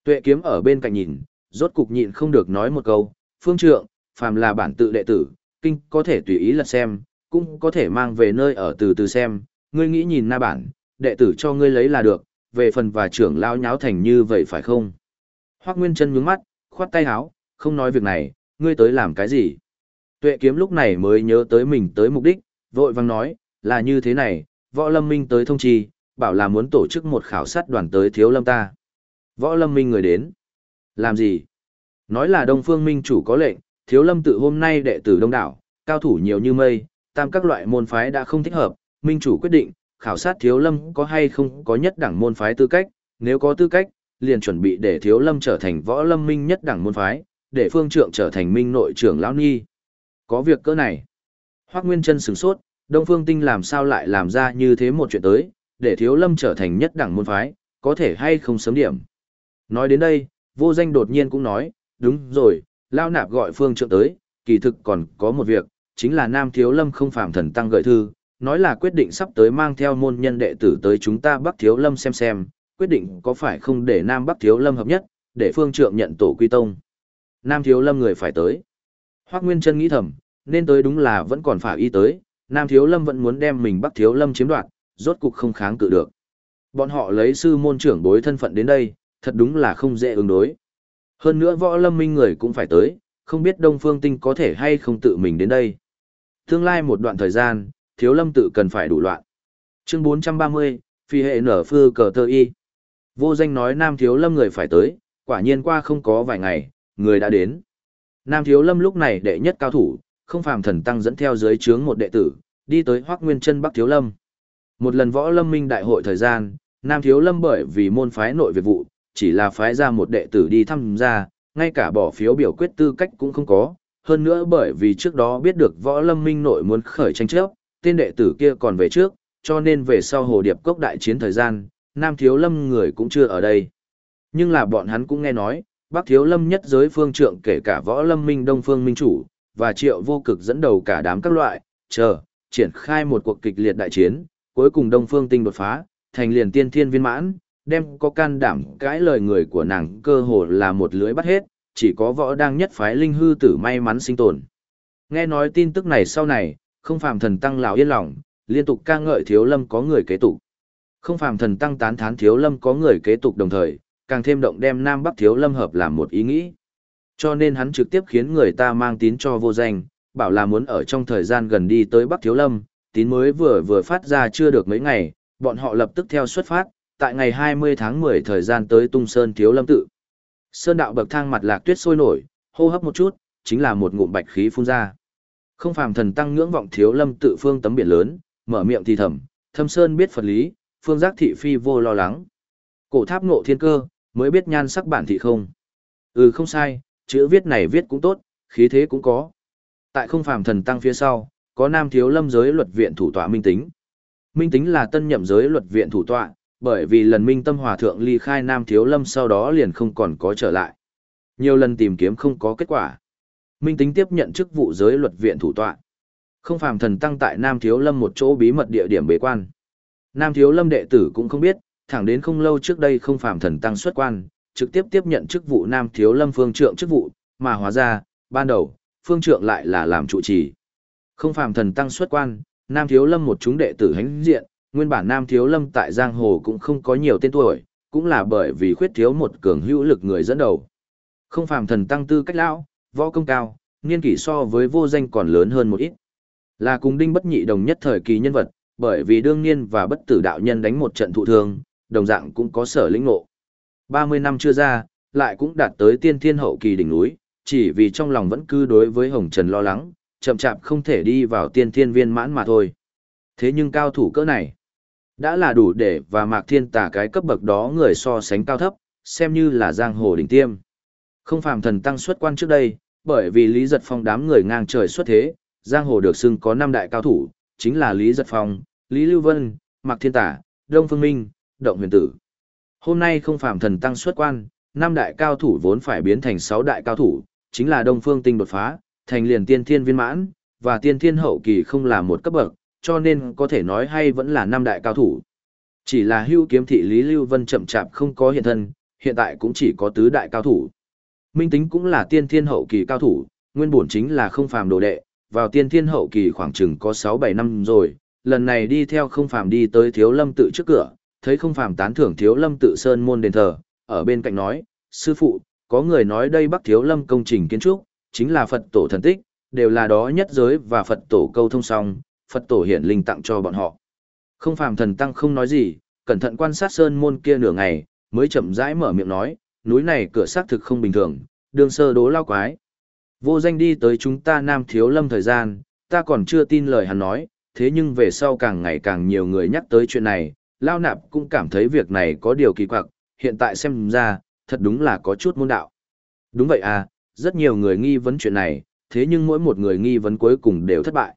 S1: Tuệ kiếm ở bên cạnh nhìn, rốt cục nhịn không được nói một câu, phương trượng, phàm là bản tự đệ tử, kinh có thể tùy ý lật xem, cũng có thể mang về nơi ở từ từ xem, ngươi nghĩ nhìn na bản, đệ tử cho ngươi lấy là được, về phần và trưởng lao nháo thành như vậy phải không? Hoác Nguyên chân nhướng mắt, khoát tay háo, không nói việc này, ngươi tới làm cái gì? Tuệ kiếm lúc này mới nhớ tới mình tới mục đích, vội vang nói, là như thế này, võ lâm minh tới thông trì, bảo là muốn tổ chức một khảo sát đoàn tới thiếu lâm ta. Võ lâm minh người đến. Làm gì? Nói là đông phương minh chủ có lệnh, thiếu lâm tự hôm nay đệ tử đông đảo, cao thủ nhiều như mây, tam các loại môn phái đã không thích hợp, minh chủ quyết định, khảo sát thiếu lâm có hay không có nhất đẳng môn phái tư cách, nếu có tư cách, liền chuẩn bị để thiếu lâm trở thành võ lâm minh nhất đẳng môn phái, để phương trượng trở thành minh nội trưởng lão nhi. Có việc cỡ này. Hoác Nguyên chân sửng sốt, Đông Phương Tinh làm sao lại làm ra như thế một chuyện tới, để thiếu lâm trở thành nhất đẳng môn phái, có thể hay không sớm điểm. Nói đến đây, vô danh đột nhiên cũng nói, đúng rồi, lao nạp gọi phương trượng tới, kỳ thực còn có một việc, chính là Nam Thiếu Lâm không phạm thần tăng gợi thư, nói là quyết định sắp tới mang theo môn nhân đệ tử tới chúng ta Bắc Thiếu Lâm xem xem, quyết định có phải không để Nam Bắc Thiếu Lâm hợp nhất, để phương trượng nhận tổ quy tông. Nam Thiếu Lâm người phải tới. Hoác Nguyên Trân nghĩ thầm, nên tới đúng là vẫn còn phải y tới, Nam Thiếu Lâm vẫn muốn đem mình Bắc Thiếu Lâm chiếm đoạt, rốt cục không kháng cự được. Bọn họ lấy sư môn trưởng bối thân phận đến đây, thật đúng là không dễ ứng đối. Hơn nữa võ lâm minh người cũng phải tới, không biết Đông Phương Tinh có thể hay không tự mình đến đây. Tương lai một đoạn thời gian, thiếu lâm tự cần phải đủ loạn. Chương 430, phi hệ nở phư cờ tơ y. Vô danh nói nam thiếu lâm người phải tới, quả nhiên qua không có vài ngày, người đã đến. Nam thiếu lâm lúc này đệ nhất cao thủ, không phàm thần tăng dẫn theo dưới trướng một đệ tử, đi tới hoác nguyên chân bắc thiếu lâm. Một lần võ lâm minh đại hội thời gian, nam thiếu lâm bởi vì môn phái nội việc vụ, chỉ là phái ra một đệ tử đi thăm gia, ngay cả bỏ phiếu biểu quyết tư cách cũng không có, hơn nữa bởi vì trước đó biết được võ lâm minh nội muốn khởi tranh chấp, tên đệ tử kia còn về trước, cho nên về sau hồ điệp cốc đại chiến thời gian, Nam Thiếu Lâm người cũng chưa ở đây. Nhưng là bọn hắn cũng nghe nói, Bắc Thiếu Lâm nhất giới phương trượng kể cả võ lâm minh đông phương minh chủ, và triệu vô cực dẫn đầu cả đám các loại, chờ, triển khai một cuộc kịch liệt đại chiến, cuối cùng đông phương tinh đột phá, thành liền tiên thiên viên mãn, đem có can đảm cãi lời người của nàng cơ hồ là một lưới bắt hết, chỉ có võ đang nhất phái linh hư tử may mắn sinh tồn. Nghe nói tin tức này sau này, không phàm thần tăng lão yên lòng, liên tục ca ngợi thiếu lâm có người kế tục. Không phàm thần tăng tán thán thiếu lâm có người kế tục đồng thời, càng thêm động đem Nam Bắc thiếu lâm hợp làm một ý nghĩ. Cho nên hắn trực tiếp khiến người ta mang tín cho vô danh, bảo là muốn ở trong thời gian gần đi tới Bắc thiếu lâm, tín mới vừa vừa phát ra chưa được mấy ngày, bọn họ lập tức theo xuất phát, tại ngày 20 tháng 10 thời gian tới Tung Sơn thiếu lâm tự. Sơn đạo bậc thang mặt lạc tuyết sôi nổi, hô hấp một chút, chính là một ngụm bạch khí phun ra. Không phàm thần tăng ngưỡng vọng thiếu lâm tự phương tấm biển lớn, mở miệng thì thầm, thâm sơn biết Phật lý, phương giác thị phi vô lo lắng. Cổ tháp ngộ thiên cơ, mới biết nhan sắc bản thị không. Ừ không sai, chữ viết này viết cũng tốt, khí thế cũng có. Tại không phàm thần tăng phía sau, có nam thiếu lâm giới luật viện thủ tọa minh tính. Minh tính là tân nhậm giới luật viện thủ tọa, bởi vì lần minh tâm hòa thượng ly khai nam thiếu lâm sau đó liền không còn có trở lại. Nhiều lần tìm kiếm không có kết quả. Minh tính tiếp nhận chức vụ giới luật viện thủ tọa. Không phàm thần tăng tại Nam Thiếu Lâm một chỗ bí mật địa điểm bế quan. Nam Thiếu Lâm đệ tử cũng không biết, thẳng đến không lâu trước đây không phàm thần tăng xuất quan, trực tiếp tiếp nhận chức vụ Nam Thiếu Lâm phương trượng chức vụ, mà hóa ra, ban đầu, phương trượng lại là làm trụ trì. Không phàm thần tăng xuất quan, Nam Thiếu Lâm một chúng đệ tử hánh diện, nguyên bản Nam Thiếu Lâm tại Giang Hồ cũng không có nhiều tên tuổi, cũng là bởi vì khuyết thiếu một cường hữu lực người dẫn đầu. Không phàm thần tăng tư cách lão, võ công cao, niên kỷ so với vô danh còn lớn hơn một ít. Là cùng đinh bất nhị đồng nhất thời kỳ nhân vật, bởi vì đương niên và bất tử đạo nhân đánh một trận thụ thương, đồng dạng cũng có sở lĩnh ngộ. 30 năm chưa ra, lại cũng đạt tới tiên thiên hậu kỳ đỉnh núi, chỉ vì trong lòng vẫn cứ đối với Hồng Trần lo lắng, chậm chạp không thể đi vào tiên thiên viên mãn mà thôi. Thế nhưng cao thủ cỡ này, đã là đủ để và Mạc Thiên Tà cái cấp bậc đó người so sánh cao thấp, xem như là giang hồ đỉnh tiêm. Không phàm thần tăng xuất quan trước đây, bởi vì Lý Giật Phong đám người ngang trời xuất thế, giang hồ được xưng có năm đại cao thủ, chính là Lý Giật Phong, Lý Lưu Vân, Mạc Thiên Tả, Đông Phương Minh, Động Huyền Tử. Hôm nay không phàm thần tăng xuất quan, năm đại cao thủ vốn phải biến thành sáu đại cao thủ, chính là Đông Phương Tinh đột phá, thành liền tiên thiên viên mãn, và tiên thiên hậu kỳ không là một cấp bậc, cho nên có thể nói hay vẫn là năm đại cao thủ. Chỉ là hưu kiếm thị Lý Lưu Vân chậm chạp không có hiện thân, hiện tại cũng chỉ có tứ đại cao thủ. Minh tính cũng là tiên thiên hậu kỳ cao thủ, nguyên bổn chính là không phàm đồ đệ, vào tiên thiên hậu kỳ khoảng chừng có 6-7 năm rồi, lần này đi theo không phàm đi tới thiếu lâm tự trước cửa, thấy không phàm tán thưởng thiếu lâm tự sơn môn đền thờ, ở bên cạnh nói, sư phụ, có người nói đây bắc thiếu lâm công trình kiến trúc, chính là Phật tổ thần tích, đều là đó nhất giới và Phật tổ câu thông song, Phật tổ hiển linh tặng cho bọn họ. Không phàm thần tăng không nói gì, cẩn thận quan sát sơn môn kia nửa ngày, mới chậm rãi mở miệng nói, núi này cửa xác thực không bình thường, đường sơ đố lao quái. Vô danh đi tới chúng ta nam thiếu lâm thời gian, ta còn chưa tin lời hắn nói, thế nhưng về sau càng ngày càng nhiều người nhắc tới chuyện này, lao nạp cũng cảm thấy việc này có điều kỳ quặc, hiện tại xem ra, thật đúng là có chút môn đạo. Đúng vậy à, rất nhiều người nghi vấn chuyện này, thế nhưng mỗi một người nghi vấn cuối cùng đều thất bại.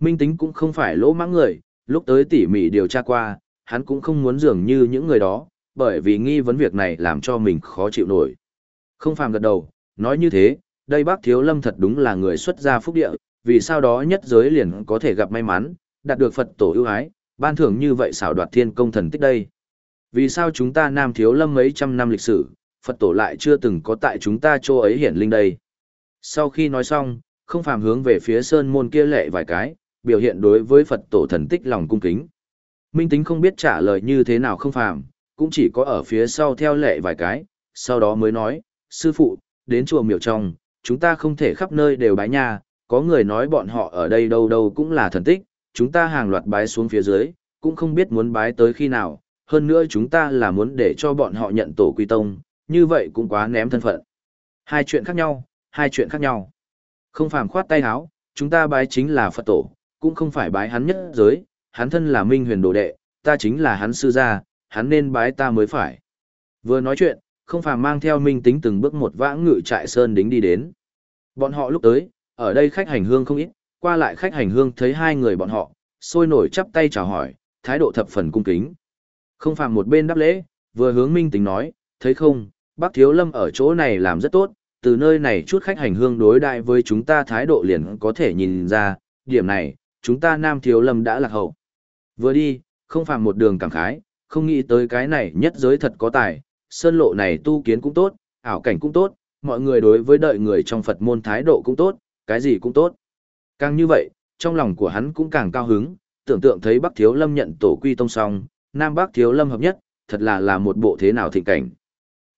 S1: Minh tính cũng không phải lỗ mãng người, lúc tới tỉ mỉ điều tra qua, hắn cũng không muốn dường như những người đó, bởi vì nghi vấn việc này làm cho mình khó chịu nổi. Không phàm gật đầu, nói như thế, đây bác thiếu lâm thật đúng là người xuất gia phúc địa, vì sao đó nhất giới liền có thể gặp may mắn, đạt được Phật tổ ưu ái, ban thưởng như vậy xảo đoạt thiên công thần tích đây. Vì sao chúng ta nam thiếu lâm mấy trăm năm lịch sử, Phật tổ lại chưa từng có tại chúng ta chỗ ấy hiển linh đây. Sau khi nói xong, không phàm hướng về phía sơn môn kia lệ vài cái, biểu hiện đối với Phật tổ thần tích lòng cung kính. Minh tính không biết trả lời như thế nào không phàm, cũng chỉ có ở phía sau theo lệ vài cái, sau đó mới nói, sư phụ, đến chùa miểu trong, chúng ta không thể khắp nơi đều bái nha, có người nói bọn họ ở đây đâu đâu cũng là thần tích, chúng ta hàng loạt bái xuống phía dưới, cũng không biết muốn bái tới khi nào, hơn nữa chúng ta là muốn để cho bọn họ nhận tổ quy tông, như vậy cũng quá ném thân phận. Hai chuyện khác nhau, hai chuyện khác nhau. Không phàm khoát tay áo, chúng ta bái chính là Phật tổ, cũng không phải bái hắn nhất giới, hắn thân là minh huyền đồ đệ, ta chính là hắn sư gia, hắn nên bái ta mới phải. Vừa nói chuyện, không phàm mang theo minh tính từng bước một vãng ngự trại sơn đính đi đến. Bọn họ lúc tới, ở đây khách hành hương không ít, qua lại khách hành hương thấy hai người bọn họ, sôi nổi chắp tay chào hỏi, thái độ thập phần cung kính. Không phàm một bên đáp lễ, vừa hướng minh tính nói, thấy không, bác thiếu lâm ở chỗ này làm rất tốt, từ nơi này chút khách hành hương đối đại với chúng ta thái độ liền có thể nhìn ra, điểm này, chúng ta nam thiếu lâm đã lạc hậu. Vừa đi, không phàm một đường cảm khái, không nghĩ tới cái này nhất giới thật có tài, sơn lộ này tu kiến cũng tốt, ảo cảnh cũng tốt, mọi người đối với đợi người trong Phật môn thái độ cũng tốt, cái gì cũng tốt. Càng như vậy, trong lòng của hắn cũng càng cao hứng, tưởng tượng thấy Bắc Thiếu Lâm nhận tổ quy tông song, Nam Bắc Thiếu Lâm hợp nhất, thật là là một bộ thế nào thịnh cảnh.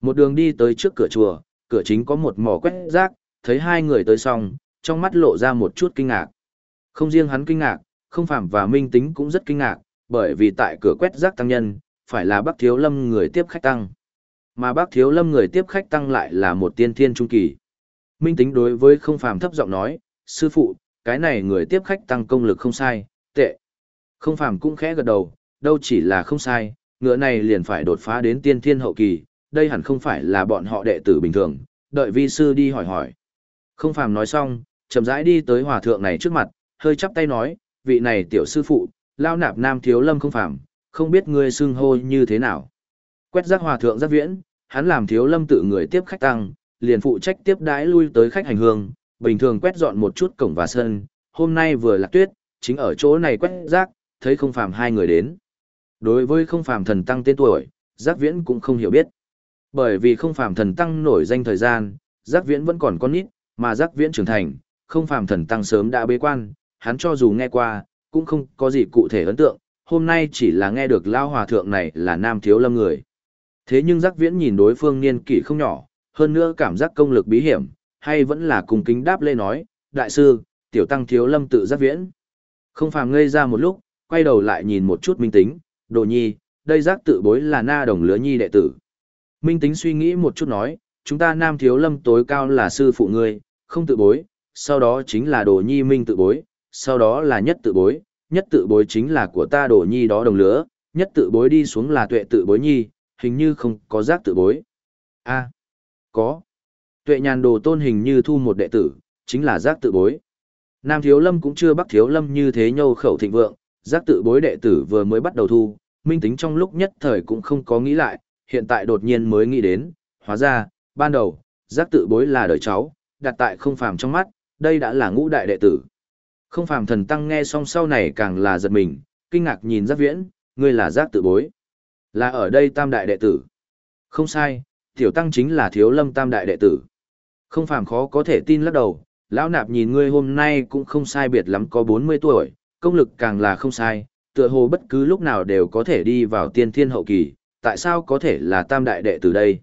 S1: Một đường đi tới trước cửa chùa, cửa chính có một mỏ quét rác, thấy hai người tới xong, trong mắt lộ ra một chút kinh ngạc. Không riêng hắn kinh ngạc, không phạm và minh tính cũng rất kinh ngạc, bởi vì tại cửa quét rác tăng nhân, phải là bác Thiếu Lâm người tiếp khách tăng. Mà bác Thiếu Lâm người tiếp khách tăng lại là một tiên thiên trung kỳ. Minh tính đối với không phàm thấp giọng nói, sư phụ, cái này người tiếp khách tăng công lực không sai, tệ. Không phàm cũng khẽ gật đầu, đâu chỉ là không sai, ngựa này liền phải đột phá đến tiên thiên hậu kỳ, đây hẳn không phải là bọn họ đệ tử bình thường, đợi vi sư đi hỏi hỏi. Không phàm nói xong, chậm rãi đi tới hòa thượng này trước mặt, hơi chắp tay nói, vị này tiểu sư phụ, lao nạp nam thiếu lâm không phàm, không biết ngươi xưng hô như thế nào. Quét rác hòa thượng giác viễn, hắn làm thiếu lâm tự người tiếp khách tăng, liền phụ trách tiếp đãi lui tới khách hành hương, bình thường quét dọn một chút cổng và sân, hôm nay vừa lạc tuyết, chính ở chỗ này quét rác, thấy không phàm hai người đến. Đối với không phàm thần tăng tên tuổi, giác viễn cũng không hiểu biết. Bởi vì không phàm thần tăng nổi danh thời gian, giác viễn vẫn còn con nít, mà giác viễn trưởng thành, không phàm thần tăng sớm đã bế quan, hắn cho dù nghe qua, cũng không có gì cụ thể ấn tượng, hôm nay chỉ là nghe được lao hòa thượng này là nam thiếu lâm người. Thế nhưng giác viễn nhìn đối phương niên kỷ không nhỏ, hơn nữa cảm giác công lực bí hiểm, hay vẫn là cùng kính đáp lê nói, đại sư, tiểu tăng thiếu lâm tự giác viễn. Không phàm ngây ra một lúc, quay đầu lại nhìn một chút minh tính, đồ nhi, đây giác tự bối là na đồng lứa nhi đệ tử. Minh tính suy nghĩ một chút nói, chúng ta nam thiếu lâm tối cao là sư phụ ngươi, không tự bối, sau đó chính là đồ nhi minh tự bối, sau đó là nhất tự bối, nhất tự bối chính là của ta đổ nhi đó đồng lứa, nhất tự bối đi xuống là tuệ tự bối nhi, hình như không có giác tự bối. a có. Tuệ nhàn đồ tôn hình như thu một đệ tử, chính là giác tự bối. Nam Thiếu Lâm cũng chưa Bắc Thiếu Lâm như thế nhâu khẩu thịnh vượng, giác tự bối đệ tử vừa mới bắt đầu thu, minh tính trong lúc nhất thời cũng không có nghĩ lại, hiện tại đột nhiên mới nghĩ đến, hóa ra, ban đầu, giác tự bối là đời cháu, đặt tại không phàm trong mắt, đây đã là ngũ đại đệ tử. Không phàm thần tăng nghe xong sau này càng là giật mình, kinh ngạc nhìn giác viễn, ngươi là giác tự bối. Là ở đây tam đại đệ tử. Không sai, tiểu tăng chính là thiếu lâm tam đại đệ tử. Không phàm khó có thể tin lắc đầu, lão nạp nhìn ngươi hôm nay cũng không sai biệt lắm có 40 tuổi, công lực càng là không sai, tựa hồ bất cứ lúc nào đều có thể đi vào tiên thiên hậu kỳ, tại sao có thể là tam đại đệ tử đây?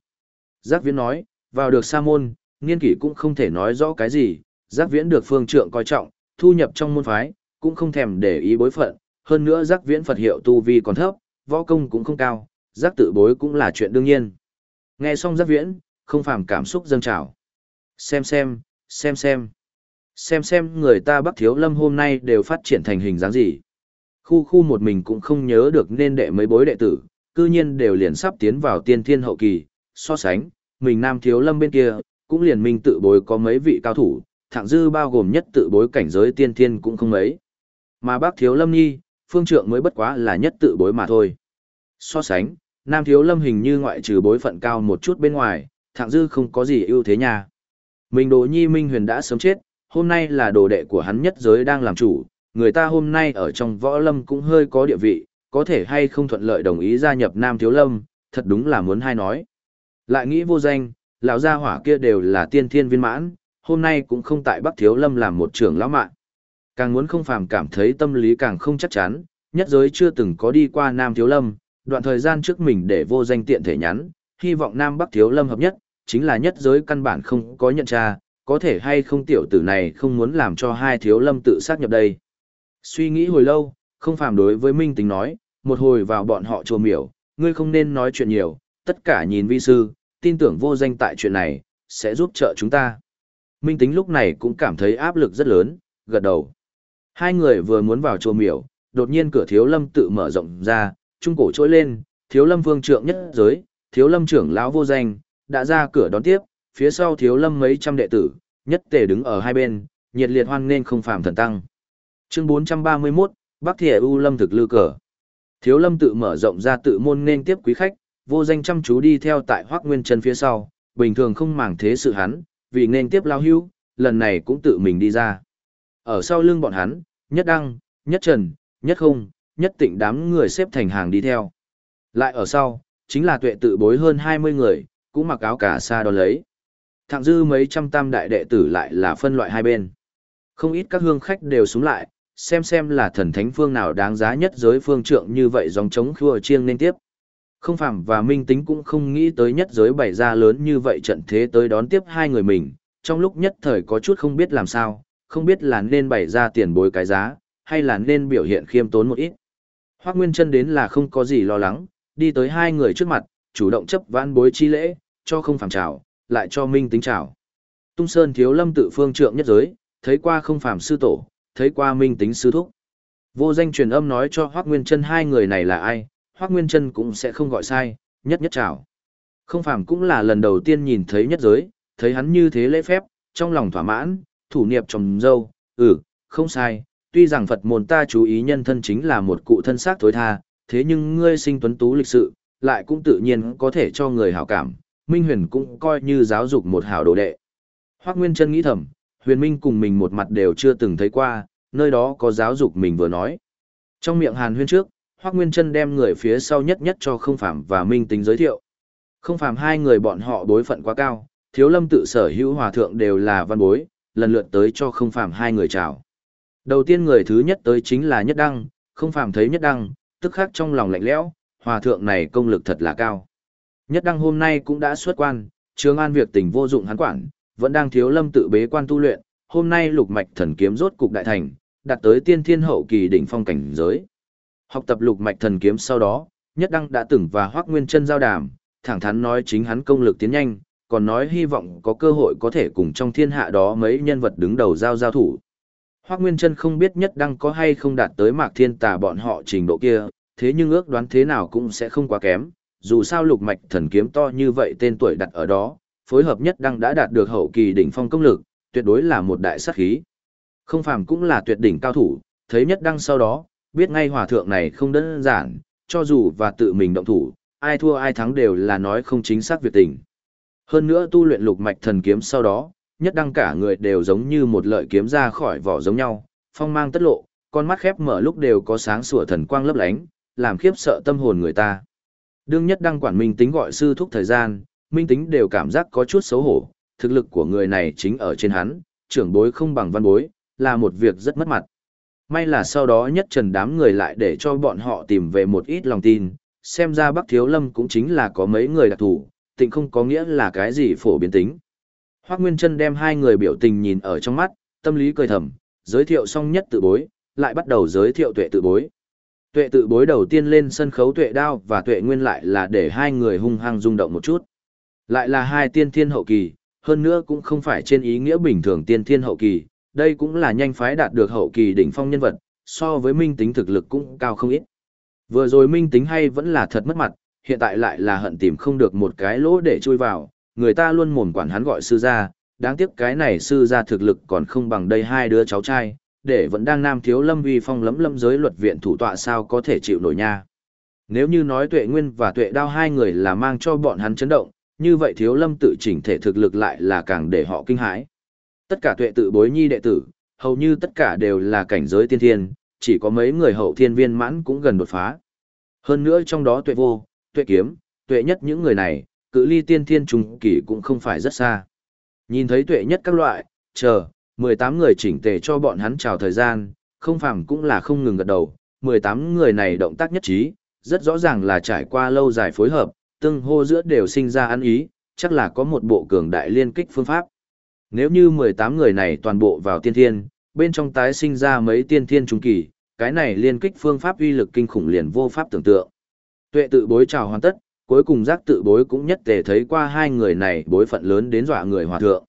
S1: Giác viễn nói, vào được sa môn, nghiên kỷ cũng không thể nói rõ cái gì, giác viễn được phương trượng coi trọng, thu nhập trong môn phái, cũng không thèm để ý bối phận, hơn nữa giác viễn Phật hiệu tu vi còn thấp, võ công cũng không cao, giác tự bối cũng là chuyện đương nhiên. Nghe xong giác viễn, không phàm cảm xúc dâng trào. Xem xem, xem xem. Xem xem người ta Bắc Thiếu Lâm hôm nay đều phát triển thành hình dáng gì. Khu khu một mình cũng không nhớ được nên đệ mấy bối đệ tử, cư nhiên đều liền sắp tiến vào tiên thiên hậu kỳ, so sánh, mình Nam Thiếu Lâm bên kia, cũng liền minh tự bối có mấy vị cao thủ, thẳng dư bao gồm nhất tự bối cảnh giới tiên thiên cũng không mấy. Mà bác Thiếu Lâm nhi, phương trượng mới bất quá là nhất tự bối mà thôi. So sánh, Nam Thiếu Lâm hình như ngoại trừ bối phận cao một chút bên ngoài, thẳng dư không có gì ưu thế nha. Mình đồ nhi Minh Huyền đã sớm chết, hôm nay là đồ đệ của hắn nhất giới đang làm chủ, người ta hôm nay ở trong võ lâm cũng hơi có địa vị, có thể hay không thuận lợi đồng ý gia nhập Nam Thiếu Lâm, thật đúng là muốn hay nói. Lại nghĩ vô danh, lão gia hỏa kia đều là tiên thiên viên mãn, hôm nay cũng không tại Bắc Thiếu Lâm làm một trưởng lão mạng. Càng muốn không phàm cảm thấy tâm lý càng không chắc chắn, nhất giới chưa từng có đi qua Nam Thiếu Lâm, đoạn thời gian trước mình để vô danh tiện thể nhắn, hy vọng Nam Bắc Thiếu Lâm hợp nhất, chính là nhất giới căn bản không có nhận tra, có thể hay không tiểu tử này không muốn làm cho hai Thiếu Lâm tự sát nhập đây. Suy nghĩ hồi lâu, không phàm đối với Minh Tính nói, một hồi vào bọn họ chùa miểu, ngươi không nên nói chuyện nhiều, tất cả nhìn vi sư, tin tưởng vô danh tại chuyện này, sẽ giúp trợ chúng ta. Minh Tính lúc này cũng cảm thấy áp lực rất lớn, gật đầu. Hai người vừa muốn vào chùa miểu, đột nhiên cửa thiếu lâm tự mở rộng ra, trung cổ trỗi lên, thiếu lâm vương trượng nhất giới, thiếu lâm trưởng lão vô danh, đã ra cửa đón tiếp, phía sau thiếu lâm mấy trăm đệ tử, nhất tề đứng ở hai bên, nhiệt liệt hoan nên không phàm thần tăng. Chương 431, Bắc Thiệ U Lâm thực lư cờ. Thiếu lâm tự mở rộng ra tự môn nên tiếp quý khách, vô danh chăm chú đi theo tại Hoắc Nguyên Chân phía sau, bình thường không màng thế sự hắn, vì nên tiếp lao hưu, lần này cũng tự mình đi ra. Ở sau lưng bọn hắn, nhất đăng, nhất trần, nhất không, nhất tịnh đám người xếp thành hàng đi theo. Lại ở sau, chính là tuệ tự bối hơn 20 người, cũng mặc áo cả xa đó lấy. Thạng dư mấy trăm tam đại đệ tử lại là phân loại hai bên. Không ít các hương khách đều xuống lại, xem xem là thần thánh phương nào đáng giá nhất giới phương trượng như vậy dòng chống khua chiêng nên tiếp. Không phạm và minh tính cũng không nghĩ tới nhất giới bày ra lớn như vậy trận thế tới đón tiếp hai người mình, trong lúc nhất thời có chút không biết làm sao, không biết là nên bày ra tiền bối cái giá, hay là nên biểu hiện khiêm tốn một ít. Hoác Nguyên chân đến là không có gì lo lắng, đi tới hai người trước mặt, chủ động chấp vãn bối chi lễ, cho không phàm chào, lại cho minh tính chào. Tung Sơn thiếu lâm tự phương trượng nhất giới, thấy qua không phàm sư tổ, thấy qua minh tính sư thúc. Vô danh truyền âm nói cho Hoác Nguyên chân hai người này là ai, Hoác Nguyên Trân cũng sẽ không gọi sai, nhất nhất chào. Không phàm cũng là lần đầu tiên nhìn thấy nhất giới, thấy hắn như thế lễ phép, trong lòng thỏa mãn, thủ niệm trồng dâu, ừ, không sai, tuy rằng Phật môn ta chú ý nhân thân chính là một cụ thân xác thối tha, thế nhưng ngươi sinh tuấn tú lịch sự, lại cũng tự nhiên có thể cho người hảo cảm, Minh Huyền cũng coi như giáo dục một hảo đồ đệ. Hoác Nguyên Trân nghĩ thầm, Huyền Minh cùng mình một mặt đều chưa từng thấy qua, nơi đó có giáo dục mình vừa nói. Trong miệng Hàn Huyên trước, Hoắc Nguyên Trân đem người phía sau nhất nhất cho Không Phạm và Minh Tính giới thiệu. Không Phạm hai người bọn họ đối phận quá cao, Thiếu Lâm tự sở hữu hòa thượng đều là văn bối, lần lượt tới cho Không Phạm hai người chào. Đầu tiên người thứ nhất tới chính là Nhất Đăng, Không Phạm thấy Nhất Đăng, tức khắc trong lòng lạnh lẽo, hòa thượng này công lực thật là cao. Nhất Đăng hôm nay cũng đã xuất quan, Trường An việc tình vô dụng hắn quản, vẫn đang thiếu lâm tự bế quan tu luyện, hôm nay lục mạch thần kiếm rốt cục đại thành, đạt tới tiên thiên hậu kỳ đỉnh phong cảnh giới. Học tập lục mạch thần kiếm sau đó, Nhất Đăng đã từng và Hoắc Nguyên Chân giao đàm, thẳng thắn nói chính hắn công lực tiến nhanh, còn nói hy vọng có cơ hội có thể cùng trong thiên hạ đó mấy nhân vật đứng đầu giao giao thủ. Hoắc Nguyên Chân không biết Nhất Đăng có hay không đạt tới Mạc Thiên Tà bọn họ trình độ kia, thế nhưng ước đoán thế nào cũng sẽ không quá kém, dù sao lục mạch thần kiếm to như vậy tên tuổi đặt ở đó, phối hợp nhất đăng đã đạt được hậu kỳ đỉnh phong công lực, tuyệt đối là một đại sát khí. Không phàm cũng là tuyệt đỉnh cao thủ, thấy nhất đăng sau đó, biết ngay hòa thượng này không đơn giản, cho dù và tự mình động thủ, ai thua ai thắng đều là nói không chính xác việc tình. Hơn nữa tu luyện lục mạch thần kiếm sau đó, nhất đăng cả người đều giống như một lợi kiếm ra khỏi vỏ giống nhau, phong mang tất lộ, con mắt khép mở lúc đều có sáng sủa thần quang lấp lánh, làm khiếp sợ tâm hồn người ta. Đương nhất đăng quản minh tính gọi sư thúc thời gian, minh tính đều cảm giác có chút xấu hổ, thực lực của người này chính ở trên hắn, trưởng bối không bằng văn bối, là một việc rất mất mặt. May là sau đó nhất trần đám người lại để cho bọn họ tìm về một ít lòng tin, xem ra Bắc Thiếu Lâm cũng chính là có mấy người đặc thủ, tịnh không có nghĩa là cái gì phổ biến tính. Hoác Nguyên Trân đem hai người biểu tình nhìn ở trong mắt, tâm lý cười thầm, giới thiệu xong nhất tự bối, lại bắt đầu giới thiệu tuệ tự bối. Tuệ tự bối đầu tiên lên sân khấu tuệ đao và tuệ nguyên lại là để hai người hung hăng rung động một chút. Lại là hai tiên thiên hậu kỳ, hơn nữa cũng không phải trên ý nghĩa bình thường tiên thiên hậu kỳ, đây cũng là nhanh phái đạt được hậu kỳ đỉnh phong nhân vật, so với minh tính thực lực cũng cao không ít. Vừa rồi minh tính hay vẫn là thật mất mặt, hiện tại lại là hận tìm không được một cái lỗ để chui vào, người ta luôn mồm quản hắn gọi sư gia, đáng tiếc cái này sư gia thực lực còn không bằng đây hai đứa cháu trai, để vẫn đang nam thiếu lâm uy phong lấm lâm giới luật viện thủ tọa sao có thể chịu nổi nha. Nếu như nói tuệ nguyên và tuệ đao hai người là mang cho bọn hắn chấn động, như vậy thiếu lâm tự chỉnh thể thực lực lại là càng để họ kinh hãi. Tất cả tuệ tự bối nhi đệ tử, hầu như tất cả đều là cảnh giới tiên thiên, chỉ có mấy người hậu thiên viên mãn cũng gần đột phá. Hơn nữa trong đó tuệ vô, tuệ kiếm, tuệ nhất những người này, cự ly tiên thiên trùng kỳ cũng không phải rất xa. Nhìn thấy tuệ nhất các loại, chờ, 18 người chỉnh tề cho bọn hắn chào thời gian, không phàm cũng là không ngừng gật đầu, 18 người này động tác nhất trí, rất rõ ràng là trải qua lâu dài phối hợp, tương hô giữa đều sinh ra ăn ý, chắc là có một bộ cường đại liên kích phương pháp. Nếu như 18 người này toàn bộ vào tiên thiên, bên trong tái sinh ra mấy tiên thiên trung kỳ, cái này liên kích phương pháp uy lực kinh khủng liền vô pháp tưởng tượng. Tuệ tự bối chào hoàn tất, cuối cùng giác tự bối cũng nhất tề thấy qua hai người này bối phận lớn đến dọa người hòa thượng.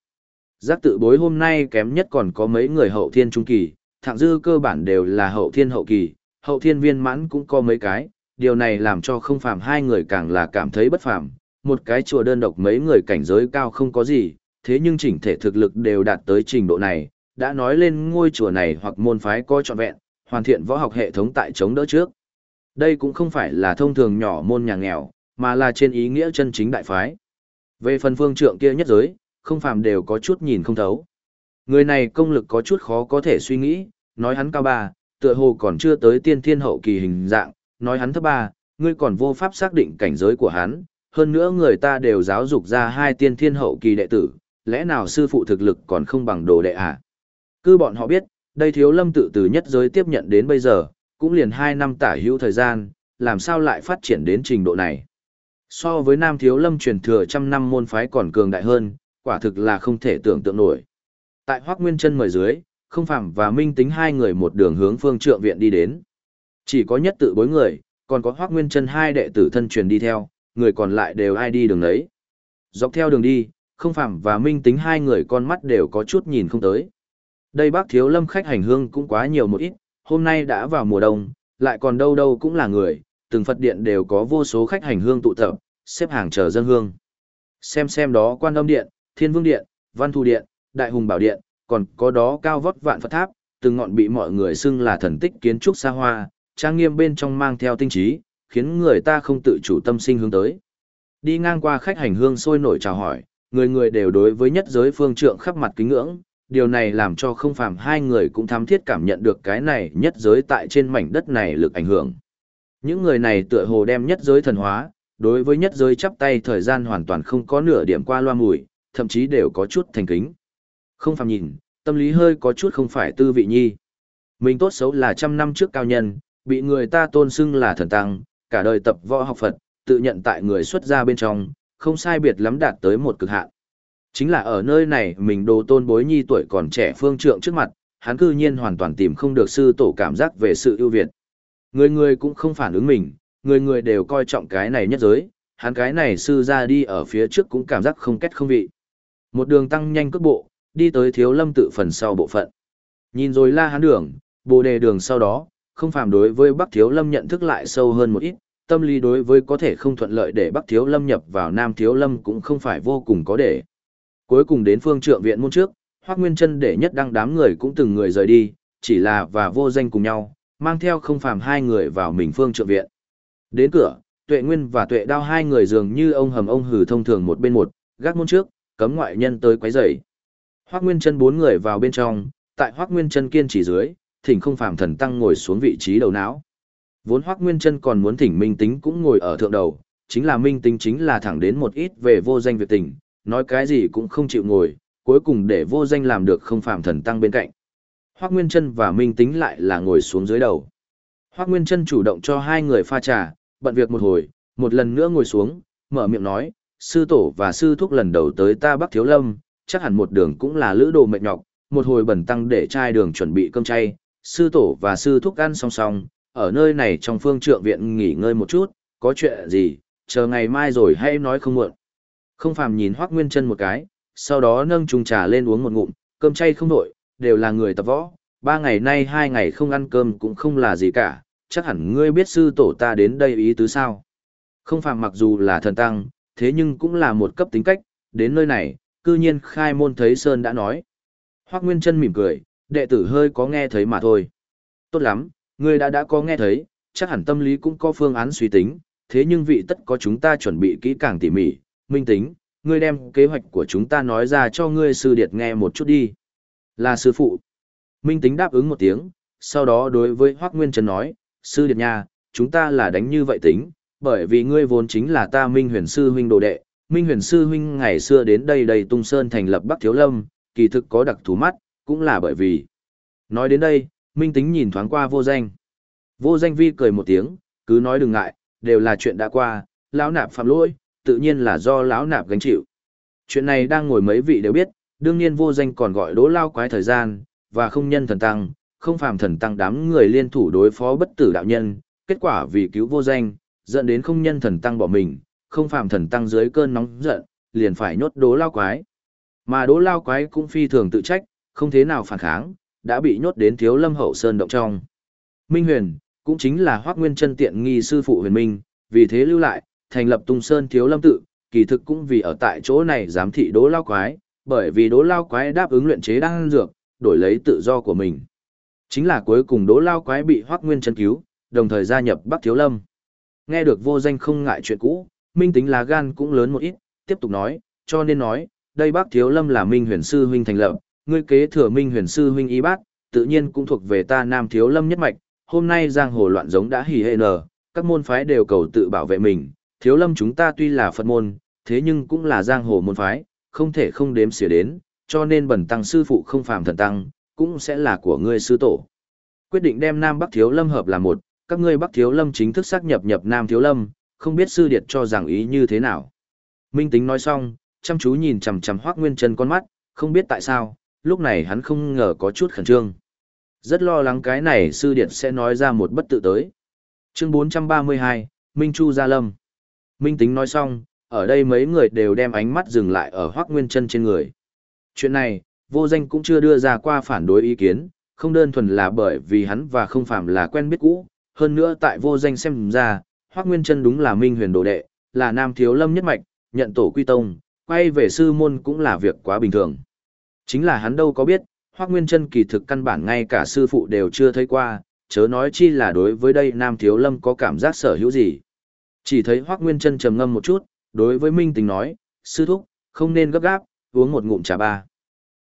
S1: Giác tự bối hôm nay kém nhất còn có mấy người hậu thiên trung kỳ, thạng dư cơ bản đều là hậu thiên hậu kỳ, hậu thiên viên mãn cũng có mấy cái, điều này làm cho không phàm hai người càng là cảm thấy bất phàm. Một cái chùa đơn độc mấy người cảnh giới cao không có gì, thế nhưng chỉnh thể thực lực đều đạt tới trình độ này, đã nói lên ngôi chùa này hoặc môn phái coi trọn vẹn, hoàn thiện võ học hệ thống tại chống đỡ trước. Đây cũng không phải là thông thường nhỏ môn nhà nghèo, mà là trên ý nghĩa chân chính đại phái. Về phần phương trượng kia nhất giới, không phàm đều có chút nhìn không thấu. Người này công lực có chút khó có thể suy nghĩ, nói hắn cao ba, tựa hồ còn chưa tới tiên thiên hậu kỳ hình dạng, nói hắn thấp ba, ngươi còn vô pháp xác định cảnh giới của hắn, hơn nữa người ta đều giáo dục ra hai tiên thiên hậu kỳ đệ tử, lẽ nào sư phụ thực lực còn không bằng đồ đệ à? Cứ bọn họ biết, đây thiếu lâm tự từ nhất giới tiếp nhận đến bây giờ, cũng liền hai năm tả hữu thời gian, làm sao lại phát triển đến trình độ này. So với nam thiếu lâm truyền thừa trăm năm môn phái còn cường đại hơn, quả thực là không thể tưởng tượng nổi. Tại Hoác Nguyên chân mời dưới, không phạm và minh tính hai người một đường hướng phương trượng viện đi đến. Chỉ có nhất tự bối người, còn có Hoác Nguyên chân hai đệ tử thân truyền đi theo, người còn lại đều ai đi đường đấy. Dọc theo đường đi, không phạm và minh tính hai người con mắt đều có chút nhìn không tới. Đây bác thiếu lâm khách hành hương cũng quá nhiều một ít, hôm nay đã vào mùa đông, lại còn đâu đâu cũng là người, từng Phật điện đều có vô số khách hành hương tụ tập, xếp hàng chờ dân hương. Xem xem đó quan âm điện, thiên vương điện, văn thu điện, đại hùng bảo điện, còn có đó cao vót vạn Phật tháp, từng ngọn bị mọi người xưng là thần tích kiến trúc xa hoa, trang nghiêm bên trong mang theo tinh trí, khiến người ta không tự chủ tâm sinh hướng tới. Đi ngang qua khách hành hương sôi nổi chào hỏi, người người đều đối với nhất giới phương trượng khắp mặt kính ngưỡng, điều này làm cho không phàm hai người cũng thám thiết cảm nhận được cái này nhất giới tại trên mảnh đất này lực ảnh hưởng. Những người này tựa hồ đem nhất giới thần hóa, đối với nhất giới chắp tay thời gian hoàn toàn không có nửa điểm qua loa mùi, thậm chí đều có chút thành kính. Không phàm nhìn, tâm lý hơi có chút không phải tư vị nhi. Mình tốt xấu là trăm năm trước cao nhân, bị người ta tôn xưng là thần tăng, cả đời tập võ học Phật, tự nhận tại người xuất gia bên trong, không sai biệt lắm đạt tới một cực hạn. Chính là ở nơi này mình đồ tôn bối nhi tuổi còn trẻ phương trượng trước mặt, hắn cư nhiên hoàn toàn tìm không được sư tổ cảm giác về sự ưu việt. Người người cũng không phản ứng mình, người người đều coi trọng cái này nhất giới, hắn cái này sư ra đi ở phía trước cũng cảm giác không kết không vị. Một đường tăng nhanh cước bộ, đi tới thiếu lâm tự phần sau bộ phận. Nhìn rồi la hắn đường, bồ đề đường sau đó, không phàm đối với Bắc Thiếu Lâm nhận thức lại sâu hơn một ít, tâm lý đối với có thể không thuận lợi để Bắc Thiếu Lâm nhập vào Nam Thiếu Lâm cũng không phải vô cùng có để. Cuối cùng đến phương trượng viện môn trước, Hoắc Nguyên Trân để nhất đăng đám người cũng từng người rời đi, chỉ là và vô danh cùng nhau, mang theo không phàm hai người vào mình phương trượng viện. Đến cửa, Tuệ Nguyên và Tuệ Đao hai người dường như ông hầm ông hử thông thường một bên một, gác môn trước, cấm ngoại nhân tới quấy rầy. Hoắc Nguyên Chân bốn người vào bên trong, tại Hoắc Nguyên Chân kiên chỉ dưới, thỉnh không phàm thần tăng ngồi xuống vị trí đầu não. Vốn Hoắc Nguyên Chân còn muốn thỉnh Minh Tính cũng ngồi ở thượng đầu, chính là Minh Tính chính là thẳng đến một ít về vô danh việc tình, nói cái gì cũng không chịu ngồi, cuối cùng để vô danh làm được không phàm thần tăng bên cạnh. Hoắc Nguyên Chân và Minh Tính lại là ngồi xuống dưới đầu. Hoắc Nguyên Chân chủ động cho hai người pha trà, bận việc một hồi, một lần nữa ngồi xuống, mở miệng nói, sư tổ và sư thúc lần đầu tới ta Bắc Thiếu Lâm, chắc hẳn một đường cũng là lữ đồ mệt nhọc, một hồi bẩn tăng để trai đường chuẩn bị cơm chay, sư tổ và sư thúc ăn song song, ở nơi này trong phương trượng viện nghỉ ngơi một chút, có chuyện gì, chờ ngày mai rồi hay nói không muộn. Không phàm nhìn Hoắc Nguyên Chân một cái, sau đó nâng chung trà lên uống một ngụm, cơm chay không nổi đều là người tập võ, ba ngày nay hai ngày không ăn cơm cũng không là gì cả, chắc hẳn ngươi biết sư tổ ta đến đây ý tứ sao. Không phàm mặc dù là thần tăng, thế nhưng cũng là một cấp tính cách, đến nơi này, cư nhiên khai môn thấy Sơn đã nói. Hoác Nguyên Trân mỉm cười, đệ tử hơi có nghe thấy mà thôi. Tốt lắm, ngươi đã đã có nghe thấy, chắc hẳn tâm lý cũng có phương án suy tính, thế nhưng vị tất có chúng ta chuẩn bị kỹ càng tỉ mỉ, minh tính, ngươi đem kế hoạch của chúng ta nói ra cho ngươi sư điệt nghe một chút đi. Là sư phụ. Minh tính đáp ứng một tiếng, sau đó đối với Hoác Nguyên Trần nói, sư điệt nha, chúng ta là đánh như vậy tính, bởi vì ngươi vốn chính là ta Minh huyền sư huynh đồ đệ, Minh huyền sư huynh ngày xưa đến đây đầy tung sơn thành lập Bắc Thiếu Lâm, kỳ thực có đặc thú mắt, cũng là bởi vì. Nói đến đây, Minh tính nhìn thoáng qua vô danh. Vô danh vi cười một tiếng, cứ nói đừng ngại, đều là chuyện đã qua, lão nạp phạm lỗi, tự nhiên là do lão nạp gánh chịu. Chuyện này đang ngồi mấy vị đều biết, đương nhiên vô danh còn gọi đố lao quái thời gian, và không nhân thần tăng, không phàm thần tăng đám người liên thủ đối phó bất tử đạo nhân, kết quả vì cứu vô danh, dẫn đến không nhân thần tăng bỏ mình, không phàm thần tăng dưới cơn nóng giận, liền phải nhốt đố lao quái. Mà đố lao quái cũng phi thường tự trách, không thế nào phản kháng, đã bị nhốt đến thiếu lâm hậu sơn động trong. Minh huyền, cũng chính là hoác nguyên chân tiện nghi sư phụ huyền minh, vì thế lưu lại, thành lập tung sơn thiếu lâm tự, kỳ thực cũng vì ở tại chỗ này giám thị đố lao quái, bởi vì đố lao quái đáp ứng luyện chế đan dược, đổi lấy tự do của mình. Chính là cuối cùng đố lao quái bị hoác nguyên chân cứu, đồng thời gia nhập Bắc Thiếu Lâm. Nghe được vô danh không ngại chuyện cũ, minh tính lá gan cũng lớn một ít, tiếp tục nói, cho nên nói, đây Bắc Thiếu Lâm là Minh Huyền Sư Huynh thành lập, ngươi kế thừa Minh Huyền Sư Huynh y bác, tự nhiên cũng thuộc về ta Nam Thiếu Lâm nhất mạch, hôm nay giang hồ loạn giống đã hỉ hệ nở, các môn phái đều cầu tự bảo vệ mình, Thiếu Lâm chúng ta tuy là Phật môn, thế nhưng cũng là giang hồ môn phái, không thể không đếm xỉa đến, cho nên bẩn tăng sư phụ không phàm thần tăng, cũng sẽ là của ngươi sư tổ. Quyết định đem Nam Bắc Thiếu Lâm hợp là một, các ngươi Bắc Thiếu Lâm chính thức xác nhập nhập Nam Thiếu Lâm, không biết sư điệt cho rằng ý như thế nào. Minh Tính nói xong, chăm chú nhìn chằm chằm Hoắc Nguyên Chân con mắt, không biết tại sao, lúc này hắn không ngờ có chút khẩn trương. Rất lo lắng cái này sư điện sẽ nói ra một bất tự tới. Chương 432, Minh Chu Gia Lâm. Minh Tính nói xong, ở đây mấy người đều đem ánh mắt dừng lại ở Hoắc Nguyên Chân trên người. Chuyện này, vô danh cũng chưa đưa ra qua phản đối ý kiến, không đơn thuần là bởi vì hắn và không phạm là quen biết cũ, hơn nữa tại vô danh xem ra, Hoắc Nguyên Chân đúng là Minh Huyền đồ đệ, là Nam Thiếu Lâm nhất mạch, nhận tổ quy tông, quay về sư môn cũng là việc quá bình thường. Chính là hắn đâu có biết, Hoắc Nguyên Chân kỳ thực căn bản ngay cả sư phụ đều chưa thấy qua, chớ nói chi là đối với đây Nam Thiếu Lâm có cảm giác sở hữu gì. Chỉ thấy Hoắc Nguyên Chân trầm ngâm một chút, đối với Minh Tình nói, sư thúc, không nên gấp gáp, uống một ngụm trà ba.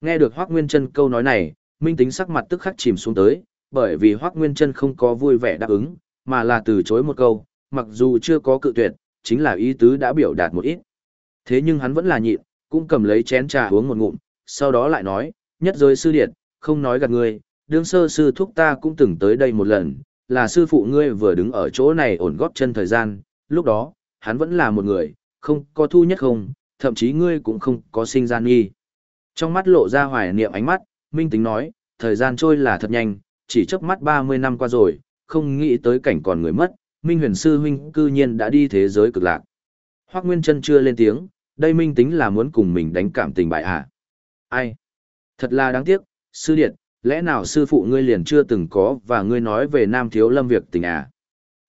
S1: Nghe được Hoắc Nguyên Chân câu nói này, Minh Tính sắc mặt tức khắc chìm xuống tới, bởi vì Hoắc Nguyên Chân không có vui vẻ đáp ứng, mà là từ chối một câu, mặc dù chưa có cự tuyệt, chính là ý tứ đã biểu đạt một ít. Thế nhưng hắn vẫn là nhịn, cũng cầm lấy chén trà uống một ngụm, sau đó lại nói, nhất giới sư điện không nói gạt ngươi, đương sơ sư thúc ta cũng từng tới đây một lần, là sư phụ ngươi vừa đứng ở chỗ này ổn góp chân thời gian, lúc đó, hắn vẫn là một người, không có thu nhất không, thậm chí ngươi cũng không có sinh gian nghi. Trong mắt lộ ra hoài niệm ánh mắt, Minh Tính nói, thời gian trôi là thật nhanh, chỉ chớp mắt 30 năm qua rồi, không nghĩ tới cảnh còn người mất, Minh Huyền Sư Huynh cư nhiên đã đi thế giới cực lạc. Hoác Nguyên Trân chưa lên tiếng, đây Minh tính là muốn cùng mình đánh cảm tình bại à. Ai? Thật là đáng tiếc, sư điện, lẽ nào sư phụ ngươi liền chưa từng có và ngươi nói về Nam Thiếu Lâm việc tình à?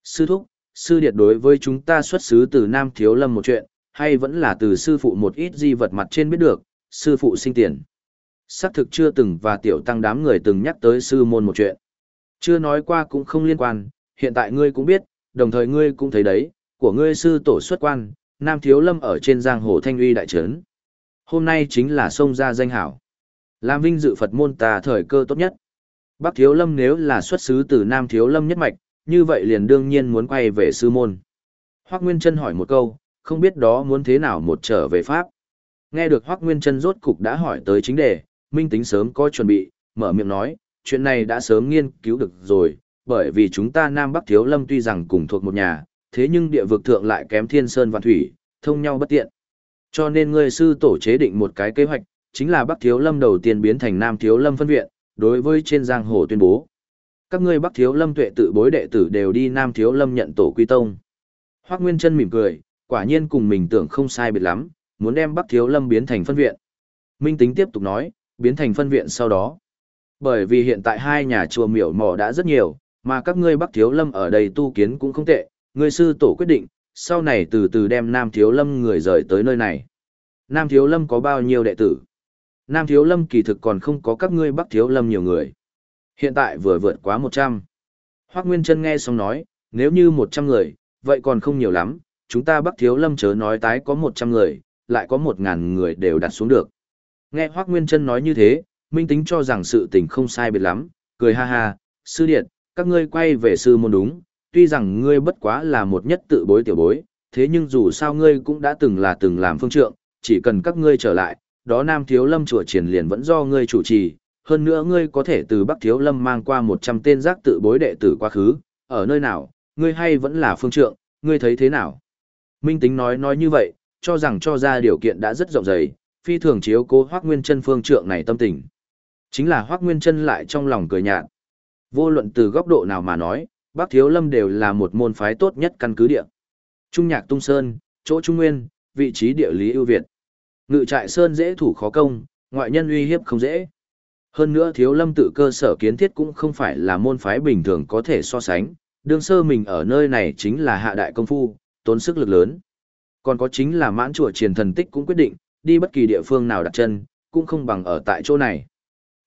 S1: Sư thúc, sư điện đối với chúng ta xuất xứ từ Nam Thiếu Lâm một chuyện, hay vẫn là từ sư phụ một ít di vật mặt trên biết được, sư phụ sinh tiền. Xác thực chưa từng và tiểu tăng đám người từng nhắc tới sư môn một chuyện. Chưa nói qua cũng không liên quan, hiện tại ngươi cũng biết, đồng thời ngươi cũng thấy đấy, của ngươi sư tổ xuất quan, Nam Thiếu Lâm ở trên giang hồ Thanh Uy đại trấn. Hôm nay chính là sông ra danh hảo. Làm vinh dự Phật môn ta thời cơ tốt nhất. Bắc Thiếu Lâm nếu là xuất xứ từ Nam Thiếu Lâm nhất mạch, như vậy liền đương nhiên muốn quay về sư môn. Hoác Nguyên Trân hỏi một câu, không biết đó muốn thế nào một trở về Pháp. Nghe được Hoác Nguyên Trân rốt cục đã hỏi tới chính đề, Minh Tính sớm có chuẩn bị, mở miệng nói, chuyện này đã sớm nghiên cứu được rồi, bởi vì chúng ta Nam Bắc Thiếu Lâm tuy rằng cùng thuộc một nhà, thế nhưng địa vực thượng lại kém thiên sơn và thủy, thông nhau bất tiện. Cho nên ngươi sư tổ chế định một cái kế hoạch, chính là Bắc Thiếu Lâm đầu tiên biến thành Nam Thiếu Lâm phân viện, đối với trên giang hồ tuyên bố. Các ngươi Bắc Thiếu Lâm tuệ tự bối đệ tử đều đi Nam Thiếu Lâm nhận tổ quy tông. Hoắc Nguyên Chân mỉm cười, quả nhiên cùng mình tưởng không sai biệt lắm, muốn đem Bắc Thiếu Lâm biến thành phân viện. Minh Tính tiếp tục nói, biến thành phân viện sau đó. Bởi vì hiện tại hai nhà chùa miểu mỏ đã rất nhiều, mà các ngươi Bắc Thiếu Lâm ở đây tu kiến cũng không tệ, ngươi sư tổ quyết định, sau này từ từ đem Nam Thiếu Lâm người rời tới nơi này. Nam Thiếu Lâm có bao nhiêu đệ tử? Nam Thiếu Lâm kỳ thực còn không có các ngươi Bắc Thiếu Lâm nhiều người. Hiện tại vừa vượt quá 100. Hoác Nguyên Trân nghe xong nói, nếu như 100 người, vậy còn không nhiều lắm, chúng ta Bắc Thiếu Lâm chớ nói tái có 100 người, lại có 1.000 người đều đặt xuống được. Nghe Hoác Nguyên Trân nói như thế, Minh Tính cho rằng sự tình không sai biệt lắm, cười ha ha, sư điện, các ngươi quay về sư môn đúng, tuy rằng ngươi bất quá là một nhất tự bối tiểu bối, thế nhưng dù sao ngươi cũng đã từng là từng làm phương trượng, chỉ cần các ngươi trở lại, đó Nam Thiếu Lâm chùa triển liền vẫn do ngươi chủ trì, hơn nữa ngươi có thể từ Bắc Thiếu Lâm mang qua 100 tên giác tự bối đệ tử quá khứ, ở nơi nào, ngươi hay vẫn là phương trượng, ngươi thấy thế nào? Minh Tính nói nói như vậy, cho rằng cho ra điều kiện đã rất rộng rãi, phi thường chiếu cố Hoắc Nguyên Chân phương trượng này tâm tình. Chính là Hoắc Nguyên Chân lại trong lòng cười nhạt. Vô luận từ góc độ nào mà nói, Bắc Thiếu Lâm đều là một môn phái tốt nhất căn cứ địa. Trung Nhạc Tung Sơn, chỗ Trung Nguyên, vị trí địa lý ưu việt. Ngự trại Sơn dễ thủ khó công, ngoại nhân uy hiếp không dễ. Hơn nữa Thiếu Lâm tự cơ sở kiến thiết cũng không phải là môn phái bình thường có thể so sánh, đương sơ mình ở nơi này chính là hạ đại công phu, tốn sức lực lớn. Còn có chính là mãn chùa triền thần tích cũng quyết định, đi bất kỳ địa phương nào đặt chân, cũng không bằng ở tại chỗ này.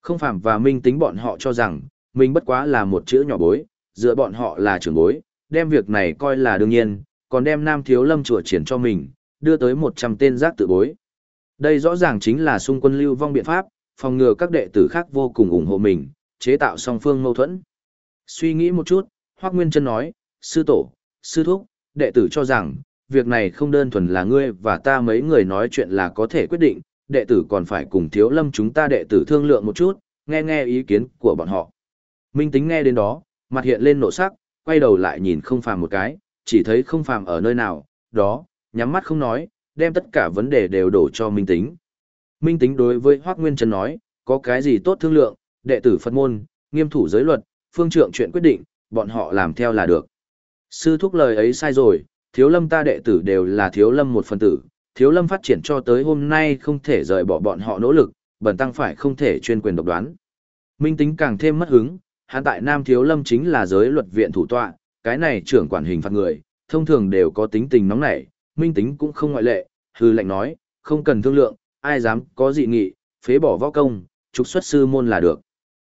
S1: Không phạm và minh tính bọn họ cho rằng, mình bất quá là một chữ nhỏ bối, dựa bọn họ là trưởng bối, đem việc này coi là đương nhiên, còn đem Nam Thiếu Lâm chùa triển cho mình, đưa tới 100 tên giác tự bối. Đây rõ ràng chính là xung quân lưu vong biện pháp, phòng ngừa các đệ tử khác vô cùng ủng hộ mình, chế tạo song phương mâu thuẫn. Suy nghĩ một chút, Hoác Nguyên Trân nói, sư tổ, sư thúc, đệ tử cho rằng, việc này không đơn thuần là ngươi và ta mấy người nói chuyện là có thể quyết định, đệ tử còn phải cùng thiếu lâm chúng ta đệ tử thương lượng một chút, nghe nghe ý kiến của bọn họ. Minh tính nghe đến đó, mặt hiện lên nộ sắc, quay đầu lại nhìn không phàm một cái, chỉ thấy không phàm ở nơi nào, đó, nhắm mắt không nói, đem tất cả vấn đề đều đổ cho Minh tính. Minh tính đối với Hoác Nguyên Trần nói, có cái gì tốt thương lượng, đệ tử Phật môn, nghiêm thủ giới luật, phương trượng chuyện quyết định, bọn họ làm theo là được. Sư thúc lời ấy sai rồi, thiếu lâm ta đệ tử đều là thiếu lâm một phần tử, thiếu lâm phát triển cho tới hôm nay không thể rời bỏ bọn họ nỗ lực, bần tăng phải không thể chuyên quyền độc đoán. Minh tính càng thêm mất hứng, hắn tại Nam Thiếu Lâm chính là giới luật viện thủ tọa, cái này trưởng quản hình phạt người, thông thường đều có tính tình nóng nảy, minh tính cũng không ngoại lệ, hư lệnh nói, không cần thương lượng, ai dám có dị nghị, phế bỏ võ công, trục xuất sư môn là được.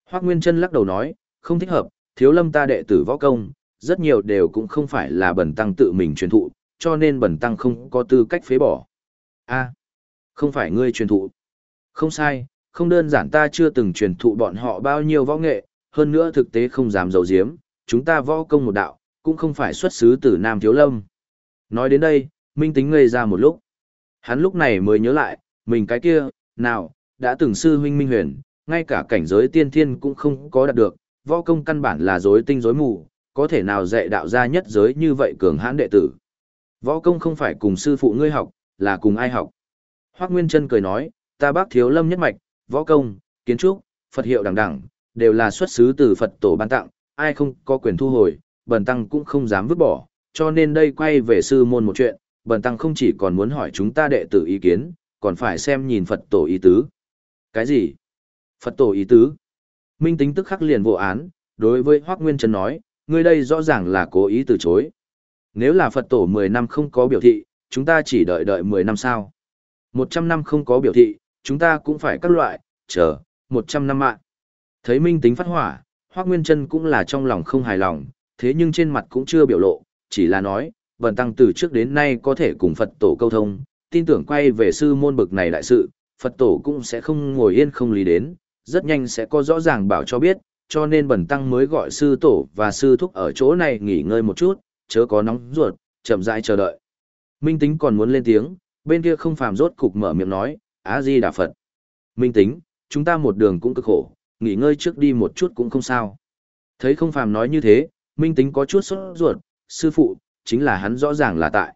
S1: Hoác Nguyên Trân lắc đầu nói, không thích hợp, thiếu lâm ta đệ tử võ công, rất nhiều đều cũng không phải là bẩn tăng tự mình truyền thụ, cho nên bẩn tăng không có tư cách phế bỏ. a không phải ngươi truyền thụ. Không sai, không đơn giản ta chưa từng truyền thụ bọn họ bao nhiêu võ nghệ, hơn nữa thực tế không dám giấu giếm, chúng ta võ công một đạo, cũng không phải xuất xứ từ Nam Thiếu Lâm. Nói đến đây, Minh tính ngây ra một lúc. Hắn lúc này mới nhớ lại, mình cái kia, nào, đã từng sư huynh Minh Huyền, ngay cả cảnh giới tiên thiên cũng không có đạt được, võ công căn bản là rối tinh rối mù, có thể nào dạy đạo gia nhất giới như vậy cường hãn đệ tử. Võ công không phải cùng sư phụ ngươi học, là cùng ai học. Hoác Nguyên Trân cười nói, ta bác thiếu lâm nhất mạch, võ công, kiến trúc, Phật hiệu đẳng đẳng, đều là xuất xứ từ Phật tổ ban tặng, ai không có quyền thu hồi, bần tăng cũng không dám vứt bỏ, cho nên đây quay về sư môn một chuyện, bần tăng không chỉ còn muốn hỏi chúng ta đệ tử ý kiến, còn phải xem nhìn Phật tổ ý tứ. Cái gì? Phật tổ ý tứ? Minh tính tức khắc liền vô án, đối với Hoác Nguyên Trần nói, ngươi đây rõ ràng là cố ý từ chối. Nếu là Phật tổ 10 năm không có biểu thị, chúng ta chỉ đợi đợi 10 năm sao. 100 năm không có biểu thị, chúng ta cũng phải các loại, chờ, 100 năm mạng. Thấy Minh tính phát hỏa, Hoác Nguyên Trân cũng là trong lòng không hài lòng, thế nhưng trên mặt cũng chưa biểu lộ, chỉ là nói, vần Tăng từ trước đến nay có thể cùng Phật tổ câu thông, tin tưởng quay về sư môn bực này đại sự, Phật tổ cũng sẽ không ngồi yên không lý đến, rất nhanh sẽ có rõ ràng bảo cho biết, cho nên Bần Tăng mới gọi sư tổ và sư thúc ở chỗ này nghỉ ngơi một chút, chớ có nóng ruột, chậm rãi chờ đợi. Minh Tính còn muốn lên tiếng, bên kia không phàm rốt cục mở miệng nói, Á Di Đà Phật. Minh Tính, chúng ta một đường cũng cực khổ, nghỉ ngơi trước đi một chút cũng không sao. Thấy không phàm nói như thế, Minh Tính có chút sốt ruột, sư phụ, chính là hắn rõ ràng là tại.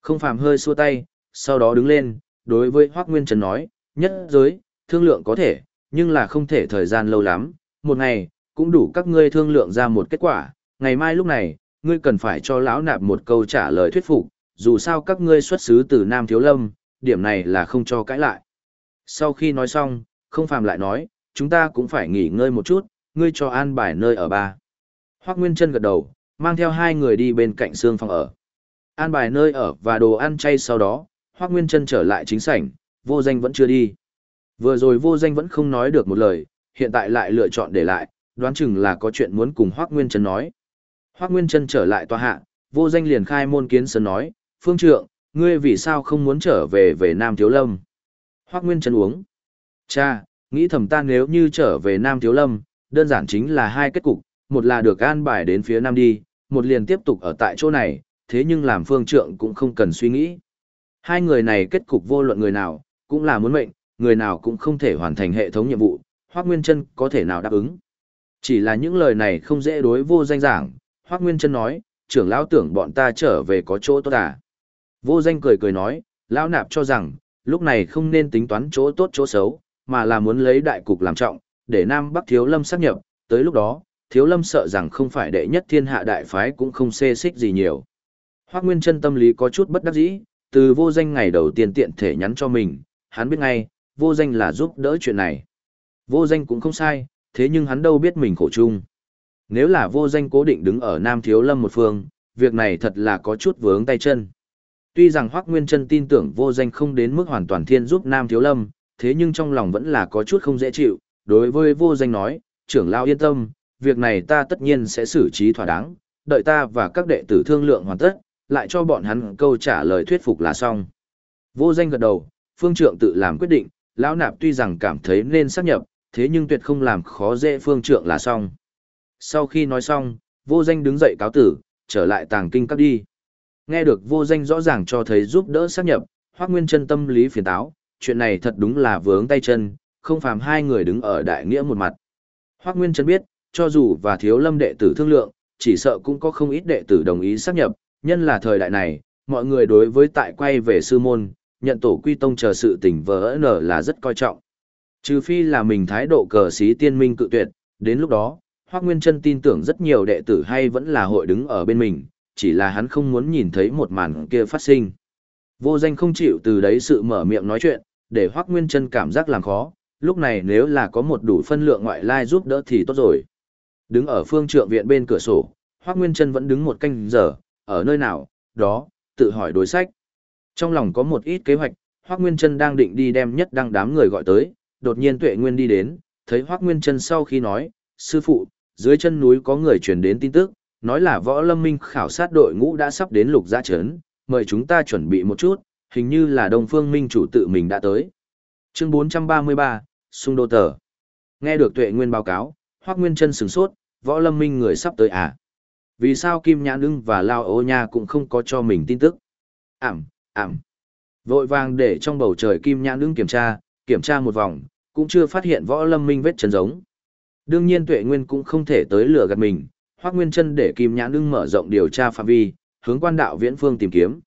S1: Không phàm hơi xua tay, sau đó đứng lên, đối với Hoác Nguyên Trần nói, nhất giới, thương lượng có thể, nhưng là không thể thời gian lâu lắm, một ngày, cũng đủ các ngươi thương lượng ra một kết quả, ngày mai lúc này, ngươi cần phải cho lão nạp một câu trả lời thuyết phục, dù sao các ngươi xuất xứ từ Nam Thiếu Lâm, điểm này là không cho cãi lại. Sau khi nói xong, không phàm lại nói, chúng ta cũng phải nghỉ ngơi một chút, ngươi cho an bài nơi ở ba. Hoác Nguyên Trân gật đầu, mang theo hai người đi bên cạnh xương phòng ở. An bài nơi ở và đồ ăn chay sau đó, Hoác Nguyên Trân trở lại chính sảnh, vô danh vẫn chưa đi. Vừa rồi vô danh vẫn không nói được một lời, hiện tại lại lựa chọn để lại, đoán chừng là có chuyện muốn cùng Hoác Nguyên Trân nói. Hoác Nguyên Trân trở lại tòa hạ, vô danh liền khai môn kiến sơn nói, Phương Trượng, ngươi vì sao không muốn trở về về Nam Thiếu Lâm? Hoác Nguyên Trân uống. Cha, nghĩ thầm ta nếu như trở về Nam Thiếu Lâm, đơn giản chính là hai kết cục, một là được an bài đến phía Nam đi, một liền tiếp tục ở tại chỗ này, thế nhưng làm Phương Trượng cũng không cần suy nghĩ. Hai người này kết cục vô luận người nào, cũng là muốn mệnh, người nào cũng không thể hoàn thành hệ thống nhiệm vụ, Hoác Nguyên Trân có thể nào đáp ứng. Chỉ là những lời này không dễ đối vô danh giảng, Hoác Nguyên Trân nói, trưởng lão tưởng bọn ta trở về có chỗ tốt à. Vô danh cười cười nói, lão nạp cho rằng, lúc này không nên tính toán chỗ tốt chỗ xấu, mà là muốn lấy đại cục làm trọng, để Nam Bắc Thiếu Lâm xác nhập, tới lúc đó, Thiếu Lâm sợ rằng không phải đệ nhất thiên hạ đại phái cũng không xê xích gì nhiều. Hoác Nguyên Trân tâm lý có chút bất đắc dĩ, từ vô danh ngày đầu tiên tiện thể nhắn cho mình, hắn biết ngay, vô danh là giúp đỡ chuyện này. Vô danh cũng không sai, thế nhưng hắn đâu biết mình khổ chung. Nếu là vô danh cố định đứng ở Nam Thiếu Lâm một phương, việc này thật là có chút vướng tay chân. Tuy rằng Hoác Nguyên Trân tin tưởng vô danh không đến mức hoàn toàn thiên giúp Nam Thiếu Lâm, thế nhưng trong lòng vẫn là có chút không dễ chịu. Đối với vô danh nói, trưởng lao yên tâm, việc này ta tất nhiên sẽ xử trí thỏa đáng, đợi ta và các đệ tử thương lượng hoàn tất, lại cho bọn hắn câu trả lời thuyết phục là xong. Vô danh gật đầu, phương trượng tự làm quyết định, lão nạp tuy rằng cảm thấy nên xác nhập, thế nhưng tuyệt không làm khó dễ phương trượng là xong. Sau khi nói xong, vô danh đứng dậy cáo tử, trở lại tàng kinh các đi. Nghe được vô danh rõ ràng cho thấy giúp đỡ xác nhập, hoác nguyên chân tâm lý phiền táo, chuyện này thật đúng là vướng tay chân, không phàm hai người đứng ở đại nghĩa một mặt. Hoắc nguyên Trân biết, cho dù và thiếu lâm đệ tử thương lượng, chỉ sợ cũng có không ít đệ tử đồng ý sắp nhập, nhân là thời đại này, mọi người đối với tại quay về sư môn, nhận tổ quy tông chờ sự tình vỡ nở là rất coi trọng. Trừ phi là mình thái độ cờ sĩ tiên minh cự tuyệt, đến lúc đó, Hoắc Nguyên Trân tin tưởng rất nhiều đệ tử hay vẫn là hội đứng ở bên mình, chỉ là hắn không muốn nhìn thấy một màn kia phát sinh. Vô danh không chịu từ đấy sự mở miệng nói chuyện, để Hoắc Nguyên Trân cảm giác làm khó, lúc này nếu là có một đủ phân lượng ngoại lai giúp đỡ thì tốt rồi. Đứng ở phương trượng viện bên cửa sổ, Hoắc Nguyên Trân vẫn đứng một canh giờ, ở nơi nào, đó, tự hỏi đối sách. Trong lòng có một ít kế hoạch, Hoắc Nguyên Trân đang định đi đem nhất đăng đám người gọi tới, đột nhiên Tuệ Nguyên đi đến, thấy Hoắc Nguyên Trân sau khi nói, sư phụ, dưới chân núi có người truyền đến tin tức, nói là võ lâm minh khảo sát đội ngũ đã sắp đến lục gia trấn, mời chúng ta chuẩn bị một chút, hình như là Đông Phương Minh chủ tự mình đã tới. Chương 433, Xung đô tờ. Nghe được Tuệ Nguyên báo cáo, Hoác Nguyên Trân sửng sốt, võ lâm minh người sắp tới à? Vì sao Kim Nhãn Ưng và Lao Ô Nha cũng không có cho mình tin tức? Ảm, ảm. Vội vàng để trong bầu trời Kim Nhãn Ưng kiểm tra, kiểm tra một vòng, cũng chưa phát hiện võ lâm minh vết chân giống. Đương nhiên Tuệ Nguyên cũng không thể tới lửa gạt mình, Hoắc Nguyên Chân để Kim Nhãn Ưng mở rộng điều tra phạm vi, hướng quan đạo viễn phương tìm kiếm.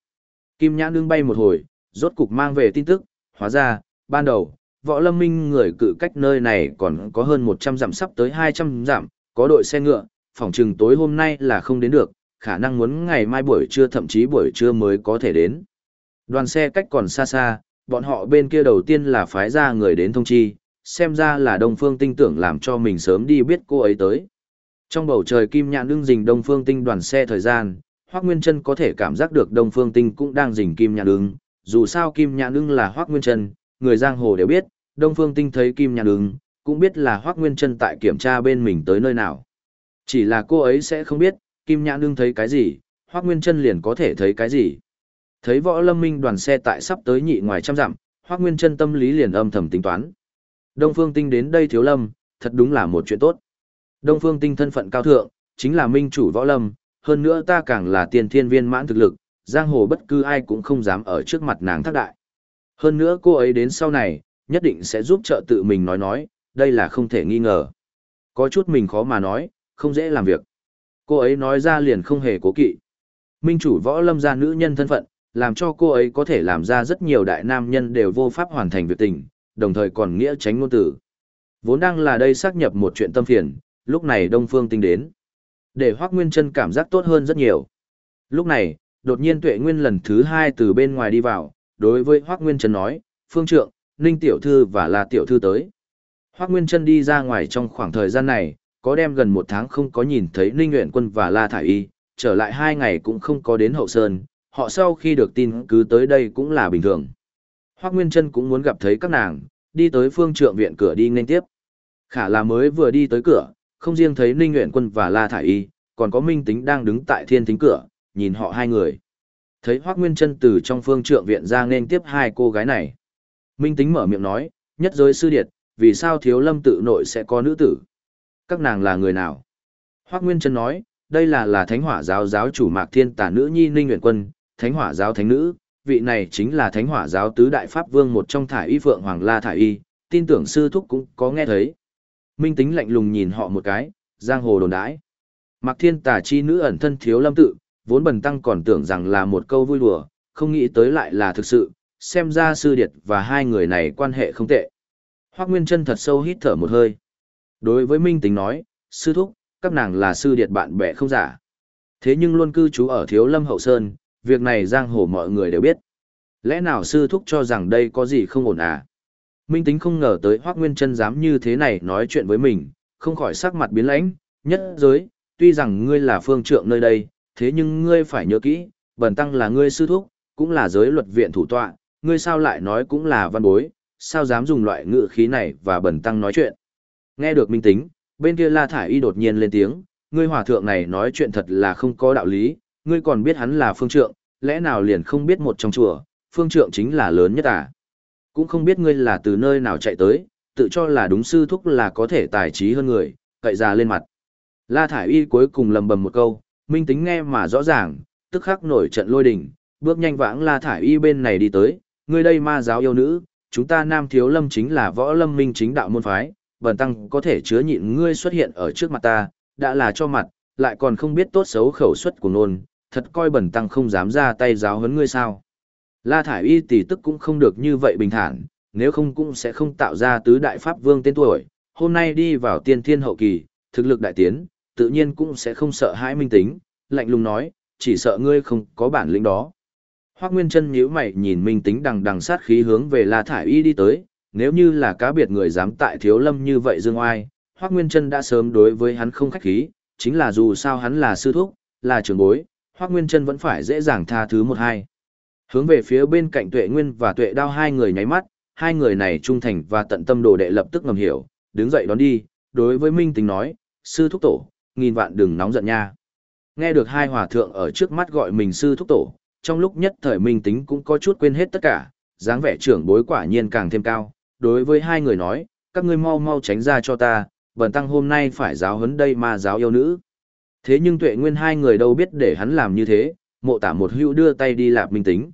S1: Kim Nhãn nương bay một hồi, rốt cục mang về tin tức, hóa ra, ban đầu, võ lâm minh người cự cách nơi này còn có hơn 100 dặm sắp tới 200 dặm, có đội xe ngựa, phòng trừng tối hôm nay là không đến được, khả năng muốn ngày mai buổi trưa thậm chí buổi trưa mới có thể đến. Đoàn xe cách còn xa xa, bọn họ bên kia đầu tiên là phái ra người đến thông chi, xem ra là Đông Phương Tinh tưởng làm cho mình sớm đi biết cô ấy tới. Trong bầu trời kim Nhạn đương rình Đông Phương Tinh đoàn xe thời gian, Hoắc Nguyên Chân có thể cảm giác được Đông Phương Tinh cũng đang rình kim nhãn ưng, dù sao kim nhãn ưng là Hoắc Nguyên Chân, người giang hồ đều biết, Đông Phương Tinh thấy kim nhãn ưng, cũng biết là Hoắc Nguyên Chân tại kiểm tra bên mình tới nơi nào. Chỉ là cô ấy sẽ không biết, kim nhãn ưng thấy cái gì, Hoắc Nguyên Chân liền có thể thấy cái gì. Thấy Võ Lâm Minh đoàn xe tại sắp tới nhị ngoài trăm dặm, Hoắc Nguyên Chân tâm lý liền âm thầm tính toán. Đông Phương Tinh đến đây thiếu lâm, thật đúng là một chuyện tốt. Đông Phương Tinh thân phận cao thượng, chính là minh chủ võ lâm, hơn nữa ta càng là tiên thiên viên mãn thực lực, giang hồ bất cứ ai cũng không dám ở trước mặt nàng thác đại. Hơn nữa cô ấy đến sau này, nhất định sẽ giúp trợ tự mình nói nói, đây là không thể nghi ngờ. Có chút mình khó mà nói, không dễ làm việc. Cô ấy nói ra liền không hề cố kỵ. Minh chủ võ lâm gia nữ nhân thân phận, làm cho cô ấy có thể làm ra rất nhiều đại nam nhân đều vô pháp hoàn thành việc tình, đồng thời còn nghĩa tránh ngôn tử. Vốn đang là đây xác nhập một chuyện tâm phiền, lúc này Đông Phương Tinh đến. Để Hoác Nguyên Trân cảm giác tốt hơn rất nhiều. Lúc này, đột nhiên Tuệ Nguyên lần thứ hai từ bên ngoài đi vào, đối với Hoác Nguyên Trân nói, Phương Trượng, Ninh Tiểu Thư và La Tiểu Thư tới. Hoác Nguyên Trân đi ra ngoài trong khoảng thời gian này, có đem gần một tháng không có nhìn thấy Ninh Nguyện Quân và La Thải Y, trở lại hai ngày cũng không có đến Hậu Sơn, họ sau khi được tin cứ tới đây cũng là bình thường. Hoác Nguyên Trân cũng muốn gặp thấy các nàng, đi tới phương trượng viện cửa đi nên tiếp. Khả là mới vừa đi tới cửa, không riêng thấy Ninh Nguyện Quân và La Thải Y, còn có Minh Tính đang đứng tại thiên thính cửa, nhìn họ hai người. Thấy Hoác Nguyên Trân từ trong phương trượng viện ra nên tiếp hai cô gái này. Minh Tính mở miệng nói, nhất giới sư điệt, vì sao thiếu lâm tự nội sẽ có nữ tử? Các nàng là người nào? Hoác Nguyên Trân nói, đây là là thánh hỏa giáo giáo chủ mạc thiên tả nữ nhi Ninh Nguyện Quân, thánh hỏa giáo thánh nữ, vị này chính là thánh hỏa giáo tứ đại pháp vương một trong thải y phượng hoàng la thải y, tin tưởng sư thúc cũng có nghe thấy. Minh tính lạnh lùng nhìn họ một cái, giang hồ đồn đãi. Mạc thiên tà chi nữ ẩn thân thiếu lâm tự, vốn bần tăng còn tưởng rằng là một câu vui đùa, không nghĩ tới lại là thực sự, xem ra sư điệt và hai người này quan hệ không tệ. Hoác Nguyên chân thật sâu hít thở một hơi. Đối với Minh tính nói, sư thúc, các nàng là sư điệt bạn bè không giả. Thế nhưng luôn cư trú ở thiếu lâm hậu sơn, việc này giang hồ mọi người đều biết. Lẽ nào sư thúc cho rằng đây có gì không ổn à? Minh tính không ngờ tới Hoác Nguyên Trân dám như thế này nói chuyện với mình, không khỏi sắc mặt biến lãnh, nhất giới, tuy rằng ngươi là phương trượng nơi đây, thế nhưng ngươi phải nhớ kỹ, bần tăng là ngươi sư thúc, cũng là giới luật viện thủ tọa, ngươi sao lại nói cũng là văn bối, sao dám dùng loại ngữ khí này và bần tăng nói chuyện. Nghe được minh tính, bên kia La Thải Y đột nhiên lên tiếng, ngươi hòa thượng này nói chuyện thật là không có đạo lý, ngươi còn biết hắn là phương trượng, lẽ nào liền không biết một trong chùa, phương trượng chính là lớn nhất à? Cũng không biết ngươi là từ nơi nào chạy tới, tự cho là đúng sư thúc là có thể tài trí hơn người, cậy ra lên mặt. La Thải Y cuối cùng lầm bầm một câu, minh tính nghe mà rõ ràng, tức khắc nổi trận lôi đình, bước nhanh vãng La Thải Y bên này đi tới, ngươi đây ma giáo yêu nữ, chúng ta nam thiếu lâm chính là võ lâm minh chính đạo môn phái, bần tăng có thể chứa nhịn ngươi xuất hiện ở trước mặt ta, đã là cho mặt, lại còn không biết tốt xấu khẩu suất của nôn, thật coi bẩn tăng không dám ra tay giáo huấn ngươi sao. La Thải Y tỷ tức cũng không được như vậy bình thản, nếu không cũng sẽ không tạo ra tứ đại pháp vương tên tuổi, hôm nay đi vào tiên thiên hậu kỳ, thực lực đại tiến, tự nhiên cũng sẽ không sợ hãi minh tính, lạnh lùng nói, chỉ sợ ngươi không có bản lĩnh đó. Hoác Nguyên Trân nhíu mày nhìn minh tính đằng đằng sát khí hướng về La Thải Y đi tới, nếu như là cá biệt người dám tại thiếu lâm như vậy dương oai, Hoác Nguyên Trân đã sớm đối với hắn không khách khí, chính là dù sao hắn là sư thúc, là trưởng bối, Hoác Nguyên Trân vẫn phải dễ dàng tha thứ một hai. Hướng về phía bên cạnh Tuệ Nguyên và Tuệ Đao hai người nháy mắt, hai người này trung thành và tận tâm đồ đệ lập tức ngầm hiểu, đứng dậy đón đi, đối với Minh Tính nói, sư thúc tổ, nghìn vạn đừng nóng giận nha. Nghe được hai hòa thượng ở trước mắt gọi mình sư thúc tổ, trong lúc nhất thời Minh Tính cũng có chút quên hết tất cả, dáng vẻ trưởng bối quả nhiên càng thêm cao, đối với hai người nói, các ngươi mau mau tránh ra cho ta, bần tăng hôm nay phải giáo huấn đây ma giáo yêu nữ. Thế nhưng tuệ nguyên hai người đâu biết để hắn làm như thế, mộ tả một hưu đưa tay đi lạp minh tính.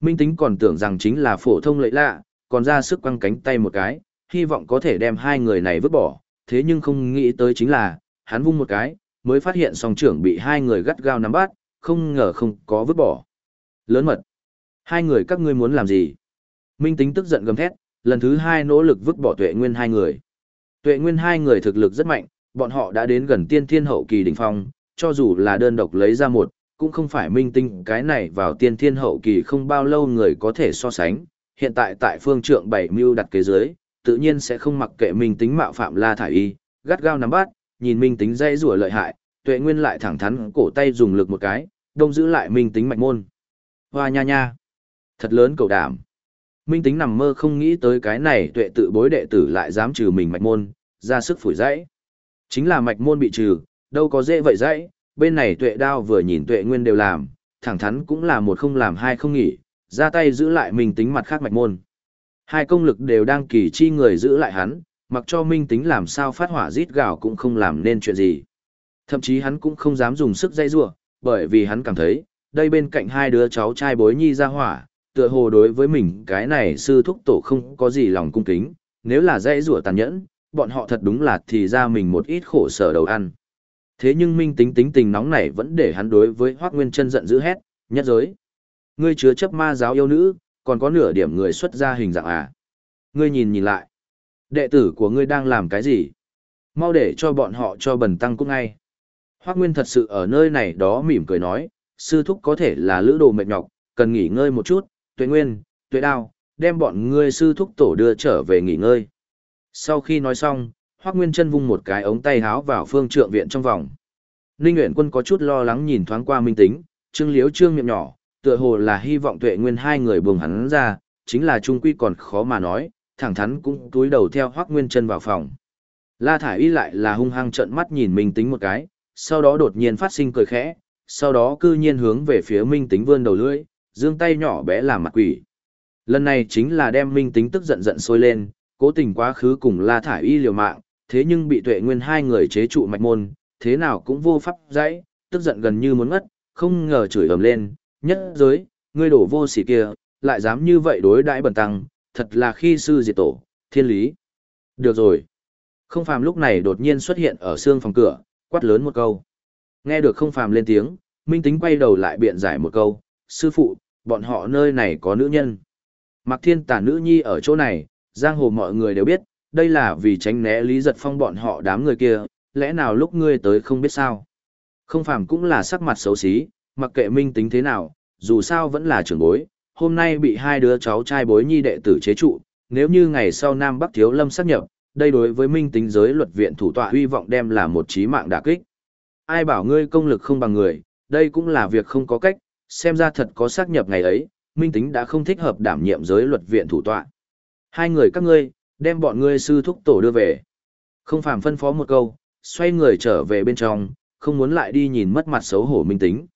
S1: Minh tính còn tưởng rằng chính là phổ thông lợi lạ, còn ra sức quăng cánh tay một cái, hy vọng có thể đem hai người này vứt bỏ, thế nhưng không nghĩ tới chính là, hắn vung một cái, mới phát hiện song trưởng bị hai người gắt gao nắm bắt, không ngờ không có vứt bỏ. Lớn mật. Hai người các ngươi muốn làm gì? Minh tính tức giận gầm thét, lần thứ hai nỗ lực vứt bỏ tuệ nguyên hai người. Tuệ nguyên hai người thực lực rất mạnh, bọn họ đã đến gần tiên thiên hậu kỳ đỉnh phong, cho dù là đơn độc lấy ra một, cũng không phải minh tinh cái này vào tiên thiên hậu kỳ không bao lâu người có thể so sánh. Hiện tại tại phương trượng bảy mưu đặt kế dưới, tự nhiên sẽ không mặc kệ minh tính mạo phạm La Thải Y, gắt gao nắm bắt, nhìn minh tính dây rủa lợi hại, tuệ nguyên lại thẳng thắn cổ tay dùng lực một cái, đông giữ lại minh tính mạch môn. Hoa nha nha. Thật lớn cầu đảm. Minh tính nằm mơ không nghĩ tới cái này tuệ tự bối đệ tử lại dám trừ mình mạch môn, ra sức phủi dãy. Chính là mạch môn bị trừ, đâu có dễ vậy dãy, bên này tuệ đao vừa nhìn tuệ nguyên đều làm, thẳng thắn cũng là một không làm hai không nghỉ, ra tay giữ lại minh tính mặt khác mạch môn. Hai công lực đều đang kỳ chi người giữ lại hắn, mặc cho minh tính làm sao phát hỏa rít gào cũng không làm nên chuyện gì. Thậm chí hắn cũng không dám dùng sức dây rua, bởi vì hắn cảm thấy, đây bên cạnh hai đứa cháu trai bối nhi ra hỏa, tựa hồ đối với mình cái này sư thúc tổ không có gì lòng cung kính, nếu là dây rủa tàn nhẫn, bọn họ thật đúng là thì ra mình một ít khổ sở đầu ăn. Thế nhưng minh tính tính tình nóng này vẫn để hắn đối với Hoác Nguyên chân giận dữ hét, nhất giới. Ngươi chứa chấp ma giáo yêu nữ, còn có nửa điểm người xuất ra hình dạng à. Ngươi nhìn nhìn lại. Đệ tử của ngươi đang làm cái gì? Mau để cho bọn họ cho bần tăng cũng ngay. Hoác Nguyên thật sự ở nơi này đó mỉm cười nói, sư thúc có thể là lữ đồ mệt nhọc, cần nghỉ ngơi một chút, tuệ nguyên, tuệ đao, đem bọn ngươi sư thúc tổ đưa trở về nghỉ ngơi. Sau khi nói xong, Hoác Nguyên chân vung một cái ống tay háo vào phương trượng viện trong vòng. Ninh Nguyễn Quân có chút lo lắng nhìn thoáng qua minh tính, trương liếu trương miệng nhỏ, tựa hồ là hy vọng tuệ nguyên hai người buông hắn ra, chính là trung quy còn khó mà nói, thẳng thắn cũng túi đầu theo Hoác Nguyên chân vào phòng. La Thải Y lại là hung hăng trợn mắt nhìn minh tính một cái, sau đó đột nhiên phát sinh cười khẽ, sau đó cư nhiên hướng về phía minh tính vươn đầu lưỡi, giương tay nhỏ bé làm mặt quỷ. Lần này chính là đem minh tính tức giận giận sôi lên, cố tình quá khứ cùng La Thải Y liều mạng, thế nhưng bị tuệ nguyên hai người chế trụ mạch môn, thế nào cũng vô pháp dãy, tức giận gần như muốn ngất, không ngờ chửi ầm lên, nhất giới, ngươi đổ vô sỉ kia, lại dám như vậy đối đãi bẩn tăng, thật là khi sư diệt tổ, thiên lý. Được rồi. Không phàm lúc này đột nhiên xuất hiện ở xương phòng cửa, quát lớn một câu. Nghe được không phàm lên tiếng, minh tính quay đầu lại biện giải một câu, sư phụ, bọn họ nơi này có nữ nhân. Mặc thiên tả nữ nhi ở chỗ này, giang hồ mọi người đều biết, đây là vì tránh né lý giật phong bọn họ đám người kia, lẽ nào lúc ngươi tới không biết sao. Không phàm cũng là sắc mặt xấu xí, mặc kệ minh tính thế nào, dù sao vẫn là trưởng bối, hôm nay bị hai đứa cháu trai bối nhi đệ tử chế trụ, nếu như ngày sau Nam Bắc Thiếu Lâm xác nhập, đây đối với minh tính giới luật viện thủ tọa hy vọng đem là một trí mạng đả kích. Ai bảo ngươi công lực không bằng người, đây cũng là việc không có cách, xem ra thật có xác nhập ngày ấy, minh tính đã không thích hợp đảm nhiệm giới luật viện thủ tọa. Hai người các ngươi, đem bọn ngươi sư thúc tổ đưa về. Không phàm phân phó một câu, xoay người trở về bên trong, không muốn lại đi nhìn mất mặt xấu hổ minh tính.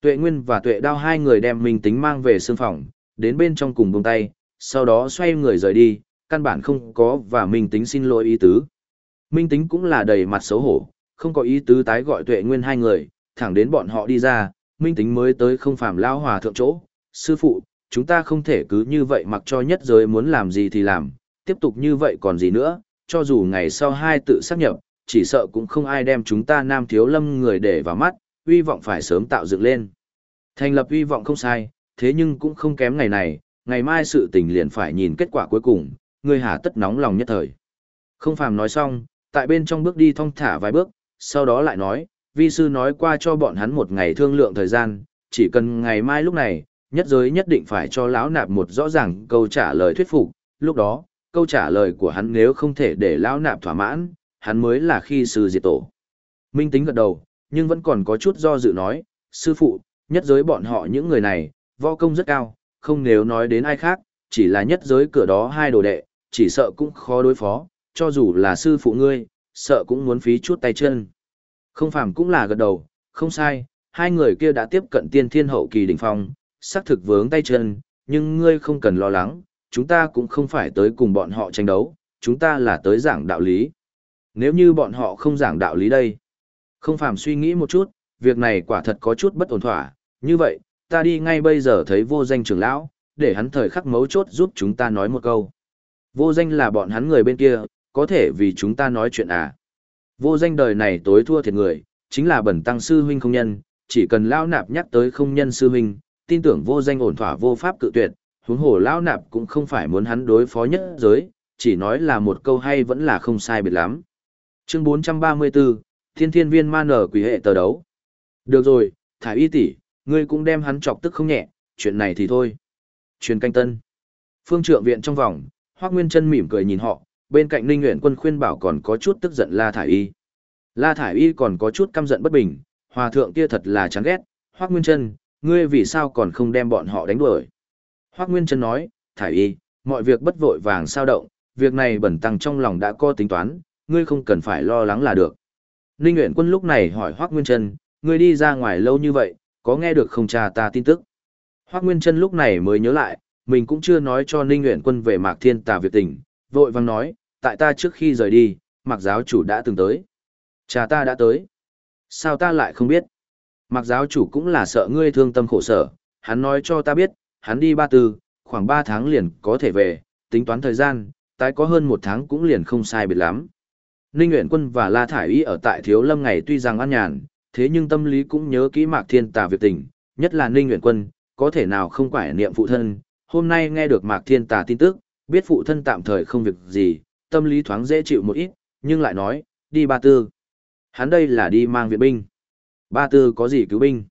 S1: Tuệ Nguyên và Tuệ Đao hai người đem minh tính mang về sương phòng, đến bên trong cùng buông tay, sau đó xoay người rời đi, căn bản không có và minh tính xin lỗi ý tứ. Minh tính cũng là đầy mặt xấu hổ, không có ý tứ tái gọi Tuệ Nguyên hai người, thẳng đến bọn họ đi ra, minh tính mới tới không phàm lao hòa thượng chỗ. Sư phụ, chúng ta không thể cứ như vậy mặc cho nhất giới muốn làm gì thì làm, tiếp tục như vậy còn gì nữa, cho dù ngày sau hai tự xác nhập, chỉ sợ cũng không ai đem chúng ta nam thiếu lâm người để vào mắt, uy vọng phải sớm tạo dựng lên. Thành lập uy vọng không sai, thế nhưng cũng không kém ngày này, ngày mai sự tình liền phải nhìn kết quả cuối cùng, người hà tất nóng lòng nhất thời. Không phàm nói xong, tại bên trong bước đi thong thả vài bước, sau đó lại nói, vi sư nói qua cho bọn hắn một ngày thương lượng thời gian, chỉ cần ngày mai lúc này, nhất giới nhất định phải cho lão nạp một rõ ràng câu trả lời thuyết phục, lúc đó, câu trả lời của hắn nếu không thể để lão nạp thỏa mãn, hắn mới là khi sư diệt tổ. Minh tính gật đầu, nhưng vẫn còn có chút do dự nói, sư phụ, nhất giới bọn họ những người này, võ công rất cao, không nếu nói đến ai khác, chỉ là nhất giới cửa đó hai đồ đệ, chỉ sợ cũng khó đối phó, cho dù là sư phụ ngươi, sợ cũng muốn phí chút tay chân. Không phàm cũng là gật đầu, không sai, hai người kia đã tiếp cận tiên thiên hậu kỳ đỉnh phong, xác thực vướng tay chân, nhưng ngươi không cần lo lắng, chúng ta cũng không phải tới cùng bọn họ tranh đấu, chúng ta là tới giảng đạo lý. Nếu như bọn họ không giảng đạo lý đây, không phàm suy nghĩ một chút, việc này quả thật có chút bất ổn thỏa, như vậy, ta đi ngay bây giờ thấy vô danh trưởng lão, để hắn thời khắc mấu chốt giúp chúng ta nói một câu. Vô danh là bọn hắn người bên kia, có thể vì chúng ta nói chuyện à. Vô danh đời này tối thua thiệt người, chính là bẩn tăng sư huynh không nhân, chỉ cần lão nạp nhắc tới không nhân sư huynh, tin tưởng vô danh ổn thỏa vô pháp cự tuyệt, huống hồ lão nạp cũng không phải muốn hắn đối phó nhất giới, chỉ nói là một câu hay vẫn là không sai biệt lắm. Chương 434, Thiên Thiên Viên Man nở quỷ hệ tờ đấu. Được rồi, thải y tỷ, ngươi cũng đem hắn chọc tức không nhẹ, chuyện này thì thôi. Truyền canh tân. Phương trượng viện trong vòng, Hoắc Nguyên Chân mỉm cười nhìn họ, bên cạnh Ninh nguyễn Quân khuyên bảo còn có chút tức giận La Thải Y. La Thải Y còn có chút căm giận bất bình, hòa thượng kia thật là chán ghét, Hoắc Nguyên Chân, ngươi vì sao còn không đem bọn họ đánh đuổi? Hoắc Nguyên Trân nói, Thải Y, mọi việc bất vội vàng sao động, việc này bẩn tăng trong lòng đã có tính toán, ngươi không cần phải lo lắng là được. Ninh Nguyễn Quân lúc này hỏi Hoắc Nguyên Trân, ngươi đi ra ngoài lâu như vậy, có nghe được không cha ta tin tức? Hoắc Nguyên Trân lúc này mới nhớ lại, mình cũng chưa nói cho Ninh Nguyễn Quân về Mạc Thiên Tà việc tình, vội vàng nói, tại ta trước khi rời đi, Mạc giáo chủ đã từng tới. Cha ta đã tới. Sao ta lại không biết? Mạc giáo chủ cũng là sợ ngươi thương tâm khổ sở, hắn nói cho ta biết, hắn đi ba tư, khoảng ba tháng liền có thể về, tính toán thời gian, tái có hơn một tháng cũng liền không sai biệt lắm. Ninh Nguyễn Quân và La Thải Y ở tại Thiếu Lâm ngày tuy rằng an nhàn, thế nhưng tâm lý cũng nhớ kỹ Mạc Thiên Tà việc tình, nhất là Ninh Nguyễn Quân, có thể nào không quải niệm phụ thân, hôm nay nghe được Mạc Thiên Tà tin tức, biết phụ thân tạm thời không việc gì, tâm lý thoáng dễ chịu một ít, nhưng lại nói, đi ba tư. Hắn đây là đi mang viện binh. Ba tư có gì cứu binh?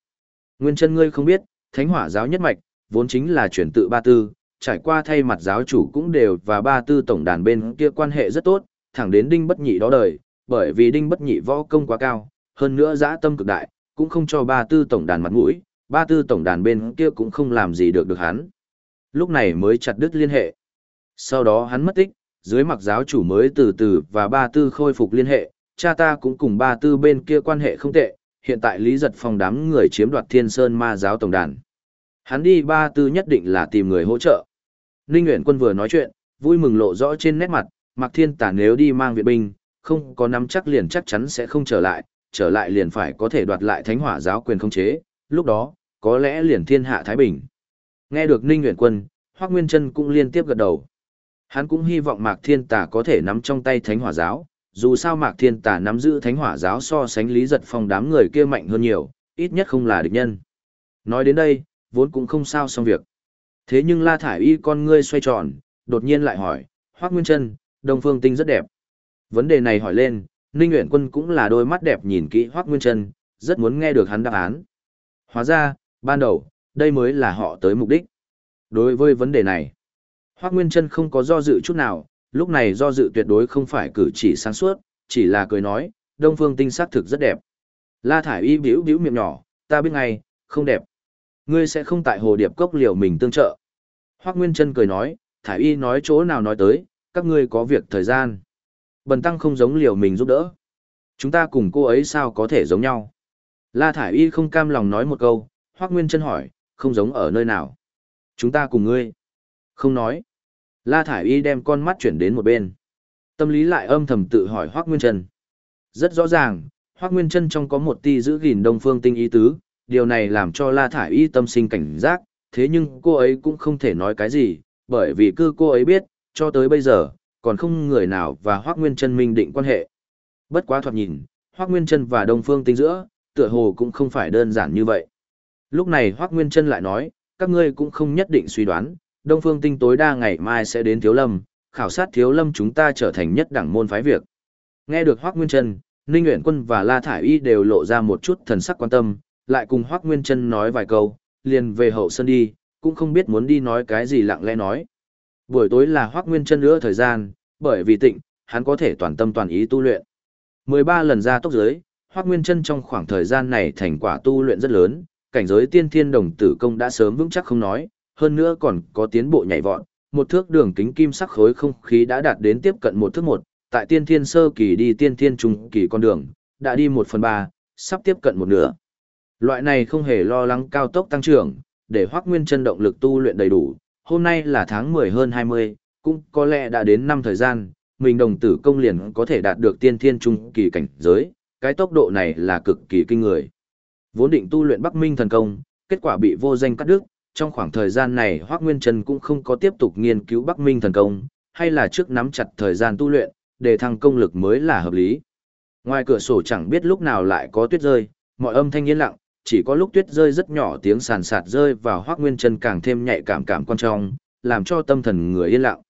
S1: Nguyên chân ngươi không biết, thánh hỏa giáo nhất mạch, vốn chính là chuyển tự ba tư, trải qua thay mặt giáo chủ cũng đều và ba tư tổng đàn bên kia quan hệ rất tốt, thẳng đến đinh bất nhị đó đời, bởi vì đinh bất nhị võ công quá cao, hơn nữa dã tâm cực đại, cũng không cho ba tư tổng đàn mặt mũi, ba tư tổng đàn bên kia cũng không làm gì được được hắn. Lúc này mới chặt đứt liên hệ. Sau đó hắn mất tích, dưới mặt giáo chủ mới từ từ và ba tư khôi phục liên hệ, cha ta cũng cùng ba tư bên kia quan hệ không tệ, hiện tại Lý Giật Phong đám người chiếm đoạt Thiên Sơn Ma giáo tổng đàn. Hắn đi ba tư nhất định là tìm người hỗ trợ. Ninh Nguyễn Quân vừa nói chuyện, vui mừng lộ rõ trên nét mặt, Mạc Thiên Tả nếu đi mang viện binh, không có nắm chắc liền chắc chắn sẽ không trở lại, trở lại liền phải có thể đoạt lại Thánh Hỏa giáo quyền không chế, lúc đó, có lẽ liền thiên hạ Thái Bình. Nghe được Ninh Nguyễn Quân, Hoác Nguyên Trân cũng liên tiếp gật đầu. Hắn cũng hy vọng Mạc Thiên Tả có thể nắm trong tay Thánh Hỏa giáo, dù sao Mạc Thiên Tả nắm giữ Thánh Hỏa giáo so sánh Lý Giật Phong đám người kia mạnh hơn nhiều, ít nhất không là địch nhân. Nói đến đây, vốn cũng không sao xong việc. Thế nhưng La Thải Y con ngươi xoay tròn, đột nhiên lại hỏi, Hoác Nguyên Trân, Đông Phương Tinh rất đẹp. Vấn đề này hỏi lên, Ninh Nguyễn Quân cũng là đôi mắt đẹp nhìn kỹ Hoác Nguyên Trân, rất muốn nghe được hắn đáp án. Hóa ra, ban đầu, đây mới là họ tới mục đích. Đối với vấn đề này, Hoác Nguyên Trân không có do dự chút nào, lúc này do dự tuyệt đối không phải cử chỉ sáng suốt, chỉ là cười nói, Đông Phương Tinh sắc thực rất đẹp. La Thải Y biểu biểu miệng nhỏ, ta biết ngay, không đẹp. Ngươi sẽ không tại hồ điệp cốc liều mình tương trợ. Hoác Nguyên Trân cười nói, Thải Y nói chỗ nào nói tới, các ngươi có việc thời gian. Bần tăng không giống liều mình giúp đỡ. Chúng ta cùng cô ấy sao có thể giống nhau. La Thải Y không cam lòng nói một câu, Hoác Nguyên Trân hỏi, không giống ở nơi nào. Chúng ta cùng ngươi. Không nói. La Thải Y đem con mắt chuyển đến một bên. Tâm lý lại âm thầm tự hỏi Hoác Nguyên Trân. Rất rõ ràng, Hoác Nguyên Trân trong có một ti giữ gìn đông phương tinh ý tứ, điều này làm cho La Thải Y tâm sinh cảnh giác, thế nhưng cô ấy cũng không thể nói cái gì, bởi vì cứ cô ấy biết, cho tới bây giờ, còn không người nào và Hoác Nguyên Trân minh định quan hệ. Bất quá thoạt nhìn, Hoác Nguyên Trân và Đông Phương Tinh giữa, tựa hồ cũng không phải đơn giản như vậy. Lúc này Hoác Nguyên Trân lại nói, các ngươi cũng không nhất định suy đoán, Đông Phương Tinh tối đa ngày mai sẽ đến Thiếu Lâm, khảo sát Thiếu Lâm chúng ta trở thành nhất đẳng môn phái việc. Nghe được Hoác Nguyên Trân, Ninh Nguyễn Quân và La Thải Y đều lộ ra một chút thần sắc quan tâm, lại cùng Hoác Nguyên Trân nói vài câu, liền về hậu sân đi, cũng không biết muốn đi nói cái gì lặng lẽ nói. Buổi tối là Hoác Nguyên Trân nữa thời gian, bởi vì tịnh, hắn có thể toàn tâm toàn ý tu luyện. 13 lần ra tốc giới, Hoác Nguyên Trân trong khoảng thời gian này thành quả tu luyện rất lớn, cảnh giới tiên thiên đồng tử công đã sớm vững chắc không nói, hơn nữa còn có tiến bộ nhảy vọt, một thước đường kính kim sắc khối không khí đã đạt đến tiếp cận một thước một, tại tiên thiên sơ kỳ đi tiên thiên trung kỳ con đường, đã đi một phần ba, sắp tiếp cận một nửa. Loại này không hề lo lắng cao tốc tăng trưởng, để Hoắc Nguyên Chân động lực tu luyện đầy đủ, hôm nay là tháng 10 hơn 20, cũng có lẽ đã đến năm thời gian, mình đồng tử công liền có thể đạt được tiên thiên trung kỳ cảnh giới, cái tốc độ này là cực kỳ kinh người. Vốn định tu luyện Bắc Minh thần công, kết quả bị vô danh cắt đứt, trong khoảng thời gian này Hoắc Nguyên Trần cũng không có tiếp tục nghiên cứu Bắc Minh thần công, hay là trước nắm chặt thời gian tu luyện, để thăng công lực mới là hợp lý. Ngoài cửa sổ chẳng biết lúc nào lại có tuyết rơi, mọi âm thanh yên lặng, chỉ có lúc tuyết rơi rất nhỏ tiếng sàn sạt rơi vào hoác nguyên chân càng thêm nhạy cảm cảm quan trọng, làm cho tâm thần người yên lặng.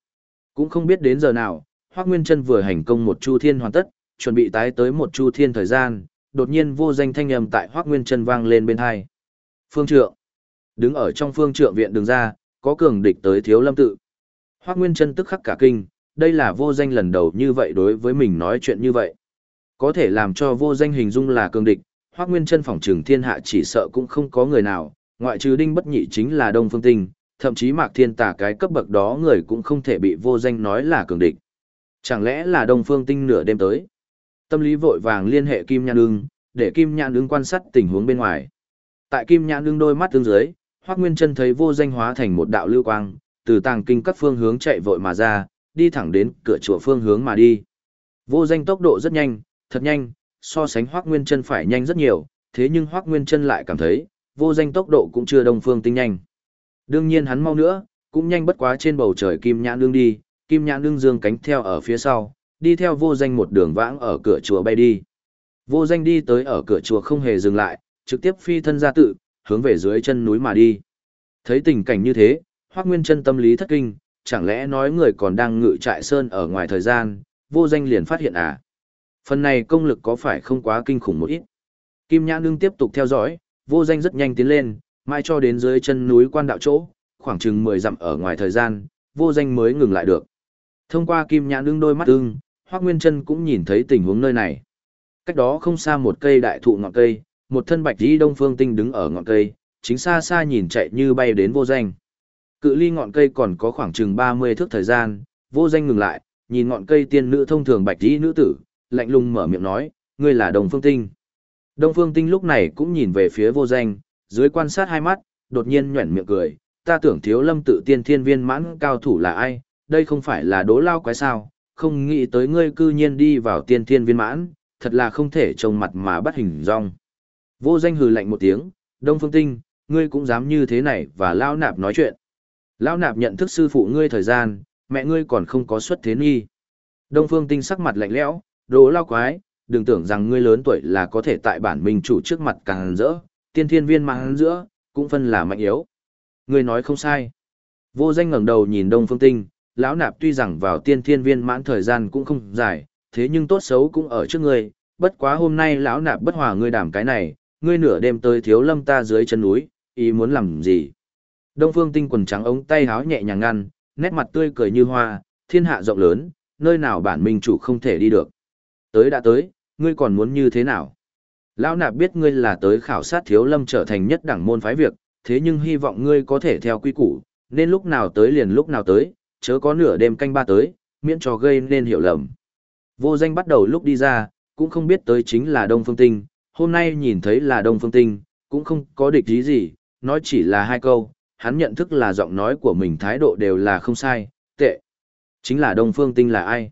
S1: Cũng không biết đến giờ nào, hoác nguyên chân vừa hành công một chu thiên hoàn tất, chuẩn bị tái tới một chu thiên thời gian, đột nhiên vô danh thanh âm tại hoác nguyên chân vang lên bên hai. Phương trượng. Đứng ở trong phương trượng viện đường ra, có cường địch tới thiếu lâm tự. Hoác nguyên chân tức khắc cả kinh, đây là vô danh lần đầu như vậy đối với mình nói chuyện như vậy. Có thể làm cho vô danh hình dung là cường địch, Hoắc Nguyên Chân phỏng trường thiên hạ chỉ sợ cũng không có người nào, ngoại trừ Đinh Bất Nhị chính là Đông Phương Tinh, thậm chí Mạc Thiên Tà cái cấp bậc đó người cũng không thể bị vô danh nói là cường địch. Chẳng lẽ là Đông Phương Tinh nửa đêm tới? Tâm lý vội vàng liên hệ Kim Nhan Ưng, để Kim Nhan Ưng quan sát tình huống bên ngoài. Tại Kim Nhan Ưng đôi mắt tương dưới, Hoắc Nguyên Chân thấy vô danh hóa thành một đạo lưu quang, từ tàng kinh các phương hướng chạy vội mà ra, đi thẳng đến cửa chùa phương hướng mà đi. Vô danh tốc độ rất nhanh, thật nhanh, so sánh Hoắc Nguyên Chân phải nhanh rất nhiều, thế nhưng Hoắc Nguyên Chân lại cảm thấy, vô danh tốc độ cũng chưa Đông Phương Tinh nhanh. Đương nhiên hắn mau nữa, cũng nhanh bất quá trên bầu trời Kim Nhãn Nương đi, Kim Nhãn Nương dương cánh theo ở phía sau, đi theo vô danh một đường vãng ở cửa chùa bay đi. Vô danh đi tới ở cửa chùa không hề dừng lại, trực tiếp phi thân ra tự, hướng về dưới chân núi mà đi. Thấy tình cảnh như thế, Hoắc Nguyên Chân tâm lý thất kinh, chẳng lẽ nói người còn đang ngự trại sơn ở ngoài thời gian, vô danh liền phát hiện à? Phần này công lực có phải không quá kinh khủng một ít? Kim Nhã Nương tiếp tục theo dõi, vô danh rất nhanh tiến lên, mai cho đến dưới chân núi quan đạo chỗ, khoảng chừng 10 dặm ở ngoài thời gian, vô danh mới ngừng lại được. Thông qua Kim Nhã Nương đôi mắt ưng, Hoắc Nguyên Chân cũng nhìn thấy tình huống nơi này. Cách đó không xa một cây đại thụ ngọn cây, một thân bạch y đông phương tinh đứng ở ngọn cây, chính xa xa nhìn chạy như bay đến vô danh. Cự ly ngọn cây còn có khoảng chừng 30 thước thời gian, vô danh ngừng lại, nhìn ngọn cây tiên nữ thông thường bạch y nữ tử, lạnh lùng mở miệng nói, ngươi là Đông Phương Tinh. Đông Phương Tinh lúc này cũng nhìn về phía vô danh, dưới quan sát hai mắt, đột nhiên nhuẩn miệng cười, ta tưởng thiếu lâm tự tiên thiên viên mãn cao thủ là ai, đây không phải là đố lao quái sao, không nghĩ tới ngươi cư nhiên đi vào tiên thiên viên mãn, thật là không thể trông mặt mà bắt hình rong. Vô danh hừ lạnh một tiếng, Đông Phương Tinh, ngươi cũng dám như thế này và Lao Nạp nói chuyện. Lao Nạp nhận thức sư phụ ngươi thời gian, mẹ ngươi còn không có xuất thế nghi. Đông Phương Tinh sắc mặt lạnh lẽo, đồ lao quái, đừng tưởng rằng ngươi lớn tuổi là có thể tại bản minh chủ trước mặt càng rỡ, tiên thiên viên mang giữa, cũng phân là mạnh yếu. Ngươi nói không sai. Vô danh ngẩng đầu nhìn Đông Phương Tinh, lão nạp tuy rằng vào tiên thiên viên mãn thời gian cũng không dài, thế nhưng tốt xấu cũng ở trước ngươi, bất quá hôm nay lão nạp bất hòa ngươi đảm cái này, ngươi nửa đêm tới thiếu lâm ta dưới chân núi, ý muốn làm gì? Đông Phương Tinh quần trắng ống tay háo nhẹ nhàng ngăn, nét mặt tươi cười như hoa, thiên hạ rộng lớn, nơi nào bản minh chủ không thể đi được. Tới đã tới, ngươi còn muốn như thế nào? Lão nạp biết ngươi là tới khảo sát thiếu lâm trở thành nhất đẳng môn phái việc, thế nhưng hy vọng ngươi có thể theo quy củ, nên lúc nào tới liền lúc nào tới, chớ có nửa đêm canh ba tới, miễn cho gây nên hiểu lầm. Vô danh bắt đầu lúc đi ra, cũng không biết tới chính là Đông Phương Tinh, hôm nay nhìn thấy là Đông Phương Tinh, cũng không có địch ý gì, nói chỉ là hai câu, hắn nhận thức là giọng nói của mình thái độ đều là không sai, tệ. Chính là Đông Phương Tinh là ai?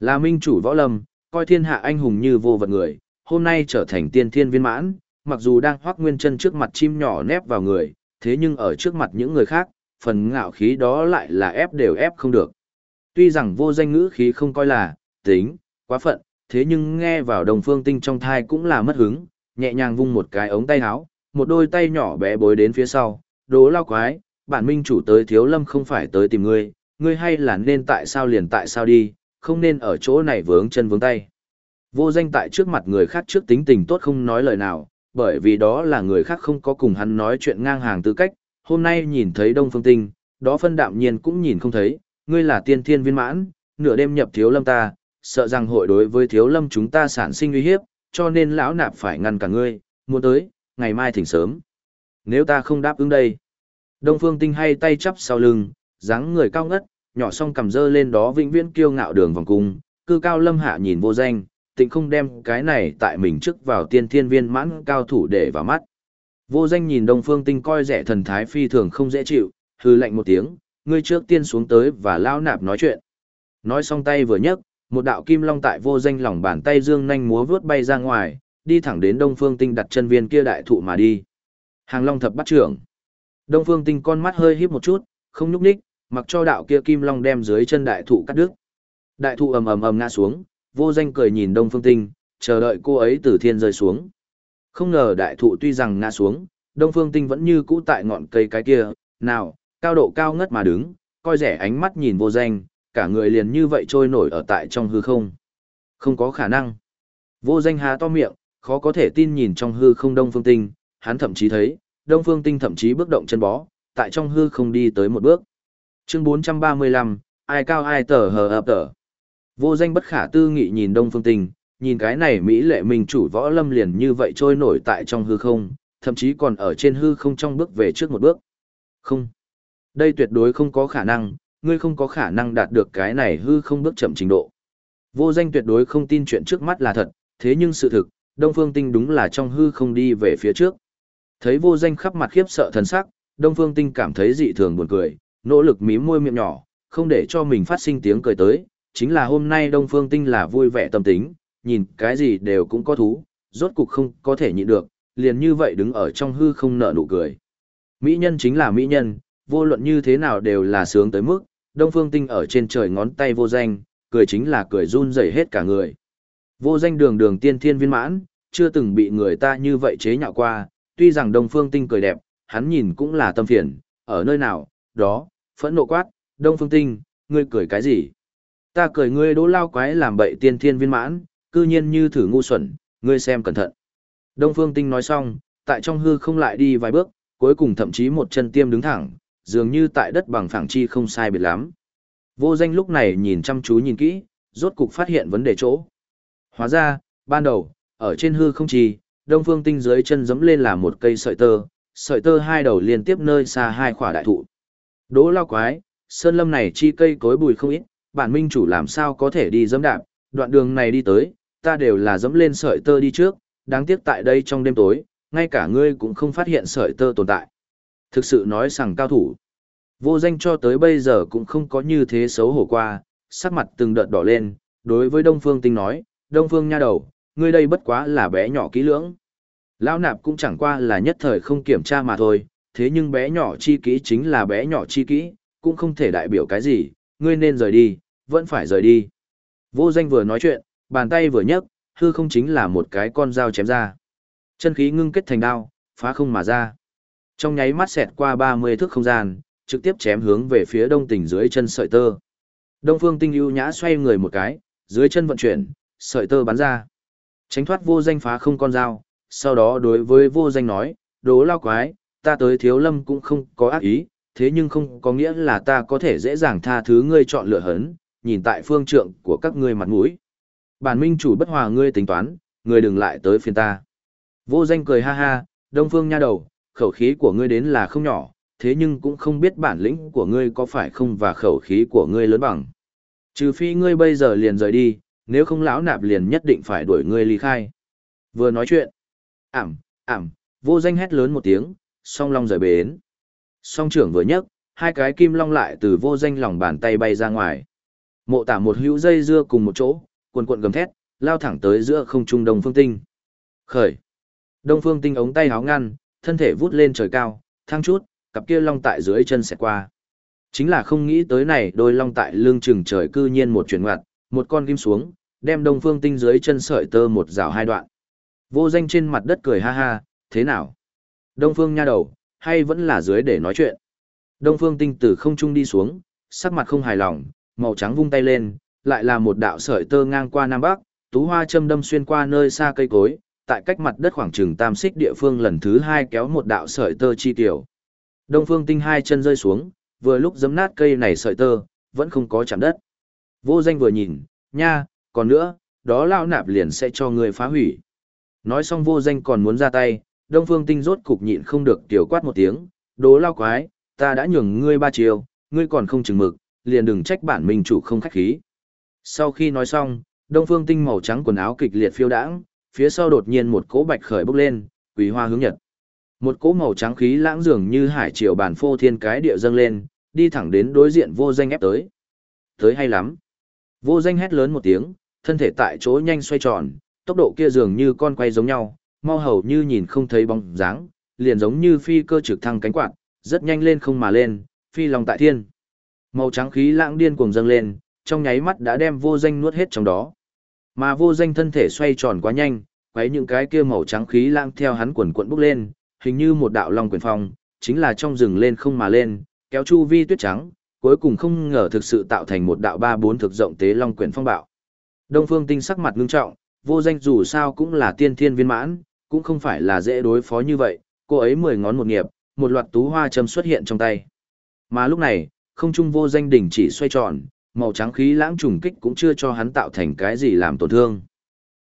S1: Là minh chủ võ lâm, coi thiên hạ anh hùng như vô vật người, hôm nay trở thành tiên thiên viên mãn, mặc dù đang hoác nguyên chân trước mặt chim nhỏ nép vào người, thế nhưng ở trước mặt những người khác, phần ngạo khí đó lại là ép đều ép không được. Tuy rằng vô danh ngữ khí không coi là, tính, quá phận, thế nhưng nghe vào đồng phương tinh trong thai cũng là mất hứng, nhẹ nhàng vung một cái ống tay áo, một đôi tay nhỏ bé bối đến phía sau, đố lao quái, bản minh chủ tới thiếu lâm không phải tới tìm ngươi, ngươi hay là nên tại sao liền tại sao đi, không nên ở chỗ này vướng chân vướng tay. Vô danh tại trước mặt người khác trước tính tình tốt không nói lời nào, bởi vì đó là người khác không có cùng hắn nói chuyện ngang hàng tư cách, hôm nay nhìn thấy Đông Phương Tinh, đó phân đạm nhiên cũng nhìn không thấy, ngươi là tiên thiên viên mãn, nửa đêm nhập thiếu lâm ta, sợ rằng hội đối với thiếu lâm chúng ta sản sinh uy hiếp, cho nên lão nạp phải ngăn cả ngươi, muốn tới, ngày mai thỉnh sớm. Nếu ta không đáp ứng đây. Đông Phương Tinh hay tay chắp sau lưng, dáng người cao ngất, nhỏ song cầm dơ lên đó vĩnh viễn kiêu ngạo đường vòng cung, cư cao lâm hạ nhìn vô danh, tịnh không đem cái này tại mình trước vào tiên thiên viên mãn cao thủ để vào mắt. Vô danh nhìn Đông Phương Tinh coi rẻ thần thái phi thường không dễ chịu, hư lạnh một tiếng, ngươi trước tiên xuống tới và lao nạp nói chuyện. Nói xong tay vừa nhấc, một đạo kim long tại vô danh lòng bàn tay dương nhanh múa vướt bay ra ngoài, đi thẳng đến Đông Phương Tinh đặt chân viên kia đại thụ mà đi. Hàng long thập bắt trưởng. Đông Phương Tinh con mắt hơi híp một chút, không nhúc nhích, mặc cho đạo kia kim long đem dưới chân đại thụ cắt đứt. Đại thụ ầm ầm ầm ngã xuống, vô danh cười nhìn Đông Phương Tinh, chờ đợi cô ấy từ thiên rơi xuống. Không ngờ đại thụ tuy rằng ngã xuống, Đông Phương Tinh vẫn như cũ tại ngọn cây cái kia, nào, cao độ cao ngất mà đứng, coi rẻ ánh mắt nhìn vô danh, cả người liền như vậy trôi nổi ở tại trong hư không. Không có khả năng. Vô danh há to miệng, khó có thể tin nhìn trong hư không Đông Phương Tinh, hắn thậm chí thấy, Đông Phương Tinh thậm chí bước động chân bó, tại trong hư không đi tới một bước. Chương 435, ai cao ai tờ hờ ập tờ. Vô danh bất khả tư nghị nhìn Đông Phương Tinh, nhìn cái này Mỹ lệ mình chủ võ lâm liền như vậy trôi nổi tại trong hư không, thậm chí còn ở trên hư không trong bước về trước một bước. Không. Đây tuyệt đối không có khả năng, ngươi không có khả năng đạt được cái này hư không bước chậm trình độ. Vô danh tuyệt đối không tin chuyện trước mắt là thật, thế nhưng sự thực, Đông Phương Tinh đúng là trong hư không đi về phía trước. Thấy vô danh khắp mặt khiếp sợ thần sắc, Đông Phương Tinh cảm thấy dị thường buồn cười, nỗ lực mím môi miệng nhỏ, không để cho mình phát sinh tiếng cười tới, chính là hôm nay Đông Phương Tinh là vui vẻ tâm tính, nhìn cái gì đều cũng có thú, rốt cục không có thể nhịn được, liền như vậy đứng ở trong hư không nở nụ cười. Mỹ nhân chính là mỹ nhân, vô luận như thế nào đều là sướng tới mức, Đông Phương Tinh ở trên trời ngón tay vô danh, cười chính là cười run rẩy hết cả người. Vô danh đường đường tiên thiên viên mãn, chưa từng bị người ta như vậy chế nhạo qua, tuy rằng Đông Phương Tinh cười đẹp, hắn nhìn cũng là tâm phiền, ở nơi nào, đó, phẫn nộ quát, Đông Phương Tinh, ngươi cười cái gì? Ta cười ngươi đỗ lao quái làm bậy tiên thiên viên mãn, cư nhiên như thử ngu xuẩn, ngươi xem cẩn thận. Đông Phương Tinh nói xong, tại trong hư không lại đi vài bước, cuối cùng thậm chí một chân tiêm đứng thẳng, dường như tại đất bằng phẳng chi không sai biệt lắm. Vô danh lúc này nhìn chăm chú nhìn kỹ, rốt cục phát hiện vấn đề chỗ. Hóa ra, ban đầu, ở trên hư không chi, Đông Phương Tinh dưới chân giẫm lên là một cây sợi tơ, sợi tơ hai đầu liên tiếp nơi xa hai khỏa đại thụ. Đỗ lao quái, sơn lâm này chi cây cối bùi không ít, bản minh chủ làm sao có thể đi dẫm đạp, đoạn đường này đi tới, ta đều là dẫm lên sợi tơ đi trước, đáng tiếc tại đây trong đêm tối, ngay cả ngươi cũng không phát hiện sợi tơ tồn tại. Thực sự nói rằng cao thủ. Vô danh cho tới bây giờ cũng không có như thế xấu hổ qua, sắc mặt từng đợt đỏ lên, đối với Đông Phương Tinh nói, Đông Phương nha đầu, ngươi đây bất quá là bé nhỏ kỹ lưỡng. Lão nạp cũng chẳng qua là nhất thời không kiểm tra mà thôi, thế nhưng bé nhỏ chi kỹ chính là bé nhỏ chi kỹ, cũng không thể đại biểu cái gì, ngươi nên rời đi, vẫn phải rời đi. Vô danh vừa nói chuyện, bàn tay vừa nhấc, hư không chính là một cái con dao chém ra. Chân khí ngưng kết thành đao, phá không mà ra. Trong nháy mắt xẹt qua 30 thước không gian, trực tiếp chém hướng về phía đông tỉnh dưới chân sợi tơ. Đông Phương Tinh ưu nhã xoay người một cái, dưới chân vận chuyển, sợi tơ bắn ra. Tránh thoát vô danh phá không con dao, sau đó đối với vô danh nói, đố lao quái, ta tới thiếu lâm cũng không có ác ý, thế nhưng không có nghĩa là ta có thể dễ dàng tha thứ ngươi chọn lựa hấn, nhìn tại phương trượng của các ngươi mặt mũi. Bản minh chủ bất hòa ngươi tính toán, ngươi đừng lại tới phiền ta. Vô danh cười ha ha, đông phương nha đầu, khẩu khí của ngươi đến là không nhỏ, thế nhưng cũng không biết bản lĩnh của ngươi có phải không và khẩu khí của ngươi lớn bằng. Trừ phi ngươi bây giờ liền rời đi, nếu không lão nạp liền nhất định phải đuổi ngươi ly khai. Vừa nói chuyện, ảm, ảm, vô danh hét lớn một tiếng, song long rời bến. Song trưởng vừa nhấc, hai cái kim long lại từ vô danh lòng bàn tay bay ra ngoài. Mộ tả một hữu dây dưa cùng một chỗ, cuộn cuộn gầm thét, lao thẳng tới giữa không trung đông phương tinh. Khởi. Đông phương tinh ống tay háo ngăn, thân thể vút lên trời cao, thăng chút, cặp kia long tại dưới chân sẽ qua. Chính là không nghĩ tới này đôi long tại lưng chừng trời cư nhiên một chuyển ngoặt, một con kim xuống, đem đông phương tinh dưới chân sợi tơ một rào hai đoạn. Vô danh trên mặt đất cười ha ha, thế nào? Đông phương nha đầu, hay vẫn là dưới để nói chuyện? Đông phương tinh từ không trung đi xuống, sắc mặt không hài lòng, màu trắng vung tay lên, lại là một đạo sợi tơ ngang qua Nam Bắc, tú hoa châm đâm xuyên qua nơi xa cây cối, tại cách mặt đất khoảng chừng tam xích địa phương lần thứ hai kéo một đạo sợi tơ chi tiểu. Đông phương tinh hai chân rơi xuống, vừa lúc giấm nát cây này sợi tơ, vẫn không có chạm đất. Vô danh vừa nhìn, nha, còn nữa, đó lao nạp liền sẽ cho người phá hủy. Nói xong vô danh còn muốn ra tay, đông phương tinh rốt cục nhịn không được tiểu quát một tiếng, đố lao quái, ta đã nhường ngươi ba chiều, ngươi còn không chừng mực, liền đừng trách bản minh chủ không khách khí. Sau khi nói xong, đông phương tinh màu trắng quần áo kịch liệt phiêu đãng, phía sau đột nhiên một cỗ bạch khởi bốc lên, quý hoa hướng nhật. Một cỗ màu trắng khí lãng dường như hải triều bản phô thiên cái địa dâng lên, đi thẳng đến đối diện vô danh ép tới. Tới hay lắm. Vô danh hét lớn một tiếng, thân thể tại chỗ nhanh xoay tròn, tốc độ kia dường như con quay giống nhau, mau hầu như nhìn không thấy bóng dáng, liền giống như phi cơ trực thăng cánh quạt, rất nhanh lên không mà lên, phi lòng tại thiên. Màu trắng khí lãng điên cuồng dâng lên, trong nháy mắt đã đem vô danh nuốt hết trong đó. Mà vô danh thân thể xoay tròn quá nhanh, quấy những cái kia màu trắng khí lãng theo hắn quần quận bốc lên, hình như một đạo long quyền phong, chính là trong rừng lên không mà lên, kéo chu vi tuyết trắng, cuối cùng không ngờ thực sự tạo thành một đạo ba bốn thực rộng tế long quyền phong bạo. Đông Phương Tinh sắc mặt ngưng trọng, vô danh dù sao cũng là tiên thiên viên mãn, cũng không phải là dễ đối phó như vậy, cô ấy mười ngón một nghiệp, một loạt tú hoa châm xuất hiện trong tay. Mà lúc này, không trung vô danh đỉnh chỉ xoay tròn, màu trắng khí lãng trùng kích cũng chưa cho hắn tạo thành cái gì làm tổn thương.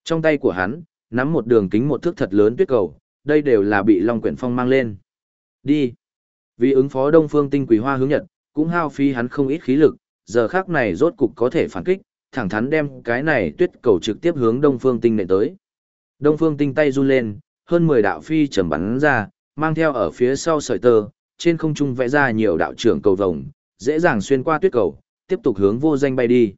S1: Trong tay của hắn, nắm một đường kính một thước thật lớn tuyết cầu, đây đều là bị Long Quyển Phong mang lên. Đi. Vì ứng phó Đông Phương Tinh Quỷ Hoa hướng Nhật, cũng hao phí hắn không ít khí lực, giờ khắc này rốt cục có thể phản kích, thẳng thắn đem cái này tuyết cầu trực tiếp hướng Đông Phương Tinh nệ tới. Đông Phương Tinh tay run lên, hơn 10 đạo phi trầm bắn ra, mang theo ở phía sau sợi tơ, trên không trung vẽ ra nhiều đạo trưởng cầu vồng, dễ dàng xuyên qua tuyết cầu, tiếp tục hướng vô danh bay đi.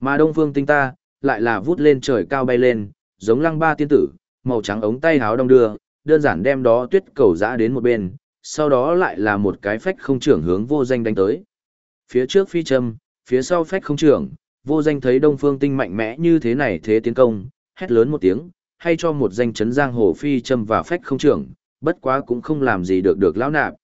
S1: Mà Đông Phương Tinh ta, lại là vút lên trời cao bay lên, giống lăng ba tiên tử, màu trắng ống tay háo đông đưa, đơn giản đem đó tuyết cầu dã đến một bên, sau đó lại là một cái phách không trưởng hướng vô danh đánh tới. Phía trước phi châm, phía sau phách không trưởng, vô danh thấy đông phương tinh mạnh mẽ như thế này thế tiến công, hét lớn một tiếng, hay cho một danh chấn giang hồ phi châm và phách không trưởng, bất quá cũng không làm gì được được lão nạp.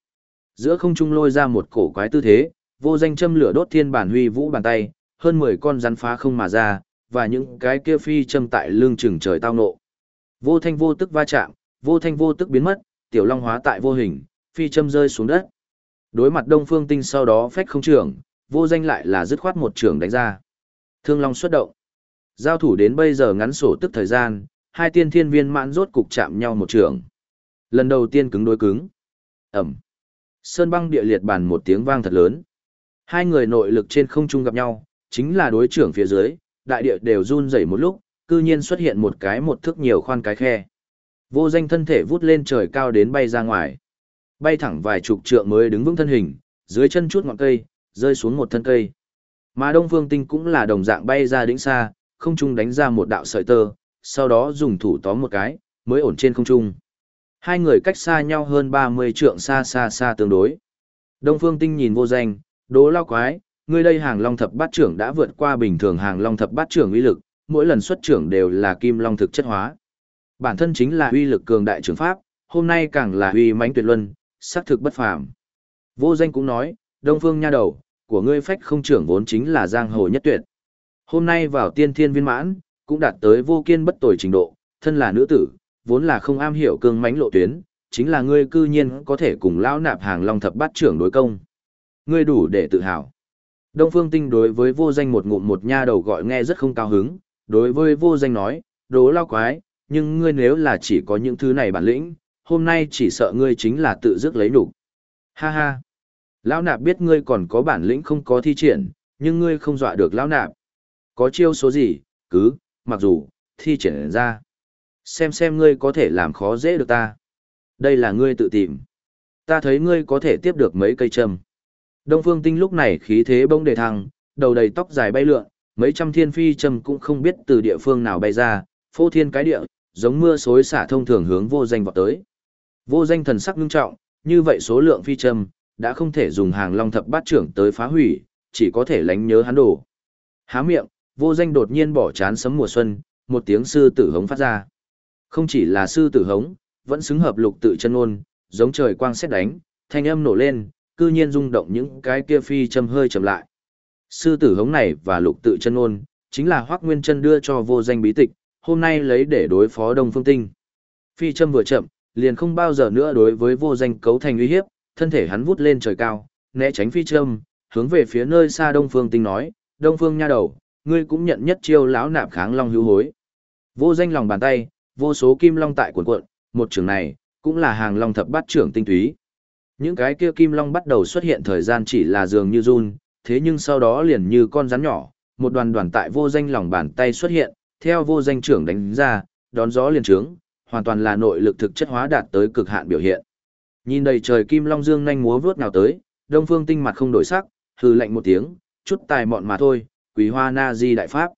S1: Giữa không trung lôi ra một cổ quái tư thế, vô danh châm lửa đốt thiên bản huy vũ bàn tay, hơn 10 con rắn phá không mà ra, và những cái kia phi châm tại lưng chừng trời tao nộ. Vô thanh vô tức va chạm, vô thanh vô tức biến mất, tiểu long hóa tại vô hình, phi châm rơi xuống đất. Đối mặt Đông Phương Tinh sau đó phách không trưởng, vô danh lại là dứt khoát một trưởng đánh ra. Thương long xuất động. Giao thủ đến bây giờ ngắn sổ tức thời gian, hai tiên thiên viên mãn rốt cục chạm nhau một trường. Lần đầu tiên cứng đối cứng. Ẩm. Sơn băng địa liệt bàn một tiếng vang thật lớn. Hai người nội lực trên không trung gặp nhau, chính là đối trưởng phía dưới, đại địa đều run rẩy một lúc, cư nhiên xuất hiện một cái một thước nhiều khoan cái khe. Vô danh thân thể vút lên trời cao đến bay ra ngoài. Bay thẳng vài chục trượng mới đứng vững thân hình, dưới chân chút ngọn cây, rơi xuống một thân cây. Mà Đông Phương Tinh cũng là đồng dạng bay ra đỉnh xa, không trung đánh ra một đạo sợi tơ, sau đó dùng thủ tóm một cái, mới ổn trên không trung. Hai người cách xa nhau hơn 30 trượng xa xa xa tương đối. Đông Phương Tinh nhìn vô danh, đố lao quái, người đây hàng long thập bát trưởng đã vượt qua bình thường hàng long thập bát trưởng uy lực, mỗi lần xuất trưởng đều là kim long thực chất hóa. Bản thân chính là uy lực cường đại trưởng pháp, hôm nay càng là uy mãnh tuyệt luân, sắc thực bất phàm. Vô danh cũng nói, Đông Phương nha đầu, của ngươi phách không trưởng vốn chính là giang hồ nhất tuyệt. Hôm nay vào tiên thiên viên mãn, cũng đạt tới vô kiên bất tồi trình độ, thân là nữ tử, vốn là không am hiểu cương mãnh lộ tuyến, chính là ngươi cư nhiên có thể cùng lão nạp hàng long thập bát trưởng đối công. Ngươi đủ để tự hào. Đông Phương Tinh đối với vô danh một ngụm một nha đầu gọi nghe rất không cao hứng, đối với vô danh nói, đố lao quái, nhưng ngươi nếu là chỉ có những thứ này bản lĩnh, hôm nay chỉ sợ ngươi chính là tự dứt lấy đủ. Ha ha. Lão nạp biết ngươi còn có bản lĩnh không có thi triển, nhưng ngươi không dọa được lão nạp. Có chiêu số gì, cứ, mặc dù, thi triển ra. Xem xem ngươi có thể làm khó dễ được ta. Đây là ngươi tự tìm. Ta thấy ngươi có thể tiếp được mấy cây châm. Đông Phương Tinh lúc này khí thế bông đề thăng, đầu đầy tóc dài bay lượn, mấy trăm thiên phi châm cũng không biết từ địa phương nào bay ra, phô thiên cái địa, giống mưa xối xả thông thường hướng vô danh vọt tới. Vô danh thần sắc ngưng trọng, như vậy số lượng phi châm, đã không thể dùng hàng long thập bát trưởng tới phá hủy, chỉ có thể lánh nhớ hắn đổ. Há miệng, vô danh đột nhiên bỏ chán sấm mùa xuân, một tiếng sư tử hống phát ra. Không chỉ là sư tử hống, vẫn xứng hợp lục tự chân ôn, giống trời quang xét đánh, thanh âm nổ lên, cư nhiên rung động những cái kia phi châm hơi chậm lại. Sư tử hống này và lục tự chân ôn, chính là Hoắc Nguyên Chân đưa cho vô danh bí tịch, hôm nay lấy để đối phó Đông Phương Tinh. Phi châm vừa chậm, liền không bao giờ nữa đối với vô danh cấu thành uy hiếp, thân thể hắn vút lên trời cao, né tránh phi châm, hướng về phía nơi xa Đông Phương Tinh nói, Đông Phương nha đầu, ngươi cũng nhận nhất chiêu lão nạp kháng long hữu hối. Vô danh lòng bàn tay, vô số kim long tại cuộn cuộn, một trường này, cũng là hàng long thập bát trưởng tinh túy. Những cái kia kim long bắt đầu xuất hiện thời gian chỉ là dường như run, thế nhưng sau đó liền như con rắn nhỏ, một đoàn đoàn tại vô danh lòng bàn tay xuất hiện, theo vô danh trưởng đánh ra, đón gió liền trướng, hoàn toàn là nội lực thực chất hóa đạt tới cực hạn biểu hiện. Nhìn đầy trời kim long dương nhanh múa vướt nào tới, Đông Phương Tinh mặt không đổi sắc, hừ lạnh một tiếng, chút tài mọn mà thôi, Quý Hoa Na Di đại pháp.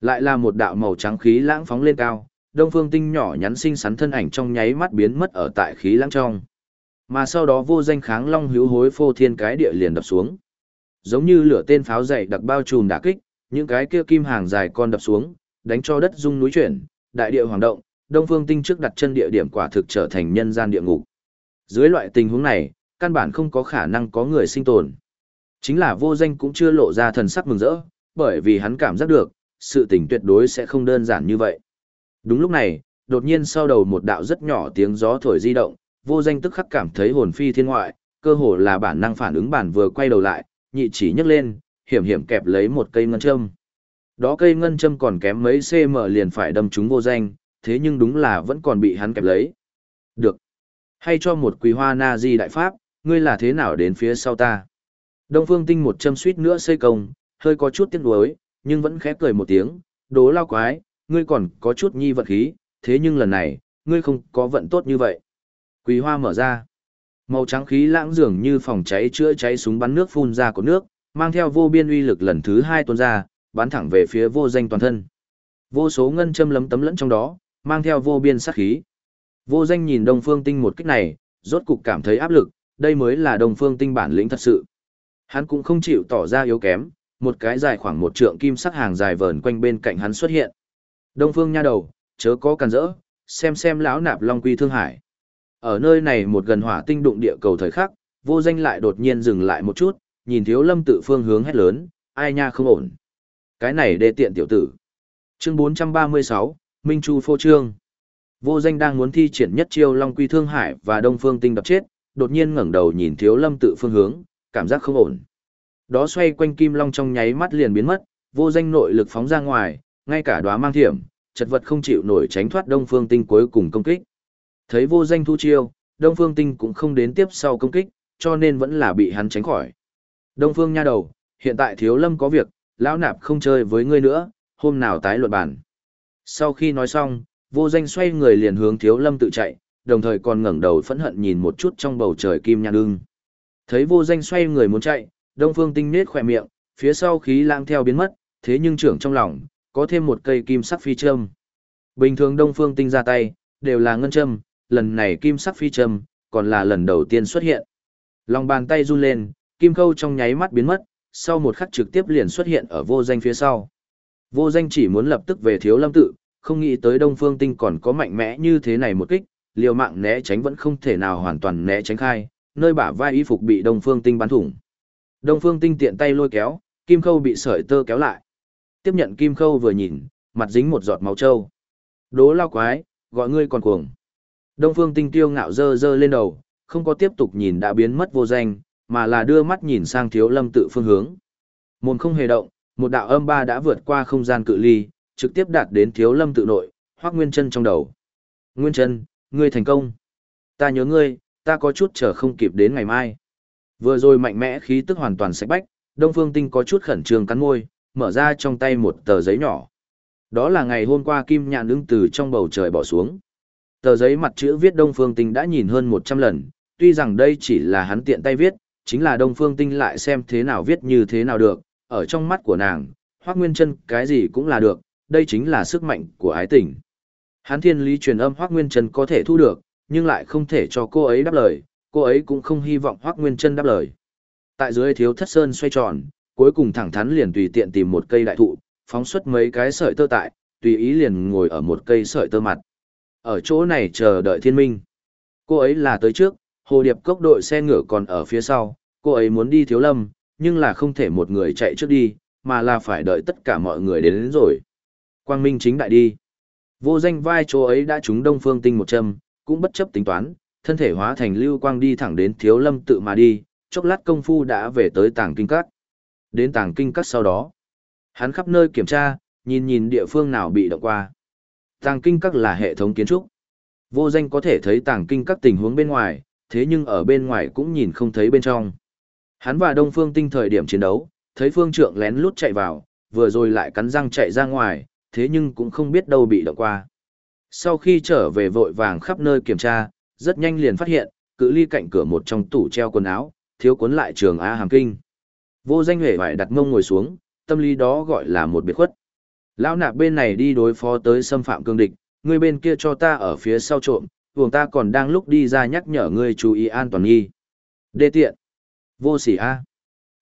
S1: Lại là một đạo màu trắng khí lãng phóng lên cao, Đông Phương Tinh nhỏ nhắn xinh xắn thân ảnh trong nháy mắt biến mất ở tại khí lãng trong. Mà sau đó vô danh kháng long hữu hối phô thiên cái địa liền đập xuống. Giống như lửa tên pháo dày đặc bao trùm đả kích, những cái kia kim hàng dài con đập xuống, đánh cho đất rung núi chuyển, đại địa hoàng động, Đông Phương Tinh trước đặt chân địa điểm quả thực trở thành nhân gian địa ngục. Dưới loại tình huống này, căn bản không có khả năng có người sinh tồn. Chính là vô danh cũng chưa lộ ra thần sắc mừng rỡ, bởi vì hắn cảm giác được, sự tình tuyệt đối sẽ không đơn giản như vậy. Đúng lúc này, đột nhiên sau đầu một đạo rất nhỏ tiếng gió thổi di động, vô danh tức khắc cảm thấy hồn phi thiên ngoại, cơ hồ là bản năng phản ứng bản vừa quay đầu lại, nhị chỉ nhấc lên, hiểm hiểm kẹp lấy một cây ngân châm. Đó cây ngân châm còn kém mấy cm liền phải đâm trúng vô danh, thế nhưng đúng là vẫn còn bị hắn kẹp lấy. Được. Hay cho một quỳ hoa na di đại pháp, ngươi là thế nào đến phía sau ta? Đông Phương Tinh một châm suýt nữa xây công, hơi có chút tiếc nuối, nhưng vẫn khẽ cười một tiếng, đố lao quái, ngươi còn có chút nhi vận khí, thế nhưng lần này, ngươi không có vận tốt như vậy. Quý hoa mở ra. Màu trắng khí lãng dường như phòng cháy chữa cháy súng bắn nước phun ra của nước, mang theo vô biên uy lực lần thứ hai tuôn ra, bắn thẳng về phía vô danh toàn thân. Vô số ngân châm lấm tấm lẫn trong đó, mang theo vô biên sát khí. Vô danh nhìn Đông Phương Tinh một kích này, rốt cục cảm thấy áp lực, đây mới là Đông Phương Tinh bản lĩnh thật sự. Hắn cũng không chịu tỏ ra yếu kém, một cái dài khoảng một trượng kim sắc hàng dài vờn quanh bên cạnh hắn xuất hiện. Đông Phương nha đầu, chớ có càn rỡ, xem xem lão nạp Long Quy Thương Hải. Ở nơi này một gần hỏa tinh đụng địa cầu thời khắc, vô danh lại đột nhiên dừng lại một chút, nhìn thiếu lâm tự phương hướng hét lớn, ai nha không ổn. Cái này đê tiện tiểu tử. Chương 436, Minh Chu phô trương. Vô danh đang muốn thi triển nhất chiêu Long Quy Thương Hải và Đông Phương Tinh đập chết, đột nhiên ngẩng đầu nhìn Thiếu Lâm tự phương hướng, cảm giác không ổn. Đó xoay quanh Kim Long trong nháy mắt liền biến mất, vô danh nội lực phóng ra ngoài, ngay cả đóa mang thiểm, chật vật không chịu nổi tránh thoát Đông Phương Tinh cuối cùng công kích. Thấy vô danh thu chiêu, Đông Phương Tinh cũng không đến tiếp sau công kích, cho nên vẫn là bị hắn tránh khỏi. Đông Phương nha đầu, hiện tại Thiếu Lâm có việc, lão nạp không chơi với ngươi nữa, hôm nào tái luận bản. Sau khi nói xong, vô danh xoay người liền hướng thiếu lâm tự chạy, đồng thời còn ngẩng đầu phẫn hận nhìn một chút trong bầu trời kim nhan ưng. Thấy vô danh xoay người muốn chạy, đông phương tinh nết khỏe miệng, phía sau khí lãng theo biến mất, thế nhưng trưởng trong lòng, có thêm một cây kim sắc phi châm. Bình thường đông phương tinh ra tay, đều là ngân châm, lần này kim sắc phi châm, còn là lần đầu tiên xuất hiện. Lòng bàn tay run lên, kim khâu trong nháy mắt biến mất, sau một khắc trực tiếp liền xuất hiện ở vô danh phía sau. Vô danh chỉ muốn lập tức về thiếu lâm tự, không nghĩ tới Đông Phương Tinh còn có mạnh mẽ như thế này một kích, liều mạng né tránh vẫn không thể nào hoàn toàn né tránh khai, nơi bả vai y phục bị Đông Phương Tinh bắn thủng. Đông Phương Tinh tiện tay lôi kéo, kim khâu bị sợi tơ kéo lại. Tiếp nhận kim khâu vừa nhìn, mặt dính một giọt máu trâu. Đố lao quái, gọi ngươi còn cuồng. Đông Phương Tinh tiêu ngạo dơ dơ lên đầu, không có tiếp tục nhìn đã biến mất vô danh, mà là đưa mắt nhìn sang thiếu lâm tự phương hướng. Môn không hề động, một đạo âm ba đã vượt qua không gian cự ly, trực tiếp đạt đến thiếu lâm tự nội, hoác nguyên chân trong đầu. Nguyên chân, ngươi thành công. Ta nhớ ngươi, ta có chút chờ không kịp đến ngày mai. Vừa rồi mạnh mẽ khí tức hoàn toàn sạch bách, Đông Phương Tinh có chút khẩn trương cắn môi, mở ra trong tay một tờ giấy nhỏ. Đó là ngày hôm qua Kim Nhạn ứng từ trong bầu trời bỏ xuống. Tờ giấy mặt chữ viết Đông Phương Tinh đã nhìn hơn 100 lần, tuy rằng đây chỉ là hắn tiện tay viết, chính là Đông Phương Tinh lại xem thế nào viết như thế nào được, ở trong mắt của nàng, Hoắc Nguyên Chân cái gì cũng là được, đây chính là sức mạnh của ái tình. hắn thiên lý truyền âm Hoác Nguyên Trân có thể thu được, nhưng lại không thể cho cô ấy đáp lời, cô ấy cũng không hy vọng Hoác Nguyên chân đáp lời. Tại dưới thiếu thất sơn xoay tròn, cuối cùng thẳng thắn liền tùy tiện tìm một cây đại thụ, phóng xuất mấy cái sợi tơ tại, tùy ý liền ngồi ở một cây sợi tơ mặt. Ở chỗ này chờ đợi thiên minh. Cô ấy là tới trước, hồ điệp cốc đội xe ngựa còn ở phía sau, cô ấy muốn đi thiếu lâm, nhưng là không thể một người chạy trước đi, mà là phải đợi tất cả mọi người đến, đến rồi. Quang Minh chính đại đi. Vô danh vai chỗ ấy đã trúng Đông Phương Tinh một châm, cũng bất chấp tính toán, thân thể hóa thành lưu quang đi thẳng đến Thiếu Lâm tự mà đi, chốc lát công phu đã về tới Tàng Kinh Các. Đến Tàng Kinh Các sau đó, hắn khắp nơi kiểm tra, nhìn nhìn địa phương nào bị động qua. Tàng Kinh Các là hệ thống kiến trúc. Vô danh có thể thấy Tàng Kinh Các tình huống bên ngoài, thế nhưng ở bên ngoài cũng nhìn không thấy bên trong. Hắn và Đông Phương Tinh thời điểm chiến đấu, thấy Phương Trượng lén lút chạy vào, vừa rồi lại cắn răng chạy ra ngoài, thế nhưng cũng không biết đâu bị động qua. Sau khi trở về vội vàng khắp nơi kiểm tra, rất nhanh liền phát hiện, cự ly cạnh cửa một trong tủ treo quần áo, thiếu cuốn lại trường A hàm kinh. Vô danh hề phải đặt mông ngồi xuống, tâm lý đó gọi là một biệt khuất. Lão nạp bên này đi đối phó tới xâm phạm cương địch, người bên kia cho ta ở phía sau trộm, vùng ta còn đang lúc đi ra nhắc nhở ngươi chú ý an toàn nghi. Đê tiện. Vô sỉ A.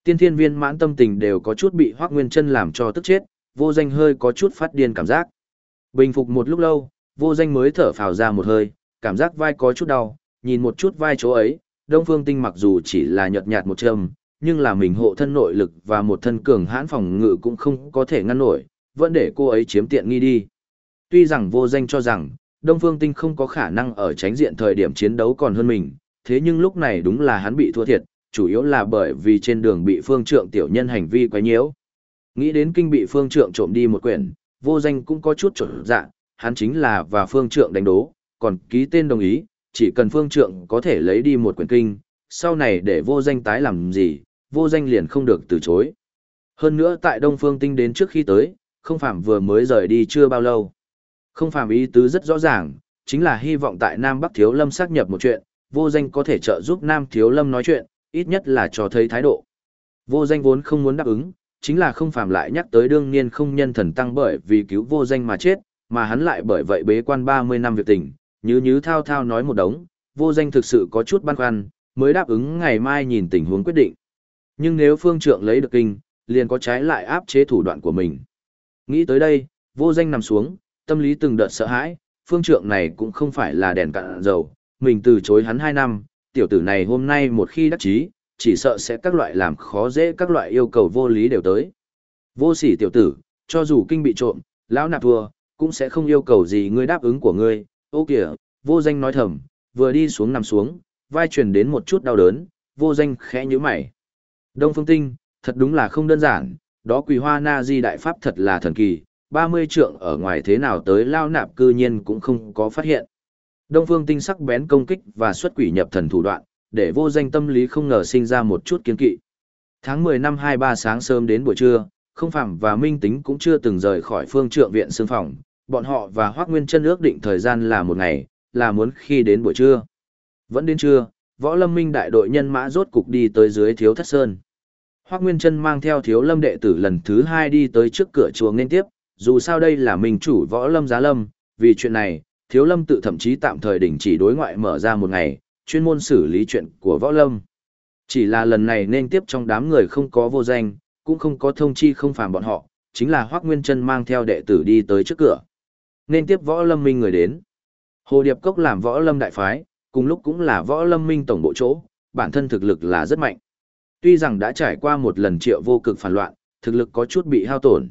S1: Tiên thiên viên mãn tâm tình đều có chút bị hoác nguyên chân làm cho tức chết, vô danh hơi có chút phát điên cảm giác. Bình phục một lúc lâu, vô danh mới thở phào ra một hơi, cảm giác vai có chút đau, nhìn một chút vai chỗ ấy, Đông Phương Tinh mặc dù chỉ là nhợt nhạt một châm, nhưng là mình hộ thân nội lực và một thân cường hãn phòng ngự cũng không có thể ngăn nổi, vẫn để cô ấy chiếm tiện nghi đi. Tuy rằng vô danh cho rằng, Đông Phương Tinh không có khả năng ở tránh diện thời điểm chiến đấu còn hơn mình, thế nhưng lúc này đúng là hắn bị thua thiệt, chủ yếu là bởi vì trên đường bị phương trượng tiểu nhân hành vi quấy nhiễu. Nghĩ đến kinh bị phương trượng trộm đi một quyển, vô danh cũng có chút trở dạ, hắn chính là và phương trượng đánh đố, còn ký tên đồng ý, chỉ cần phương trượng có thể lấy đi một quyển kinh, sau này để vô danh tái làm gì, vô danh liền không được từ chối. Hơn nữa tại Đông Phương Tinh đến trước khi tới, không phạm vừa mới rời đi chưa bao lâu. Không phạm ý tứ rất rõ ràng, chính là hy vọng tại Nam Bắc Thiếu Lâm xác nhập một chuyện, vô danh có thể trợ giúp Nam Thiếu Lâm nói chuyện, ít nhất là cho thấy thái độ. Vô danh vốn không muốn đáp ứng, chính là không phạm lại nhắc tới đương niên không nhân thần tăng bởi vì cứu vô danh mà chết, mà hắn lại bởi vậy bế quan 30 năm việc tình, như như thao thao nói một đống, vô danh thực sự có chút băn khoăn, mới đáp ứng ngày mai nhìn tình huống quyết định. Nhưng nếu phương trượng lấy được kinh, liền có trái lại áp chế thủ đoạn của mình. Nghĩ tới đây, vô danh nằm xuống, tâm lý từng đợt sợ hãi, phương trượng này cũng không phải là đèn cạn dầu, mình từ chối hắn 2 năm, tiểu tử này hôm nay một khi đắc chí, chỉ sợ sẽ các loại làm khó dễ các loại yêu cầu vô lý đều tới. Vô sỉ tiểu tử, cho dù kinh bị trộm, lão nạp thua, cũng sẽ không yêu cầu gì ngươi đáp ứng của ngươi. Ô kìa, vô danh nói thầm, vừa đi xuống nằm xuống, vai truyền đến một chút đau đớn, vô danh khẽ nhíu mày. Đông Phương Tinh, thật đúng là không đơn giản, đó quỳ hoa na di đại pháp thật là thần kỳ, 30 trượng ở ngoài thế nào tới lao nạp cư nhiên cũng không có phát hiện. Đông Phương Tinh sắc bén công kích và xuất quỷ nhập thần thủ đoạn, để vô danh tâm lý không ngờ sinh ra một chút kiên kỵ. Tháng 10 năm 23 sáng sớm đến buổi trưa, không phạm và minh tính cũng chưa từng rời khỏi phương trượng viện xương phòng, bọn họ và Hoác Nguyên Trân ước định thời gian là một ngày, là muốn khi đến buổi trưa. Vẫn đến trưa, võ lâm minh đại đội nhân mã rốt cục đi tới dưới thiếu thất sơn. Hoác Nguyên Trân mang theo thiếu lâm đệ tử lần thứ hai đi tới trước cửa chùa nên tiếp, dù sao đây là mình chủ võ lâm giá lâm, vì chuyện này, thiếu lâm tự thậm chí tạm thời đình chỉ đối ngoại mở ra một ngày, chuyên môn xử lý chuyện của võ lâm. Chỉ là lần này nên tiếp trong đám người không có vô danh, cũng không có thông chi không phàm bọn họ, chính là Hoác Nguyên Trân mang theo đệ tử đi tới trước cửa. Nên tiếp võ lâm minh người đến. Hồ Điệp Cốc làm võ lâm đại phái, cùng lúc cũng là võ lâm minh tổng bộ chỗ, bản thân thực lực là rất mạnh. Tuy rằng đã trải qua một lần triệu vô cực phản loạn, thực lực có chút bị hao tổn.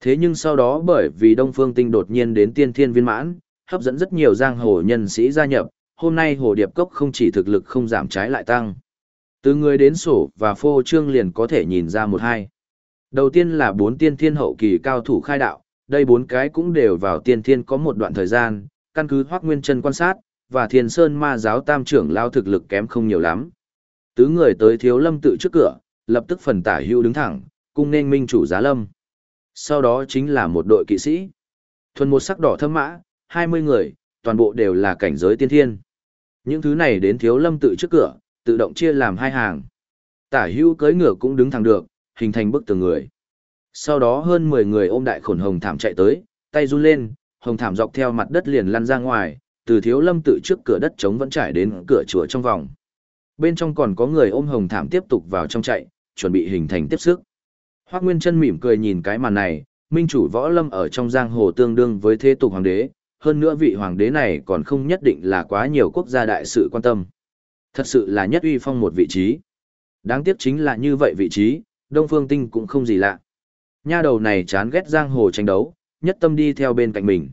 S1: Thế nhưng sau đó bởi vì Đông Phương Tinh đột nhiên đến tiên thiên viên mãn, hấp dẫn rất nhiều giang hồ nhân sĩ gia nhập, hôm nay Hồ Điệp Cốc không chỉ thực lực không giảm trái lại tăng. Từ người đến sổ và phô trương liền có thể nhìn ra một hai. Đầu tiên là bốn tiên thiên hậu kỳ cao thủ khai đạo, đây bốn cái cũng đều vào tiên thiên có một đoạn thời gian, căn cứ Hoắc Nguyên Chân quan sát, và Thiên Sơn Ma giáo tam trưởng lao thực lực kém không nhiều lắm. Tứ người tới Thiếu Lâm tự trước cửa, lập tức phần tả hưu đứng thẳng, cung nên minh chủ giá lâm. Sau đó chính là một đội kỵ sĩ. Thuần một sắc đỏ thâm mã, 20 người, toàn bộ đều là cảnh giới tiên thiên. Những thứ này đến Thiếu Lâm tự trước cửa, tự động chia làm hai hàng. Tả hưu cưỡi ngựa cũng đứng thẳng được, hình thành bức tường người. Sau đó hơn 10 người ôm đại khổn hồng thảm chạy tới, tay run lên, hồng thảm dọc theo mặt đất liền lăn ra ngoài, từ thiếu lâm tự trước cửa đất trống vẫn trải đến cửa chùa trong vòng. Bên trong còn có người ôm hồng thảm tiếp tục vào trong chạy, chuẩn bị hình thành tiếp sức. Hoác Nguyên chân mỉm cười nhìn cái màn này, minh chủ võ lâm ở trong giang hồ tương đương với thế tục hoàng đế, hơn nữa vị hoàng đế này còn không nhất định là quá nhiều quốc gia đại sự quan tâm. Thật sự là nhất uy phong một vị trí. Đáng tiếc chính là như vậy vị trí, Đông Phương Tinh cũng không gì lạ. Nha đầu này chán ghét giang hồ tranh đấu, nhất tâm đi theo bên cạnh mình.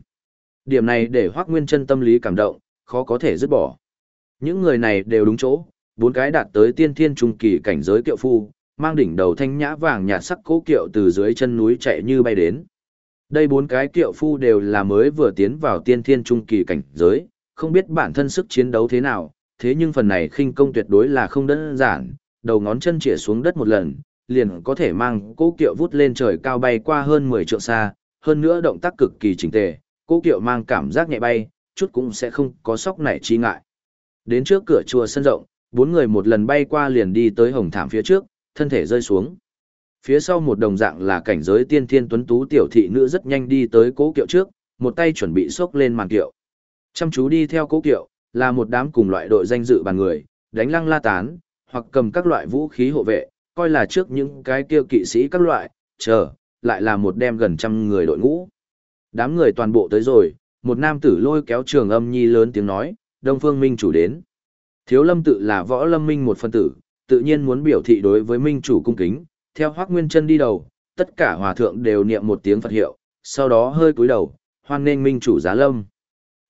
S1: Điểm này để Hoắc Nguyên Chân tâm lý cảm động, khó có thể dứt bỏ. Những người này đều đúng chỗ, bốn cái đạt tới tiên thiên trung kỳ cảnh giới kiệu phu, mang đỉnh đầu thanh nhã vàng nhạt sắc cố kiệu từ dưới chân núi chạy như bay đến. Đây bốn cái kiệu phu đều là mới vừa tiến vào tiên thiên trung kỳ cảnh giới, không biết bản thân sức chiến đấu thế nào, thế nhưng phần này khinh công tuyệt đối là không đơn giản, đầu ngón chân chĩa xuống đất một lần, liền có thể mang cố kiệu vút lên trời cao bay qua hơn 10 trượng xa, hơn nữa động tác cực kỳ chỉnh tề, cố kiệu mang cảm giác nhẹ bay, chút cũng sẽ không có sóc nảy chi ngại. Đến trước cửa chùa sân rộng, bốn người một lần bay qua liền đi tới hồng thảm phía trước, thân thể rơi xuống. Phía sau một đồng dạng là cảnh giới tiên thiên tuấn tú tiểu thị nữ rất nhanh đi tới cố kiệu trước, một tay chuẩn bị xốc lên màn kiệu. Chăm chú đi theo cố kiệu, là một đám cùng loại đội danh dự bàn người, đánh lăng la tán, hoặc cầm các loại vũ khí hộ vệ, coi là trước những cái kia kỵ sĩ các loại, chờ, lại là một đem gần trăm người đội ngũ. Đám người toàn bộ tới rồi, một nam tử lôi kéo trường âm nhi lớn tiếng nói, Đông Phương Minh chủ đến. Thiếu lâm tự là võ lâm minh một phân tử, tự nhiên muốn biểu thị đối với minh chủ cung kính, theo hoác nguyên chân đi đầu, tất cả hòa thượng đều niệm một tiếng Phật hiệu, sau đó hơi cúi đầu, hoan nghênh minh chủ giá lâm.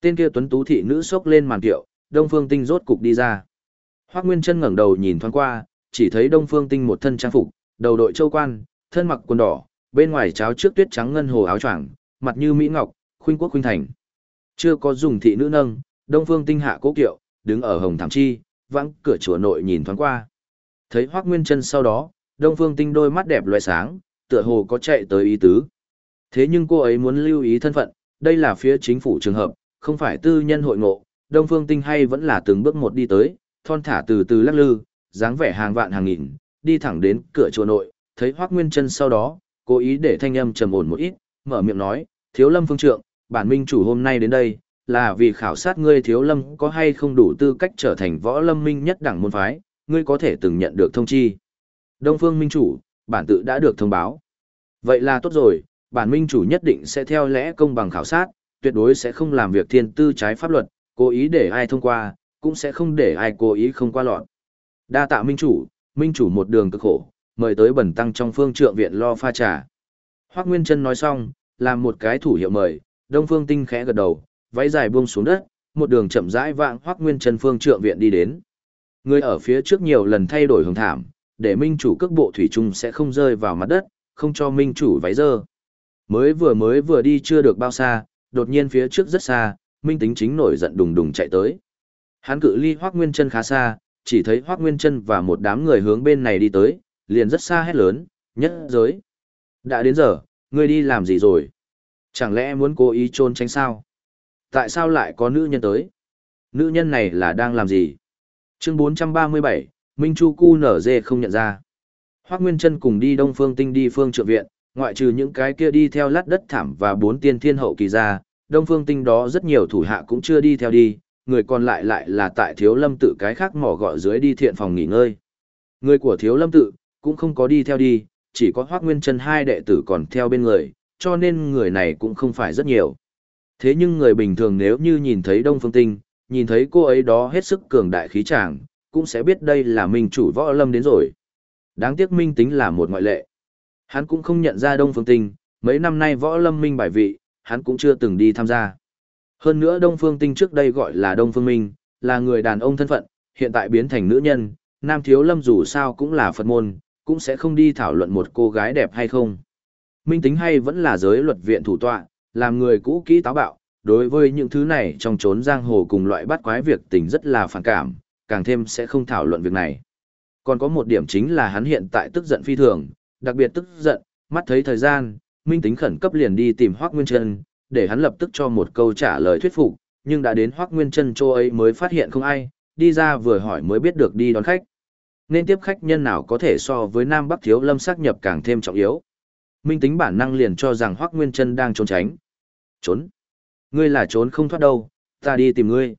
S1: Tên kia tuấn tú thị nữ sốc lên màn kiệu, Đông Phương Tinh rốt cục đi ra. Hoác Nguyên Chân ngẩng đầu nhìn thoáng qua, chỉ thấy Đông Phương Tinh một thân trang phục, đầu đội châu quan, thân mặc quần đỏ, bên ngoài cháo trước tuyết trắng ngân hồ áo choàng, mặt như mỹ ngọc, khuynh quốc khuynh thành. Chưa có dùng thị nữ nâng, Đông Phương Tinh hạ cố kiệu, đứng ở hồng thảm chi, vãng cửa chùa nội nhìn thoáng qua. Thấy Hoắc Nguyên Chân sau đó, Đông Phương Tinh đôi mắt đẹp lóe sáng, tựa hồ có chạy tới ý tứ. Thế nhưng cô ấy muốn lưu ý thân phận, đây là phía chính phủ trường hợp, không phải tư nhân hội ngộ, Đông Phương Tinh hay vẫn là từng bước một đi tới, thon thả từ từ lắc lư, dáng vẻ hàng vạn hàng nghìn, đi thẳng đến cửa chùa nội, thấy Hoắc Nguyên Chân sau đó, cố ý để thanh âm trầm ổn một ít, mở miệng nói, "Thiếu Lâm phương trượng, bản minh chủ hôm nay đến đây, là vì khảo sát ngươi Thiếu Lâm có hay không đủ tư cách trở thành võ lâm minh nhất đẳng môn phái, ngươi có thể từng nhận được thông chi." Đông Phương minh chủ, bản tự đã được thông báo. Vậy là tốt rồi, bản minh chủ nhất định sẽ theo lẽ công bằng khảo sát, tuyệt đối sẽ không làm việc thiên tư trái pháp luật, cố ý để ai thông qua, cũng sẽ không để ai cố ý không qua lọt. Đa tạ minh chủ, minh chủ một đường cực khổ, mời tới bẩn tăng trong phương trượng viện lo pha trà. Hoác Nguyên Trân nói xong, làm một cái thủ hiệu mời, Đông Phương Tinh khẽ gật đầu, váy dài buông xuống đất, một đường chậm rãi vạng Hoác Nguyên Trân phương trượng viện đi đến. Người ở phía trước nhiều lần thay đổi hướng thảm, để minh chủ cước bộ thủy chung sẽ không rơi vào mặt đất, không cho minh chủ váy dơ. Mới vừa mới vừa đi chưa được bao xa, đột nhiên phía trước rất xa, minh tính chính nổi giận đùng đùng chạy tới. Hắn cự ly Hoác Nguyên Trân khá xa, chỉ thấy Hoác Nguyên Trân và một đám người hướng bên này đi tới, liền rất xa hét lớn, nhất giới. Đã đến giờ, ngươi đi làm gì rồi? Chẳng lẽ muốn cố ý trôn tránh sao? Tại sao lại có nữ nhân tới? Nữ nhân này là đang làm gì? Chương 437, Minh Chu Cu nở dê không nhận ra. Hoác Nguyên Trân cùng đi Đông Phương Tinh đi phương trượng viện, ngoại trừ những cái kia đi theo lát đất thảm và bốn tiên thiên hậu kỳ ra, Đông Phương Tinh đó rất nhiều thủ hạ cũng chưa đi theo đi, người còn lại lại là tại Thiếu Lâm tự cái khác mỏ gọi dưới đi thiện phòng nghỉ ngơi. Người của Thiếu Lâm tự cũng không có đi theo đi, chỉ có Hoác Nguyên Trân hai đệ tử còn theo bên người, cho nên người này cũng không phải rất nhiều. Thế nhưng người bình thường nếu như nhìn thấy Đông Phương Tinh, nhìn thấy cô ấy đó hết sức cường đại khí tràng, cũng sẽ biết đây là minh chủ võ lâm đến rồi. Đáng tiếc minh tính là một ngoại lệ. Hắn cũng không nhận ra Đông Phương Tinh, mấy năm nay võ lâm minh bài vị, hắn cũng chưa từng đi tham gia. Hơn nữa Đông Phương Tinh trước đây gọi là Đông Phương Minh, là người đàn ông thân phận, hiện tại biến thành nữ nhân, Nam Thiếu Lâm dù sao cũng là Phật môn, cũng sẽ không đi thảo luận một cô gái đẹp hay không. Minh tính hay vẫn là giới luật viện thủ tọa, làm người cũ kỹ táo bạo, đối với những thứ này trong trốn giang hồ cùng loại bắt quái việc tình rất là phản cảm, càng thêm sẽ không thảo luận việc này. Còn có một điểm chính là hắn hiện tại tức giận phi thường, đặc biệt tức giận, mắt thấy thời gian, Minh tính khẩn cấp liền đi tìm Hoác Nguyên Trân, để hắn lập tức cho một câu trả lời thuyết phục, nhưng đã đến Hoắc Nguyên Trân chỗ ấy mới phát hiện không ai, đi ra vừa hỏi mới biết được đi đón khách. Nên tiếp khách nhân nào có thể so với Nam Bắc Thiếu Lâm xác nhập càng thêm trọng yếu. Minh tính bản năng liền cho rằng Hoắc Nguyên Trân đang trốn tránh. Trốn? Ngươi là trốn không thoát đâu, ta đi tìm ngươi.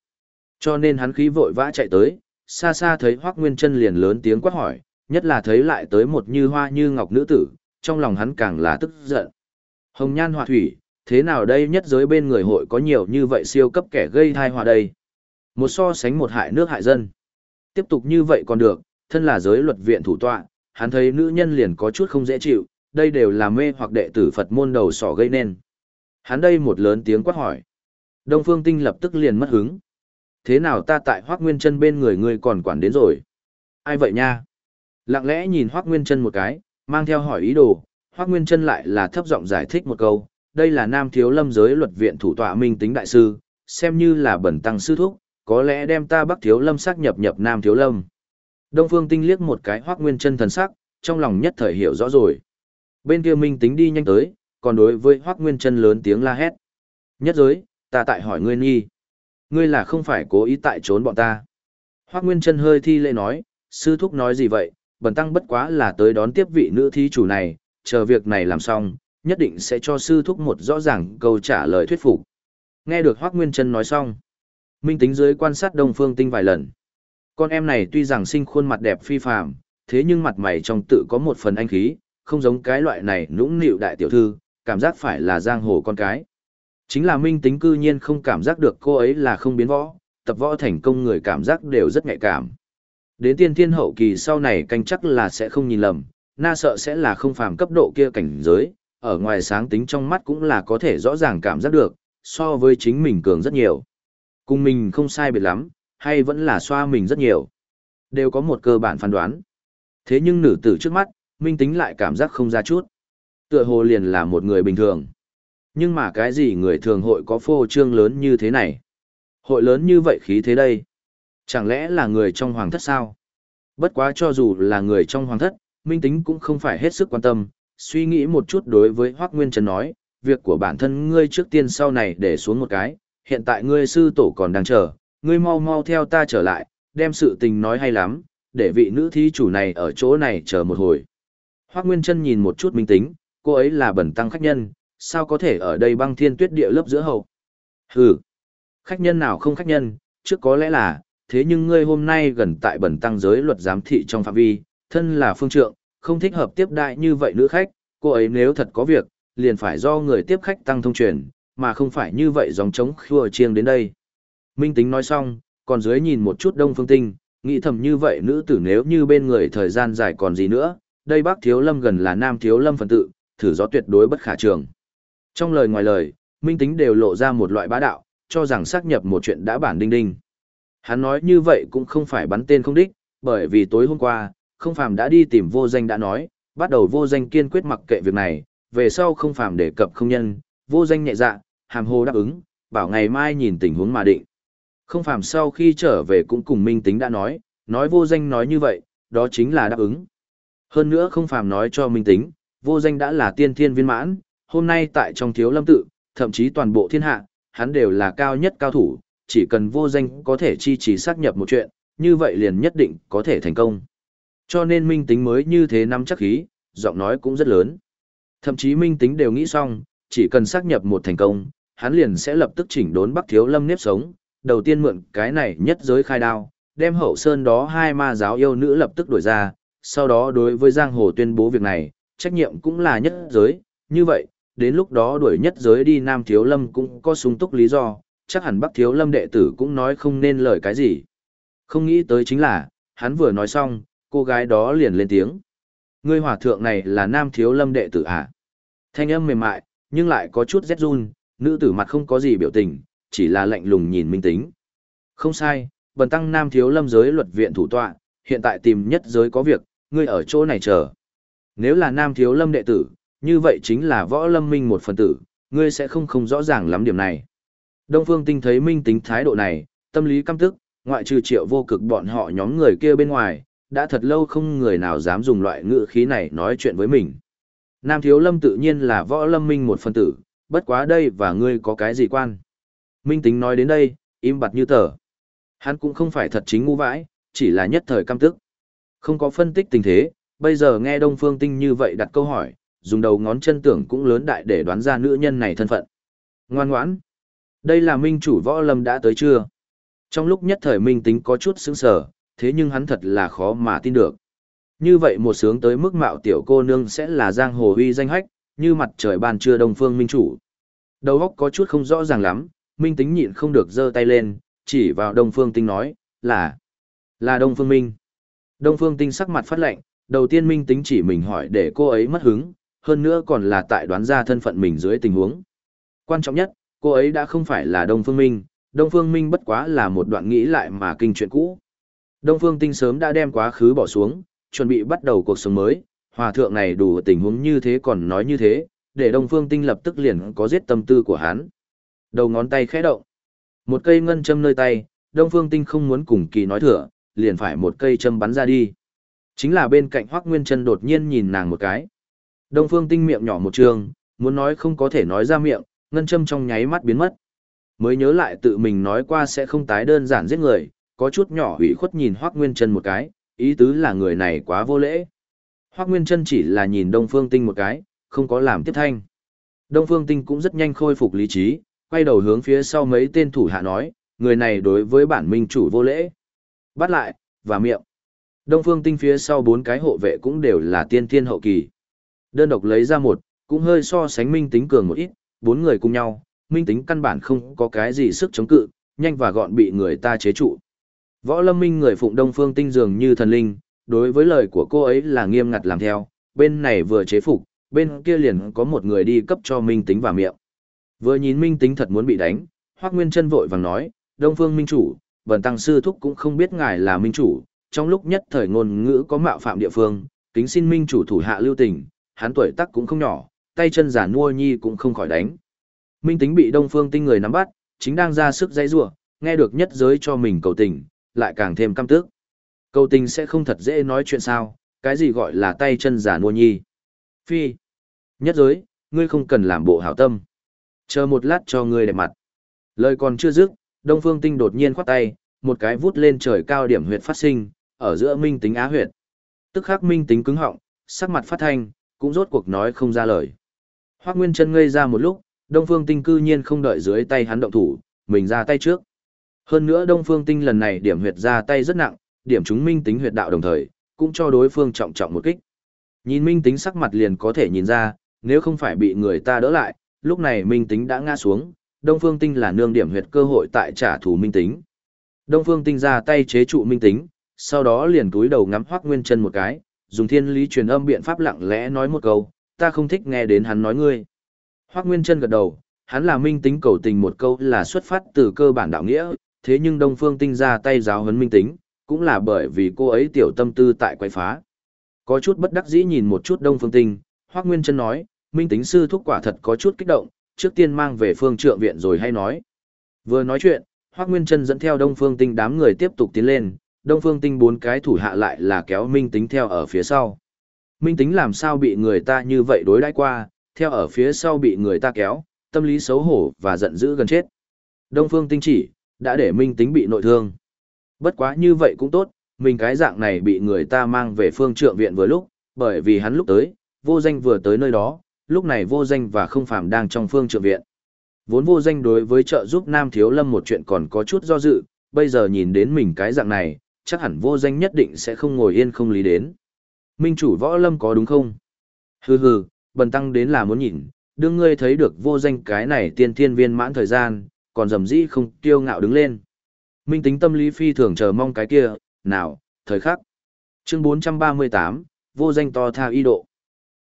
S1: Cho nên hắn khí vội vã chạy tới, xa xa thấy Hoắc Nguyên Trân liền lớn tiếng quát hỏi, nhất là thấy lại tới một như hoa như ngọc nữ tử, trong lòng hắn càng là tức giận. Hồng nhan họa thủy, thế nào đây nhất giới bên người hội có nhiều như vậy siêu cấp kẻ gây thai họa đây? Một so sánh một hại nước hại dân. Tiếp tục như vậy còn được, thân là giới luật viện thủ tọa, hắn thấy nữ nhân liền có chút không dễ chịu, đây đều là mê hoặc đệ tử Phật môn đầu sỏ gây nên. Hắn đây một lớn tiếng quát hỏi. Đông Phương Tinh lập tức liền mất hứng. Thế nào ta tại Hoác Nguyên chân bên người ngươi còn quản đến rồi? Ai vậy nha? Lặng lẽ nhìn Hoác Nguyên chân một cái, mang theo hỏi ý đồ, Hoác Nguyên chân lại là thấp giọng giải thích một câu, đây là Nam Thiếu Lâm giới luật viện thủ tọa minh tính đại sư, xem như là bẩn tăng sư thúc, có lẽ đem ta Bắc Thiếu Lâm xác nhập nhập Nam Thiếu Lâm. Đông Phương Tinh liếc một cái Hoắc Nguyên Chân thần sắc, trong lòng nhất thời hiểu rõ rồi. Bên kia Minh Tính đi nhanh tới, còn đối với Hoắc Nguyên Chân lớn tiếng la hét. Nhất giới, ta tại hỏi ngươi nghi. Ngươi là không phải cố ý tại trốn bọn ta. Hoắc Nguyên Chân hơi thi lễ nói, sư thúc nói gì vậy, bần tăng bất quá là tới đón tiếp vị nữ thí chủ này, chờ việc này làm xong, nhất định sẽ cho sư thúc một rõ ràng câu trả lời thuyết phục. Nghe được Hoắc Nguyên Chân nói xong, Minh Tính dưới quan sát Đông Phương Tinh vài lần. Con em này tuy rằng sinh khuôn mặt đẹp phi phàm, thế nhưng mặt mày trong tự có một phần anh khí, không giống cái loại này nũng nịu đại tiểu thư, cảm giác phải là giang hồ con cái. Chính là minh tính cư nhiên không cảm giác được cô ấy là không biến võ, tập võ thành công người cảm giác đều rất nhạy cảm. Đến tiên thiên hậu kỳ sau này canh chắc là sẽ không nhìn lầm, na sợ sẽ là không phàm cấp độ kia cảnh giới, ở ngoài sáng tính trong mắt cũng là có thể rõ ràng cảm giác được, so với chính mình cường rất nhiều. Cùng mình không sai biệt lắm, hay vẫn là xoa mình rất nhiều. Đều có một cơ bản phán đoán. Thế nhưng nữ tử trước mắt, minh tính lại cảm giác không ra chút. Tựa hồ liền là một người bình thường. Nhưng mà cái gì người thường hội có phô trương lớn như thế này? Hội lớn như vậy khí thế đây? Chẳng lẽ là người trong hoàng thất sao? Bất quá cho dù là người trong hoàng thất, minh tính cũng không phải hết sức quan tâm, suy nghĩ một chút đối với Hoác Nguyên Trần nói, việc của bản thân ngươi trước tiên sau này để xuống một cái, hiện tại ngươi sư tổ còn đang chờ, ngươi mau mau theo ta trở lại, đem sự tình nói hay lắm, để vị nữ thí chủ này ở chỗ này chờ một hồi. Hoác Nguyên Trân nhìn một chút minh tính, cô ấy là bẩn tăng khách nhân, sao có thể ở đây băng thiên tuyết địa lớp giữa hậu. Hừ, khách nhân nào không khách nhân, trước có lẽ là, thế nhưng ngươi hôm nay gần tại bẩn tăng giới luật giám thị trong phạm vi, thân là phương trượng, không thích hợp tiếp đại như vậy nữ khách, cô ấy nếu thật có việc, liền phải do người tiếp khách tăng thông truyền, mà không phải như vậy dòng trống khua chiêng đến đây. Minh tính nói xong, còn dưới nhìn một chút đông phương tinh, nghĩ thầm như vậy nữ tử nếu như bên người thời gian dài còn gì nữa, đây bác thiếu lâm gần là nam thiếu lâm phần tự, thử gió tuyệt đối bất khả trường. Trong lời ngoài lời, minh tính đều lộ ra một loại bá đạo, cho rằng xác nhập một chuyện đã bản đinh đinh. Hắn nói như vậy cũng không phải bắn tên không đích, bởi vì tối hôm qua, không phàm đã đi tìm vô danh đã nói, bắt đầu vô danh kiên quyết mặc kệ việc này, về sau không phàm đề cập không nhân, vô danh nhẹ dạ, hàm hồ đáp ứng, bảo ngày mai nhìn tình huống mà định. Không phàm sau khi trở về cũng cùng minh tính đã nói, nói vô danh nói như vậy, đó chính là đáp ứng. Hơn nữa không phàm nói cho minh tính, vô danh đã là tiên thiên viên mãn, hôm nay tại trong thiếu lâm tự, thậm chí toàn bộ thiên hạ, hắn đều là cao nhất cao thủ, chỉ cần vô danh có thể chi trì xác nhập một chuyện, như vậy liền nhất định có thể thành công. Cho nên minh tính mới như thế nắm chắc khí, giọng nói cũng rất lớn. Thậm chí minh tính đều nghĩ xong, chỉ cần xác nhập một thành công, hắn liền sẽ lập tức chỉnh đốn Bắc Thiếu Lâm nếp sống, đầu tiên mượn cái này nhất giới khai đao, đem hậu sơn đó hai ma giáo yêu nữ lập tức đổi ra, sau đó đối với giang hồ tuyên bố việc này, trách nhiệm cũng là nhất giới, như vậy, đến lúc đó đuổi nhất giới đi Nam Thiếu Lâm cũng có sung túc lý do, chắc hẳn Bắc Thiếu Lâm đệ tử cũng nói không nên lời cái gì. Không nghĩ tới chính là, hắn vừa nói xong, cô gái đó liền lên tiếng. Ngươi hòa thượng này là Nam Thiếu Lâm đệ tử à? Thanh âm mềm mại, nhưng lại có chút rét run, nữ tử mặt không có gì biểu tình, chỉ là lạnh lùng nhìn minh tính. Không sai, bần tăng Nam Thiếu Lâm giới luật viện thủ tọa, hiện tại tìm nhất giới có việc, ngươi ở chỗ này chờ. Nếu là Nam Thiếu Lâm đệ tử, như vậy chính là võ lâm minh một phần tử, ngươi sẽ không không rõ ràng lắm điểm này. Đông Phương Tinh thấy minh tính thái độ này, tâm lý căm tức, ngoại trừ triệu vô cực bọn họ nhóm người kia bên ngoài, đã thật lâu không người nào dám dùng loại ngữ khí này nói chuyện với mình. Nam Thiếu Lâm tự nhiên là võ lâm minh một phân tử, bất quá đây và ngươi có cái gì quan. Minh tính nói đến đây, im bặt như tờ. Hắn cũng không phải thật chính ngu vãi, chỉ là nhất thời căm tức. Không có phân tích tình thế, bây giờ nghe Đông Phương Tinh như vậy đặt câu hỏi, dùng đầu ngón chân tưởng cũng lớn đại để đoán ra nữ nhân này thân phận. Ngoan ngoãn. Đây là minh chủ võ lâm đã tới chưa? Trong lúc nhất thời minh tính có chút sững sờ, thế nhưng hắn thật là khó mà tin được. Như vậy một sướng tới mức mạo tiểu cô nương sẽ là giang hồ huy danh hách, như mặt trời ban trưa đông phương minh chủ. Đầu óc có chút không rõ ràng lắm, minh tính nhịn không được giơ tay lên, chỉ vào đông phương tinh nói, là, là đông phương minh. Đông phương tinh sắc mặt phát lệnh, đầu tiên minh tính chỉ mình hỏi để cô ấy mất hứng, hơn nữa còn là tại đoán ra thân phận mình dưới tình huống. Quan trọng nhất, cô ấy đã không phải là đông phương minh, đông phương minh bất quá là một đoạn nghĩ lại mà kinh chuyện cũ. Đông phương tinh sớm đã đem quá khứ bỏ xuống, chuẩn bị bắt đầu cuộc sống mới, hòa thượng này đủ tình huống như thế còn nói như thế, để Đông Phương Tinh lập tức liền có giết tâm tư của hắn. Đầu ngón tay khẽ động. Một cây ngân châm nơi tay, Đông Phương Tinh không muốn cùng kỳ nói thừa, liền phải một cây châm bắn ra đi. Chính là bên cạnh Hoắc Nguyên Chân đột nhiên nhìn nàng một cái. Đông Phương Tinh miệng nhỏ một trường, muốn nói không có thể nói ra miệng, ngân châm trong nháy mắt biến mất. Mới nhớ lại tự mình nói qua sẽ không tái đơn giản giết người, có chút nhỏ hủy khuất nhìn Hoắc Nguyên Trân một cái, ý tứ là người này quá vô lễ. Hoác Nguyên Trân chỉ là nhìn Đông Phương Tinh một cái, không có làm tiếp thanh. Đông Phương Tinh cũng rất nhanh khôi phục lý trí, quay đầu hướng phía sau mấy tên thủ hạ nói, người này đối với bản minh chủ vô lễ. Bắt lại, và miệng. Đông Phương Tinh phía sau bốn cái hộ vệ cũng đều là tiên thiên hậu kỳ. Đơn độc lấy ra một, cũng hơi so sánh minh tính cường một ít, bốn người cùng nhau, minh tính căn bản không có cái gì sức chống cự, nhanh và gọn bị người ta chế trụ. Võ Lâm Minh người phụng Đông Phương Tinh dường như thần linh, đối với lời của cô ấy là nghiêm ngặt làm theo, bên này vừa chế phục, bên kia liền có một người đi cấp cho Minh Tính vào miệng. Vừa nhìn Minh Tính thật muốn bị đánh, Hoắc Nguyên Chân vội vàng nói, "Đông Phương Minh chủ, Bần tăng sư thúc cũng không biết ngài là minh chủ, trong lúc nhất thời ngôn ngữ có mạo phạm địa phương, kính xin minh chủ thủ hạ lưu tình, hắn tuổi tác cũng không nhỏ, tay chân giả nua nhi cũng không khỏi đánh. Minh tính bị Đông Phương Tinh người nắm bắt, chính đang ra sức dãy rủa, nghe được nhất giới cho mình cầu tình, lại càng thêm căm tức. Cầu tình sẽ không thật dễ nói chuyện sao, cái gì gọi là tay chân giả nua nhi. Phi. Nhất giới, ngươi không cần làm bộ hảo tâm. Chờ một lát cho ngươi đẹp mặt. Lời còn chưa dứt, Đông Phương Tinh đột nhiên khoát tay, một cái vút lên trời cao điểm huyệt phát sinh, ở giữa minh tính á huyệt. Tức khắc minh tính cứng họng, sắc mặt phát thanh, cũng rốt cuộc nói không ra lời. Hoắc Nguyên Chân ngây ra một lúc, Đông Phương Tinh cư nhiên không đợi dưới tay hắn động thủ, mình ra tay trước. Hơn nữa Đông Phương Tinh lần này điểm huyệt ra tay rất nặng, điểm chúng minh tính huyệt đạo đồng thời, cũng cho đối phương trọng trọng một kích. Nhìn minh tính sắc mặt liền có thể nhìn ra, nếu không phải bị người ta đỡ lại, lúc này minh tính đã ngã xuống, Đông Phương Tinh là nương điểm huyệt cơ hội tại trả thù minh tính. Đông Phương Tinh ra tay chế trụ minh tính, sau đó liền túi đầu ngắm Hoắc Nguyên Chân một cái, dùng thiên lý truyền âm biện pháp lặng lẽ nói một câu, ta không thích nghe đến hắn nói ngươi. Hoắc Nguyên Chân gật đầu, hắn là minh tính cầu tình một câu là xuất phát từ cơ bản đạo nghĩa, thế nhưng Đông Phương Tinh ra tay giáo huấn minh tính, cũng là bởi vì cô ấy tiểu tâm tư tại quay phá. Có chút bất đắc dĩ nhìn một chút Đông Phương Tinh, Hoắc Nguyên Chân nói, minh tính sư thúc quả thật có chút kích động, trước tiên mang về phương trượng viện rồi hay nói. Vừa nói chuyện, Hoắc Nguyên Chân dẫn theo Đông Phương Tinh đám người tiếp tục tiến lên, Đông Phương Tinh bốn cái thủ hạ lại là kéo Minh Tính theo ở phía sau. Minh Tính làm sao bị người ta như vậy đối đãi qua, theo ở phía sau bị người ta kéo, tâm lý xấu hổ và giận dữ gần chết. Đông Phương Tinh chỉ, đã để Minh Tính bị nội thương. Bất quá như vậy cũng tốt, mình cái dạng này bị người ta mang về phương trượng viện vừa lúc, bởi vì hắn lúc tới, vô danh vừa tới nơi đó, lúc này vô danh và không phạm đang trong phương trượng viện. Vốn vô danh đối với trợ giúp Nam Thiếu Lâm một chuyện còn có chút do dự, bây giờ nhìn đến mình cái dạng này, chắc hẳn vô danh nhất định sẽ không ngồi yên không lý đến. Minh chủ võ lâm có đúng không? Hừ hừ, bần tăng đến là muốn nhìn, đương ngươi thấy được vô danh cái này tiên thiên viên mãn thời gian, còn dầm dĩ không tiêu ngạo đứng lên. Minh tính tâm lý phi thường chờ mong cái kia, nào, thời khắc. Chương 438, vô danh to tha y độ.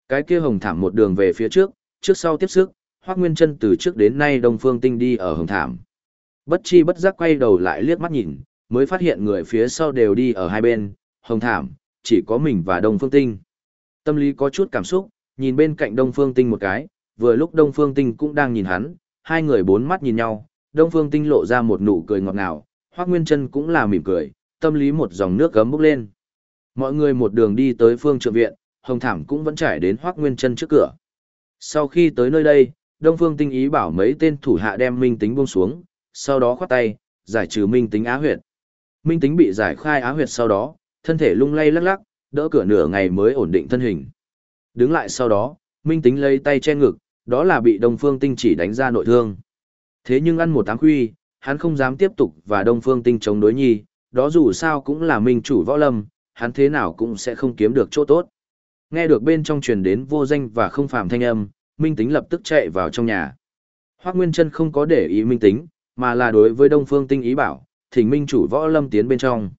S1: Cái kia hồng thảm một đường về phía trước, trước sau tiếp sức, Hoắc Nguyên Chân từ trước đến nay Đông Phương Tinh đi ở hồng thảm. Bất chi bất giác quay đầu lại liếc mắt nhìn, mới phát hiện người phía sau đều đi ở hai bên, hồng thảm, chỉ có mình và Đông Phương Tinh. Tâm lý có chút cảm xúc, nhìn bên cạnh Đông Phương Tinh một cái, vừa lúc Đông Phương Tinh cũng đang nhìn hắn, hai người bốn mắt nhìn nhau, Đông Phương Tinh lộ ra một nụ cười ngọt ngào, Hoắc Nguyên Chân cũng là mỉm cười, tâm lý một dòng nước gấm bốc lên. Mọi người một đường đi tới phương trượng viện, Hồng Thảm cũng vẫn trải đến Hoắc Nguyên Chân trước cửa. Sau khi tới nơi đây, Đông Phương Tinh ý bảo mấy tên thủ hạ đem Minh Tính buông xuống, sau đó khoát tay, giải trừ Minh Tính á huyệt. Minh Tính bị giải khai á huyệt sau đó, thân thể lung lay lắc lắc, đỡ cửa nửa ngày mới ổn định thân hình. Đứng lại sau đó, Minh Tính lấy tay che ngực, đó là bị Đông Phương Tinh chỉ đánh ra nội thương. Thế nhưng ăn một tháng khuy, hắn không dám tiếp tục và Đông Phương Tinh chống đối nhi, đó dù sao cũng là minh chủ võ lâm, hắn thế nào cũng sẽ không kiếm được chỗ tốt. Nghe được bên trong truyền đến vô danh và không phàm thanh âm, Minh Tính lập tức chạy vào trong nhà. Hoắc Nguyên Chân không có để ý Minh Tính, mà là đối với Đông Phương Tinh ý bảo, thỉnh Minh chủ võ lâm tiến bên trong.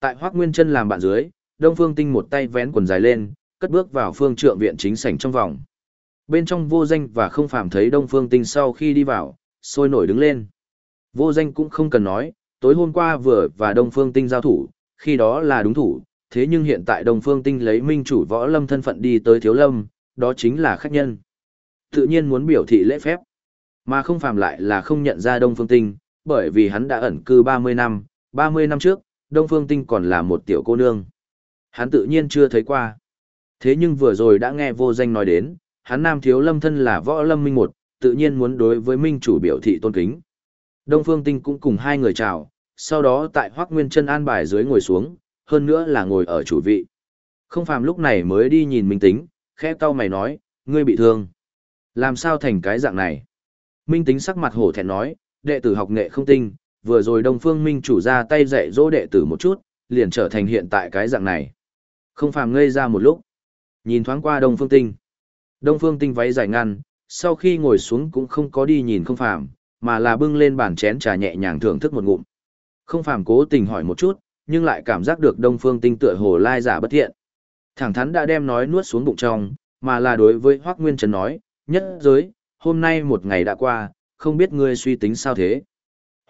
S1: Tại Hoắc Nguyên Chân làm bạn dưới, Đông Phương Tinh một tay vén quần dài lên, cất bước vào phương trượng viện chính sảnh trong vòng. Bên trong vô danh và không phàm thấy Đông Phương Tinh sau khi đi vào, sôi nổi đứng lên. Vô danh cũng không cần nói, tối hôm qua vừa và Đông Phương Tinh giao thủ, khi đó là đúng thủ, thế nhưng hiện tại Đông Phương Tinh lấy minh chủ võ lâm thân phận đi tới Thiếu Lâm, đó chính là khách nhân. Tự nhiên muốn biểu thị lễ phép, mà không phàm lại là không nhận ra Đông Phương Tinh, bởi vì hắn đã ẩn cư 30 năm, 30 năm trước, Đông Phương Tinh còn là một tiểu cô nương. Hắn tự nhiên chưa thấy qua. Thế nhưng vừa rồi đã nghe vô danh nói đến, hắn Nam Thiếu Lâm thân là võ lâm minh một, tự nhiên muốn đối với minh chủ biểu thị tôn kính. Đông Phương Tinh cũng cùng hai người chào, sau đó tại Hoắc Nguyên Chân an bài dưới ngồi xuống, hơn nữa là ngồi ở chủ vị. Không phàm lúc này mới đi nhìn Minh Tính, khẽ cau mày nói, ngươi bị thương. Làm sao thành cái dạng này? Minh Tính sắc mặt hổ thẹn nói, đệ tử học nghệ không tinh, vừa rồi Đông Phương Minh chủ ra tay dạy dỗ đệ tử một chút, liền trở thành hiện tại cái dạng này. Không phàm ngây ra một lúc, nhìn thoáng qua Đông Phương Tinh. Đông Phương Tinh váy dài ngăn, sau khi ngồi xuống cũng không có đi nhìn không phàm, mà là bưng lên bàn chén trà nhẹ nhàng thưởng thức một ngụm. Không phàm cố tình hỏi một chút, nhưng lại cảm giác được Đông Phương Tinh tựa hồ lai giả bất thiện. Thẳng thắn đã đem nói nuốt xuống bụng trong, mà là đối với Hoắc Nguyên Trần nói, nhất giới, hôm nay một ngày đã qua, không biết ngươi suy tính sao thế.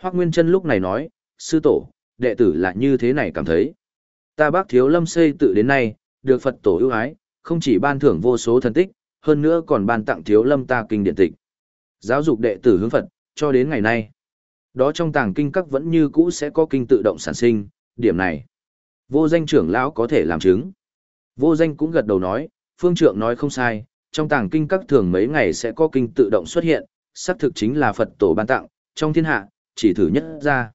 S1: Hoắc Nguyên Trân lúc này nói, sư tổ, đệ tử là như thế này cảm thấy. Ta bác thiếu lâm xây tự đến nay, được Phật tổ ưu ái, không chỉ ban thưởng vô số thần tích, hơn nữa còn ban tặng thiếu lâm ta kinh điện tịch. Giáo dục đệ tử hướng Phật, cho đến ngày nay. Đó trong tàng kinh các vẫn như cũ sẽ có kinh tự động sản sinh, điểm này. Vô danh trưởng lão có thể làm chứng. Vô danh cũng gật đầu nói, phương trượng nói không sai, trong tàng kinh các thường mấy ngày sẽ có kinh tự động xuất hiện, xác thực chính là Phật tổ ban tặng, trong thiên hạ, chỉ thử nhất ra.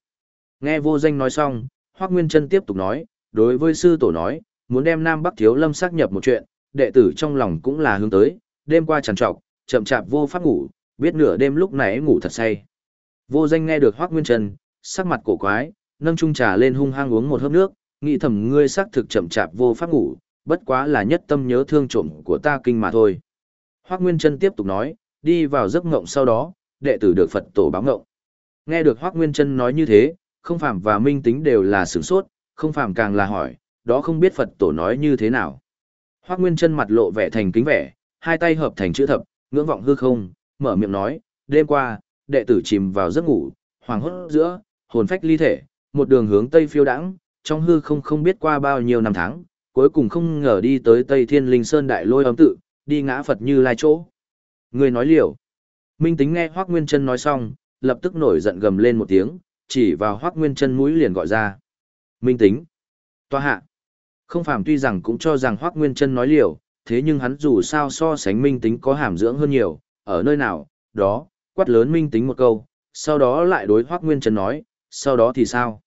S1: Nghe vô danh nói xong, Hoác Nguyên Trân tiếp tục nói, đối với sư tổ nói, muốn đem Nam Bắc Thiếu Lâm xác nhập một chuyện, đệ tử trong lòng cũng là hướng tới, đêm qua trằn trọc, chậm chạp vô pháp ngủ, biết nửa đêm lúc nãy ngủ thật say. Vô danh nghe được Hoắc Nguyên Trân, sắc mặt cổ quái, nâng chung trà lên hung hăng uống một hớp nước, nghĩ thầm ngươi xác thực chậm chạp vô pháp ngủ, bất quá là nhất tâm nhớ thương trộm của ta kinh mà thôi. Hoắc Nguyên Trân tiếp tục nói, đi vào giấc ngộng sau đó, đệ tử được Phật tổ báo ngộng. Nghe được Hoắc Nguyên Trân nói như thế, không phạm và minh tính đều là sửng sốt, không phạm càng là hỏi, đó không biết Phật tổ nói như thế nào. Hoác Nguyên Trân mặt lộ vẻ thành kính vẻ, hai tay hợp thành chữ thập, ngưỡng vọng hư không, mở miệng nói, đêm qua, đệ tử chìm vào giấc ngủ, hoàng hốt giữa, hồn phách ly thể, một đường hướng tây phiêu đãng, trong hư không không biết qua bao nhiêu năm tháng, cuối cùng không ngờ đi tới Tây Thiên Linh Sơn Đại Lôi âm tự, đi ngã Phật như lai chỗ. Người nói liều. Minh Tính nghe Hoắc Nguyên Chân nói xong, lập tức nổi giận gầm lên một tiếng, chỉ vào Hoắc Nguyên Chân mũi liền gọi ra. Minh Tính. Toa hạ. Không phàm tuy rằng cũng cho rằng Hoắc Nguyên Trân nói liều, thế nhưng hắn dù sao so sánh Minh Tính có hàm dưỡng hơn nhiều, ở nơi nào, đó, quát lớn Minh Tính một câu, sau đó lại đối Hoắc Nguyên Trân nói, sau đó thì sao?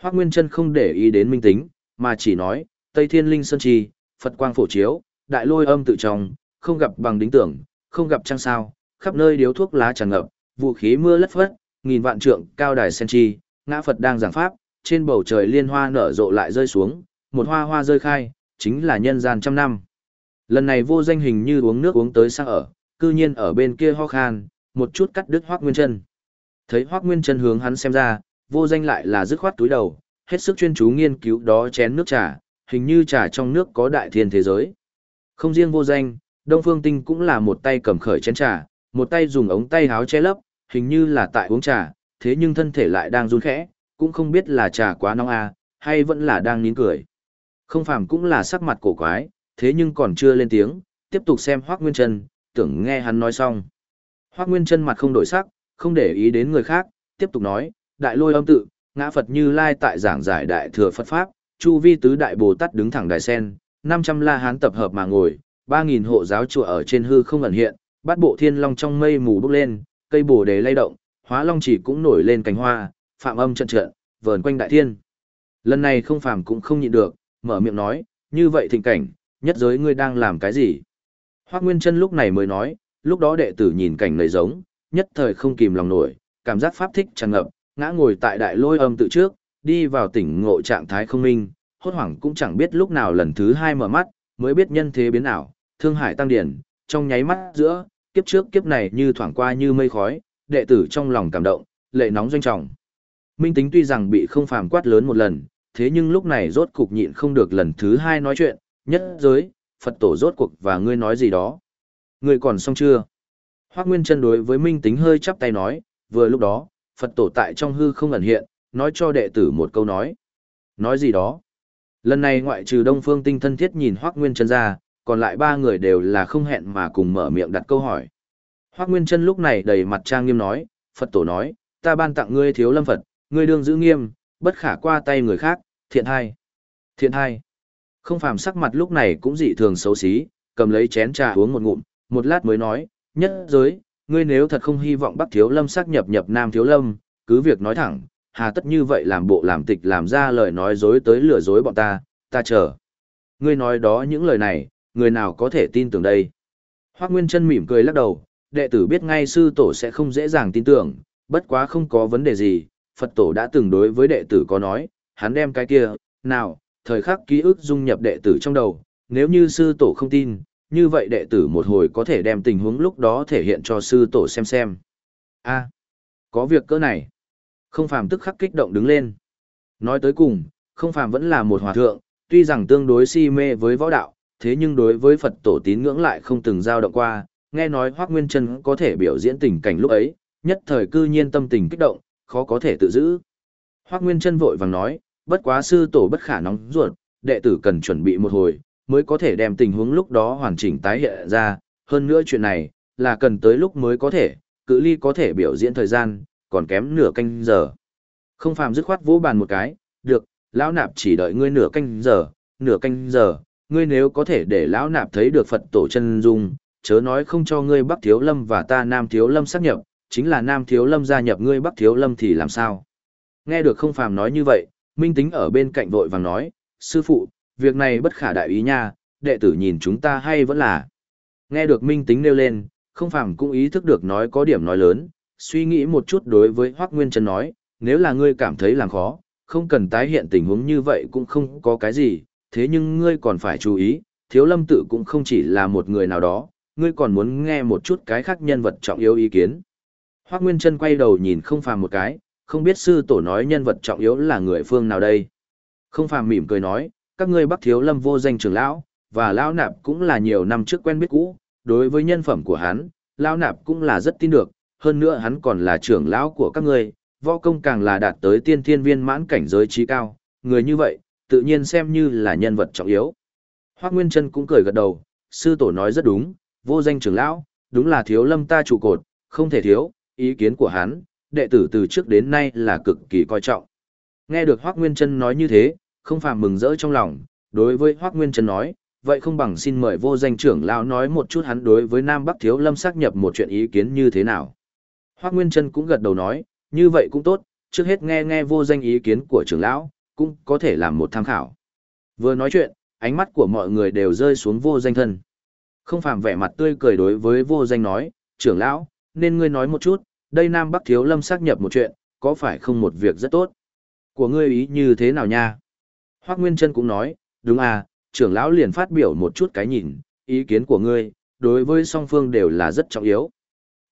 S1: Hoắc Nguyên Trân không để ý đến Minh Tính, mà chỉ nói, Tây Thiên Linh Sơn Trì, Phật Quang Phổ Chiếu, Đại Lôi Âm tự trong, không gặp bằng đính tưởng, không gặp trăng sao, khắp nơi điếu thuốc lá tràn ngập, vũ khí mưa lất phất, nghìn vạn trượng cao đài sen chi, ngã Phật đang giảng pháp, trên bầu trời liên hoa nở rộ lại rơi xuống, một hoa hoa rơi khai, chính là nhân gian trăm năm. Lần này vô danh hình như uống nước uống tới sang ở, cư nhiên ở bên kia ho khan, một chút cắt đứt Hoắc Nguyên Chân. Thấy Hoắc Nguyên Chân hướng hắn xem ra, vô danh lại là dứt khoát túi đầu, hết sức chuyên chú nghiên cứu đó chén nước trà, hình như trà trong nước có đại thiên thế giới. Không riêng vô danh, Đông Phương Tinh cũng là một tay cầm khởi chén trà, một tay dùng ống tay háo che lấp, hình như là tại uống trà, thế nhưng thân thể lại đang run khẽ, cũng không biết là trà quá nóng à, hay vẫn là đang nín cười. Không phàm cũng là sắc mặt cổ quái, thế nhưng còn chưa lên tiếng, tiếp tục xem Hoác Nguyên Trân, tưởng nghe hắn nói xong. Hoác Nguyên Trân mặt không đổi sắc, không để ý đến người khác, tiếp tục nói, đại lôi âm tự, ngã Phật như lai tại giảng giải đại thừa Phật Pháp, chu vi tứ đại Bồ Tát đứng thẳng đài sen, 500 la hán tập hợp mà ngồi, 3.000 hộ giáo chùa ở trên hư không ẩn hiện, bát bộ thiên long trong mây mù bốc lên, cây bồ đề lay động, hóa long chỉ cũng nổi lên cánh hoa, phạm âm trận trận, vờn quanh đại thiên. Lần này không phàm cũng không nhịn được, mở miệng nói, như vậy thịnh cảnh, nhất giới ngươi đang làm cái gì? Hoác Nguyên Trân lúc này mới nói, lúc đó đệ tử nhìn cảnh này giống, nhất thời không kìm lòng nổi, cảm giác pháp thích tràn ngập, ngã ngồi tại đại lôi âm tự trước, đi vào tỉnh ngộ trạng thái không minh, hốt hoảng cũng chẳng biết lúc nào lần thứ hai mở mắt, mới biết nhân thế biến ảo, thương hải tăng điển, trong nháy mắt giữa, kiếp trước kiếp này như thoảng qua như mây khói, đệ tử trong lòng cảm động, lệ nóng doanh trọng. Minh tính tuy rằng bị không phàm quát lớn một lần, thế nhưng lúc này rốt cục nhịn không được lần thứ hai nói chuyện, nhất giới, Phật tổ rốt cuộc và ngươi nói gì đó. Ngươi còn xong chưa? Hoác Nguyên chân đối với Minh tính hơi chắp tay nói, vừa lúc đó, Phật tổ tại trong hư không ẩn hiện, nói cho đệ tử một câu nói. Nói gì đó? Lần này ngoại trừ Đông Phương Tinh thân thiết nhìn Hoắc Nguyên Chân ra, còn lại ba người đều là không hẹn mà cùng mở miệng đặt câu hỏi. Hoắc Nguyên Chân lúc này đầy mặt trang nghiêm nói, Phật tổ nói, ta ban tặng ngươi thiếu lâm Phật, ngươi đương giữ nghiêm, bất khả qua tay người khác, thiện hai. Thiện hai. Không phàm sắc mặt lúc này cũng dị thường xấu xí, cầm lấy chén trà uống một ngụm, một lát mới nói, nhất giới, ngươi nếu thật không hy vọng Bắc Thiếu Lâm xác nhập nhập Nam Thiếu Lâm, cứ việc nói thẳng, hà tất như vậy làm bộ làm tịch làm ra lời nói dối tới lừa dối bọn ta, ta chờ. Ngươi nói đó những lời này, người nào có thể tin tưởng đây? Hoác Nguyên chân mỉm cười lắc đầu, đệ tử biết ngay sư tổ sẽ không dễ dàng tin tưởng, bất quá không có vấn đề gì, Phật tổ đã từng đối với đệ tử có nói, hắn đem cái kia, nào, thời khắc ký ức dung nhập đệ tử trong đầu, nếu như sư tổ không tin, như vậy đệ tử một hồi có thể đem tình huống lúc đó thể hiện cho sư tổ xem xem. a có việc cỡ này. Không phàm tức khắc kích động đứng lên. Nói tới cùng, không phàm vẫn là một hòa thượng, tuy rằng tương đối si mê với võ đạo, thế nhưng đối với Phật tổ tín ngưỡng lại không từng giao động qua, nghe nói Hoác Nguyên Trân có thể biểu diễn tình cảnh lúc ấy, nhất thời cư nhiên tâm tình kích động, khó có thể tự giữ. Hoác Nguyên Trân vội vàng nói, bất quá sư tổ bất khả nóng ruột, đệ tử cần chuẩn bị một hồi, mới có thể đem tình huống lúc đó hoàn chỉnh tái hiện ra, hơn nữa chuyện này, là cần tới lúc mới có thể, cự ly có thể biểu diễn thời gian, còn kém nửa canh giờ. Không phàm dứt khoát vỗ bàn một cái, được, lão nạp chỉ đợi ngươi nửa canh giờ, nửa canh giờ, ngươi nếu có thể để lão nạp thấy được Phật tổ chân dung, chớ nói không cho ngươi Bắc Thiếu Lâm và ta Nam Thiếu Lâm xác nhập, chính là Nam Thiếu Lâm gia nhập ngươi Bắc Thiếu Lâm thì làm sao? Nghe được không phàm nói như vậy, Minh Tính ở bên cạnh vội vàng nói, sư phụ, việc này bất khả đại ý nha, đệ tử nhìn chúng ta hay vẫn là. Nghe được Minh Tính nêu lên, không phàm cũng ý thức được nói có điểm nói lớn, suy nghĩ một chút đối với Hoác Nguyên Trân nói, nếu là ngươi cảm thấy làm khó, không cần tái hiện tình huống như vậy cũng không có cái gì, thế nhưng ngươi còn phải chú ý, thiếu lâm tự cũng không chỉ là một người nào đó, ngươi còn muốn nghe một chút cái khác nhân vật trọng yếu ý kiến. Hoác Nguyên Trân quay đầu nhìn không phàm một cái, không biết sư tổ nói nhân vật trọng yếu là người phương nào đây. Không phàm mỉm cười nói, các ngươi bắc thiếu lâm vô danh trưởng lão, và lão nạp cũng là nhiều năm trước quen biết cũ, đối với nhân phẩm của hắn, lão nạp cũng là rất tin được, hơn nữa hắn còn là trưởng lão của các ngươi, võ công càng là đạt tới tiên thiên viên mãn cảnh giới trí cao, người như vậy, tự nhiên xem như là nhân vật trọng yếu. Hoác Nguyên Trân cũng cười gật đầu, sư tổ nói rất đúng, vô danh trưởng lão, đúng là thiếu lâm ta trụ cột, không thể thiếu, ý kiến của hắn, đệ tử từ trước đến nay là cực kỳ coi trọng. Nghe được Hoác Nguyên Trân nói như thế, không phàm mừng rỡ trong lòng, đối với Hoác Nguyên Trân nói, vậy không bằng xin mời vô danh trưởng lão nói một chút hắn đối với Nam Bắc Thiếu Lâm xác nhập một chuyện ý kiến như thế nào. Hoác Nguyên Trân cũng gật đầu nói, như vậy cũng tốt, trước hết nghe nghe vô danh ý kiến của trưởng lão, cũng có thể làm một tham khảo. Vừa nói chuyện, ánh mắt của mọi người đều rơi xuống vô danh thân. Không phàm vẻ mặt tươi cười đối với vô danh nói, trưởng lão, nên ngươi nói một chút, đây Nam Bắc Thiếu Lâm xác nhập một chuyện, có phải không một việc rất tốt? Của ngươi ý như thế nào nha? Hoác Nguyên Trân cũng nói, đúng à, trưởng lão liền phát biểu một chút cái nhìn, ý kiến của ngươi, đối với song phương đều là rất trọng yếu.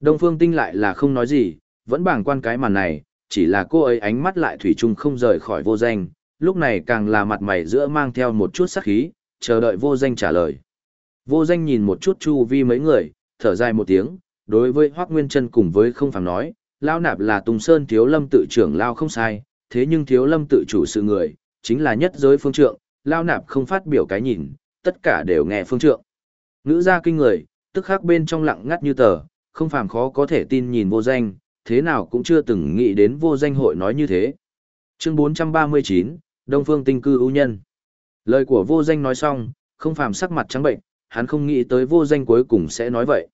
S1: Đông Phương Tinh lại là không nói gì, vẫn bàng quan cái màn này, chỉ là cô ấy ánh mắt lại thủy chung không rời khỏi vô danh, lúc này càng là mặt mày giữa mang theo một chút sắc khí, chờ đợi vô danh trả lời. Vô danh nhìn một chút chu vi mấy người, thở dài một tiếng, đối với Hoác Nguyên Trân cùng với không phàm nói, Lao Nạp là Tùng Sơn Thiếu Lâm tự trưởng Lao không sai, thế nhưng Thiếu Lâm tự chủ sự người, chính là nhất giới phương trượng, Lao Nạp không phát biểu cái nhìn, tất cả đều nghe phương trượng. Ngữ ra kinh người, tức khắc bên trong lặng ngắt như tờ, không phàm khó có thể tin nhìn vô danh, thế nào cũng chưa từng nghĩ đến vô danh hội nói như thế. Chương 439, Đông Phương Tinh Cư ưu nhân. Lời của vô danh nói xong, không phàm sắc mặt trắng bệnh, hắn không nghĩ tới vô danh cuối cùng sẽ nói vậy.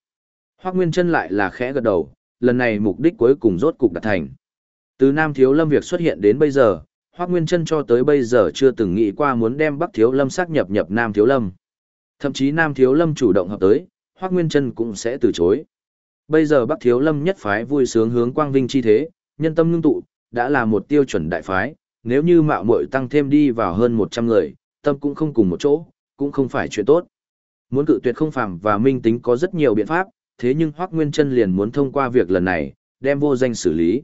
S1: Hoác Nguyên Trân lại là khẽ gật đầu, lần này mục đích cuối cùng rốt cục đạt thành. Từ Nam Thiếu Lâm việc xuất hiện đến bây giờ, Hoác Nguyên Trân cho tới bây giờ chưa từng nghĩ qua muốn đem Bắc Thiếu Lâm xác nhập nhập Nam Thiếu Lâm. Thậm chí Nam Thiếu Lâm chủ động hợp tới, Hoác Nguyên Trân cũng sẽ từ chối. Bây giờ Bắc Thiếu Lâm nhất phái vui sướng hướng quang vinh chi thế, nhân tâm ngưng tụ, đã là một tiêu chuẩn đại phái, nếu như mạo muội tăng thêm đi vào hơn 100 người, tâm cũng không cùng một chỗ, cũng không phải chuyện tốt. Muốn cự tuyệt không phàm và minh tính có rất nhiều biện pháp, thế nhưng Hoắc Nguyên Trân liền muốn thông qua việc lần này, đem vô danh xử lý.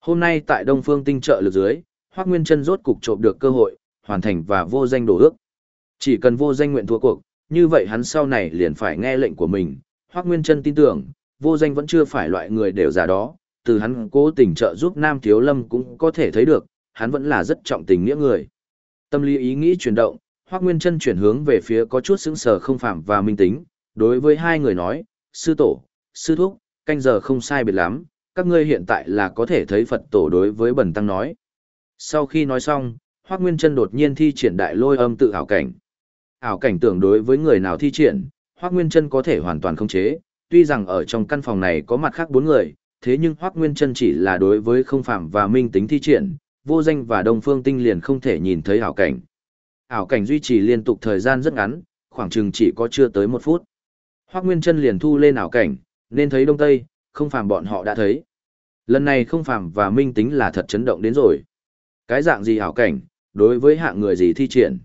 S1: Hôm nay tại Đông Phương Tinh trợ lực dưới, Hoắc Nguyên Trân rốt cục trộm được cơ hội, hoàn thành và vô danh đổ ước. Chỉ cần vô danh nguyện thua cuộc, như vậy hắn sau này liền phải nghe lệnh của mình. Hoắc Nguyên Trân tin tưởng, vô danh vẫn chưa phải loại người đều già đó, từ hắn cố tình trợ giúp Nam Thiếu Lâm cũng có thể thấy được, hắn vẫn là rất trọng tình nghĩa người. Tâm lý ý nghĩ chuyển động, Hoắc Nguyên Trân chuyển hướng về phía có chút sững sờ không phạm và minh tính, đối với hai người nói, sư tổ, sư thúc, canh giờ không sai biệt lắm, các ngươi hiện tại là có thể thấy Phật tổ đối với bần tăng nói. Sau khi nói xong, Hoác Nguyên Trân đột nhiên thi triển đại lôi âm tự ảo cảnh. Ảo cảnh tưởng đối với người nào thi triển, Hoác Nguyên Trân có thể hoàn toàn không chế, tuy rằng ở trong căn phòng này có mặt khác bốn người, thế nhưng Hoác Nguyên Trân chỉ là đối với không phạm và minh tính thi triển, vô danh và đông phương tinh liền không thể nhìn thấy ảo cảnh. Ảo cảnh duy trì liên tục thời gian rất ngắn, khoảng chừng chỉ có chưa tới một phút. Hoác Nguyên Trân liền thu lên ảo cảnh, nên thấy đông tây, không phàm bọn họ đã thấy. Lần này không phàm và minh tính là thật chấn động đến rồi. Cái dạng gì ảo cảnh, đối với hạng người gì thi triển.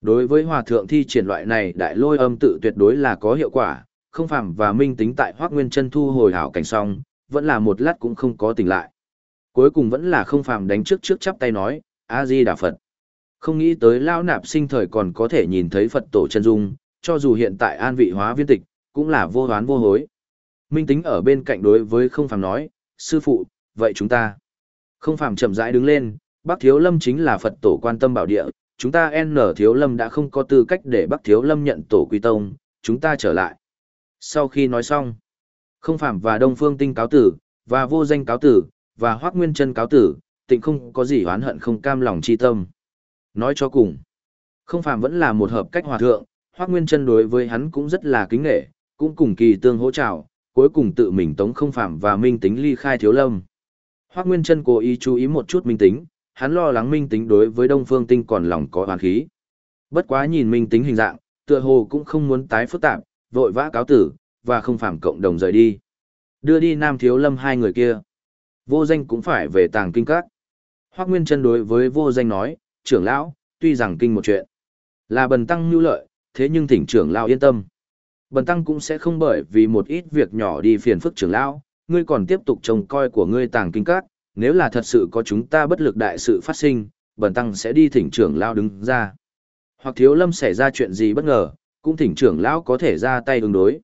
S1: Đối với hòa thượng thi triển loại này đại lôi âm tự tuyệt đối là có hiệu quả, không phàm và minh tính tại Hoác Nguyên Trân thu hồi ảo cảnh xong, vẫn là một lát cũng không có tỉnh lại. Cuối cùng vẫn là không phàm đánh trước trước chắp tay nói, A-di Đà Phật. Không nghĩ tới lao nạp sinh thời còn có thể nhìn thấy Phật tổ chân dung, cho dù hiện tại an vị hóa viên tịch, cũng là vô hoán vô hối. Minh tính ở bên cạnh đối với không phàm nói, sư phụ, vậy chúng ta. Không phàm chậm rãi đứng lên, bác thiếu lâm chính là Phật tổ quan tâm bảo địa, chúng ta N Thiếu Lâm đã không có tư cách để Bắc Thiếu Lâm nhận tổ quy tông, chúng ta trở lại. Sau khi nói xong, không phàm và Đông Phương Tinh cáo tử, và vô danh cáo tử, và Hoác Nguyên chân cáo tử, tịnh không có gì oán hận không cam lòng chi tâm. Nói cho cùng, không phàm vẫn là một hợp cách hòa thượng, Hoác Nguyên chân đối với hắn cũng rất là kính nghệ, cũng cùng kỳ tương hỗ trào, cuối cùng tự mình tống không phạm và minh tính ly khai thiếu lâm. Hoác Nguyên chân cố ý chú ý một chút minh tính, hắn lo lắng minh tính đối với Đông Phương Tinh còn lòng có hoàn khí. Bất quá nhìn minh tính hình dạng, tựa hồ cũng không muốn tái phức tạp, vội vã cáo tử, và không phạm cộng đồng rời đi. Đưa đi Nam Thiếu Lâm hai người kia. Vô danh cũng phải về tàng kinh các. Hoác Nguyên chân đối với vô danh nói, trưởng lão, tuy rằng kinh một chuyện, là bần tăng nhu lợi, thế nhưng thỉnh trưởng lão yên tâm. Bần tăng cũng sẽ không bởi vì một ít việc nhỏ đi phiền phức trưởng lão, ngươi còn tiếp tục trông coi của ngươi tàng kinh các, nếu là thật sự có chúng ta bất lực đại sự phát sinh, bần tăng sẽ đi thỉnh trưởng lão đứng ra. Hoặc thiếu lâm xảy ra chuyện gì bất ngờ, cũng thỉnh trưởng lão có thể ra tay ứng đối.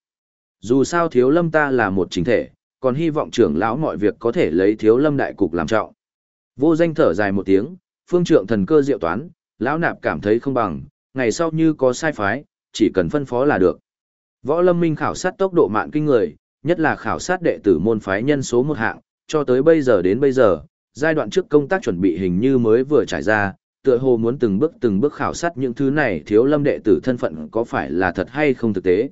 S1: Dù sao thiếu lâm ta là một chính thể, còn hy vọng trưởng lão mọi việc có thể lấy thiếu lâm đại cục làm trọng. Vô danh thở dài một tiếng, phương trượng thần cơ diệu toán, lão nạp cảm thấy không bằng, ngày sau như có sai phái, chỉ cần phân phó là được. Võ lâm minh khảo sát tốc độ mạng kinh người, nhất là khảo sát đệ tử môn phái nhân số một hạng, cho tới bây giờ đến bây giờ, giai đoạn trước công tác chuẩn bị hình như mới vừa trải ra, tựa hồ muốn từng bước từng bước khảo sát những thứ này thiếu lâm đệ tử thân phận có phải là thật hay không thực tế.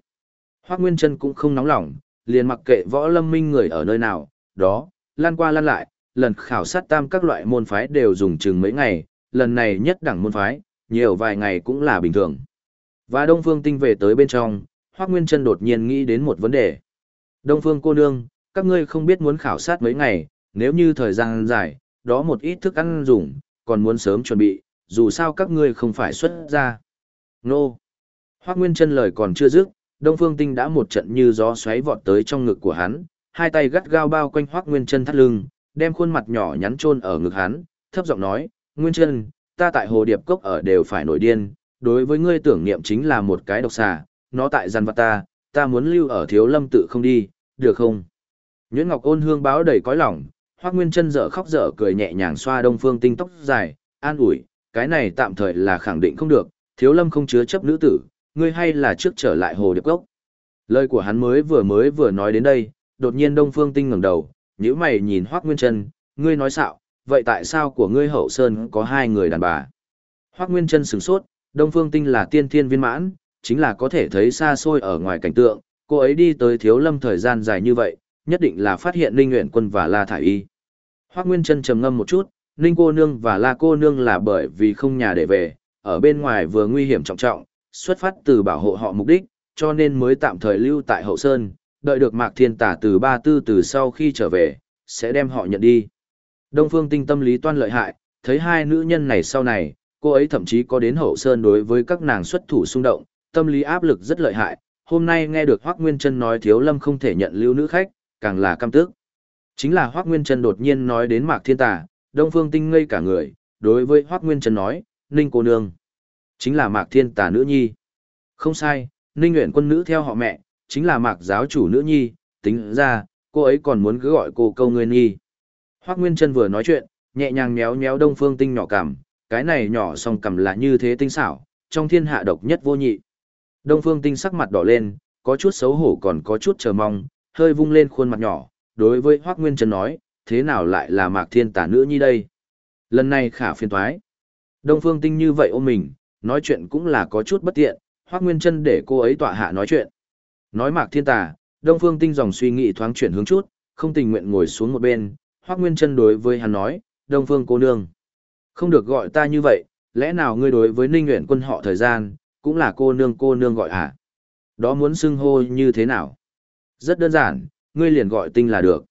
S1: Hoác Nguyên Trân cũng không nóng lòng, liền mặc kệ võ lâm minh người ở nơi nào, đó, lan qua lan lại, lần khảo sát tam các loại môn phái đều dùng chừng mấy ngày, lần này nhất đẳng môn phái, nhiều vài ngày cũng là bình thường. Và Đông Phương Tinh về tới bên trong, Hoác Nguyên Trân đột nhiên nghĩ đến một vấn đề. Đông Phương cô nương, các ngươi không biết muốn khảo sát mấy ngày, nếu như thời gian dài, đó một ít thức ăn dùng, còn muốn sớm chuẩn bị, dù sao các ngươi không phải xuất ra. Nô! Hoác Nguyên Trân lời còn chưa dứt, Đông Phương Tinh đã một trận như gió xoáy vọt tới trong ngực của hắn, hai tay gắt gao bao quanh Hoắc Nguyên Trân thắt lưng, đem khuôn mặt nhỏ nhắn chôn ở ngực hắn, thấp giọng nói, "Nguyên Trân, ta tại Hồ Điệp Cốc ở đều phải nổi điên, đối với ngươi tưởng niệm chính là một cái độc xà, nó tại gian vật ta, ta muốn lưu ở Thiếu Lâm tự không đi, được không?" Nhuyễn Ngọc Ôn hương báo đầy cõi lòng, Hoắc Nguyên Chân dở khóc dở cười nhẹ nhàng xoa Đông Phương Tinh tóc dài, an ủi, cái này tạm thời là khẳng định không được, Thiếu Lâm không chứa chấp nữ tử, ngươi hay là trước trở lại hồ điệp cốc. Lời của hắn mới vừa mới vừa nói đến đây, đột nhiên Đông Phương Tinh ngẩng đầu, nhíu mày nhìn Hoắc Nguyên Chân, ngươi nói xạo, vậy tại sao của ngươi hậu sơn có hai người đàn bà? Hoắc Nguyên Chân sửng sốt, Đông Phương Tinh là tiên thiên viên mãn, chính là có thể thấy xa xôi ở ngoài cảnh tượng, cô ấy đi tới Thiếu Lâm thời gian dài như vậy, nhất định là phát hiện Linh nguyễn Quân và La thải y. Hoác Nguyên Chân trầm ngâm một chút, Linh cô nương và La cô nương là bởi vì không nhà để về, ở bên ngoài vừa nguy hiểm trọng trọng, xuất phát từ bảo hộ họ mục đích, cho nên mới tạm thời lưu tại hậu sơn, đợi được Mạc Thiên Tả từ ba tư từ sau khi trở về, sẽ đem họ nhận đi. Đông Phương Tinh tâm lý toan lợi hại, thấy hai nữ nhân này sau này, cô ấy thậm chí có đến hậu sơn đối với các nàng xuất thủ xung động, tâm lý áp lực rất lợi hại. Hôm nay nghe được Hoắc Nguyên Trân nói Thiếu Lâm không thể nhận lưu nữ khách, càng là căm tức. Chính là Hoắc Nguyên Trân đột nhiên nói đến Mạc Thiên Tả, Đông Phương Tinh ngây cả người, đối với Hoắc Nguyên Trân nói, Ninh cô nương. Chính là Mạc Thiên Tà nữ nhi. Không sai, Ninh Nguyện quân nữ theo họ mẹ, chính là Mạc giáo chủ nữ nhi, tính ra, cô ấy còn muốn cứ gọi cô câu người nhi. Hoác Nguyên Trân vừa nói chuyện, nhẹ nhàng méo méo đông phương tinh nhỏ cằm, cái này nhỏ song cằm là như thế tinh xảo, trong thiên hạ độc nhất vô nhị. Đông phương tinh sắc mặt đỏ lên, có chút xấu hổ còn có chút chờ mong, hơi vung lên khuôn mặt nhỏ, đối với Hoác Nguyên Trân nói, thế nào lại là Mạc Thiên Tà nữ nhi đây? Lần này khả phiền thoái. Đông phương tinh như vậy ôm mình, nói chuyện cũng là có chút bất tiện, Hoắc Nguyên Trân để cô ấy tọa hạ nói chuyện. Nói Mạc Thiên Tà, Đông Phương Tinh dòng suy nghĩ thoáng chuyển hướng chút, không tình nguyện ngồi xuống một bên, Hoắc Nguyên Trân đối với hắn nói, "Đông Phương cô nương, không được gọi ta như vậy, lẽ nào ngươi đối với Ninh Uyển Quân họ thời gian, cũng là cô nương cô nương gọi à? Đó muốn xưng hô như thế nào?" Rất đơn giản, ngươi liền gọi Tinh là được.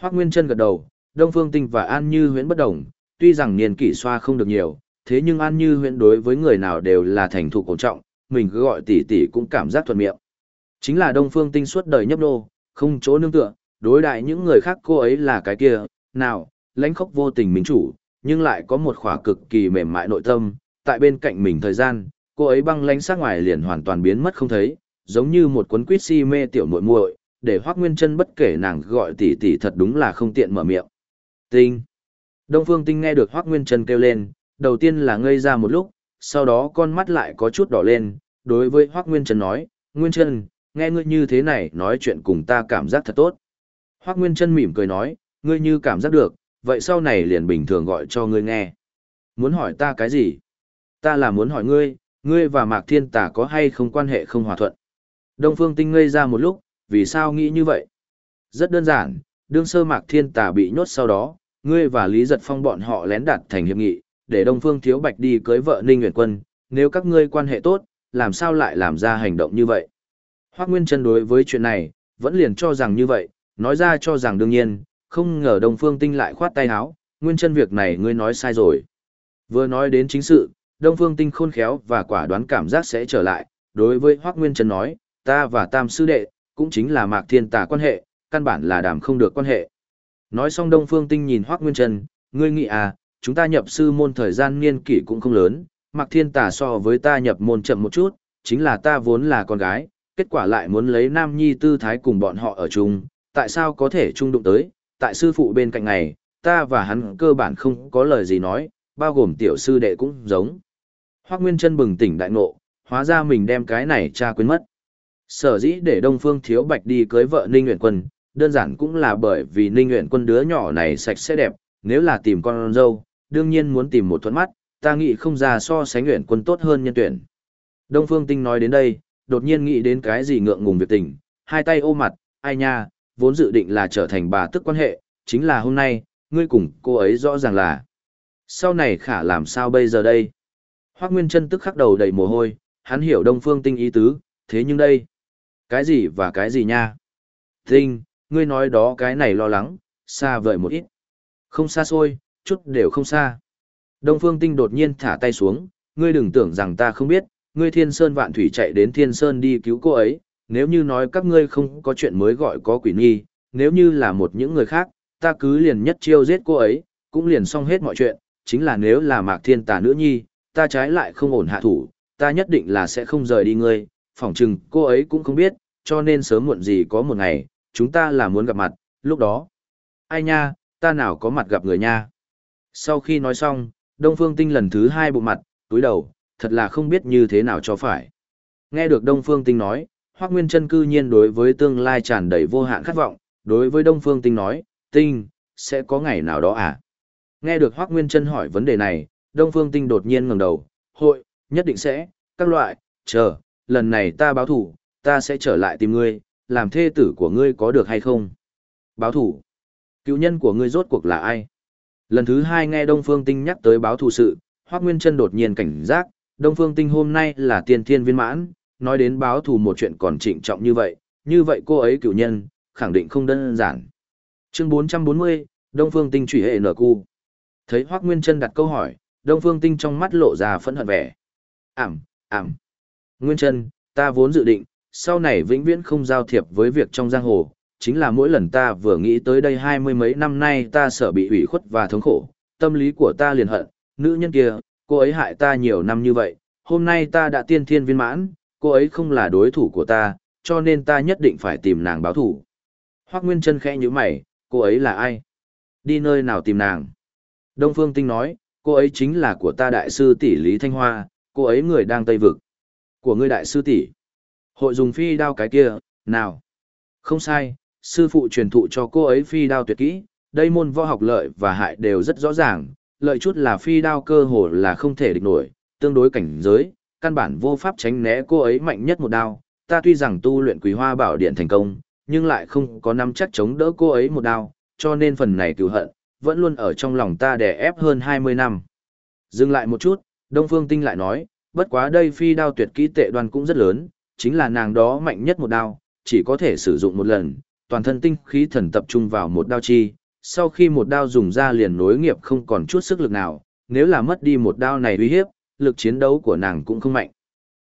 S1: Hoắc Nguyên Chân gật đầu, Đông Phương Tinh và An Như Huyễn bất đồng, tuy rằng niên kỷ xoa không được nhiều, thế nhưng An Như huyễn đối với người nào đều là thành thục cổ trọng, mình cứ gọi tỷ tỷ cũng cảm giác thuận miệng. Chính là Đông Phương Tinh suốt đời nhấp nô, không chỗ nương tựa, đối đại những người khác cô ấy là cái kia, nào, lãnh khốc vô tình minh chủ, nhưng lại có một khỏa cực kỳ mềm mại nội tâm, tại bên cạnh mình thời gian, cô ấy băng lánh sát ngoài liền hoàn toàn biến mất không thấy, giống như một cuốn quýt si mê tiểu muội muội, để Hoắc Nguyên Chân bất kể nàng gọi tỷ tỷ thật đúng là không tiện mở miệng. Tinh. Đông Phương Tinh nghe được Hoắc Nguyên Chân kêu lên, đầu tiên là ngây ra một lúc, sau đó con mắt lại có chút đỏ lên, đối với Hoác Nguyên Trân nói, Nguyên Trân, nghe ngươi như thế này nói chuyện cùng ta cảm giác thật tốt. Hoác Nguyên Trân mỉm cười nói, ngươi như cảm giác được, vậy sau này liền bình thường gọi cho ngươi nghe. Muốn hỏi ta cái gì? Ta là muốn hỏi ngươi, ngươi và Mạc Thiên Tà có hay không quan hệ không hòa thuận? Đông Phương Tinh ngây ra một lúc, vì sao nghĩ như vậy? Rất đơn giản, đương sơ Mạc Thiên Tà bị nhốt sau đó, ngươi và Lý Giật Phong bọn họ lén đặt thành hiệp nghị, để Đông Phương Thiếu Bạch đi cưới vợ Ninh Nguyễn Quân, nếu các ngươi quan hệ tốt, làm sao lại làm ra hành động như vậy? Hoác Nguyên Trân đối với chuyện này, vẫn liền cho rằng như vậy, nói ra cho rằng đương nhiên, không ngờ Đông Phương Tinh lại khoát tay áo, Nguyên Trân việc này ngươi nói sai rồi. Vừa nói đến chính sự, Đông Phương Tinh khôn khéo và quả đoán cảm giác sẽ trở lại, đối với Hoác Nguyên Trần nói, ta và Tam Sư Đệ, cũng chính là Mạc Thiên Tà quan hệ, căn bản là đàm không được quan hệ. Nói xong Đông Phương Tinh nhìn Hoác Nguyên Trần, ngươi nghĩ à, chúng ta nhập sư môn thời gian niên kỷ cũng không lớn, Mạc Thiên Tà so với ta nhập môn chậm một chút, chính là ta vốn là con gái, kết quả lại muốn lấy nam nhi tư thái cùng bọn họ ở chung, tại sao có thể chung đụng tới, tại sư phụ bên cạnh này, ta và hắn cơ bản không có lời gì nói, bao gồm tiểu sư đệ cũng giống. Hoác Nguyên Trân bừng tỉnh đại ngộ, hóa ra mình đem cái này cha quên mất. Sở dĩ để Đông Phương Thiếu Bạch đi cưới vợ Ninh Nguyễn Quân, đơn giản cũng là bởi vì Ninh Nguyễn Quân đứa nhỏ này sạch sẽ đẹp, nếu là tìm con dâu, đương nhiên muốn tìm một thuận mắt, ta nghĩ không ra so sánh Nguyễn Quân tốt hơn nhân tuyển. Đông Phương Tinh nói đến đây, đột nhiên nghĩ đến cái gì ngượng ngùng việc tình, hai tay ôm mặt, ai nha, vốn dự định là trở thành bà tức quan hệ, chính là hôm nay, ngươi cùng cô ấy rõ ràng là. Sau này khả làm sao bây giờ đây? Hoắc Nguyên chân tức khắc đầu đầy mồ hôi, hắn hiểu Đông Phương Tinh ý tứ, thế nhưng đây, cái gì và cái gì nha? Tinh, ngươi nói đó cái này lo lắng, xa vời một ít. Không xa xôi, chút đều không xa. Đông Phương Tinh đột nhiên thả tay xuống, ngươi đừng tưởng rằng ta không biết, ngươi thiên sơn vạn thủy chạy đến thiên sơn đi cứu cô ấy, nếu như nói các ngươi không có chuyện mới gọi có quỷ nghi, nếu như là một những người khác, ta cứ liền nhất chiêu giết cô ấy, cũng liền xong hết mọi chuyện, chính là nếu là mạc thiên tà nữ nhi, ta trái lại không ổn hạ thủ, ta nhất định là sẽ không rời đi ngươi, phỏng chừng cô ấy cũng không biết, cho nên sớm muộn gì có một ngày, chúng ta là muốn gặp mặt, lúc đó. Ai nha, ta nào có mặt gặp người nha. Sau khi nói xong, Đông Phương Tinh lần thứ hai bộ mặt, túi đầu, thật là không biết như thế nào cho phải. Nghe được Đông Phương Tinh nói, Hoác Nguyên Trân cư nhiên đối với tương lai tràn đầy vô hạn khát vọng, đối với Đông Phương Tinh nói, Tinh, sẽ có ngày nào đó à? Nghe được Hoác Nguyên Trân hỏi vấn đề này, Đông Phương Tinh đột nhiên ngẩng đầu, hội, nhất định sẽ, các loại, chờ, lần này ta báo thủ, ta sẽ trở lại tìm ngươi, làm thê tử của ngươi có được hay không? Báo thủ? Cựu nhân của ngươi rốt cuộc là ai? Lần thứ hai nghe Đông Phương Tinh nhắc tới báo thủ sự, Hoác Nguyên Trân đột nhiên cảnh giác, Đông Phương Tinh hôm nay là tiên thiên viên mãn, nói đến báo thù một chuyện còn trịnh trọng như vậy, như vậy cô ấy cựu nhân, khẳng định không đơn giản. Chương 440, Đông Phương Tinh trụy hệ nở cu. Thấy Hoác Nguyên Trân đặt câu hỏi, Đông Phương Tinh trong mắt lộ ra phẫn hận vẻ. Ảm, ảm. Nguyên Trân, ta vốn dự định, sau này vĩnh viễn không giao thiệp với việc trong giang hồ, chính là mỗi lần ta vừa nghĩ tới đây hai mươi mấy năm nay ta sợ bị ủy khuất và thống khổ, tâm lý của ta liền hận, nữ nhân kia, cô ấy hại ta nhiều năm như vậy, hôm nay ta đã tiên thiên viên mãn, cô ấy không là đối thủ của ta, cho nên ta nhất định phải tìm nàng báo thủ. Hoác Nguyên Trân khẽ như mày, cô ấy là ai? Đi nơi nào tìm nàng? Đông Phương Tinh nói, cô ấy chính là của ta đại sư tỷ Lý Thanh Hoa, cô ấy người đang Tây Vực. Của ngươi đại sư tỷ Hội dùng phi đao cái kia, nào? Không sai, sư phụ truyền thụ cho cô ấy phi đao tuyệt kỹ, đây môn võ học lợi và hại đều rất rõ ràng, lợi chút là phi đao cơ hồ là không thể địch nổi, tương đối cảnh giới, căn bản vô pháp tránh né cô ấy mạnh nhất một đao. Ta tuy rằng tu luyện quý hoa bảo điện thành công, nhưng lại không có nắm chắc chống đỡ cô ấy một đao, cho nên phần này cứu hận, vẫn luôn ở trong lòng ta đè ép hơn 20 năm. Dừng lại một chút, Đông Phương Tinh lại nói, bất quá đây phi đao tuyệt kỹ tệ đoan cũng rất lớn, chính là nàng đó mạnh nhất một đao, chỉ có thể sử dụng một lần, toàn thân tinh khí thần tập trung vào một đao chi, sau khi một đao dùng ra liền nối nghiệp không còn chút sức lực nào, nếu là mất đi một đao này uy hiếp, lực chiến đấu của nàng cũng không mạnh.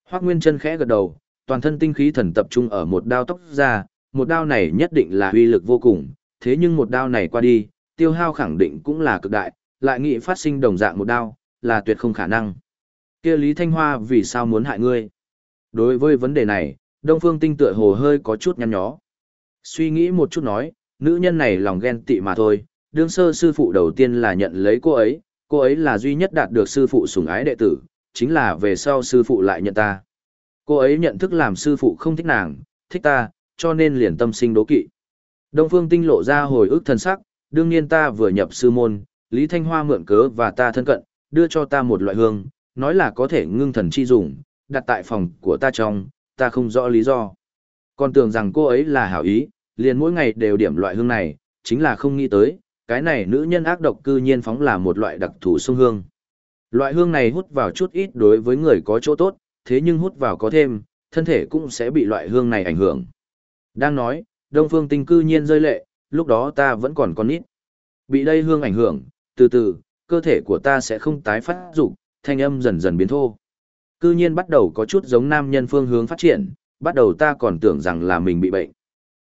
S1: Hoắc Nguyên Chân khẽ gật đầu, toàn thân tinh khí thần tập trung ở một đao tóc ra, một đao này nhất định là uy lực vô cùng, thế nhưng một đao này qua đi, tiêu hao khẳng định cũng là cực đại, lại nghĩ phát sinh đồng dạng một đao, là tuyệt không khả năng. Kia Lý Thanh Hoa vì sao muốn hại ngươi? Đối với vấn đề này, Đông Phương Tinh tựa hồ hơi có chút nhăn nhó. Suy nghĩ một chút nói, nữ nhân này lòng ghen tị mà thôi, đương sơ sư phụ đầu tiên là nhận lấy cô ấy, cô ấy là duy nhất đạt được sư phụ sủng ái đệ tử, chính là về sau sư phụ lại nhận ta. Cô ấy nhận thức làm sư phụ không thích nàng, thích ta, cho nên liền tâm sinh đố kỵ. Đông Phương Tinh lộ ra hồi ức thân sắc, đương nhiên ta vừa nhập sư môn, Lý Thanh Hoa mượn cớ và ta thân cận, đưa cho ta một loại hương, nói là có thể ngưng thần chi dùng, đặt tại phòng của ta trong, ta không rõ lý do. Còn tưởng rằng cô ấy là hảo ý, liền mỗi ngày đều điểm loại hương này, chính là không nghĩ tới, cái này nữ nhân ác độc cư nhiên phóng là một loại đặc thù sông hương. Loại hương này hút vào chút ít đối với người có chỗ tốt, thế nhưng hút vào có thêm, thân thể cũng sẽ bị loại hương này ảnh hưởng. Đang nói, Đông Phương Tinh cư nhiên rơi lệ, lúc đó ta vẫn còn con nít. Bị đây hương ảnh hưởng, từ từ, cơ thể của ta sẽ không tái phát dục, thanh âm dần dần biến thô. Cư nhiên bắt đầu có chút giống nam nhân phương hướng phát triển, bắt đầu ta còn tưởng rằng là mình bị bệnh.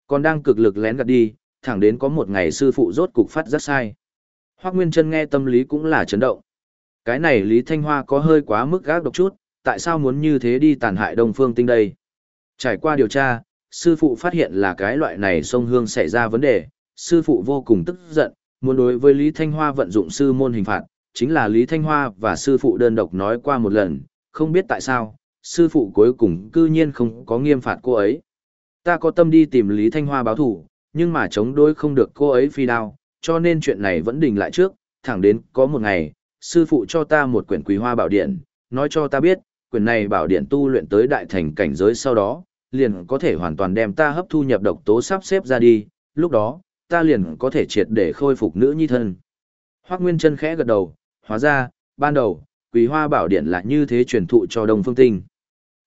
S1: Còn đang cực lực lén gạt đi, thẳng đến có một ngày sư phụ rốt cục phát rất sai. Hoác Nguyên Trân nghe tâm lý cũng là chấn động. Cái này Lý Thanh Hoa có hơi quá mức gác độc chút, tại sao muốn như thế đi tàn hại Đông Phương Tinh đây? Trải qua điều tra, sư phụ phát hiện là cái loại này sông hương xảy ra vấn đề, sư phụ vô cùng tức giận, muốn đối với Lý Thanh Hoa vận dụng sư môn hình phạt, chính là Lý Thanh Hoa và sư phụ đơn độc nói qua một lần, không biết tại sao, sư phụ cuối cùng cư nhiên không có nghiêm phạt cô ấy. Ta có tâm đi tìm Lý Thanh Hoa báo thủ, nhưng mà chống đối không được cô ấy phi đao, cho nên chuyện này vẫn đình lại trước, thẳng đến có một ngày, sư phụ cho ta một quyển quý hoa bảo điện, nói cho ta biết, quyển này bảo điện tu luyện tới đại thành cảnh giới sau đó, liền có thể hoàn toàn đem ta hấp thu nhập độc tố sắp xếp ra đi, lúc đó, ta liền có thể triệt để khôi phục nữ nhi thân. Hoác Nguyên chân khẽ gật đầu, hóa ra, ban đầu, quý hoa bảo điện là như thế truyền thụ cho Đông Phương Tinh.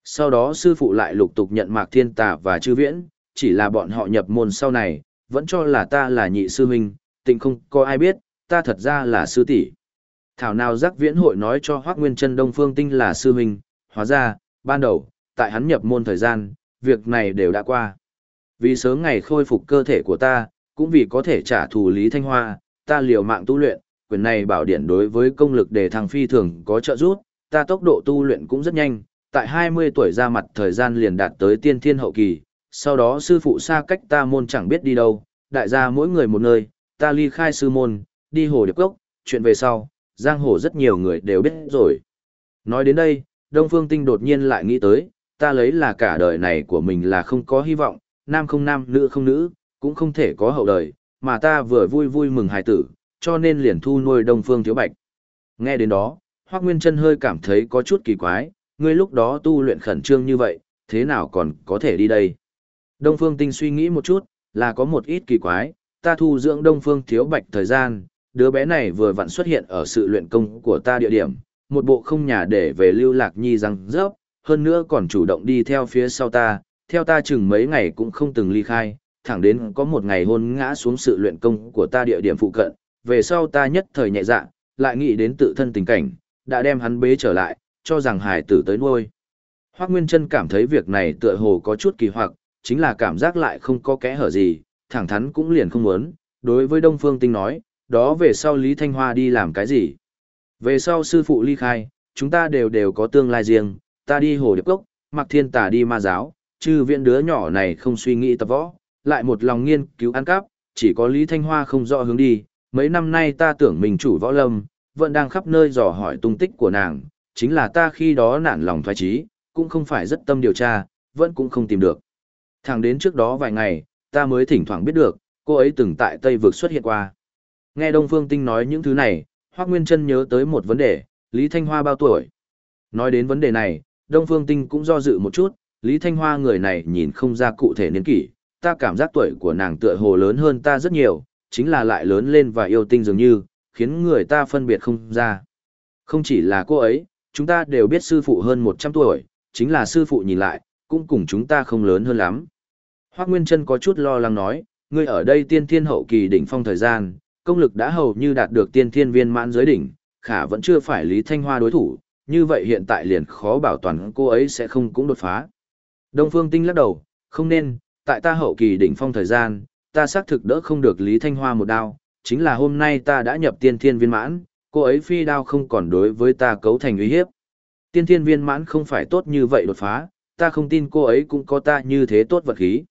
S1: Sau đó sư phụ lại lục tục nhận Mạc Thiên Tà và Chư Viễn, chỉ là bọn họ nhập môn sau này, vẫn cho là ta là nhị sư huynh, tình không có ai biết, ta thật ra là sư tỷ. Thảo nào giác viễn hội nói cho Hoác Nguyên chân Đông Phương Tinh là sư huynh, hóa ra, ban đầu, tại hắn nhập môn thời gian, việc này đều đã qua. Vì sớm ngày khôi phục cơ thể của ta, cũng vì có thể trả thù Lý Thanh Hoa, ta liều mạng tu luyện, quyền này bảo điển đối với công lực đề thăng phi thường có trợ giúp, ta tốc độ tu luyện cũng rất nhanh, tại 20 tuổi ra mặt thời gian liền đạt tới tiên thiên hậu kỳ, sau đó sư phụ xa cách ta môn chẳng biết đi đâu, đại gia mỗi người một nơi, ta ly khai sư môn, đi hồ điệp cốc, chuyện về sau, giang hồ rất nhiều người đều biết rồi. Nói đến đây, Đông Phương Tinh đột nhiên lại nghĩ tới, ta lấy là cả đời này của mình là không có hy vọng, nam không nam, nữ không nữ, cũng không thể có hậu đời, mà ta vừa vui vui mừng hài tử, cho nên liền thu nuôi Đông Phương Thiếu Bạch. Nghe đến đó, Hoắc Nguyên Chân hơi cảm thấy có chút kỳ quái, ngươi lúc đó tu luyện khẩn trương như vậy, thế nào còn có thể đi đây? Đông Phương Tinh suy nghĩ một chút, là có một ít kỳ quái, ta thu dưỡng Đông Phương Thiếu Bạch thời gian, đứa bé này vừa vặn xuất hiện ở sự luyện công của ta địa điểm, một bộ không nhà để về lưu lạc nhi răng rớp, hơn nữa còn chủ động đi theo phía sau ta, theo ta chừng mấy ngày cũng không từng ly khai, thẳng đến có một ngày hôn ngã xuống sự luyện công của ta địa điểm phụ cận, về sau ta nhất thời nhẹ dạ, lại nghĩ đến tự thân tình cảnh, đã đem hắn bế trở lại, cho rằng hải tử tới nuôi. Hoác Nguyên Trân cảm thấy việc này tựa hồ có chút kỳ hoặc, chính là cảm giác lại không có kẽ hở gì, thẳng thắn cũng liền không muốn, đối với Đông Phương Tinh nói, đó về sau Lý Thanh Hoa đi làm cái gì. Về sau sư phụ ly khai, chúng ta đều đều có tương lai riêng, ta đi hồ điệp cốc, mặc thiên tà đi ma giáo, chư viện đứa nhỏ này không suy nghĩ tập võ, lại một lòng nghiên cứu ăn cắp, chỉ có Lý Thanh Hoa không rõ hướng đi, mấy năm nay ta tưởng mình chủ võ lâm, vẫn đang khắp nơi dò hỏi tung tích của nàng, chính là ta khi đó nản lòng thoái trí, cũng không phải rất tâm điều tra, vẫn cũng không tìm được. Thẳng đến trước đó vài ngày, ta mới thỉnh thoảng biết được, cô ấy từng tại Tây Vực xuất hiện qua. Nghe Đông Phương Tinh nói những thứ này, Hoác Nguyên Trân nhớ tới một vấn đề, Lý Thanh Hoa bao tuổi? Nói đến vấn đề này, Đông Phương Tinh cũng do dự một chút, Lý Thanh Hoa người này nhìn không ra cụ thể niên kỷ, ta cảm giác tuổi của nàng tựa hồ lớn hơn ta rất nhiều, chính là lại lớn lên và yêu tinh dường như, khiến người ta phân biệt không ra. Không chỉ là cô ấy, chúng ta đều biết sư phụ hơn 100 tuổi, chính là sư phụ nhìn lại, cũng cùng chúng ta không lớn hơn lắm. Hoác Nguyên Trân có chút lo lắng nói, ngươi ở đây tiên thiên hậu kỳ đỉnh phong thời gian, công lực đã hầu như đạt được tiên thiên viên mãn giới đỉnh, khả vẫn chưa phải Lý Thanh Hoa đối thủ, như vậy hiện tại liền khó bảo toàn cô ấy sẽ không cũng đột phá. Đông Phương Tinh lắc đầu, không nên, tại ta hậu kỳ đỉnh phong thời gian, ta xác thực đỡ không được Lý Thanh Hoa một đao, chính là hôm nay ta đã nhập tiên thiên viên mãn, cô ấy phi đao không còn đối với ta cấu thành uy hiếp. Tiên thiên viên mãn không phải tốt như vậy đột phá, ta không tin cô ấy cũng có ta như thế tốt vật khí.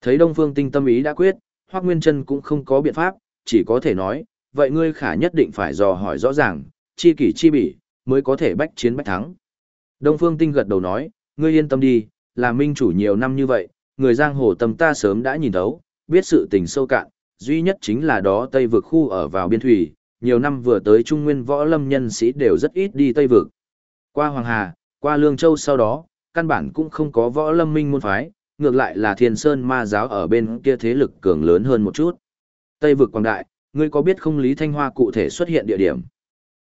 S1: Thấy Đông Phương Tinh tâm ý đã quyết, Hoắc Nguyên Trân cũng không có biện pháp, chỉ có thể nói, vậy ngươi khả nhất định phải dò hỏi rõ ràng, chi kỷ chi bỉ, mới có thể bách chiến bách thắng. Đông Phương Tinh gật đầu nói, ngươi yên tâm đi, là minh chủ nhiều năm như vậy, người giang hồ tâm ta sớm đã nhìn thấu, biết sự tình sâu cạn, duy nhất chính là đó Tây vực khu ở vào biên thủy, nhiều năm vừa tới Trung Nguyên võ lâm nhân sĩ đều rất ít đi Tây vực. Qua Hoàng Hà, qua Lương Châu sau đó, căn bản cũng không có võ lâm minh môn phái, ngược lại là Thiên Sơn ma giáo ở bên kia thế lực cường lớn hơn một chút. Tây vực quảng đại, ngươi có biết không Lý Thanh Hoa cụ thể xuất hiện địa điểm?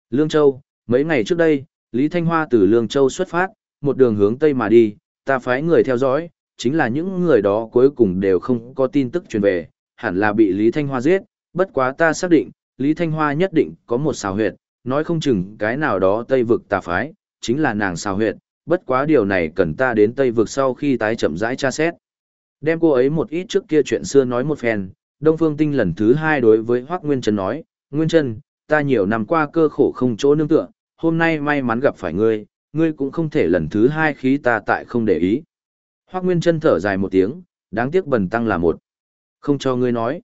S1: Lương Châu, mấy ngày trước đây, Lý Thanh Hoa từ Lương Châu xuất phát, một đường hướng Tây mà đi, ta phái người theo dõi, chính là những người đó cuối cùng đều không có tin tức truyền về, hẳn là bị Lý Thanh Hoa giết, bất quá ta xác định, Lý Thanh Hoa nhất định có một xào huyệt, nói không chừng cái nào đó Tây vực tà phái, chính là nàng xào huyệt, bất quá điều này cần ta đến Tây vực sau khi tái chậm rãi tra xét. Đem cô ấy một ít trước kia chuyện xưa nói một phen, Đông Phương Tinh lần thứ hai đối với Hoác Nguyên Trân nói, Nguyên Trân, ta nhiều năm qua cơ khổ không chỗ nương tựa, hôm nay may mắn gặp phải ngươi, ngươi cũng không thể lần thứ hai khí ta tại không để ý. Hoác Nguyên Trân thở dài một tiếng, đáng tiếc bần tăng là một. Không cho ngươi nói.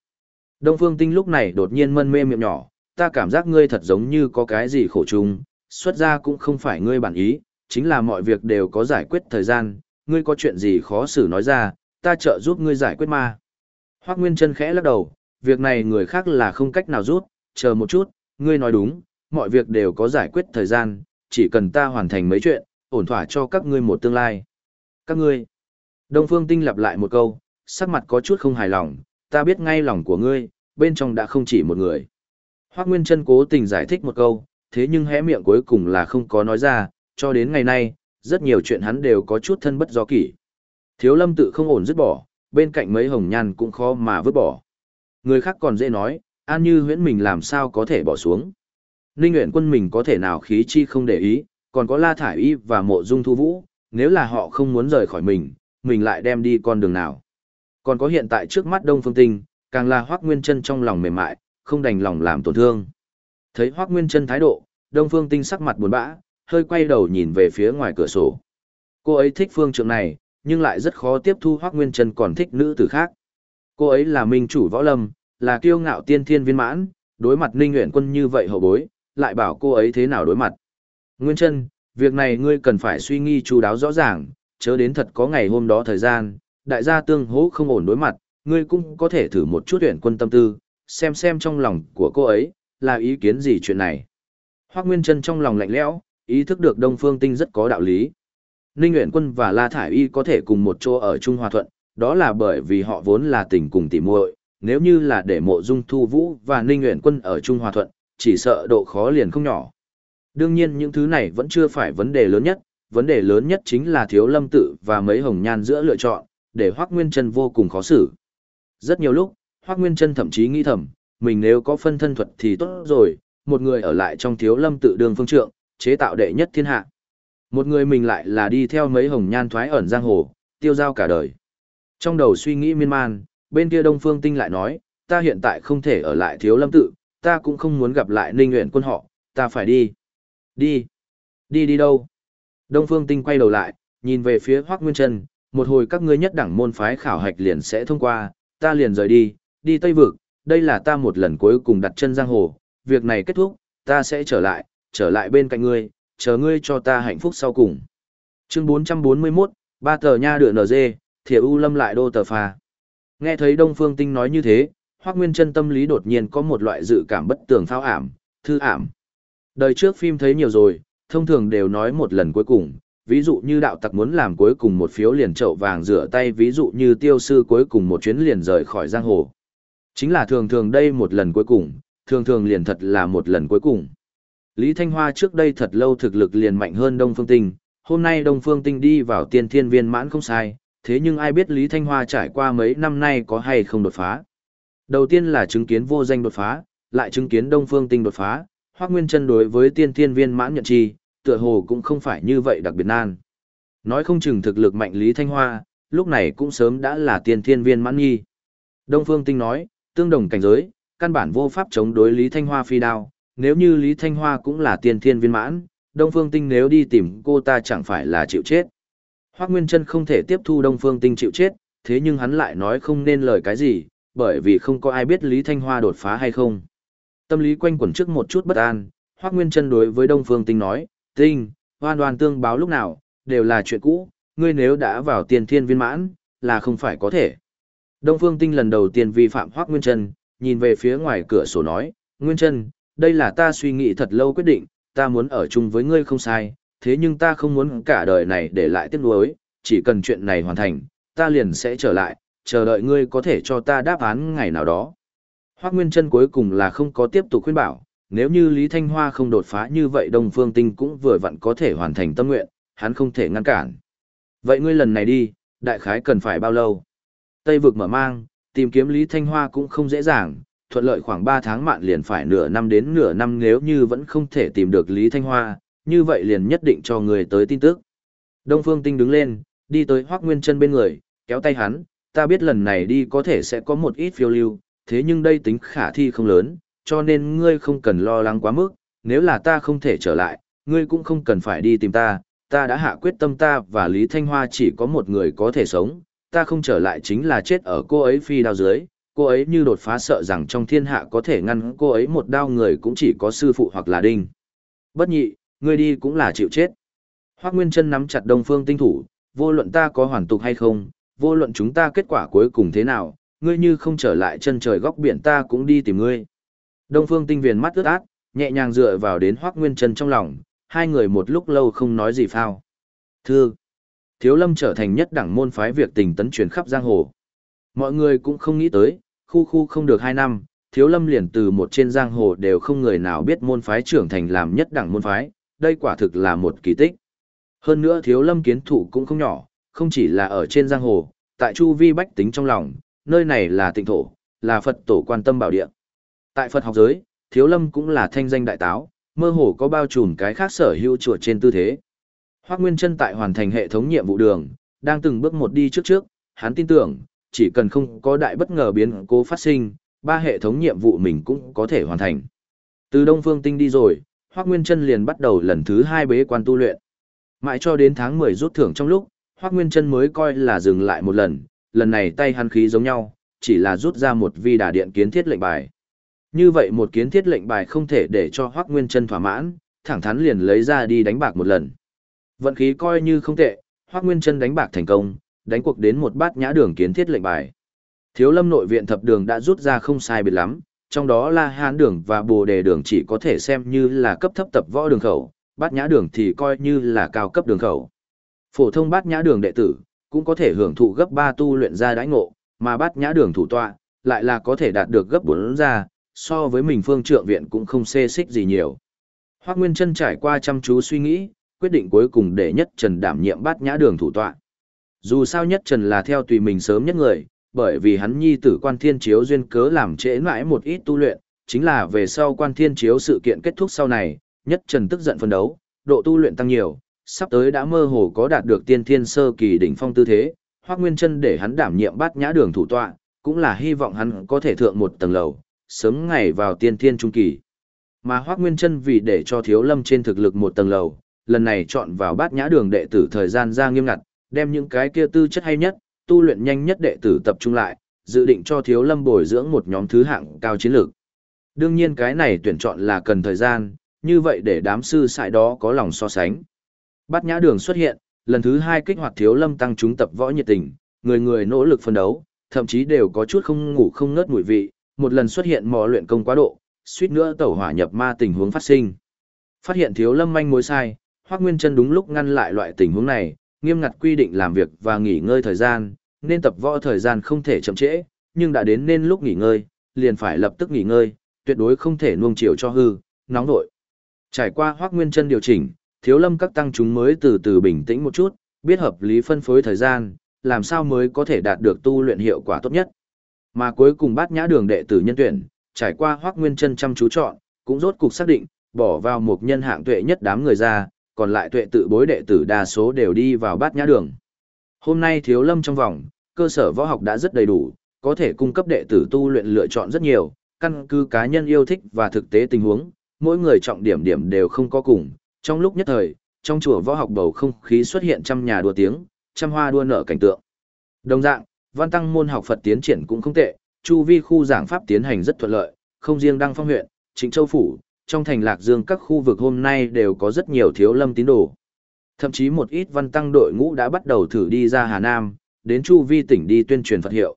S1: Đông Phương Tinh lúc này đột nhiên mân mê miệng nhỏ, ta cảm giác ngươi thật giống như có cái gì khổ chung, xuất ra cũng không phải ngươi bản ý, chính là mọi việc đều có giải quyết thời gian, ngươi có chuyện gì khó xử nói ra, ta trợ giúp ngươi giải quyết mà. Hoác Nguyên Trân khẽ lắc đầu, việc này người khác là không cách nào rút, chờ một chút, ngươi nói đúng, mọi việc đều có giải quyết thời gian, chỉ cần ta hoàn thành mấy chuyện, ổn thỏa cho các ngươi một tương lai. Các ngươi. Đông Phương Tinh lặp lại một câu, sắc mặt có chút không hài lòng, ta biết ngay lòng của ngươi, bên trong đã không chỉ một người. Hoác Nguyên Trân cố tình giải thích một câu, thế nhưng hé miệng cuối cùng là không có nói ra, cho đến ngày nay, rất nhiều chuyện hắn đều có chút thân bất do kỷ. Thiếu lâm tự không ổn dứt bỏ, bên cạnh mấy hồng nhan cũng khó mà vứt bỏ. Người khác còn dễ nói, an như huyễn mình làm sao có thể bỏ xuống. Ninh nguyện quân mình có thể nào khí chi không để ý, còn có La Thải Y và Mộ Dung Thu Vũ, nếu là họ không muốn rời khỏi mình, mình lại đem đi con đường nào. Còn có hiện tại trước mắt Đông Phương Tinh, càng là Hoác Nguyên Trân trong lòng mềm mại, không đành lòng làm tổn thương. Thấy Hoác Nguyên Trân thái độ, Đông Phương Tinh sắc mặt buồn bã, hơi quay đầu nhìn về phía ngoài cửa sổ. Cô ấy thích phương trượng này, nhưng lại rất khó tiếp thu Hoác Nguyên Trân còn thích nữ tử khác. Cô ấy là minh chủ võ lâm, là kiêu ngạo tiên thiên viên mãn, đối mặt Ninh Nguyện Quân như vậy hậu bối, lại bảo cô ấy thế nào đối mặt. Nguyên chân, việc này ngươi cần phải suy nghi chú đáo rõ ràng, chớ đến thật có ngày hôm đó thời gian, đại gia tương hỗ không ổn đối mặt, ngươi cũng có thể thử một chút tuyển quân tâm tư, xem xem trong lòng của cô ấy, là ý kiến gì chuyện này. Hoác Nguyên chân trong lòng lạnh lẽo, ý thức được Đông Phương Tinh rất có đạo lý. Ninh Nguyễn Quân và La Thải Y có thể cùng một chỗ ở Trung Hòa Thuận, đó là bởi vì họ vốn là tình cùng tỉ muội. nếu như là để mộ dung thu vũ và Ninh Nguyễn Quân ở Trung Hòa Thuận, chỉ sợ độ khó liền không nhỏ. Đương nhiên những thứ này vẫn chưa phải vấn đề lớn nhất, vấn đề lớn nhất chính là thiếu lâm tự và mấy hồng nhan giữa lựa chọn, để Hoác Nguyên Trân vô cùng khó xử. Rất nhiều lúc, Hoác Nguyên Trân thậm chí nghĩ thầm, mình nếu có phân thân thuật thì tốt rồi, một người ở lại trong thiếu lâm tự đường phương trượng, chế tạo đệ nhất thiên hạ. Một người mình lại là đi theo mấy hồng nhan thoái ẩn giang hồ, tiêu giao cả đời. Trong đầu suy nghĩ miên man, bên kia Đông Phương Tinh lại nói, ta hiện tại không thể ở lại thiếu lâm tự, ta cũng không muốn gặp lại ninh nguyện quân họ, ta phải đi. Đi. Đi đi đâu? Đông Phương Tinh quay đầu lại, nhìn về phía Hoác Nguyên Trân, một hồi các ngươi nhất đẳng môn phái khảo hạch liền sẽ thông qua, ta liền rời đi, đi Tây Vực, đây là ta một lần cuối cùng đặt chân giang hồ, việc này kết thúc, ta sẽ trở lại, trở lại bên cạnh ngươi, chờ ngươi cho ta hạnh phúc sau cùng. Chương 441, ba tờ nha đựa NG, Thiệu U Lâm lại đô tờ phà. Nghe thấy Đông Phương Tinh nói như thế, Hoắc Nguyên Chân tâm lý đột nhiên có một loại dự cảm bất tường phao ảm, thư ảm. Đời trước phim thấy nhiều rồi, thông thường đều nói một lần cuối cùng, ví dụ như đạo tặc muốn làm cuối cùng một phiếu liền trậu vàng rửa tay, ví dụ như tiêu sư cuối cùng một chuyến liền rời khỏi giang hồ. Chính là thường thường đây một lần cuối cùng, thường thường liền thật là một lần cuối cùng. Lý Thanh Hoa trước đây thật lâu thực lực liền mạnh hơn Đông Phương Tinh, hôm nay Đông Phương Tinh đi vào tiên thiên viên mãn không sai, thế nhưng ai biết Lý Thanh Hoa trải qua mấy năm nay có hay không đột phá. Đầu tiên là chứng kiến vô danh đột phá, lại chứng kiến Đông Phương Tinh đột phá, Hoắc Nguyên Chân đối với tiên thiên viên mãn nhận chi, tựa hồ cũng không phải như vậy đặc biệt nan. Nói không chừng thực lực mạnh Lý Thanh Hoa, lúc này cũng sớm đã là tiên thiên viên mãn nghi. Đông Phương Tinh nói, tương đồng cảnh giới, căn bản vô pháp chống đối Lý Thanh Hoa phi đao, nếu như Lý Thanh Hoa cũng là tiên thiên viên mãn, Đông Phương Tinh nếu đi tìm cô ta chẳng phải là chịu chết. Hoác Nguyên Trân không thể tiếp thu Đông Phương Tinh chịu chết, thế nhưng hắn lại nói không nên lời cái gì, bởi vì không có ai biết Lý Thanh Hoa đột phá hay không. Tâm lý quanh quẩn trước một chút bất an, Hoác Nguyên Trân đối với Đông Phương Tinh nói, tinh, hoan đoan tương báo lúc nào, đều là chuyện cũ, ngươi nếu đã vào tiền thiên viên mãn, là không phải có thể. Đông Phương Tinh lần đầu tiên vi phạm Hoắc Nguyên Trân, nhìn về phía ngoài cửa sổ nói, Nguyên Trân, đây là ta suy nghĩ thật lâu quyết định, ta muốn ở chung với ngươi không sai, thế nhưng ta không muốn cả đời này để lại tiếc nuối, chỉ cần chuyện này hoàn thành, ta liền sẽ trở lại, chờ đợi ngươi có thể cho ta đáp án ngày nào đó. Hoác Nguyên Trân cuối cùng là không có tiếp tục khuyên bảo, nếu như Lý Thanh Hoa không đột phá như vậy Đông Phương Tinh cũng vừa vặn có thể hoàn thành tâm nguyện, hắn không thể ngăn cản. Vậy ngươi lần này đi, đại khái cần phải bao lâu? Tây vực mở mang, tìm kiếm Lý Thanh Hoa cũng không dễ dàng, thuận lợi khoảng 3 tháng mạn liền phải nửa năm đến nửa năm nếu như vẫn không thể tìm được Lý Thanh Hoa, như vậy liền nhất định cho người tới tin tức. Đông Phương Tinh đứng lên, đi tới Hoác Nguyên Trân bên người, kéo tay hắn, ta biết lần này đi có thể sẽ có một ít phiêu lưu, thế nhưng đây tính khả thi không lớn, cho nên ngươi không cần lo lắng quá mức, nếu là ta không thể trở lại, ngươi cũng không cần phải đi tìm ta, ta đã hạ quyết tâm ta và Lý Thanh Hoa chỉ có một người có thể sống, ta không trở lại chính là chết ở cô ấy phi đao dưới, cô ấy như đột phá sợ rằng trong thiên hạ có thể ngăn cô ấy một đao người cũng chỉ có sư phụ hoặc là đinh. Bất nhị, ngươi đi cũng là chịu chết. Hoác Nguyên chân nắm chặt Đông Phương tinh thủ, vô luận ta có hoàn tục hay không, vô luận chúng ta kết quả cuối cùng thế nào, ngươi như không trở lại chân trời góc biển ta cũng đi tìm ngươi. Đông Phương tinh viền mắt ướt át, nhẹ nhàng dựa vào đến hoắc Nguyên chân trong lòng, hai người một lúc lâu không nói gì phao. Thưa, Thiếu Lâm trở thành nhất đẳng môn phái việc tình tấn truyền khắp giang hồ. Mọi người cũng không nghĩ tới, khu khu không được hai năm, Thiếu Lâm liền từ một trên giang hồ đều không người nào biết môn phái trưởng thành làm nhất đẳng môn phái, đây quả thực là một kỳ tích. Hơn nữa Thiếu Lâm kiến thủ cũng không nhỏ, không chỉ là ở trên giang hồ, tại chu vi bách tính trong lòng, nơi này là tịnh thổ, là Phật tổ quan tâm bảo địa. Tại Phật học giới, Thiếu Lâm cũng là thanh danh đại táo, mơ hồ có bao trùm cái khác sở hữu chuột trên tư thế. hoắc Nguyên chân tại hoàn thành hệ thống nhiệm vụ đường, đang từng bước một đi trước trước, hắn tin tưởng, chỉ cần không có đại bất ngờ biến cố phát sinh, ba hệ thống nhiệm vụ mình cũng có thể hoàn thành. Từ Đông Phương Tinh đi rồi, hoắc Nguyên chân liền bắt đầu lần thứ hai bế quan tu luyện. Mãi cho đến tháng 10 rút thưởng trong lúc, Hoác Nguyên Trân mới coi là dừng lại một lần, lần này tay hắn khí giống nhau, chỉ là rút ra một vi đà điện kiến thiết lệnh bài. Như vậy một kiến thiết lệnh bài không thể để cho Hoác Nguyên Trân thỏa mãn, thẳng thắn liền lấy ra đi đánh bạc một lần. Vận khí coi như không tệ, Hoác Nguyên Trân đánh bạc thành công, đánh cuộc đến một bát nhã đường kiến thiết lệnh bài. Thiếu lâm nội viện thập đường đã rút ra không sai biệt lắm, trong đó là hán đường và bồ đề đường chỉ có thể xem như là cấp thấp tập võ đường khẩu, bát nhã đường thì coi như là cao cấp đường khẩu. Phổ thông bát nhã đường đệ tử, cũng có thể hưởng thụ gấp 3 tu luyện ra đãi ngộ, mà bát nhã đường thủ tọa, lại là có thể đạt được gấp 4 ra, so với mình phương trượng viện cũng không xê xích gì nhiều. Hoác Nguyên Trân trải qua chăm chú suy nghĩ, quyết định cuối cùng để nhất trần đảm nhiệm bát nhã đường thủ tọa. Dù sao nhất trần là theo tùy mình sớm nhất người, bởi vì hắn nhi tử quan thiên chiếu duyên cớ làm trễ mãi một ít tu luyện, chính là về sau quan thiên chiếu sự kiện kết thúc sau này, nhất trần tức giận phân đấu, độ tu luyện tăng nhiều, sắp tới đã mơ hồ có đạt được tiên thiên sơ kỳ đỉnh phong tư thế, Hoắc Nguyên Chân để hắn đảm nhiệm bát nhã đường thủ tọa, cũng là hy vọng hắn có thể thượng một tầng lầu, sớm ngày vào tiên thiên trung kỳ. Mà Hoắc Nguyên Chân vì để cho Thiếu Lâm trên thực lực một tầng lầu, lần này chọn vào bát nhã đường đệ tử thời gian ra nghiêm ngặt, đem những cái kia tư chất hay nhất, tu luyện nhanh nhất đệ tử tập trung lại, dự định cho Thiếu Lâm bồi dưỡng một nhóm thứ hạng cao chiến lược. Đương nhiên cái này tuyển chọn là cần thời gian, như vậy để đám sư sại đó có lòng so sánh. Bát nhã đường xuất hiện, lần thứ hai kích hoạt Thiếu Lâm tăng chúng tập võ nhiệt tình, người người nỗ lực phân đấu, thậm chí đều có chút không ngủ không ngớt mùi vị, một lần xuất hiện mò luyện công quá độ, suýt nữa tẩu hỏa nhập ma tình huống phát sinh. Phát hiện Thiếu Lâm manh mối sai, Hoắc Nguyên Chân đúng lúc ngăn lại loại tình huống này, nghiêm ngặt quy định làm việc và nghỉ ngơi thời gian, nên tập võ thời gian không thể chậm trễ, nhưng đã đến nên lúc nghỉ ngơi, liền phải lập tức nghỉ ngơi, tuyệt đối không thể nuông chiều cho hư, nóng nổi. Trải qua Hoắc Nguyên Chân điều chỉnh, Thiếu Lâm các tăng chúng mới từ từ bình tĩnh một chút, biết hợp lý phân phối thời gian, làm sao mới có thể đạt được tu luyện hiệu quả tốt nhất. Mà cuối cùng bát nhã đường đệ tử nhân tuyển, trải qua Hoắc Nguyên Chân chăm chú chọn, cũng rốt cục xác định, bỏ vào một nhân hạng tuệ nhất đám người ra, còn lại tuệ tự bối đệ tử đa số đều đi vào bát nhã đường. Hôm nay thiếu lâm trong vòng, cơ sở võ học đã rất đầy đủ, có thể cung cấp đệ tử tu luyện lựa chọn rất nhiều, căn cứ cá nhân yêu thích và thực tế tình huống, mỗi người trọng điểm điểm đều không có cùng. Trong lúc nhất thời, trong chùa võ học bầu không khí xuất hiện trăm nhà đua tiếng, trăm hoa đua nở cảnh tượng. Đồng dạng, văn tăng môn học Phật tiến triển cũng không tệ, chu vi khu giảng pháp tiến hành rất thuận lợi, không riêng đăng phong huyện, Trịnh Châu phủ, trong thành Lạc Dương các khu vực hôm nay đều có rất nhiều thiếu lâm tín đồ. Thậm chí một ít văn tăng đội ngũ đã bắt đầu thử đi ra Hà Nam, đến chu vi tỉnh đi tuyên truyền Phật hiệu.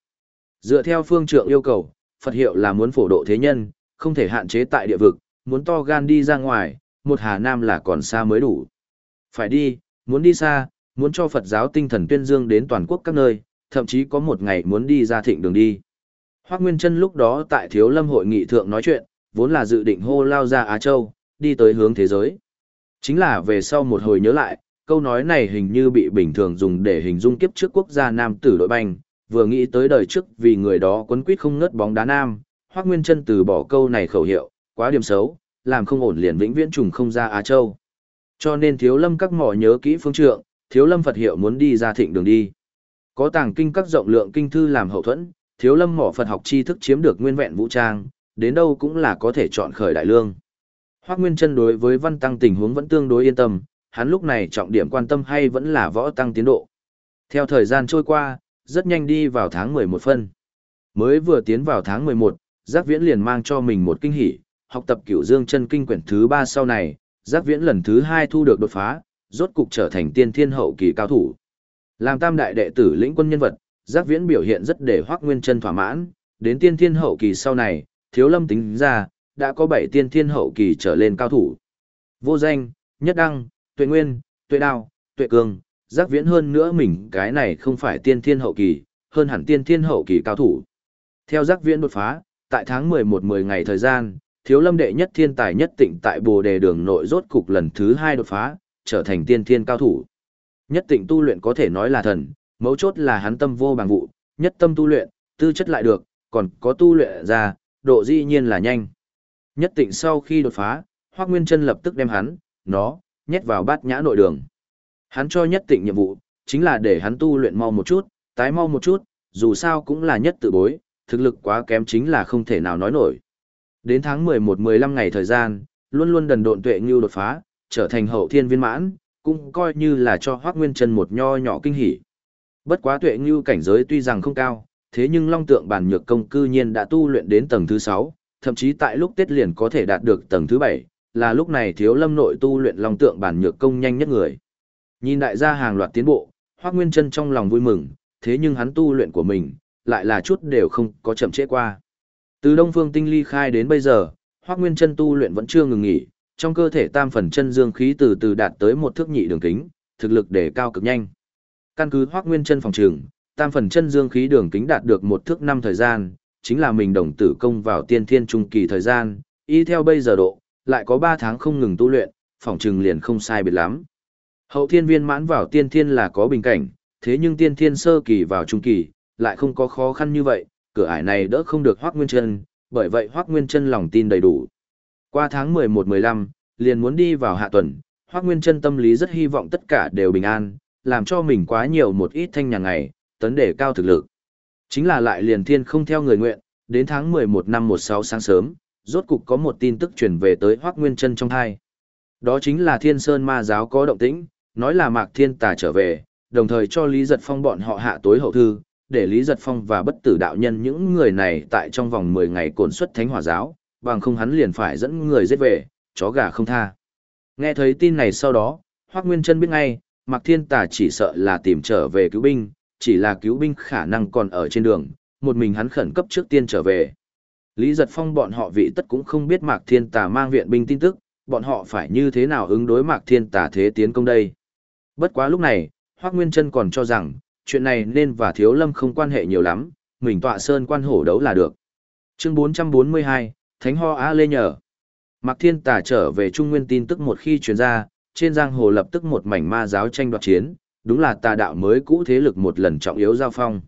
S1: Dựa theo phương trượng yêu cầu, Phật hiệu là muốn phổ độ thế nhân, không thể hạn chế tại địa vực, muốn to gan đi ra ngoài, một Hà Nam là còn xa mới đủ. Phải đi, muốn đi xa, muốn cho Phật giáo tinh thần tuyên dương đến toàn quốc các nơi, thậm chí có một ngày muốn đi ra thịnh đường đi. Hoác Nguyên Trân lúc đó tại Thiếu Lâm hội nghị thượng nói chuyện, vốn là dự định hô lao ra Á Châu, đi tới hướng thế giới. Chính là về sau một hồi nhớ lại, câu nói này hình như bị bình thường dùng để hình dung kiếp trước quốc gia nam tử đội banh, vừa nghĩ tới đời trước vì người đó quấn quýt không ngớt bóng đá nam, Hoắc Nguyên Chân từ bỏ câu này khẩu hiệu, quá điểm xấu, làm không ổn liền vĩnh viễn trùng không ra Á Châu. Cho nên Thiếu Lâm các mỏ nhớ kỹ phương trượng, Thiếu Lâm Phật hiệu muốn đi ra thịnh đường đi. Có tàng kinh các rộng lượng kinh thư làm hậu thuẫn, Thiếu Lâm mỏ Phật học tri thức chiếm được nguyên vẹn vũ trang, đến đâu cũng là có thể chọn khởi đại lương. Hoắc Nguyên Chân đối với Văn Tăng tình huống vẫn tương đối yên tâm, hắn lúc này trọng điểm quan tâm hay vẫn là võ tăng tiến độ. Theo thời gian trôi qua, rất nhanh đi vào tháng 11 phân. Mới vừa tiến vào tháng 11, Giác Viễn liền mang cho mình một kinh hỉ, học tập Cửu Dương chân kinh quyển thứ ba sau này, Giác Viễn lần thứ hai thu được đột phá, rốt cục trở thành tiên thiên hậu kỳ cao thủ. Làm tam đại đệ tử lĩnh quân nhân vật, Giác Viễn biểu hiện rất để Hoắc Nguyên Chân thỏa mãn, đến tiên thiên hậu kỳ sau này, Thiếu Lâm tính ra, đã có bảy tiên thiên hậu kỳ trở lên cao thủ. Vô danh, Nhất Đăng, Tuệ Nguyên, Tuệ Đao, Tuệ cường giác viễn hơn nữa mình cái này không phải tiên thiên hậu kỳ, hơn hẳn tiên thiên hậu kỳ cao thủ. Theo giác viễn đột phá, tại tháng 11 10 ngày thời gian, thiếu lâm đệ nhất thiên tài nhất tịnh tại bồ đề đường nội rốt cục lần thứ hai đột phá, trở thành tiên thiên cao thủ. Nhất tịnh tu luyện có thể nói là thần, mấu chốt là hắn tâm vô bằng vụ, nhất tâm tu luyện, tư chất lại được, còn có tu luyện ra, độ dĩ nhiên là nhanh. Nhất tịnh sau khi đột phá, Hoác Nguyên chân lập tức đem hắn, nó, nhét vào bát nhã nội đường. Hắn cho nhất tịnh nhiệm vụ, chính là để hắn tu luyện mau một chút, tái mau một chút, dù sao cũng là nhất tự bối, thực lực quá kém chính là không thể nào nói nổi. Đến tháng 11-15 ngày thời gian, luôn luôn đần độn tuệ như đột phá, trở thành hậu thiên viên mãn, cũng coi như là cho Hoác Nguyên Trân một nho nhỏ kinh hỉ. Bất quá tuệ như cảnh giới tuy rằng không cao, thế nhưng long tượng bản nhược công cư nhiên đã tu luyện đến tầng thứ 6, thậm chí tại lúc Tết liền có thể đạt được tầng thứ 7, là lúc này thiếu lâm nội tu luyện long tượng bản nhược công nhanh nhất người. Nhìn đại gia hàng loạt tiến bộ, Hoắc Nguyên Trân trong lòng vui mừng, thế nhưng hắn tu luyện của mình, lại là chút đều không có chậm trễ qua. Từ Đông Phương Tinh Ly khai đến bây giờ, Hoắc Nguyên Chân tu luyện vẫn chưa ngừng nghỉ, trong cơ thể tam phần chân dương khí từ từ đạt tới một thước nhị đường kính, thực lực đề cao cực nhanh. Căn cứ Hoắc Nguyên Chân phòng trường, tam phần chân dương khí đường kính đạt được một thước năm thời gian, chính là mình đồng tử công vào tiên thiên trung kỳ thời gian, y theo bây giờ độ, lại có 3 tháng không ngừng tu luyện, phòng trường liền không sai biệt lắm. Hậu thiên viên mãn vào tiên thiên là có bình cảnh, thế nhưng tiên thiên sơ kỳ vào trung kỳ, lại không có khó khăn như vậy, cửa ải này đỡ không được Hoắc Nguyên Chân, bởi vậy Hoắc Nguyên Chân lòng tin đầy đủ. Qua tháng 11-15, liền muốn đi vào hạ tuần, Hoắc Nguyên Chân tâm lý rất hy vọng tất cả đều bình an, làm cho mình quá nhiều một ít thanh nhàn ngày, tấn đề cao thực lực. Chính là lại liền thiên không theo người nguyện, đến tháng 11 năm 16 sáng sớm, rốt cục có một tin tức truyền về tới Hoắc Nguyên Chân trong hai. Đó chính là Thiên Sơn Ma giáo có động tĩnh, nói là Mạc Thiên Tà trở về, đồng thời cho Lý Giật Phong bọn họ hạ tối hậu thư, để Lý Giật Phong và bất tử đạo nhân những người này tại trong vòng 10 ngày cồn xuất thánh hỏa giáo, bằng không hắn liền phải dẫn người giết về, chó gà không tha. Nghe thấy tin này sau đó, Hoác Nguyên Trân biết ngay, Mạc Thiên Tà chỉ sợ là tìm trở về cứu binh, chỉ là cứu binh khả năng còn ở trên đường, một mình hắn khẩn cấp trước tiên trở về. Lý Giật Phong bọn họ vị tất cũng không biết Mạc Thiên Tà mang viện binh tin tức, bọn họ phải như thế nào ứng đối Mạc Thiên Tà thế tiến công đây. Bất quá lúc này, Hoác Nguyên Trân còn cho rằng, chuyện này nên và Thiếu Lâm không quan hệ nhiều lắm, mình tọa sơn quan hổ đấu là được. Chương 442, Thánh Ho Á Lê Nhờ. Mạc Thiên Tà trở về Trung Nguyên tin tức một khi truyền ra, trên giang hồ lập tức một mảnh ma giáo tranh đoạt chiến, đúng là tà đạo mới cũ thế lực một lần trọng yếu giao phong.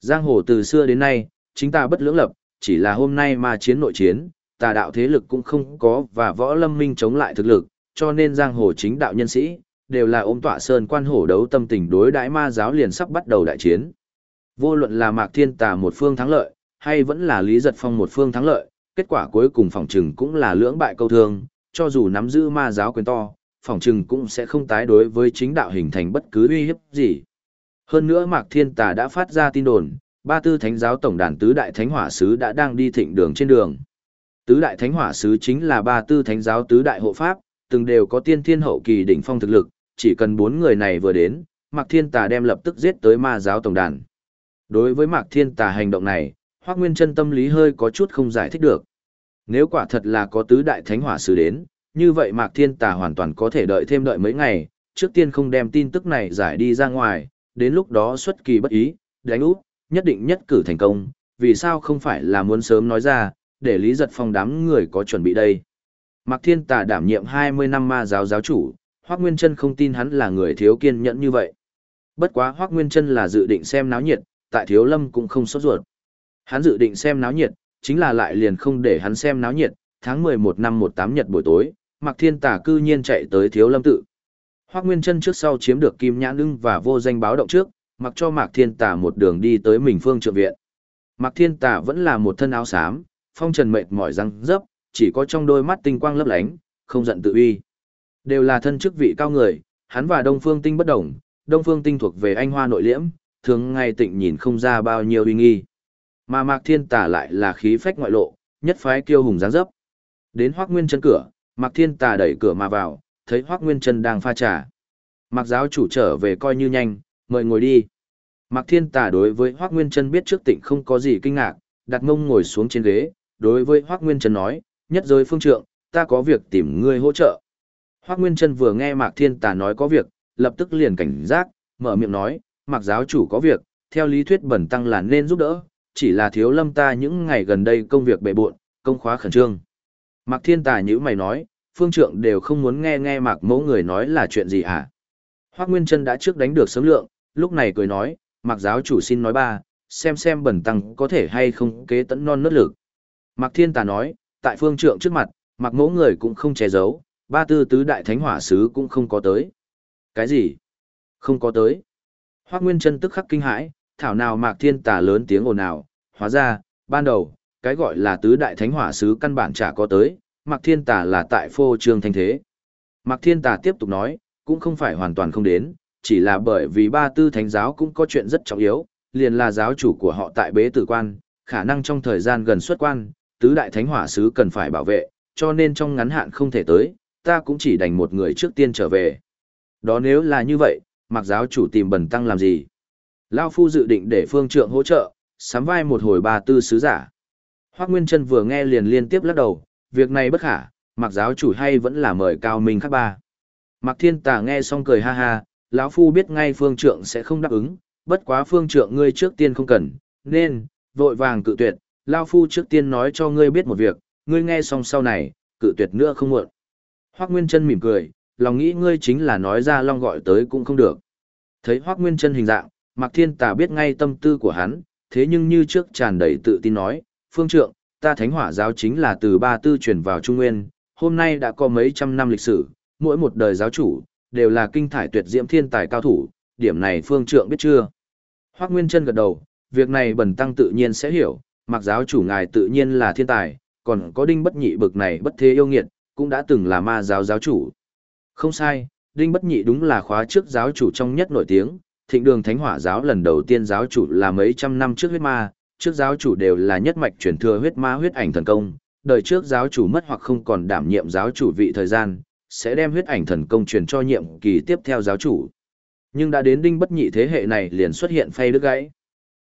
S1: Giang hồ từ xưa đến nay, chính ta bất lưỡng lập, chỉ là hôm nay ma chiến nội chiến, tà đạo thế lực cũng không có và võ lâm minh chống lại thực lực, cho nên giang hồ chính đạo nhân sĩ, đều là ôm tọa sơn quan hổ đấu tâm tình đối đãi ma giáo liền sắp bắt đầu đại chiến. Vô luận là Mạc Thiên Tà một phương thắng lợi, hay vẫn là Lý Giật Phong một phương thắng lợi, kết quả cuối cùng phòng trừng cũng là lưỡng bại câu thương, cho dù nắm giữ ma giáo quyền to, phòng trừng cũng sẽ không tái đối với chính đạo hình thành bất cứ uy hiếp gì. Hơn nữa Mạc Thiên Tà đã phát ra tin đồn, ba tư thánh giáo tổng đàn tứ đại thánh hỏa sứ đã đang đi thịnh đường trên đường. Tứ đại thánh hỏa sứ chính là ba tư thánh giáo tứ đại hộ pháp, từng đều có tiên thiên hậu kỳ đỉnh phong thực lực, chỉ cần bốn người này vừa đến, Mạc Thiên Tà đem lập tức giết tới ma giáo tổng đàn. Đối với Mạc Thiên Tà hành động này, Hoắc Nguyên Chân tâm lý hơi có chút không giải thích được. Nếu quả thật là có tứ đại thánh hỏa sứ đến, như vậy Mạc Thiên Tà hoàn toàn có thể đợi thêm đợi mấy ngày, trước tiên không đem tin tức này giải đi ra ngoài, đến lúc đó xuất kỳ bất ý, đánh úp, nhất định nhất cử thành công, vì sao không phải là muốn sớm nói ra, để Lý Giật Phong đám người có chuẩn bị đây. Mạc Thiên Tà đảm nhiệm 20 năm ma giáo giáo chủ, Hoắc Nguyên Chân không tin hắn là người thiếu kiên nhẫn như vậy. Bất quá Hoắc Nguyên Chân là dự định xem náo nhiệt, tại Thiếu Lâm cũng không sốt ruột. Hắn dự định xem náo nhiệt, chính là lại liền không để hắn xem náo nhiệt, tháng 11 năm 18 nhật buổi tối, Mạc Thiên Tà cư nhiên chạy tới Thiếu Lâm tự. Hoắc Nguyên Chân trước sau chiếm được Kim Nhãn Ưng và vô danh báo động trước, mặc cho Mạc Thiên Tà một đường đi tới mình phương trượng viện. Mạc Thiên Tà vẫn là một thân áo xám, phong trần mệt mỏi răng dấp, chỉ có trong đôi mắt tinh quang lấp lánh, không giận tự uy. Đều là thân chức vị cao người, hắn và Đông Phương Tinh bất đồng, Đông Phương Tinh thuộc về anh hoa nội liễm, thường ngay tịnh nhìn không ra bao nhiêu uy nghi. Mà Mạc Thiên Tà lại là khí phách ngoại lộ, nhất phái kiêu hùng dáng dấp. Đến Hoắc Nguyên chân cửa, Mạc Thiên Tà đẩy cửa mà vào, thấy Hoắc Nguyên chân đang pha trà. Mạc giáo chủ trở về coi như nhanh, mời ngồi đi. Mạc Thiên Tà đối với Hoắc Nguyên chân biết trước tịnh không có gì kinh ngạc, đặt mông ngồi xuống trên ghế, đối với Hoắc Nguyên chân nói, nhất giới phương trượng, ta có việc tìm ngươi hỗ trợ. Hoác Nguyên Trân vừa nghe Mạc Thiên Tà nói có việc, lập tức liền cảnh giác, mở miệng nói, Mạc giáo chủ có việc, theo lý thuyết bẩn tăng là nên giúp đỡ, chỉ là thiếu lâm ta những ngày gần đây công việc bệ bộn, công khóa khẩn trương. Mạc Thiên Tà như mày nói, phương trượng đều không muốn nghe nghe Mạc mẫu người nói là chuyện gì hả? Hoác Nguyên Trân đã trước đánh được sớm lượng, lúc này cười nói, Mạc giáo chủ xin nói ba, xem xem bẩn tăng có thể hay không kế tấn non nớt lực. Mạc Thiên Tà nói, tại phương trượng trước mặt, Mạc mẫu người cũng không che giấu, ba tư tứ đại thánh hỏa sứ cũng không có tới. Cái gì? Không có tới. Hoác Nguyên Trân tức khắc kinh hãi, thảo nào Mạc Thiên Tà lớn tiếng ồn ào, hóa ra, ban đầu, cái gọi là tứ đại thánh hỏa sứ căn bản chả có tới, Mạc Thiên Tà là tại phô trương thanh thế. Mạc Thiên Tà tiếp tục nói, cũng không phải hoàn toàn không đến, chỉ là bởi vì ba tư thánh giáo cũng có chuyện rất trọng yếu, liền là giáo chủ của họ tại bế tử quan, khả năng trong thời gian gần xuất quan, tứ đại thánh hỏa sứ cần phải bảo vệ, cho nên trong ngắn hạn không thể tới, ta cũng chỉ đành một người trước tiên trở về. Đó nếu là như vậy, mặc giáo chủ tìm bần tăng làm gì? Lao phu dự định để phương trượng hỗ trợ, sắm vai một hồi ba tư sứ giả. Hoác Nguyên Trân vừa nghe liền liên tiếp lắc đầu, việc này bất khả, mặc giáo chủ hay vẫn là mời cao minh khác ba. Mặc thiên tà nghe xong cười ha ha, lão phu biết ngay phương trượng sẽ không đáp ứng, bất quá phương trượng ngươi trước tiên không cần, nên, vội vàng cự tuyệt, Lao phu trước tiên nói cho ngươi biết một việc, ngươi nghe xong sau này, cự tuyệt nữa không muộn. Hoác Nguyên Trân mỉm cười, lòng nghĩ ngươi chính là nói ra long gọi tới cũng không được. Thấy Hoác Nguyên Trân hình dạng, Mạc Thiên Tà biết ngay tâm tư của hắn, thế nhưng như trước tràn đầy tự tin nói, phương trượng, ta thánh hỏa giáo chính là từ ba tư truyền vào Trung Nguyên, hôm nay đã có mấy trăm năm lịch sử, mỗi một đời giáo chủ, đều là kinh thải tuyệt diễm thiên tài cao thủ, điểm này phương trượng biết chưa? Hoác Nguyên Trân gật đầu, việc này bần tăng tự nhiên sẽ hiểu, mặc giáo chủ ngài tự nhiên là thiên tài, còn có đinh bất nhị bực này bất thế yêu nghiệt, cũng đã từng là ma giáo giáo chủ. Không sai, đinh bất nhị đúng là khóa trước giáo chủ trong nhất nổi tiếng, thịnh đường thánh hỏa giáo lần đầu tiên giáo chủ là mấy trăm năm trước huyết ma, trước giáo chủ đều là nhất mạch truyền thừa huyết ma huyết ảnh thần công, đời trước giáo chủ mất hoặc không còn đảm nhiệm giáo chủ vị thời gian, sẽ đem huyết ảnh thần công truyền cho nhiệm kỳ tiếp theo giáo chủ. Nhưng đã đến đinh bất nhị thế hệ này liền xuất hiện phay đứt gãy.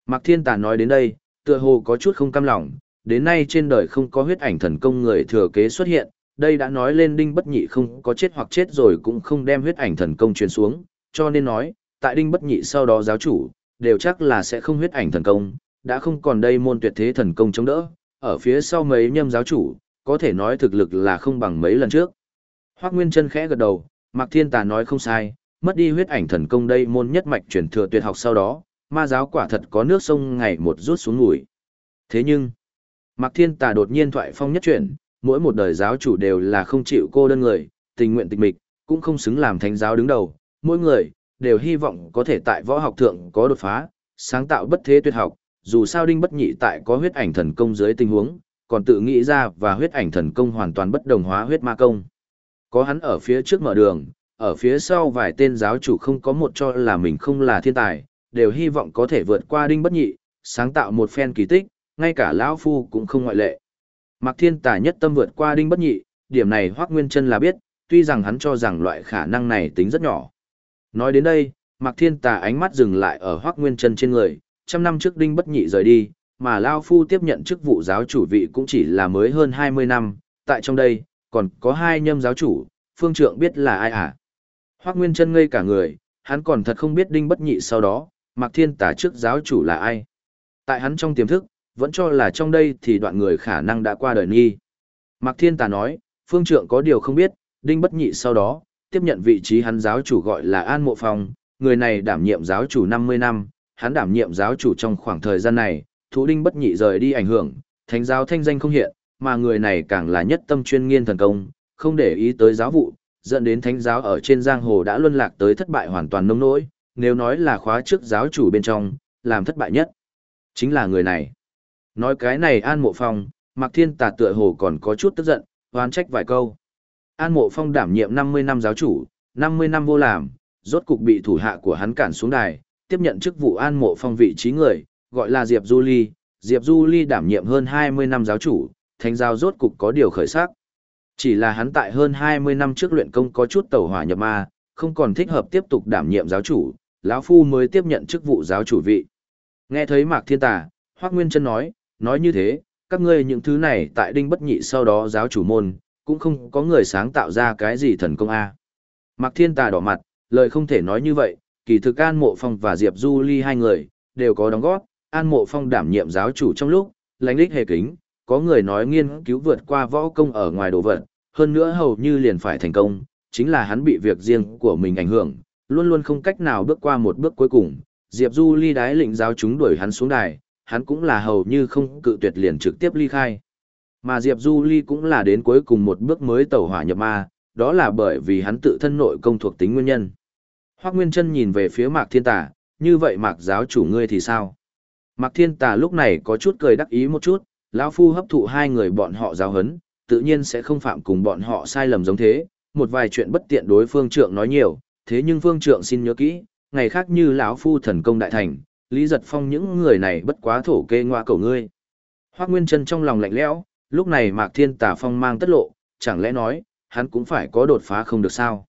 S1: Mạc Thiên Tà nói đến đây, tựa hồ có chút không cam lòng, đến nay trên đời không có huyết ảnh thần công người thừa kế xuất hiện, đây đã nói lên đinh bất nhị không có chết hoặc chết rồi cũng không đem huyết ảnh thần công truyền xuống, cho nên nói, tại đinh bất nhị sau đó giáo chủ, đều chắc là sẽ không huyết ảnh thần công, đã không còn đây môn tuyệt thế thần công chống đỡ, ở phía sau mấy nhâm giáo chủ, có thể nói thực lực là không bằng mấy lần trước. Hoác Nguyên chân khẽ gật đầu, Mạc Thiên Tà nói không sai, mất đi huyết ảnh thần công đây môn nhất mạch truyền thừa tuyệt học sau đó, ma giáo quả thật có nước sông ngày một rút xuống ngủi. Thế nhưng, Mạc Thiên Tà đột nhiên thoại phong nhất chuyển, mỗi một đời giáo chủ đều là không chịu cô đơn người, tình nguyện tịch mịch, cũng không xứng làm thánh giáo đứng đầu, mỗi người đều hy vọng có thể tại võ học thượng có đột phá, sáng tạo bất thế tuyệt học, dù sao đinh bất nhị tại có huyết ảnh thần công dưới tình huống, còn tự nghĩ ra và huyết ảnh thần công hoàn toàn bất đồng hóa huyết ma công. Có hắn ở phía trước mở đường, ở phía sau vài tên giáo chủ không có một cho là mình không là thiên tài, đều hy vọng có thể vượt qua đinh bất nhị, sáng tạo một phen kỳ tích, ngay cả lão phu cũng không ngoại lệ. Mạc Thiên Tà nhất tâm vượt qua đinh bất nhị, điểm này Hoắc Nguyên Chân là biết, tuy rằng hắn cho rằng loại khả năng này tính rất nhỏ. Nói đến đây, Mạc Thiên Tà ánh mắt dừng lại ở Hoắc Nguyên Chân trên người, trăm năm trước đinh bất nhị rời đi, mà Lao Phu tiếp nhận chức vụ giáo chủ vị cũng chỉ là mới hơn 20 năm, tại trong đây, còn có hai nhâm giáo chủ, phương trượng biết là ai à? Hoắc Nguyên chân ngây cả người, hắn còn thật không biết đinh bất nhị sau đó, Mạc Thiên Tà trước giáo chủ là ai. Tại hắn trong tiềm thức, vẫn cho là trong đây thì đoạn người khả năng đã qua đời nghi. Mạc Thiên Tà nói, phương trượng có điều không biết, đinh bất nhị sau đó, tiếp nhận vị trí hắn giáo chủ gọi là An Mộ Phong, người này đảm nhiệm giáo chủ 50 năm, hắn đảm nhiệm giáo chủ trong khoảng thời gian này, thú đinh bất nhị rời đi ảnh hưởng, thánh giáo thanh danh không hiện, mà người này càng là nhất tâm chuyên nghiên thần công, không để ý tới giáo vụ, dẫn đến thánh giáo ở trên giang hồ đã luân lạc tới thất bại hoàn toàn nông nỗi, nếu nói là khóa trước giáo chủ bên trong, làm thất bại nhất. Chính là người này. Nói cái này An Mộ Phong, Mạc Thiên Tà tựa hồ còn có chút tức giận, oán trách vài câu. An Mộ Phong đảm nhiệm 50 năm giáo chủ, 50 năm vô làm, rốt cục bị thủ hạ của hắn cản xuống đài, tiếp nhận chức vụ An Mộ Phong vị trí người, gọi là Diệp Du Ly. Diệp Du Ly đảm nhiệm hơn 20 năm giáo chủ, thánh giáo rốt cục có điều khởi sắc. Chỉ là hắn tại hơn 20 năm trước luyện công có chút tẩu hỏa nhập ma, không còn thích hợp tiếp tục đảm nhiệm giáo chủ, lão phu mới tiếp nhận chức vụ giáo chủ vị. Nghe thấy Mạc Thiên Tà, Hoắc Nguyên Chân nói, nói như thế, các ngươi những thứ này tại Đinh Bất Nhị sau đó giáo chủ môn, cũng không có người sáng tạo ra cái gì thần công a. Mạc Thiên Tà đỏ mặt, lời không thể nói như vậy, kỳ thực An Mộ Phong và Diệp Du Ly hai người đều có đóng góp, An Mộ Phong đảm nhiệm giáo chủ trong lúc, lãnh đích hề kính, có người nói nghiên cứu vượt qua võ công ở ngoài đồ vật, hơn nữa hầu như liền phải thành công, chính là hắn bị việc riêng của mình ảnh hưởng, luôn luôn không cách nào bước qua một bước cuối cùng. Diệp Du ly đái lĩnh giáo chúng đuổi hắn xuống đài, hắn cũng là hầu như không cự tuyệt liền trực tiếp ly khai. Mà Diệp Du ly cũng là đến cuối cùng một bước mới tẩu hỏa nhập ma, đó là bởi vì hắn tự thân nội công thuộc tính nguyên nhân. Hoác Nguyên Trân nhìn về phía Mạc Thiên Tà, như vậy Mạc giáo chủ ngươi thì sao? Mạc Thiên Tà lúc này có chút cười đắc ý một chút, lão phu hấp thụ hai người bọn họ giáo hấn, tự nhiên sẽ không phạm cùng bọn họ sai lầm giống thế, một vài chuyện bất tiện đối phương trượng nói nhiều, thế nhưng phương trượng xin nhớ kỹ, ngày khác như lão phu thần công đại thành, Lý Giật Phong những người này bất quá thổ kê ngoa cầu ngươi. Hoác Nguyên Trân trong lòng lạnh lẽo, lúc này Mạc Thiên Tà phong mang tất lộ, chẳng lẽ nói, hắn cũng phải có đột phá không được sao?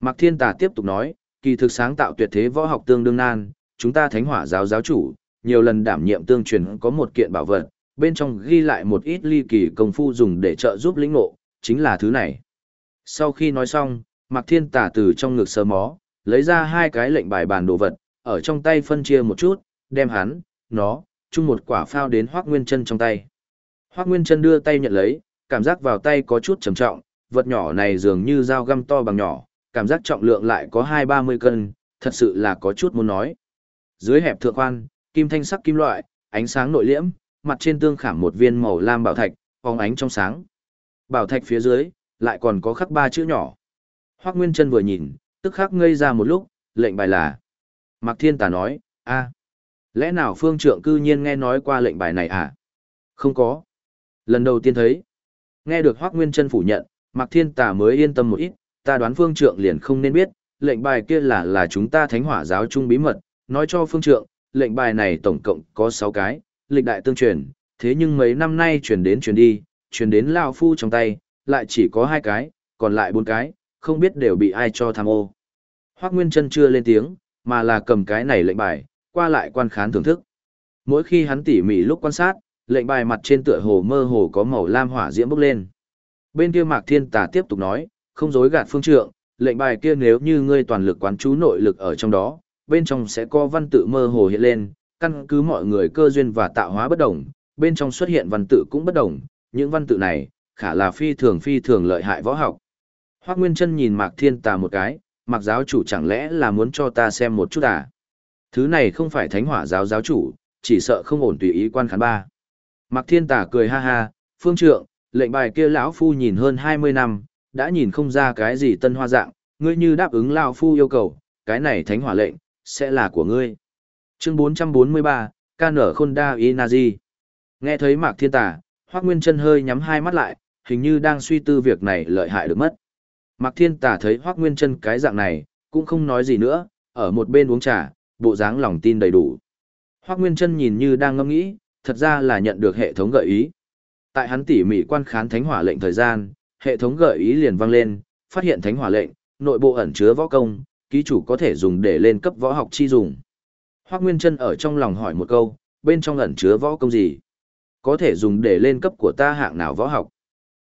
S1: Mạc Thiên Tà tiếp tục nói, kỳ thực sáng tạo tuyệt thế võ học tương đương nan, chúng ta thánh hỏa giáo giáo chủ, nhiều lần đảm nhiệm tương truyền có một kiện bảo vật, bên trong ghi lại một ít ly kỳ công phu dùng để trợ giúp lĩnh ngộ, chính là thứ này. Sau khi nói xong, Mạc Thiên tả từ trong ngực sờ mó, lấy ra hai cái lệnh bài bàn đồ vật, ở trong tay phân chia một chút, đem hắn, nó, chung một quả phao đến Hoác Nguyên Trân trong tay. Hoác Nguyên Trân đưa tay nhận lấy, cảm giác vào tay có chút trầm trọng, vật nhỏ này dường như dao găm to bằng nhỏ, cảm giác trọng lượng lại có hai ba mươi cân, thật sự là có chút muốn nói. Dưới hẹp thượng quan, kim thanh sắc kim loại, ánh sáng nội liễm, mặt trên tương khảm một viên màu lam bảo thạch, phóng ánh trong sáng. Bảo thạch phía dưới, lại còn có khắc ba chữ nhỏ. Hoác Nguyên Trân vừa nhìn, tức khắc ngây ra một lúc, lệnh bài là. Mạc Thiên Tà nói, a, lẽ nào phương trượng cư nhiên nghe nói qua lệnh bài này à? Không có. Lần đầu tiên thấy. Nghe được Hoác Nguyên Trân phủ nhận, Mạc Thiên Tà mới yên tâm một ít, ta đoán phương trượng liền không nên biết, lệnh bài kia là là chúng ta thánh hỏa giáo chung bí mật, nói cho phương trượng, lệnh bài này tổng cộng có 6 cái, lịch đại tương truyền, thế nhưng mấy năm nay truyền đến truyền đi, truyền đến Lao Phu trong tay, lại chỉ có hai cái, còn lại bốn cái, không biết đều bị ai cho tham ô. Hoác Nguyên Trân chưa lên tiếng, mà là cầm cái này lệnh bài, qua lại quan khán thưởng thức. Mỗi khi hắn tỉ mỉ lúc quan sát, lệnh bài mặt trên tựa hồ mơ hồ có màu lam hỏa diễm bốc lên. Bên kia Mạc Thiên Tà tiếp tục nói, không dối gạt phương trượng, lệnh bài kia nếu như ngươi toàn lực quán chú nội lực ở trong đó, bên trong sẽ có văn tự mơ hồ hiện lên, căn cứ mọi người cơ duyên và tạo hóa bất đồng, bên trong xuất hiện văn tự cũng bất đồng, những văn tự này, khả là phi thường phi thường lợi hại võ học. Hoác Nguyên Trân nhìn Mạc Thiên Tà một cái, Mặc giáo chủ chẳng lẽ là muốn cho ta xem một chút à? Thứ này không phải thánh hỏa giáo giáo chủ, chỉ sợ không ổn tùy ý quan khán ba. Mạc Thiên tả cười ha ha, phương trượng, lệnh bài kia lão phu nhìn hơn 20 năm, đã nhìn không ra cái gì tân hoa dạng, ngươi như đáp ứng lão phu yêu cầu, cái này thánh hỏa lệnh, sẽ là của ngươi. Chương 443, KN Khonda Inazi. Nghe thấy Mạc Thiên tả, Hoắc Nguyên Chân hơi nhắm hai mắt lại, hình như đang suy tư việc này lợi hại được mất. Mạc Thiên Tà thấy Hoắc Nguyên Chân cái dạng này, cũng không nói gì nữa, ở một bên uống trà, bộ dáng lòng tin đầy đủ. Hoắc Nguyên Chân nhìn như đang ngẫm nghĩ, thật ra là nhận được hệ thống gợi ý. Tại hắn tỉ mỉ quan khán thánh hỏa lệnh thời gian, hệ thống gợi ý liền vang lên, phát hiện thánh hỏa lệnh, nội bộ ẩn chứa võ công, ký chủ có thể dùng để lên cấp võ học chi dùng. Hoắc Nguyên Chân ở trong lòng hỏi một câu, bên trong ẩn chứa võ công gì? Có thể dùng để lên cấp của ta hạng nào võ học?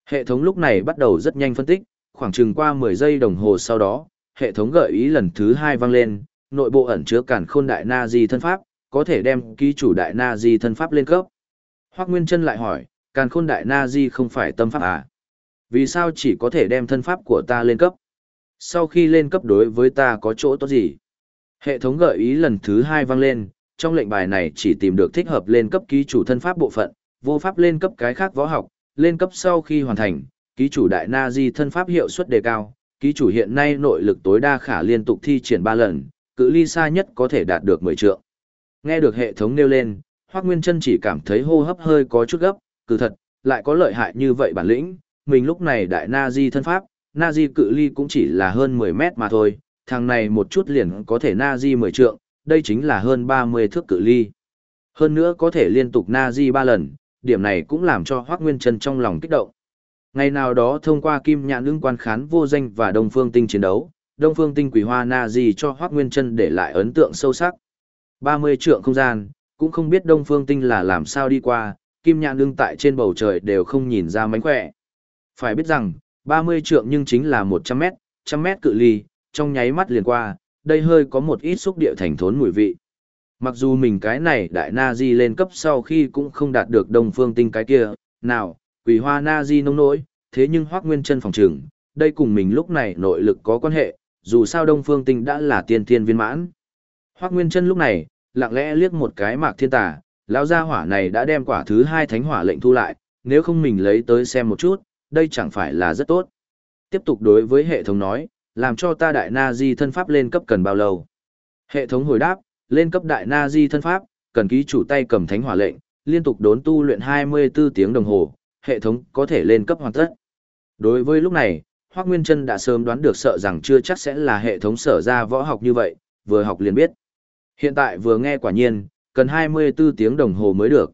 S1: Hệ thống lúc này bắt đầu rất nhanh phân tích, khoảng chừng qua 10 giây đồng hồ sau đó, hệ thống gợi ý lần thứ hai vang lên, nội bộ ẩn chứa cản khôn đại na di thân pháp, có thể đem ký chủ đại na di thân pháp lên cấp. Hoắc Nguyên Chân lại hỏi, càn khôn đại na di không phải tâm pháp à? Vì sao chỉ có thể đem thân pháp của ta lên cấp? Sau khi lên cấp đối với ta có chỗ tốt gì? Hệ thống gợi ý lần thứ hai vang lên, trong lệnh bài này chỉ tìm được thích hợp lên cấp ký chủ thân pháp bộ phận, vô pháp lên cấp cái khác võ học, lên cấp sau khi hoàn thành, ký chủ đại na di thân pháp hiệu suất đề cao, ký chủ hiện nay nội lực tối đa khả liên tục thi triển ba lần, cự ly xa nhất có thể đạt được 10 trượng. Nghe được hệ thống nêu lên, Hoắc Nguyên Chân chỉ cảm thấy hô hấp hơi có chút gấp, cự thật, lại có lợi hại như vậy bản lĩnh, mình lúc này đại na di thân pháp, na di cự ly cũng chỉ là hơn 10 mét mà thôi, thằng này một chút liền có thể na di 10 trượng, đây chính là hơn 30 thước cự ly. Hơn nữa có thể liên tục na di ba lần, điểm này cũng làm cho Hoác Nguyên Trân trong lòng kích động. Ngày nào đó thông qua kim nhãn ứng quan khán vô danh và Đông Phương Tinh chiến đấu, Đông Phương Tinh quỷ hoa na gì cho Hoác Nguyên Trân để lại ấn tượng sâu sắc. 30 trượng không gian, cũng không biết Đông Phương Tinh là làm sao đi qua, kim nhãn ứng tại trên bầu trời đều không nhìn ra mánh khỏe. Phải biết rằng, 30 trượng nhưng chính là 100 mét, trăm mét cự ly, trong nháy mắt liền qua, đây hơi có một ít xúc địa thành thốn mùi vị. Mặc dù mình cái này đại na di lên cấp sau khi cũng không đạt được đông phương tinh cái kia, nào, quỷ hoa na di nông nỗi, thế nhưng hoác nguyên Trân phòng trường, đây cùng mình lúc này nội lực có quan hệ, dù sao đông phương tinh đã là tiên thiên viên mãn. Hoác nguyên Trân lúc này, lặng lẽ liếc một cái mạc thiên tà, lão gia hỏa này đã đem quả thứ hai thánh hỏa lệnh thu lại, nếu không mình lấy tới xem một chút, đây chẳng phải là rất tốt. Tiếp tục đối với hệ thống nói, làm cho ta đại na di thân pháp lên cấp cần bao lâu? Hệ thống hồi đáp, lên cấp đại na di thân pháp, cần ký chủ tay cầm thánh hỏa lệnh, liên tục đốn tu luyện 24 tiếng đồng hồ, hệ thống có thể lên cấp hoàn tất. Đối với lúc này, Hoác Nguyên Trân đã sớm đoán được sợ rằng chưa chắc sẽ là hệ thống sở ra võ học như vậy, vừa học liền biết. Hiện tại vừa nghe quả nhiên, cần 24 tiếng đồng hồ mới được.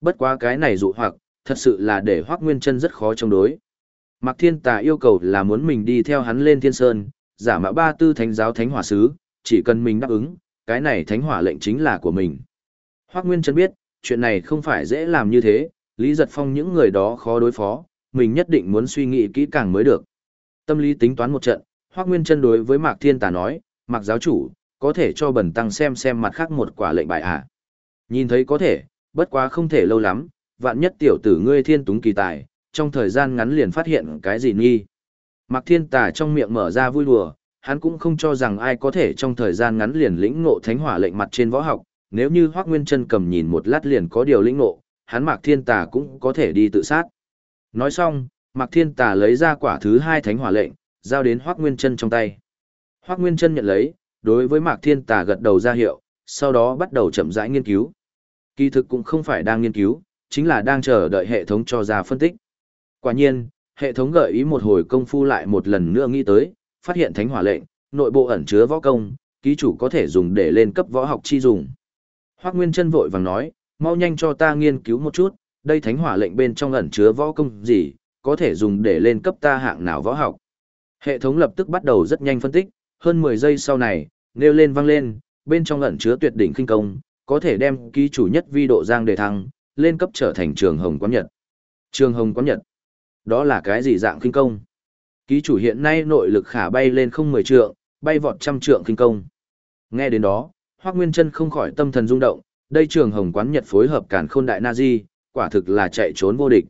S1: Bất quá cái này dụ hoặc, thật sự là để Hoác Nguyên Trân rất khó chống đối. Mạc Thiên Tà yêu cầu là muốn mình đi theo hắn lên Thiên Sơn, giả mạo ba tư thánh giáo thánh hỏa sứ, chỉ cần mình đáp ứng, cái này thánh hỏa lệnh chính là của mình. Hoác Nguyên Trân biết, chuyện này không phải dễ làm như thế, Lý Giật Phong những người đó khó đối phó, mình nhất định muốn suy nghĩ kỹ càng mới được. Tâm lý tính toán một trận, Hoác Nguyên Trân đối với Mạc Thiên Tà nói, Mạc giáo chủ, có thể cho bẩn tăng xem xem mặt khác một quả lệnh bài à. Nhìn thấy có thể, bất quá không thể lâu lắm, vạn nhất tiểu tử ngươi thiên túng kỳ tài, trong thời gian ngắn liền phát hiện cái gì nghi. Mạc Thiên Tà trong miệng mở ra vui đùa, hắn cũng không cho rằng ai có thể trong thời gian ngắn liền lĩnh ngộ thánh hỏa lệnh mặt trên võ học, nếu như Hoắc Nguyên Chân cầm nhìn một lát liền có điều lĩnh ngộ, hắn Mạc Thiên Tà cũng có thể đi tự sát. Nói xong, Mạc Thiên Tà lấy ra quả thứ hai thánh hỏa lệnh, giao đến Hoắc Nguyên Chân trong tay. Hoắc Nguyên Chân nhận lấy, đối với Mạc Thiên Tà gật đầu ra hiệu, sau đó bắt đầu chậm rãi nghiên cứu. Kỳ thực cũng không phải đang nghiên cứu, chính là đang chờ đợi hệ thống cho ra phân tích. Quả nhiên, hệ thống gợi ý một hồi công phu lại một lần nữa nghĩ tới, phát hiện thánh hỏa lệnh, nội bộ ẩn chứa võ công, ký chủ có thể dùng để lên cấp võ học chi dùng. Hoắc Nguyên Chân vội vàng nói, mau nhanh cho ta nghiên cứu một chút, đây thánh hỏa lệnh bên trong ẩn chứa võ công gì, có thể dùng để lên cấp ta hạng nào võ học. Hệ thống lập tức bắt đầu rất nhanh phân tích, hơn 10 giây sau này, nêu lên vang lên, bên trong ẩn chứa tuyệt đỉnh kinh công, có thể đem ký chủ nhất vi độ giang đề thăng, lên cấp trở thành trường hồng quán nhật. Trường hồng quán nhật. Đó là cái gì dạng kinh công? Ký chủ hiện nay nội lực khả bay lên không mười trượng, bay vọt trăm trượng kinh công. Nghe đến đó, Hoắc Nguyên Trân không khỏi tâm thần rung động, đây trường hồng quán nhật phối hợp càn khôn đại na di, quả thực là chạy trốn vô địch.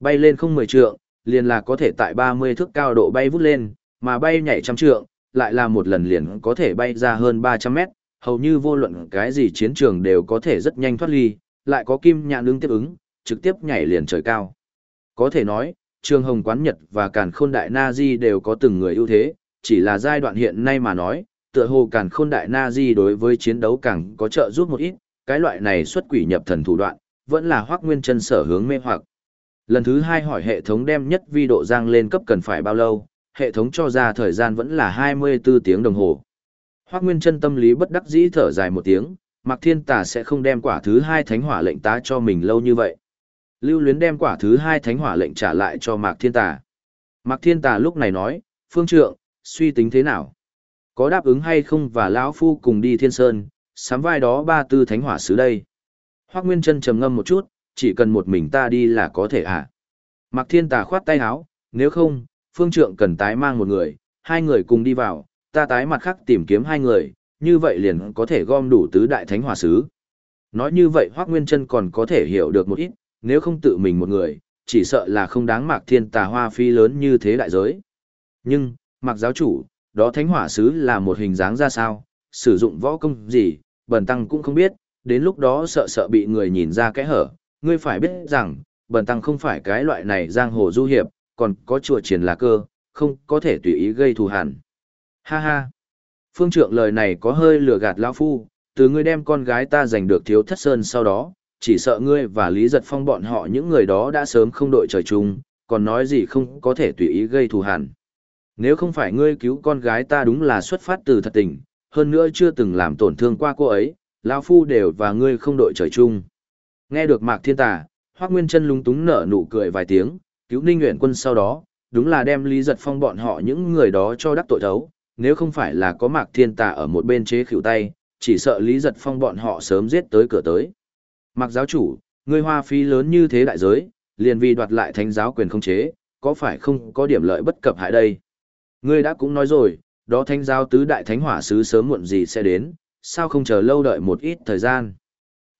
S1: Bay lên không mười trượng, liền là có thể tại 30 thước cao độ bay vút lên, mà bay nhảy trăm trượng, lại là một lần liền có thể bay ra hơn 300 mét, hầu như vô luận cái gì chiến trường đều có thể rất nhanh thoát ly, lại có kim nhạn ứng tiếp ứng, trực tiếp nhảy liền trời cao. Có thể nói, trường hồng quán nhật và càn khôn đại na di đều có từng người ưu thế, chỉ là giai đoạn hiện nay mà nói, tựa hồ càn khôn đại na di đối với chiến đấu càng có trợ giúp một ít, cái loại này xuất quỷ nhập thần thủ đoạn, vẫn là hoác nguyên chân sở hướng mê hoặc. Lần thứ hai hỏi hệ thống đem nhất vi độ giang lên cấp cần phải bao lâu, hệ thống cho ra thời gian vẫn là 24 tiếng đồng hồ. Hoác nguyên chân tâm lý bất đắc dĩ thở dài một tiếng, Mạc Thiên Tà sẽ không đem quả thứ hai thánh hỏa lệnh tá cho mình lâu như vậy. Lưu luyến đem quả thứ hai thánh hỏa lệnh trả lại cho Mạc Thiên Tà. Mạc Thiên Tà lúc này nói, phương trượng, suy tính thế nào? Có đáp ứng hay không và lão Phu cùng đi thiên sơn, sắm vai đó ba tư thánh hỏa sứ đây. Hoác Nguyên chân trầm ngâm một chút, chỉ cần một mình ta đi là có thể à? Mạc Thiên Tà khoát tay áo, nếu không, phương trượng cần tái mang một người, hai người cùng đi vào, ta tái mặt khác tìm kiếm hai người, như vậy liền có thể gom đủ tứ đại thánh hỏa sứ. Nói như vậy Hoác Nguyên Trân còn có thể hiểu được một ít, nếu không tự mình một người, chỉ sợ là không đáng mạc thiên tà hoa phi lớn như thế đại giới. Nhưng, mạc giáo chủ, đó thánh hỏa sứ là một hình dáng ra sao, sử dụng võ công gì, bần tăng cũng không biết, đến lúc đó sợ sợ bị người nhìn ra kẽ hở, ngươi phải biết rằng, bần tăng không phải cái loại này giang hồ du hiệp, còn có chùa triển là cơ, không có thể tùy ý gây thù hẳn. Ha ha! Phương trượng lời này có hơi lừa gạt lão phu, từ ngươi đem con gái ta giành được thiếu thất sơn sau đó, chỉ sợ ngươi và Lý Giật Phong bọn họ những người đó đã sớm không đội trời chung, còn nói gì không có thể tùy ý gây thù hằn. Nếu không phải ngươi cứu con gái ta đúng là xuất phát từ thật tình, hơn nữa chưa từng làm tổn thương qua cô ấy, lão phu đều và ngươi không đội trời chung. Nghe được Mạc Thiên Tà, Hoắc Nguyên Chân lúng túng nở nụ cười vài tiếng, cứu Ninh Uyển Quân sau đó, đúng là đem Lý Giật Phong bọn họ những người đó cho đắc tội thấu, nếu không phải là có Mạc Thiên Tà ở một bên chế khỉu tay, chỉ sợ Lý Giật Phong bọn họ sớm giết tới cửa tới. Mạc giáo chủ, ngươi hoa phí lớn như thế đại giới, liền vì đoạt lại thánh giáo quyền không chế, có phải không có điểm lợi bất cập hại đây? Ngươi đã cũng nói rồi, đó thánh giáo tứ đại thánh hỏa sứ sớm muộn gì sẽ đến, sao không chờ lâu đợi một ít thời gian?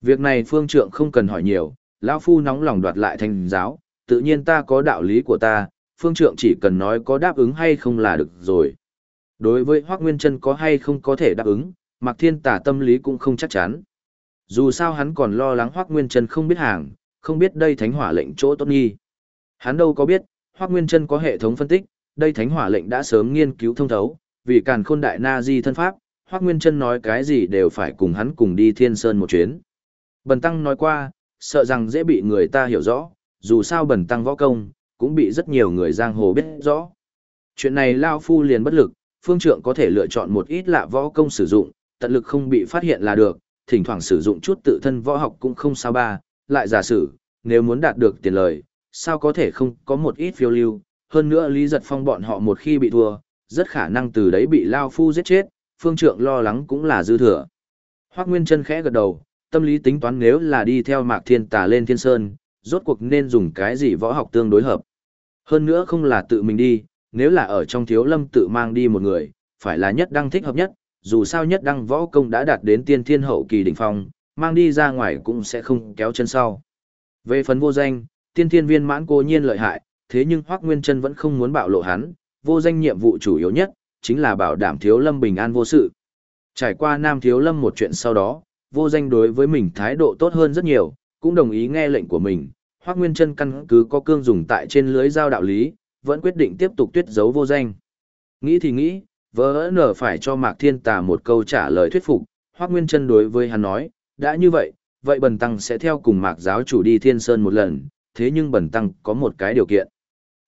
S1: Việc này phương trượng không cần hỏi nhiều, lão phu nóng lòng đoạt lại thánh giáo, tự nhiên ta có đạo lý của ta, phương trượng chỉ cần nói có đáp ứng hay không là được rồi. Đối với Hoác Nguyên Trân có hay không có thể đáp ứng, Mạc Thiên Tả tâm lý cũng không chắc chắn. Dù sao hắn còn lo lắng Hoác Nguyên Trân không biết hàng, không biết đây thánh hỏa lệnh chỗ tốt nghi. Hắn đâu có biết, Hoác Nguyên Trân có hệ thống phân tích, đây thánh hỏa lệnh đã sớm nghiên cứu thông thấu, vì càn khôn đại na di thân pháp, Hoác Nguyên Trân nói cái gì đều phải cùng hắn cùng đi thiên sơn một chuyến. Bần Tăng nói qua, sợ rằng dễ bị người ta hiểu rõ, dù sao Bần Tăng võ công, cũng bị rất nhiều người giang hồ biết rõ. Chuyện này Lao Phu liền bất lực, phương trượng có thể lựa chọn một ít lạ võ công sử dụng, tận lực không bị phát hiện là được, thỉnh thoảng sử dụng chút tự thân võ học cũng không sao ba, lại giả sử, nếu muốn đạt được tiền lời, sao có thể không có một ít phiêu lưu, hơn nữa Lý Giật Phong bọn họ một khi bị thua, rất khả năng từ đấy bị Lao Phu giết chết, phương trượng lo lắng cũng là dư thừa. Hoác Nguyên chân khẽ gật đầu, tâm lý tính toán nếu là đi theo Mạc Thiên Tà lên Thiên Sơn, rốt cuộc nên dùng cái gì võ học tương đối hợp. Hơn nữa không là tự mình đi, nếu là ở trong thiếu lâm tự mang đi một người, phải là nhất đăng thích hợp nhất, dù sao nhất đăng võ công đã đạt đến tiên thiên hậu kỳ đỉnh phong, mang đi ra ngoài cũng sẽ không kéo chân sau. Về phần vô danh, tiên thiên viên mãn cố nhiên lợi hại, thế nhưng Hoắc Nguyên Chân vẫn không muốn bạo lộ hắn, vô danh nhiệm vụ chủ yếu nhất chính là bảo đảm thiếu lâm bình an vô sự. Trải qua Nam Thiếu Lâm một chuyện sau đó, vô danh đối với mình thái độ tốt hơn rất nhiều, cũng đồng ý nghe lệnh của mình. Hoắc Nguyên Chân căn cứ có cương dùng tại trên lưới giao đạo lý, vẫn quyết định tiếp tục tuyết giấu vô danh. Nghĩ thì nghĩ, vỡ nở phải cho Mạc Thiên Tà một câu trả lời thuyết phục, Hoác Nguyên Trân đối với hắn nói, đã như vậy, vậy Bần Tăng sẽ theo cùng Mạc giáo chủ đi Thiên Sơn một lần, thế nhưng Bần Tăng có một cái điều kiện.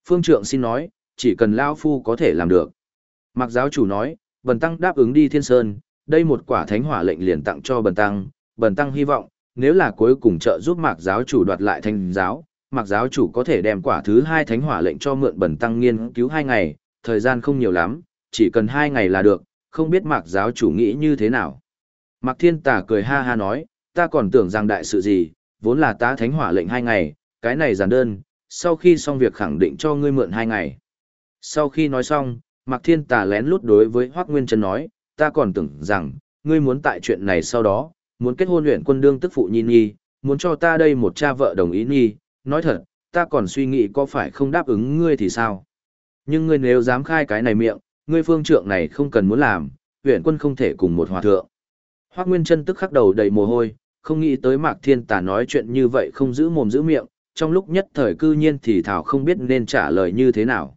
S1: Phương Trượng xin nói, chỉ cần Lao Phu có thể làm được. Mạc giáo chủ nói, Bần Tăng đáp ứng đi Thiên Sơn, đây một quả thánh hỏa lệnh liền tặng cho Bần Tăng, Bần Tăng hy vọng, nếu là cuối cùng trợ giúp Mạc giáo chủ đoạt lại thanh giáo, Mạc giáo chủ có thể đem quả thứ hai thánh hỏa lệnh cho mượn Bần Tăng nghiên cứu hai ngày, thời gian không nhiều lắm, chỉ cần hai ngày là được, không biết mạc giáo chủ nghĩ như thế nào. Mạc thiên tà cười ha ha nói, ta còn tưởng rằng đại sự gì, vốn là ta thánh hỏa lệnh hai ngày, cái này giản đơn, sau khi xong việc khẳng định cho ngươi mượn hai ngày. Sau khi nói xong, Mạc Thiên Tà lén lút đối với Hoác Nguyên Trân nói, ta còn tưởng rằng, ngươi muốn tại chuyện này sau đó, muốn kết hôn luyện quân đương tức phụ nhi nhi, muốn cho ta đây một cha vợ đồng ý nhi, nói thật, ta còn suy nghĩ có phải không đáp ứng ngươi thì sao. Nhưng ngươi nếu dám khai cái này miệng, ngươi phương trượng này không cần muốn làm, huyện quân không thể cùng một hòa thượng. Hoác Nguyên chân tức khắc đầu đầy mồ hôi, không nghĩ tới Mạc Thiên Tà nói chuyện như vậy không giữ mồm giữ miệng, trong lúc nhất thời cư nhiên thì Thảo không biết nên trả lời như thế nào.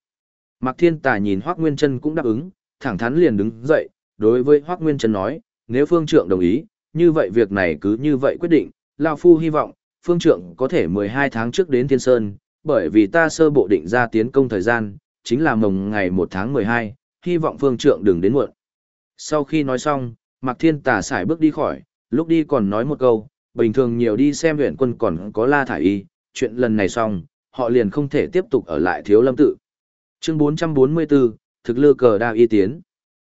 S1: Mạc Thiên Tà nhìn Hoắc Nguyên chân cũng đáp ứng, thẳng thắn liền đứng dậy, đối với Hoắc Nguyên chân nói, nếu phương trượng đồng ý, như vậy việc này cứ như vậy quyết định, Lão Phu hy vọng, phương trượng có thể 12 tháng trước đến Thiên Sơn, bởi vì ta sơ bộ định ra tiến công thời gian, chính là mồng ngày 1 tháng 12, hy vọng phương trượng đừng đến muộn. Sau khi nói xong, Mạc Thiên Tà sải bước đi khỏi, lúc đi còn nói một câu, bình thường nhiều đi xem huyện quân còn có la thải y, chuyện lần này xong, họ liền không thể tiếp tục ở lại thiếu lâm tự. Chương 444, thực lư cờ đa y tiến.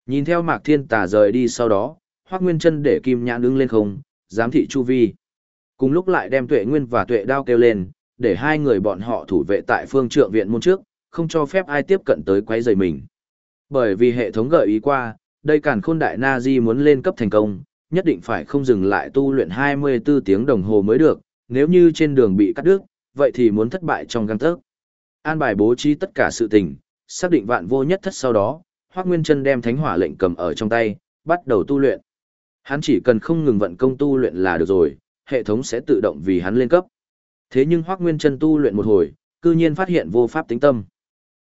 S1: Nhìn theo Mạc Thiên Tà rời đi sau đó, Hoắc Nguyên Chân để kim nhãn đứng lên không, giám thị chu vi. Cùng lúc lại đem Tuệ Nguyên và Tuệ Đao kêu lên, để hai người bọn họ thủ vệ tại phương trượng viện môn trước, không cho phép ai tiếp cận tới quấy rầy mình. Bởi vì hệ thống gợi ý qua, đây cản khôn đại na di muốn lên cấp thành công, nhất định phải không dừng lại tu luyện 24 tiếng đồng hồ mới được, nếu như trên đường bị cắt đứt, vậy thì muốn thất bại trong găng tớc. An bài bố trí tất cả sự tình, xác định vạn vô nhất thất sau đó, Hoắc Nguyên Chân đem thánh hỏa lệnh cầm ở trong tay, bắt đầu tu luyện. Hắn chỉ cần không ngừng vận công tu luyện là được rồi, hệ thống sẽ tự động vì hắn lên cấp. Thế nhưng Hoắc Nguyên Chân tu luyện một hồi, cư nhiên phát hiện vô pháp tính tâm.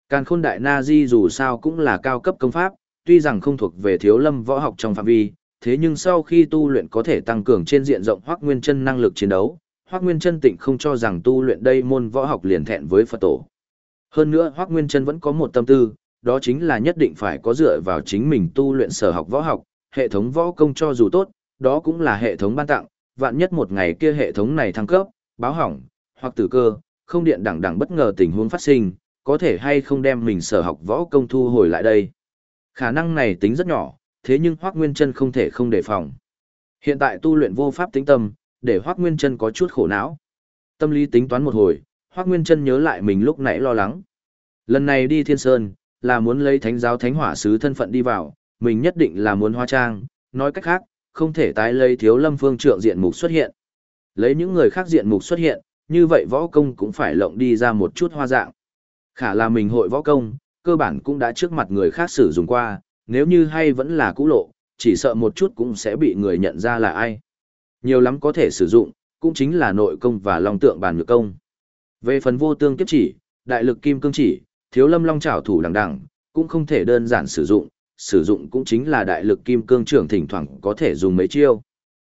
S1: Càn Khôn Đại Na Di dù sao cũng là cao cấp công pháp, tuy rằng không thuộc về thiếu lâm võ học trong phạm vi, thế nhưng sau khi tu luyện có thể tăng cường trên diện rộng Hoắc Nguyên Chân năng lực chiến đấu, Hoắc Nguyên Chân tịnh không cho rằng tu luyện đây môn võ học liền thẹn với Phật tổ. Hơn nữa Hoắc Nguyên Trân vẫn có một tâm tư, đó chính là nhất định phải có dựa vào chính mình tu luyện sở học võ học, hệ thống võ công cho dù tốt, đó cũng là hệ thống ban tặng, vạn nhất một ngày kia hệ thống này thăng cấp, báo hỏng, hoặc tử cơ, không điện đẳng đẳng bất ngờ tình huống phát sinh, có thể hay không đem mình sở học võ công thu hồi lại đây. Khả năng này tính rất nhỏ, thế nhưng Hoắc Nguyên Trân không thể không đề phòng. Hiện tại tu luyện vô pháp tính tâm, để Hoắc Nguyên Trân có chút khổ não. Tâm lý tính toán một hồi, Hoắc Nguyên Chân nhớ lại mình lúc nãy lo lắng. Lần này đi Thiên Sơn, là muốn lấy thánh giáo thánh hỏa sứ thân phận đi vào, mình nhất định là muốn hóa trang, nói cách khác, không thể tái lấy thiếu lâm phương trượng diện mục xuất hiện. Lấy những người khác diện mục xuất hiện, như vậy võ công cũng phải lộng đi ra một chút hoa dạng. Khả là mình hội võ công, cơ bản cũng đã trước mặt người khác sử dụng qua, nếu như hay vẫn là cũ lộ, chỉ sợ một chút cũng sẽ bị người nhận ra là ai. Nhiều lắm có thể sử dụng, cũng chính là nội công và long tượng bản nhược công. Về phần vô tương kiếp chỉ, đại lực kim cương chỉ, thiếu lâm long trảo thủ đằng đằng, cũng không thể đơn giản sử dụng, sử dụng cũng chính là đại lực kim cương trưởng thỉnh thoảng có thể dùng mấy chiêu.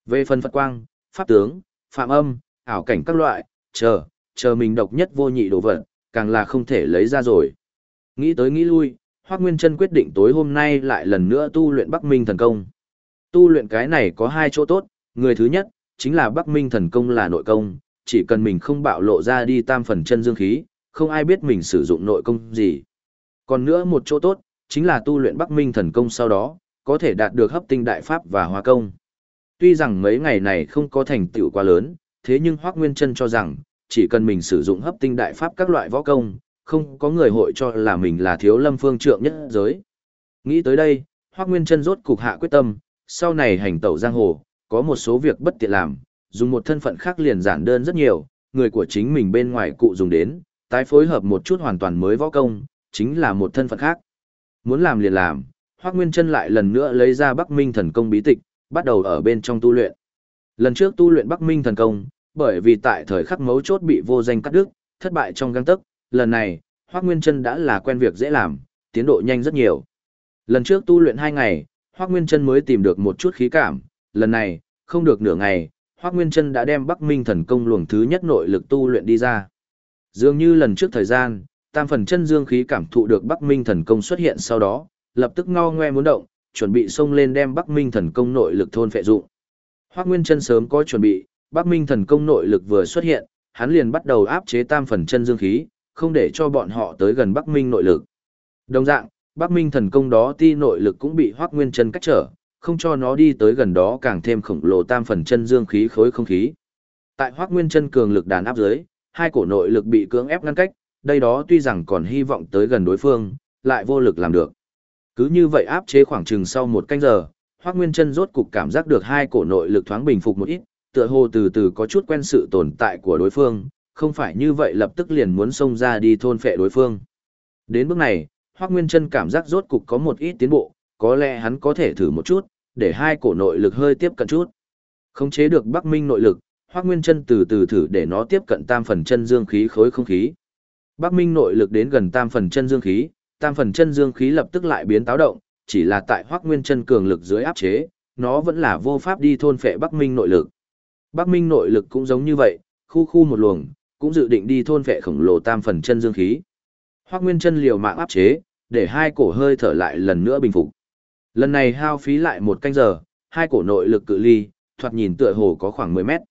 S1: Về phần Phật quang, pháp tướng, phạm âm, ảo cảnh các loại, chờ, chờ mình độc nhất vô nhị đồ vật, càng là không thể lấy ra rồi. Nghĩ tới nghĩ lui, Hoắc Nguyên Chân quyết định tối hôm nay lại lần nữa tu luyện Bắc Minh thần công. Tu luyện cái này có hai chỗ tốt, người thứ nhất chính là Bắc Minh thần công là nội công, chỉ cần mình không bạo lộ ra đi tam phần chân dương khí, không ai biết mình sử dụng nội công gì. Còn nữa một chỗ tốt, chính là tu luyện Bắc Minh thần công sau đó, có thể đạt được hấp tinh đại pháp và hóa công. Tuy rằng mấy ngày này không có thành tựu quá lớn, thế nhưng Hoắc Nguyên Chân cho rằng, chỉ cần mình sử dụng hấp tinh đại pháp các loại võ công, không có người hội cho là mình là thiếu lâm phương trượng nhất giới. Nghĩ tới đây, Hoắc Nguyên Chân rốt cục hạ quyết tâm, sau này hành tẩu giang hồ, có một số việc bất tiện làm, dùng một thân phận khác liền giản đơn rất nhiều, người của chính mình bên ngoài cụ dùng đến, tái phối hợp một chút hoàn toàn mới võ công, chính là một thân phận khác. Muốn làm liền làm, Hoắc Nguyên Chân lại lần nữa lấy ra Bắc Minh thần công bí tịch, bắt đầu ở bên trong tu luyện. Lần trước tu luyện Bắc Minh thần công, bởi vì tại thời khắc mấu chốt bị vô danh cắt đứt, thất bại trong gang tấc, lần này, Hoắc Nguyên Chân đã là quen việc dễ làm, tiến độ nhanh rất nhiều. Lần trước tu luyện 2 ngày, Hoắc Nguyên Chân mới tìm được một chút khí cảm, lần này, không được nửa ngày, Hoắc Nguyên Chân đã đem Bắc Minh thần công luồng thứ nhất nội lực tu luyện đi ra. Dường như lần trước thời gian, tam phần chân dương khí cảm thụ được Bắc Minh thần công xuất hiện sau đó, lập tức ngo ngoe muốn động, chuẩn bị xông lên đem Bắc Minh thần công nội lực thôn phệ dụng. Hoắc Nguyên Chân sớm có chuẩn bị, Bắc Minh thần công nội lực vừa xuất hiện, hắn liền bắt đầu áp chế tam phần chân dương khí, không để cho bọn họ tới gần Bắc Minh nội lực. Đồng dạng, Bắc Minh thần công đó ti nội lực cũng bị Hoắc Nguyên Chân cách trở, không cho nó đi tới gần đó càng thêm khổng lồ tam phần chân dương khí khối không khí. Tại Hoắc Nguyên Chân cường lực đàn áp dưới, hai cổ nội lực bị cưỡng ép ngăn cách, đây đó tuy rằng còn hy vọng tới gần đối phương, lại vô lực làm được. Cứ như vậy áp chế khoảng chừng sau một canh giờ, Hoắc Nguyên Chân rốt cục cảm giác được hai cổ nội lực thoáng bình phục một ít, tựa hồ từ từ có chút quen sự tồn tại của đối phương, không phải như vậy lập tức liền muốn xông ra đi thôn phệ đối phương. Đến bước này, Hoắc Nguyên Chân cảm giác rốt cục có một ít tiến bộ, có lẽ hắn có thể thử một chút, để hai cổ nội lực hơi tiếp cận chút. Khống chế được Bắc Minh nội lực, Hoắc Nguyên Chân từ từ thử để nó tiếp cận tam phần chân dương khí khối không khí. Bắc Minh nội lực đến gần tam phần chân dương khí, tam phần chân dương khí lập tức lại biến táo động, chỉ là tại Hoắc Nguyên Chân cường lực dưới áp chế, nó vẫn là vô pháp đi thôn phệ Bắc Minh nội lực. Bắc Minh nội lực cũng giống như vậy, khu khu một luồng, cũng dự định đi thôn phệ khổng lồ tam phần chân dương khí. Hoắc Nguyên Chân liều mạng áp chế, để hai cổ hơi thở lại lần nữa bình phục. Lần này hao phí lại một canh giờ, hai cổ nội lực cự ly, thoạt nhìn tựa hồ có khoảng 10 mét.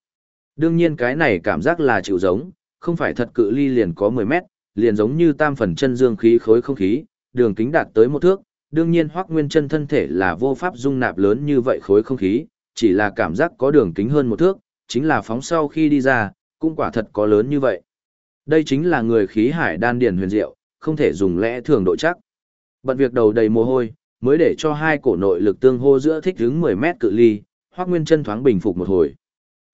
S1: Đương nhiên cái này cảm giác là chịu giống, không phải thật cự ly liền có 10 mét, liền giống như tam phần chân dương khí khối không khí, đường kính đạt tới một thước, đương nhiên Hoắc Nguyên Chân thân thể là vô pháp dung nạp lớn như vậy khối không khí, chỉ là cảm giác có đường kính hơn một thước, chính là phóng sau khi đi ra, cũng quả thật có lớn như vậy. Đây chính là người khí hải đan điền huyền diệu, không thể dùng lẽ thường độ chắc. Bận việc đầu đầy mồ hôi, mới để cho hai cổ nội lực tương hô giữa thích đứng 10 mét cự ly, Hoắc Nguyên Chân thoáng bình phục một hồi.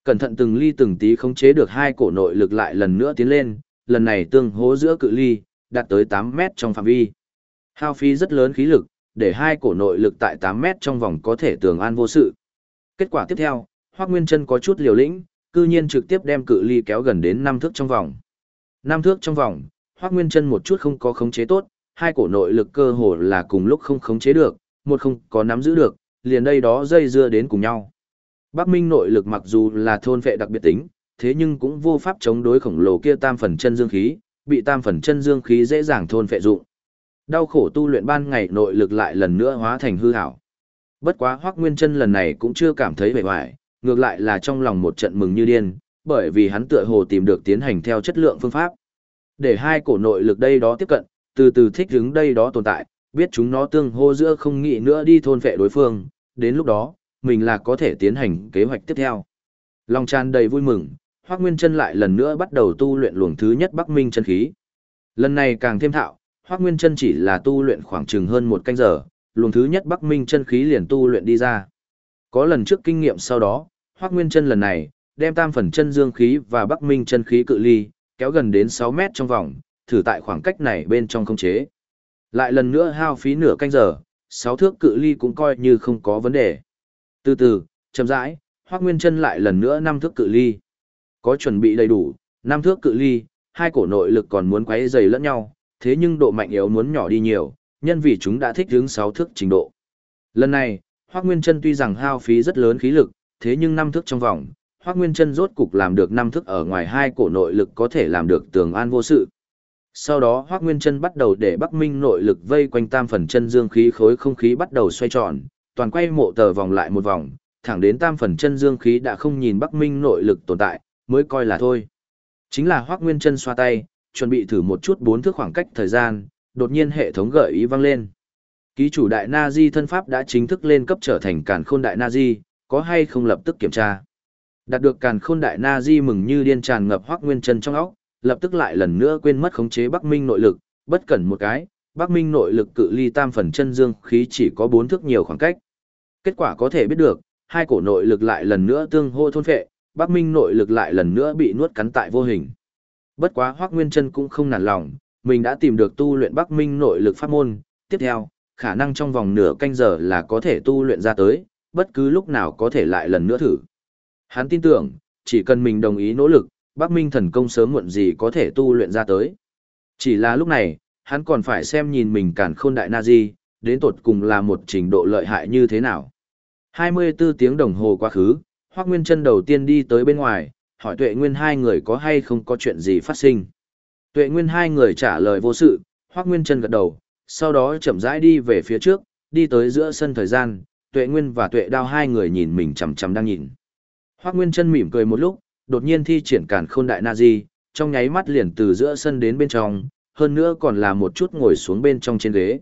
S1: Cẩn thận từng ly từng tí khống chế được hai cổ nội lực lại lần nữa tiến lên, lần này tương hô giữa cự ly đạt tới 8 mét trong phạm vi. Hao phí rất lớn khí lực, để hai cổ nội lực tại 8 mét trong vòng có thể tường an vô sự. Kết quả tiếp theo, Hoắc Nguyên Chân có chút liều lĩnh, cư nhiên trực tiếp đem cự ly kéo gần đến 5 thước trong vòng. 5 thước trong vòng, Hoắc Nguyên Chân một chút không có khống chế tốt, hai cổ nội lực cơ hồ là cùng lúc không khống chế được, một không có nắm giữ được, liền đây đó dây dưa đến cùng nhau. Bắc Minh nội lực mặc dù là thôn vệ đặc biệt tính, thế nhưng cũng vô pháp chống đối khổng lồ kia tam phần chân dương khí, bị tam phần chân dương khí dễ dàng thôn vệ dụng. Đau khổ tu luyện ban ngày nội lực lại lần nữa hóa thành hư ảo. Bất quá Hoắc Nguyên Chân lần này cũng chưa cảm thấy bề ngoài, ngược lại là trong lòng một trận mừng như điên, bởi vì hắn tựa hồ tìm được tiến hành theo chất lượng phương pháp. Để hai cổ nội lực đây đó tiếp cận, từ từ thích đứng đây đó tồn tại, biết chúng nó tương hô giữa không nghĩ nữa đi thôn vệ đối phương, đến lúc đó, mình là có thể tiến hành kế hoạch tiếp theo. Lòng tràn đầy vui mừng, Hoắc Nguyên Chân lại lần nữa bắt đầu tu luyện luồng thứ nhất Bắc Minh chân khí. Lần này càng thêm thạo, Hoắc Nguyên Chân chỉ là tu luyện khoảng chừng hơn một canh giờ, luồng thứ nhất Bắc Minh chân khí liền tu luyện đi ra. Có lần trước kinh nghiệm sau đó, Hoắc Nguyên Chân lần này đem tam phần chân dương khí và Bắc Minh chân khí cự ly kéo gần đến 6 mét trong vòng, thử tại khoảng cách này bên trong không chế. Lại lần nữa hao phí nửa canh giờ, sáu thước cự ly cũng coi như không có vấn đề. Từ từ, chậm rãi, Hoắc Nguyên Chân lại lần nữa năm thước cự ly. Có chuẩn bị đầy đủ, năm thước cự ly, hai cổ nội lực còn muốn quấy dày lẫn nhau, thế nhưng độ mạnh yếu muốn nhỏ đi nhiều, nhân vì chúng đã thích hướng sáu thước trình độ. Lần này, Hoắc Nguyên Chân tuy rằng hao phí rất lớn khí lực, thế nhưng năm thước trong vòng, Hoắc Nguyên Chân rốt cục làm được năm thước ở ngoài hai cổ nội lực có thể làm được tường an vô sự. Sau đó Hoắc Nguyên Trân bắt đầu để Bắc Minh nội lực vây quanh tam phần chân dương khí khối không khí bắt đầu xoay tròn, toàn quay mộ tờ vòng lại một vòng, thẳng đến tam phần chân dương khí đã không nhìn Bắc Minh nội lực tồn tại, mới coi là thôi. Chính là Hoắc Nguyên Trân xoa tay, chuẩn bị thử một chút bốn thước khoảng cách thời gian, đột nhiên hệ thống gợi ý vang lên. Ký chủ đại Na Di thân pháp đã chính thức lên cấp trở thành Càn Khôn đại Na Di, có hay không lập tức kiểm tra. Đạt được Càn Khôn đại Na Di mừng như điên tràn ngập Hoắc Nguyên Trân trong óc, lập tức lại lần nữa quên mất khống chế Bắc Minh nội lực, bất cẩn một cái, Bắc Minh nội lực cự ly tam phần chân dương khí chỉ có bốn thước nhiều khoảng cách. Kết quả có thể biết được, hai cổ nội lực lại lần nữa tương hô thôn phệ, Bắc Minh nội lực lại lần nữa bị nuốt cắn tại vô hình. Bất quá Hoắc Nguyên Chân cũng không nản lòng, mình đã tìm được tu luyện Bắc Minh nội lực pháp môn, tiếp theo, khả năng trong vòng nửa canh giờ là có thể tu luyện ra tới, bất cứ lúc nào có thể lại lần nữa thử. Hắn tin tưởng, chỉ cần mình đồng ý nỗ lực, Bắc Minh thần công sớm muộn gì có thể tu luyện ra tới. Chỉ là lúc này, hắn còn phải xem nhìn mình cản khôn đại na đến tột cùng là một trình độ lợi hại như thế nào. 24 tiếng đồng hồ quá khứ, Hoác Nguyên chân đầu tiên đi tới bên ngoài, hỏi Tuệ Nguyên hai người có hay không có chuyện gì phát sinh. Tuệ Nguyên hai người trả lời vô sự, Hoác Nguyên chân gật đầu, sau đó chậm rãi đi về phía trước, đi tới giữa sân thời gian, Tuệ Nguyên và Tuệ Đao hai người nhìn mình chằm chằm đang nhìn. Hoác Nguyên chân mỉm cười một lúc, đột nhiên thi triển cản khôn đại na di, trong nháy mắt liền từ giữa sân đến bên trong, hơn nữa còn là một chút ngồi xuống bên trong trên ghế.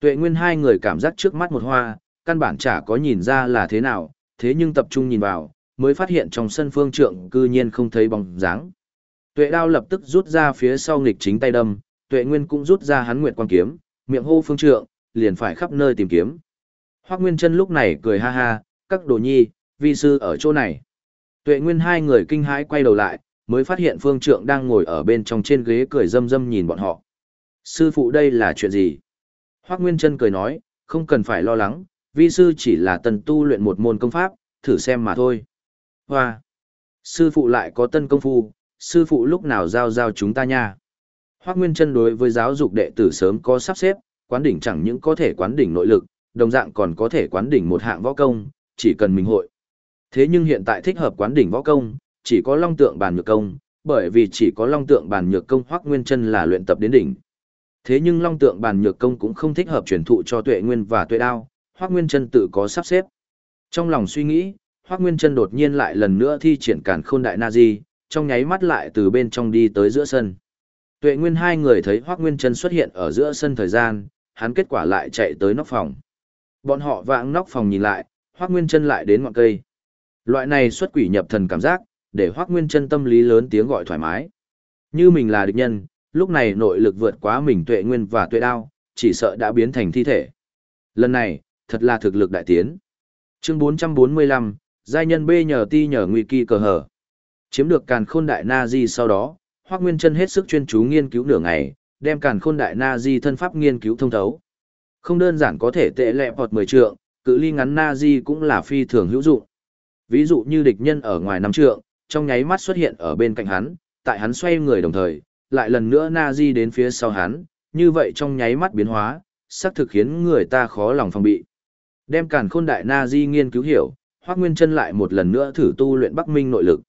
S1: Tuệ Nguyên hai người cảm giác trước mắt một hoa, căn bản chả có nhìn ra là thế nào, thế nhưng tập trung nhìn vào, mới phát hiện trong sân phương trượng cư nhiên không thấy bóng dáng. Tuệ đao lập tức rút ra phía sau nghịch chính tay đâm, tuệ nguyên cũng rút ra hắn nguyệt quan kiếm, miệng hô phương trượng, liền phải khắp nơi tìm kiếm. Hoác Nguyên chân lúc này cười ha ha, các đồ nhi, vi sư ở chỗ này. Tuệ nguyên hai người kinh hãi quay đầu lại, mới phát hiện phương trượng đang ngồi ở bên trong trên ghế cười râm râm nhìn bọn họ. Sư phụ đây là chuyện gì? Hoác Nguyên chân cười nói, không cần phải lo lắng, vi sư chỉ là tần tu luyện một môn công pháp, thử xem mà thôi. Hoa! Sư phụ lại có tân công phu, sư phụ lúc nào giao giao chúng ta nha. Hoác Nguyên chân đối với giáo dục đệ tử sớm có sắp xếp, quán đỉnh chẳng những có thể quán đỉnh nội lực, đồng dạng còn có thể quán đỉnh một hạng võ công, chỉ cần mình hội. Thế nhưng hiện tại thích hợp quán đỉnh võ công, chỉ có long tượng bàn nhược công, bởi vì chỉ có long tượng bàn nhược công hoắc Nguyên chân là luyện tập đến đỉnh. Thế nhưng long tượng bàn nhược công cũng không thích hợp truyền thụ cho tuệ nguyên và tuệ đao, hoắc Nguyên chân tự có sắp xếp. Trong lòng suy nghĩ, hoắc Nguyên chân đột nhiên lại lần nữa thi triển cản khôn đại na di, trong nháy mắt lại từ bên trong đi tới giữa sân. Tuệ Nguyên hai người thấy Hoắc Nguyên Chân xuất hiện ở giữa sân thời gian, hắn kết quả lại chạy tới nóc phòng. Bọn họ vãng nóc phòng nhìn lại, Hoắc Nguyên Chân lại đến ngọn cây. Loại này xuất quỷ nhập thần cảm giác, để Hoắc Nguyên Chân tâm lý lớn tiếng gọi thoải mái. Như mình là địch nhân, lúc này nội lực vượt quá mình Tuệ Nguyên và Tuệ Đao, chỉ sợ đã biến thành thi thể. Lần này, thật là thực lực đại tiến. Chương 445, giai nhân B nhờ ti nhờ nguy kỳ cờ hở. Chiếm được càn khôn đại na di sau đó, Hoác Nguyên chân hết sức chuyên chú nghiên cứu nửa ngày, đem càn khôn đại na di thân pháp nghiên cứu thông thấu. Không đơn giản có thể tệ lẹ bọt 10 trượng, cự ly ngắn na di cũng là phi thường hữu dụng. Ví dụ như địch nhân ở ngoài năm trượng, trong nháy mắt xuất hiện ở bên cạnh hắn, tại hắn xoay người đồng thời, lại lần nữa na di đến phía sau hắn, như vậy trong nháy mắt biến hóa, xác thực khiến người ta khó lòng phòng bị. Đem càn khôn đại na di nghiên cứu hiểu, Hoắc Nguyên Chân lại một lần nữa thử tu luyện Bắc Minh nội lực.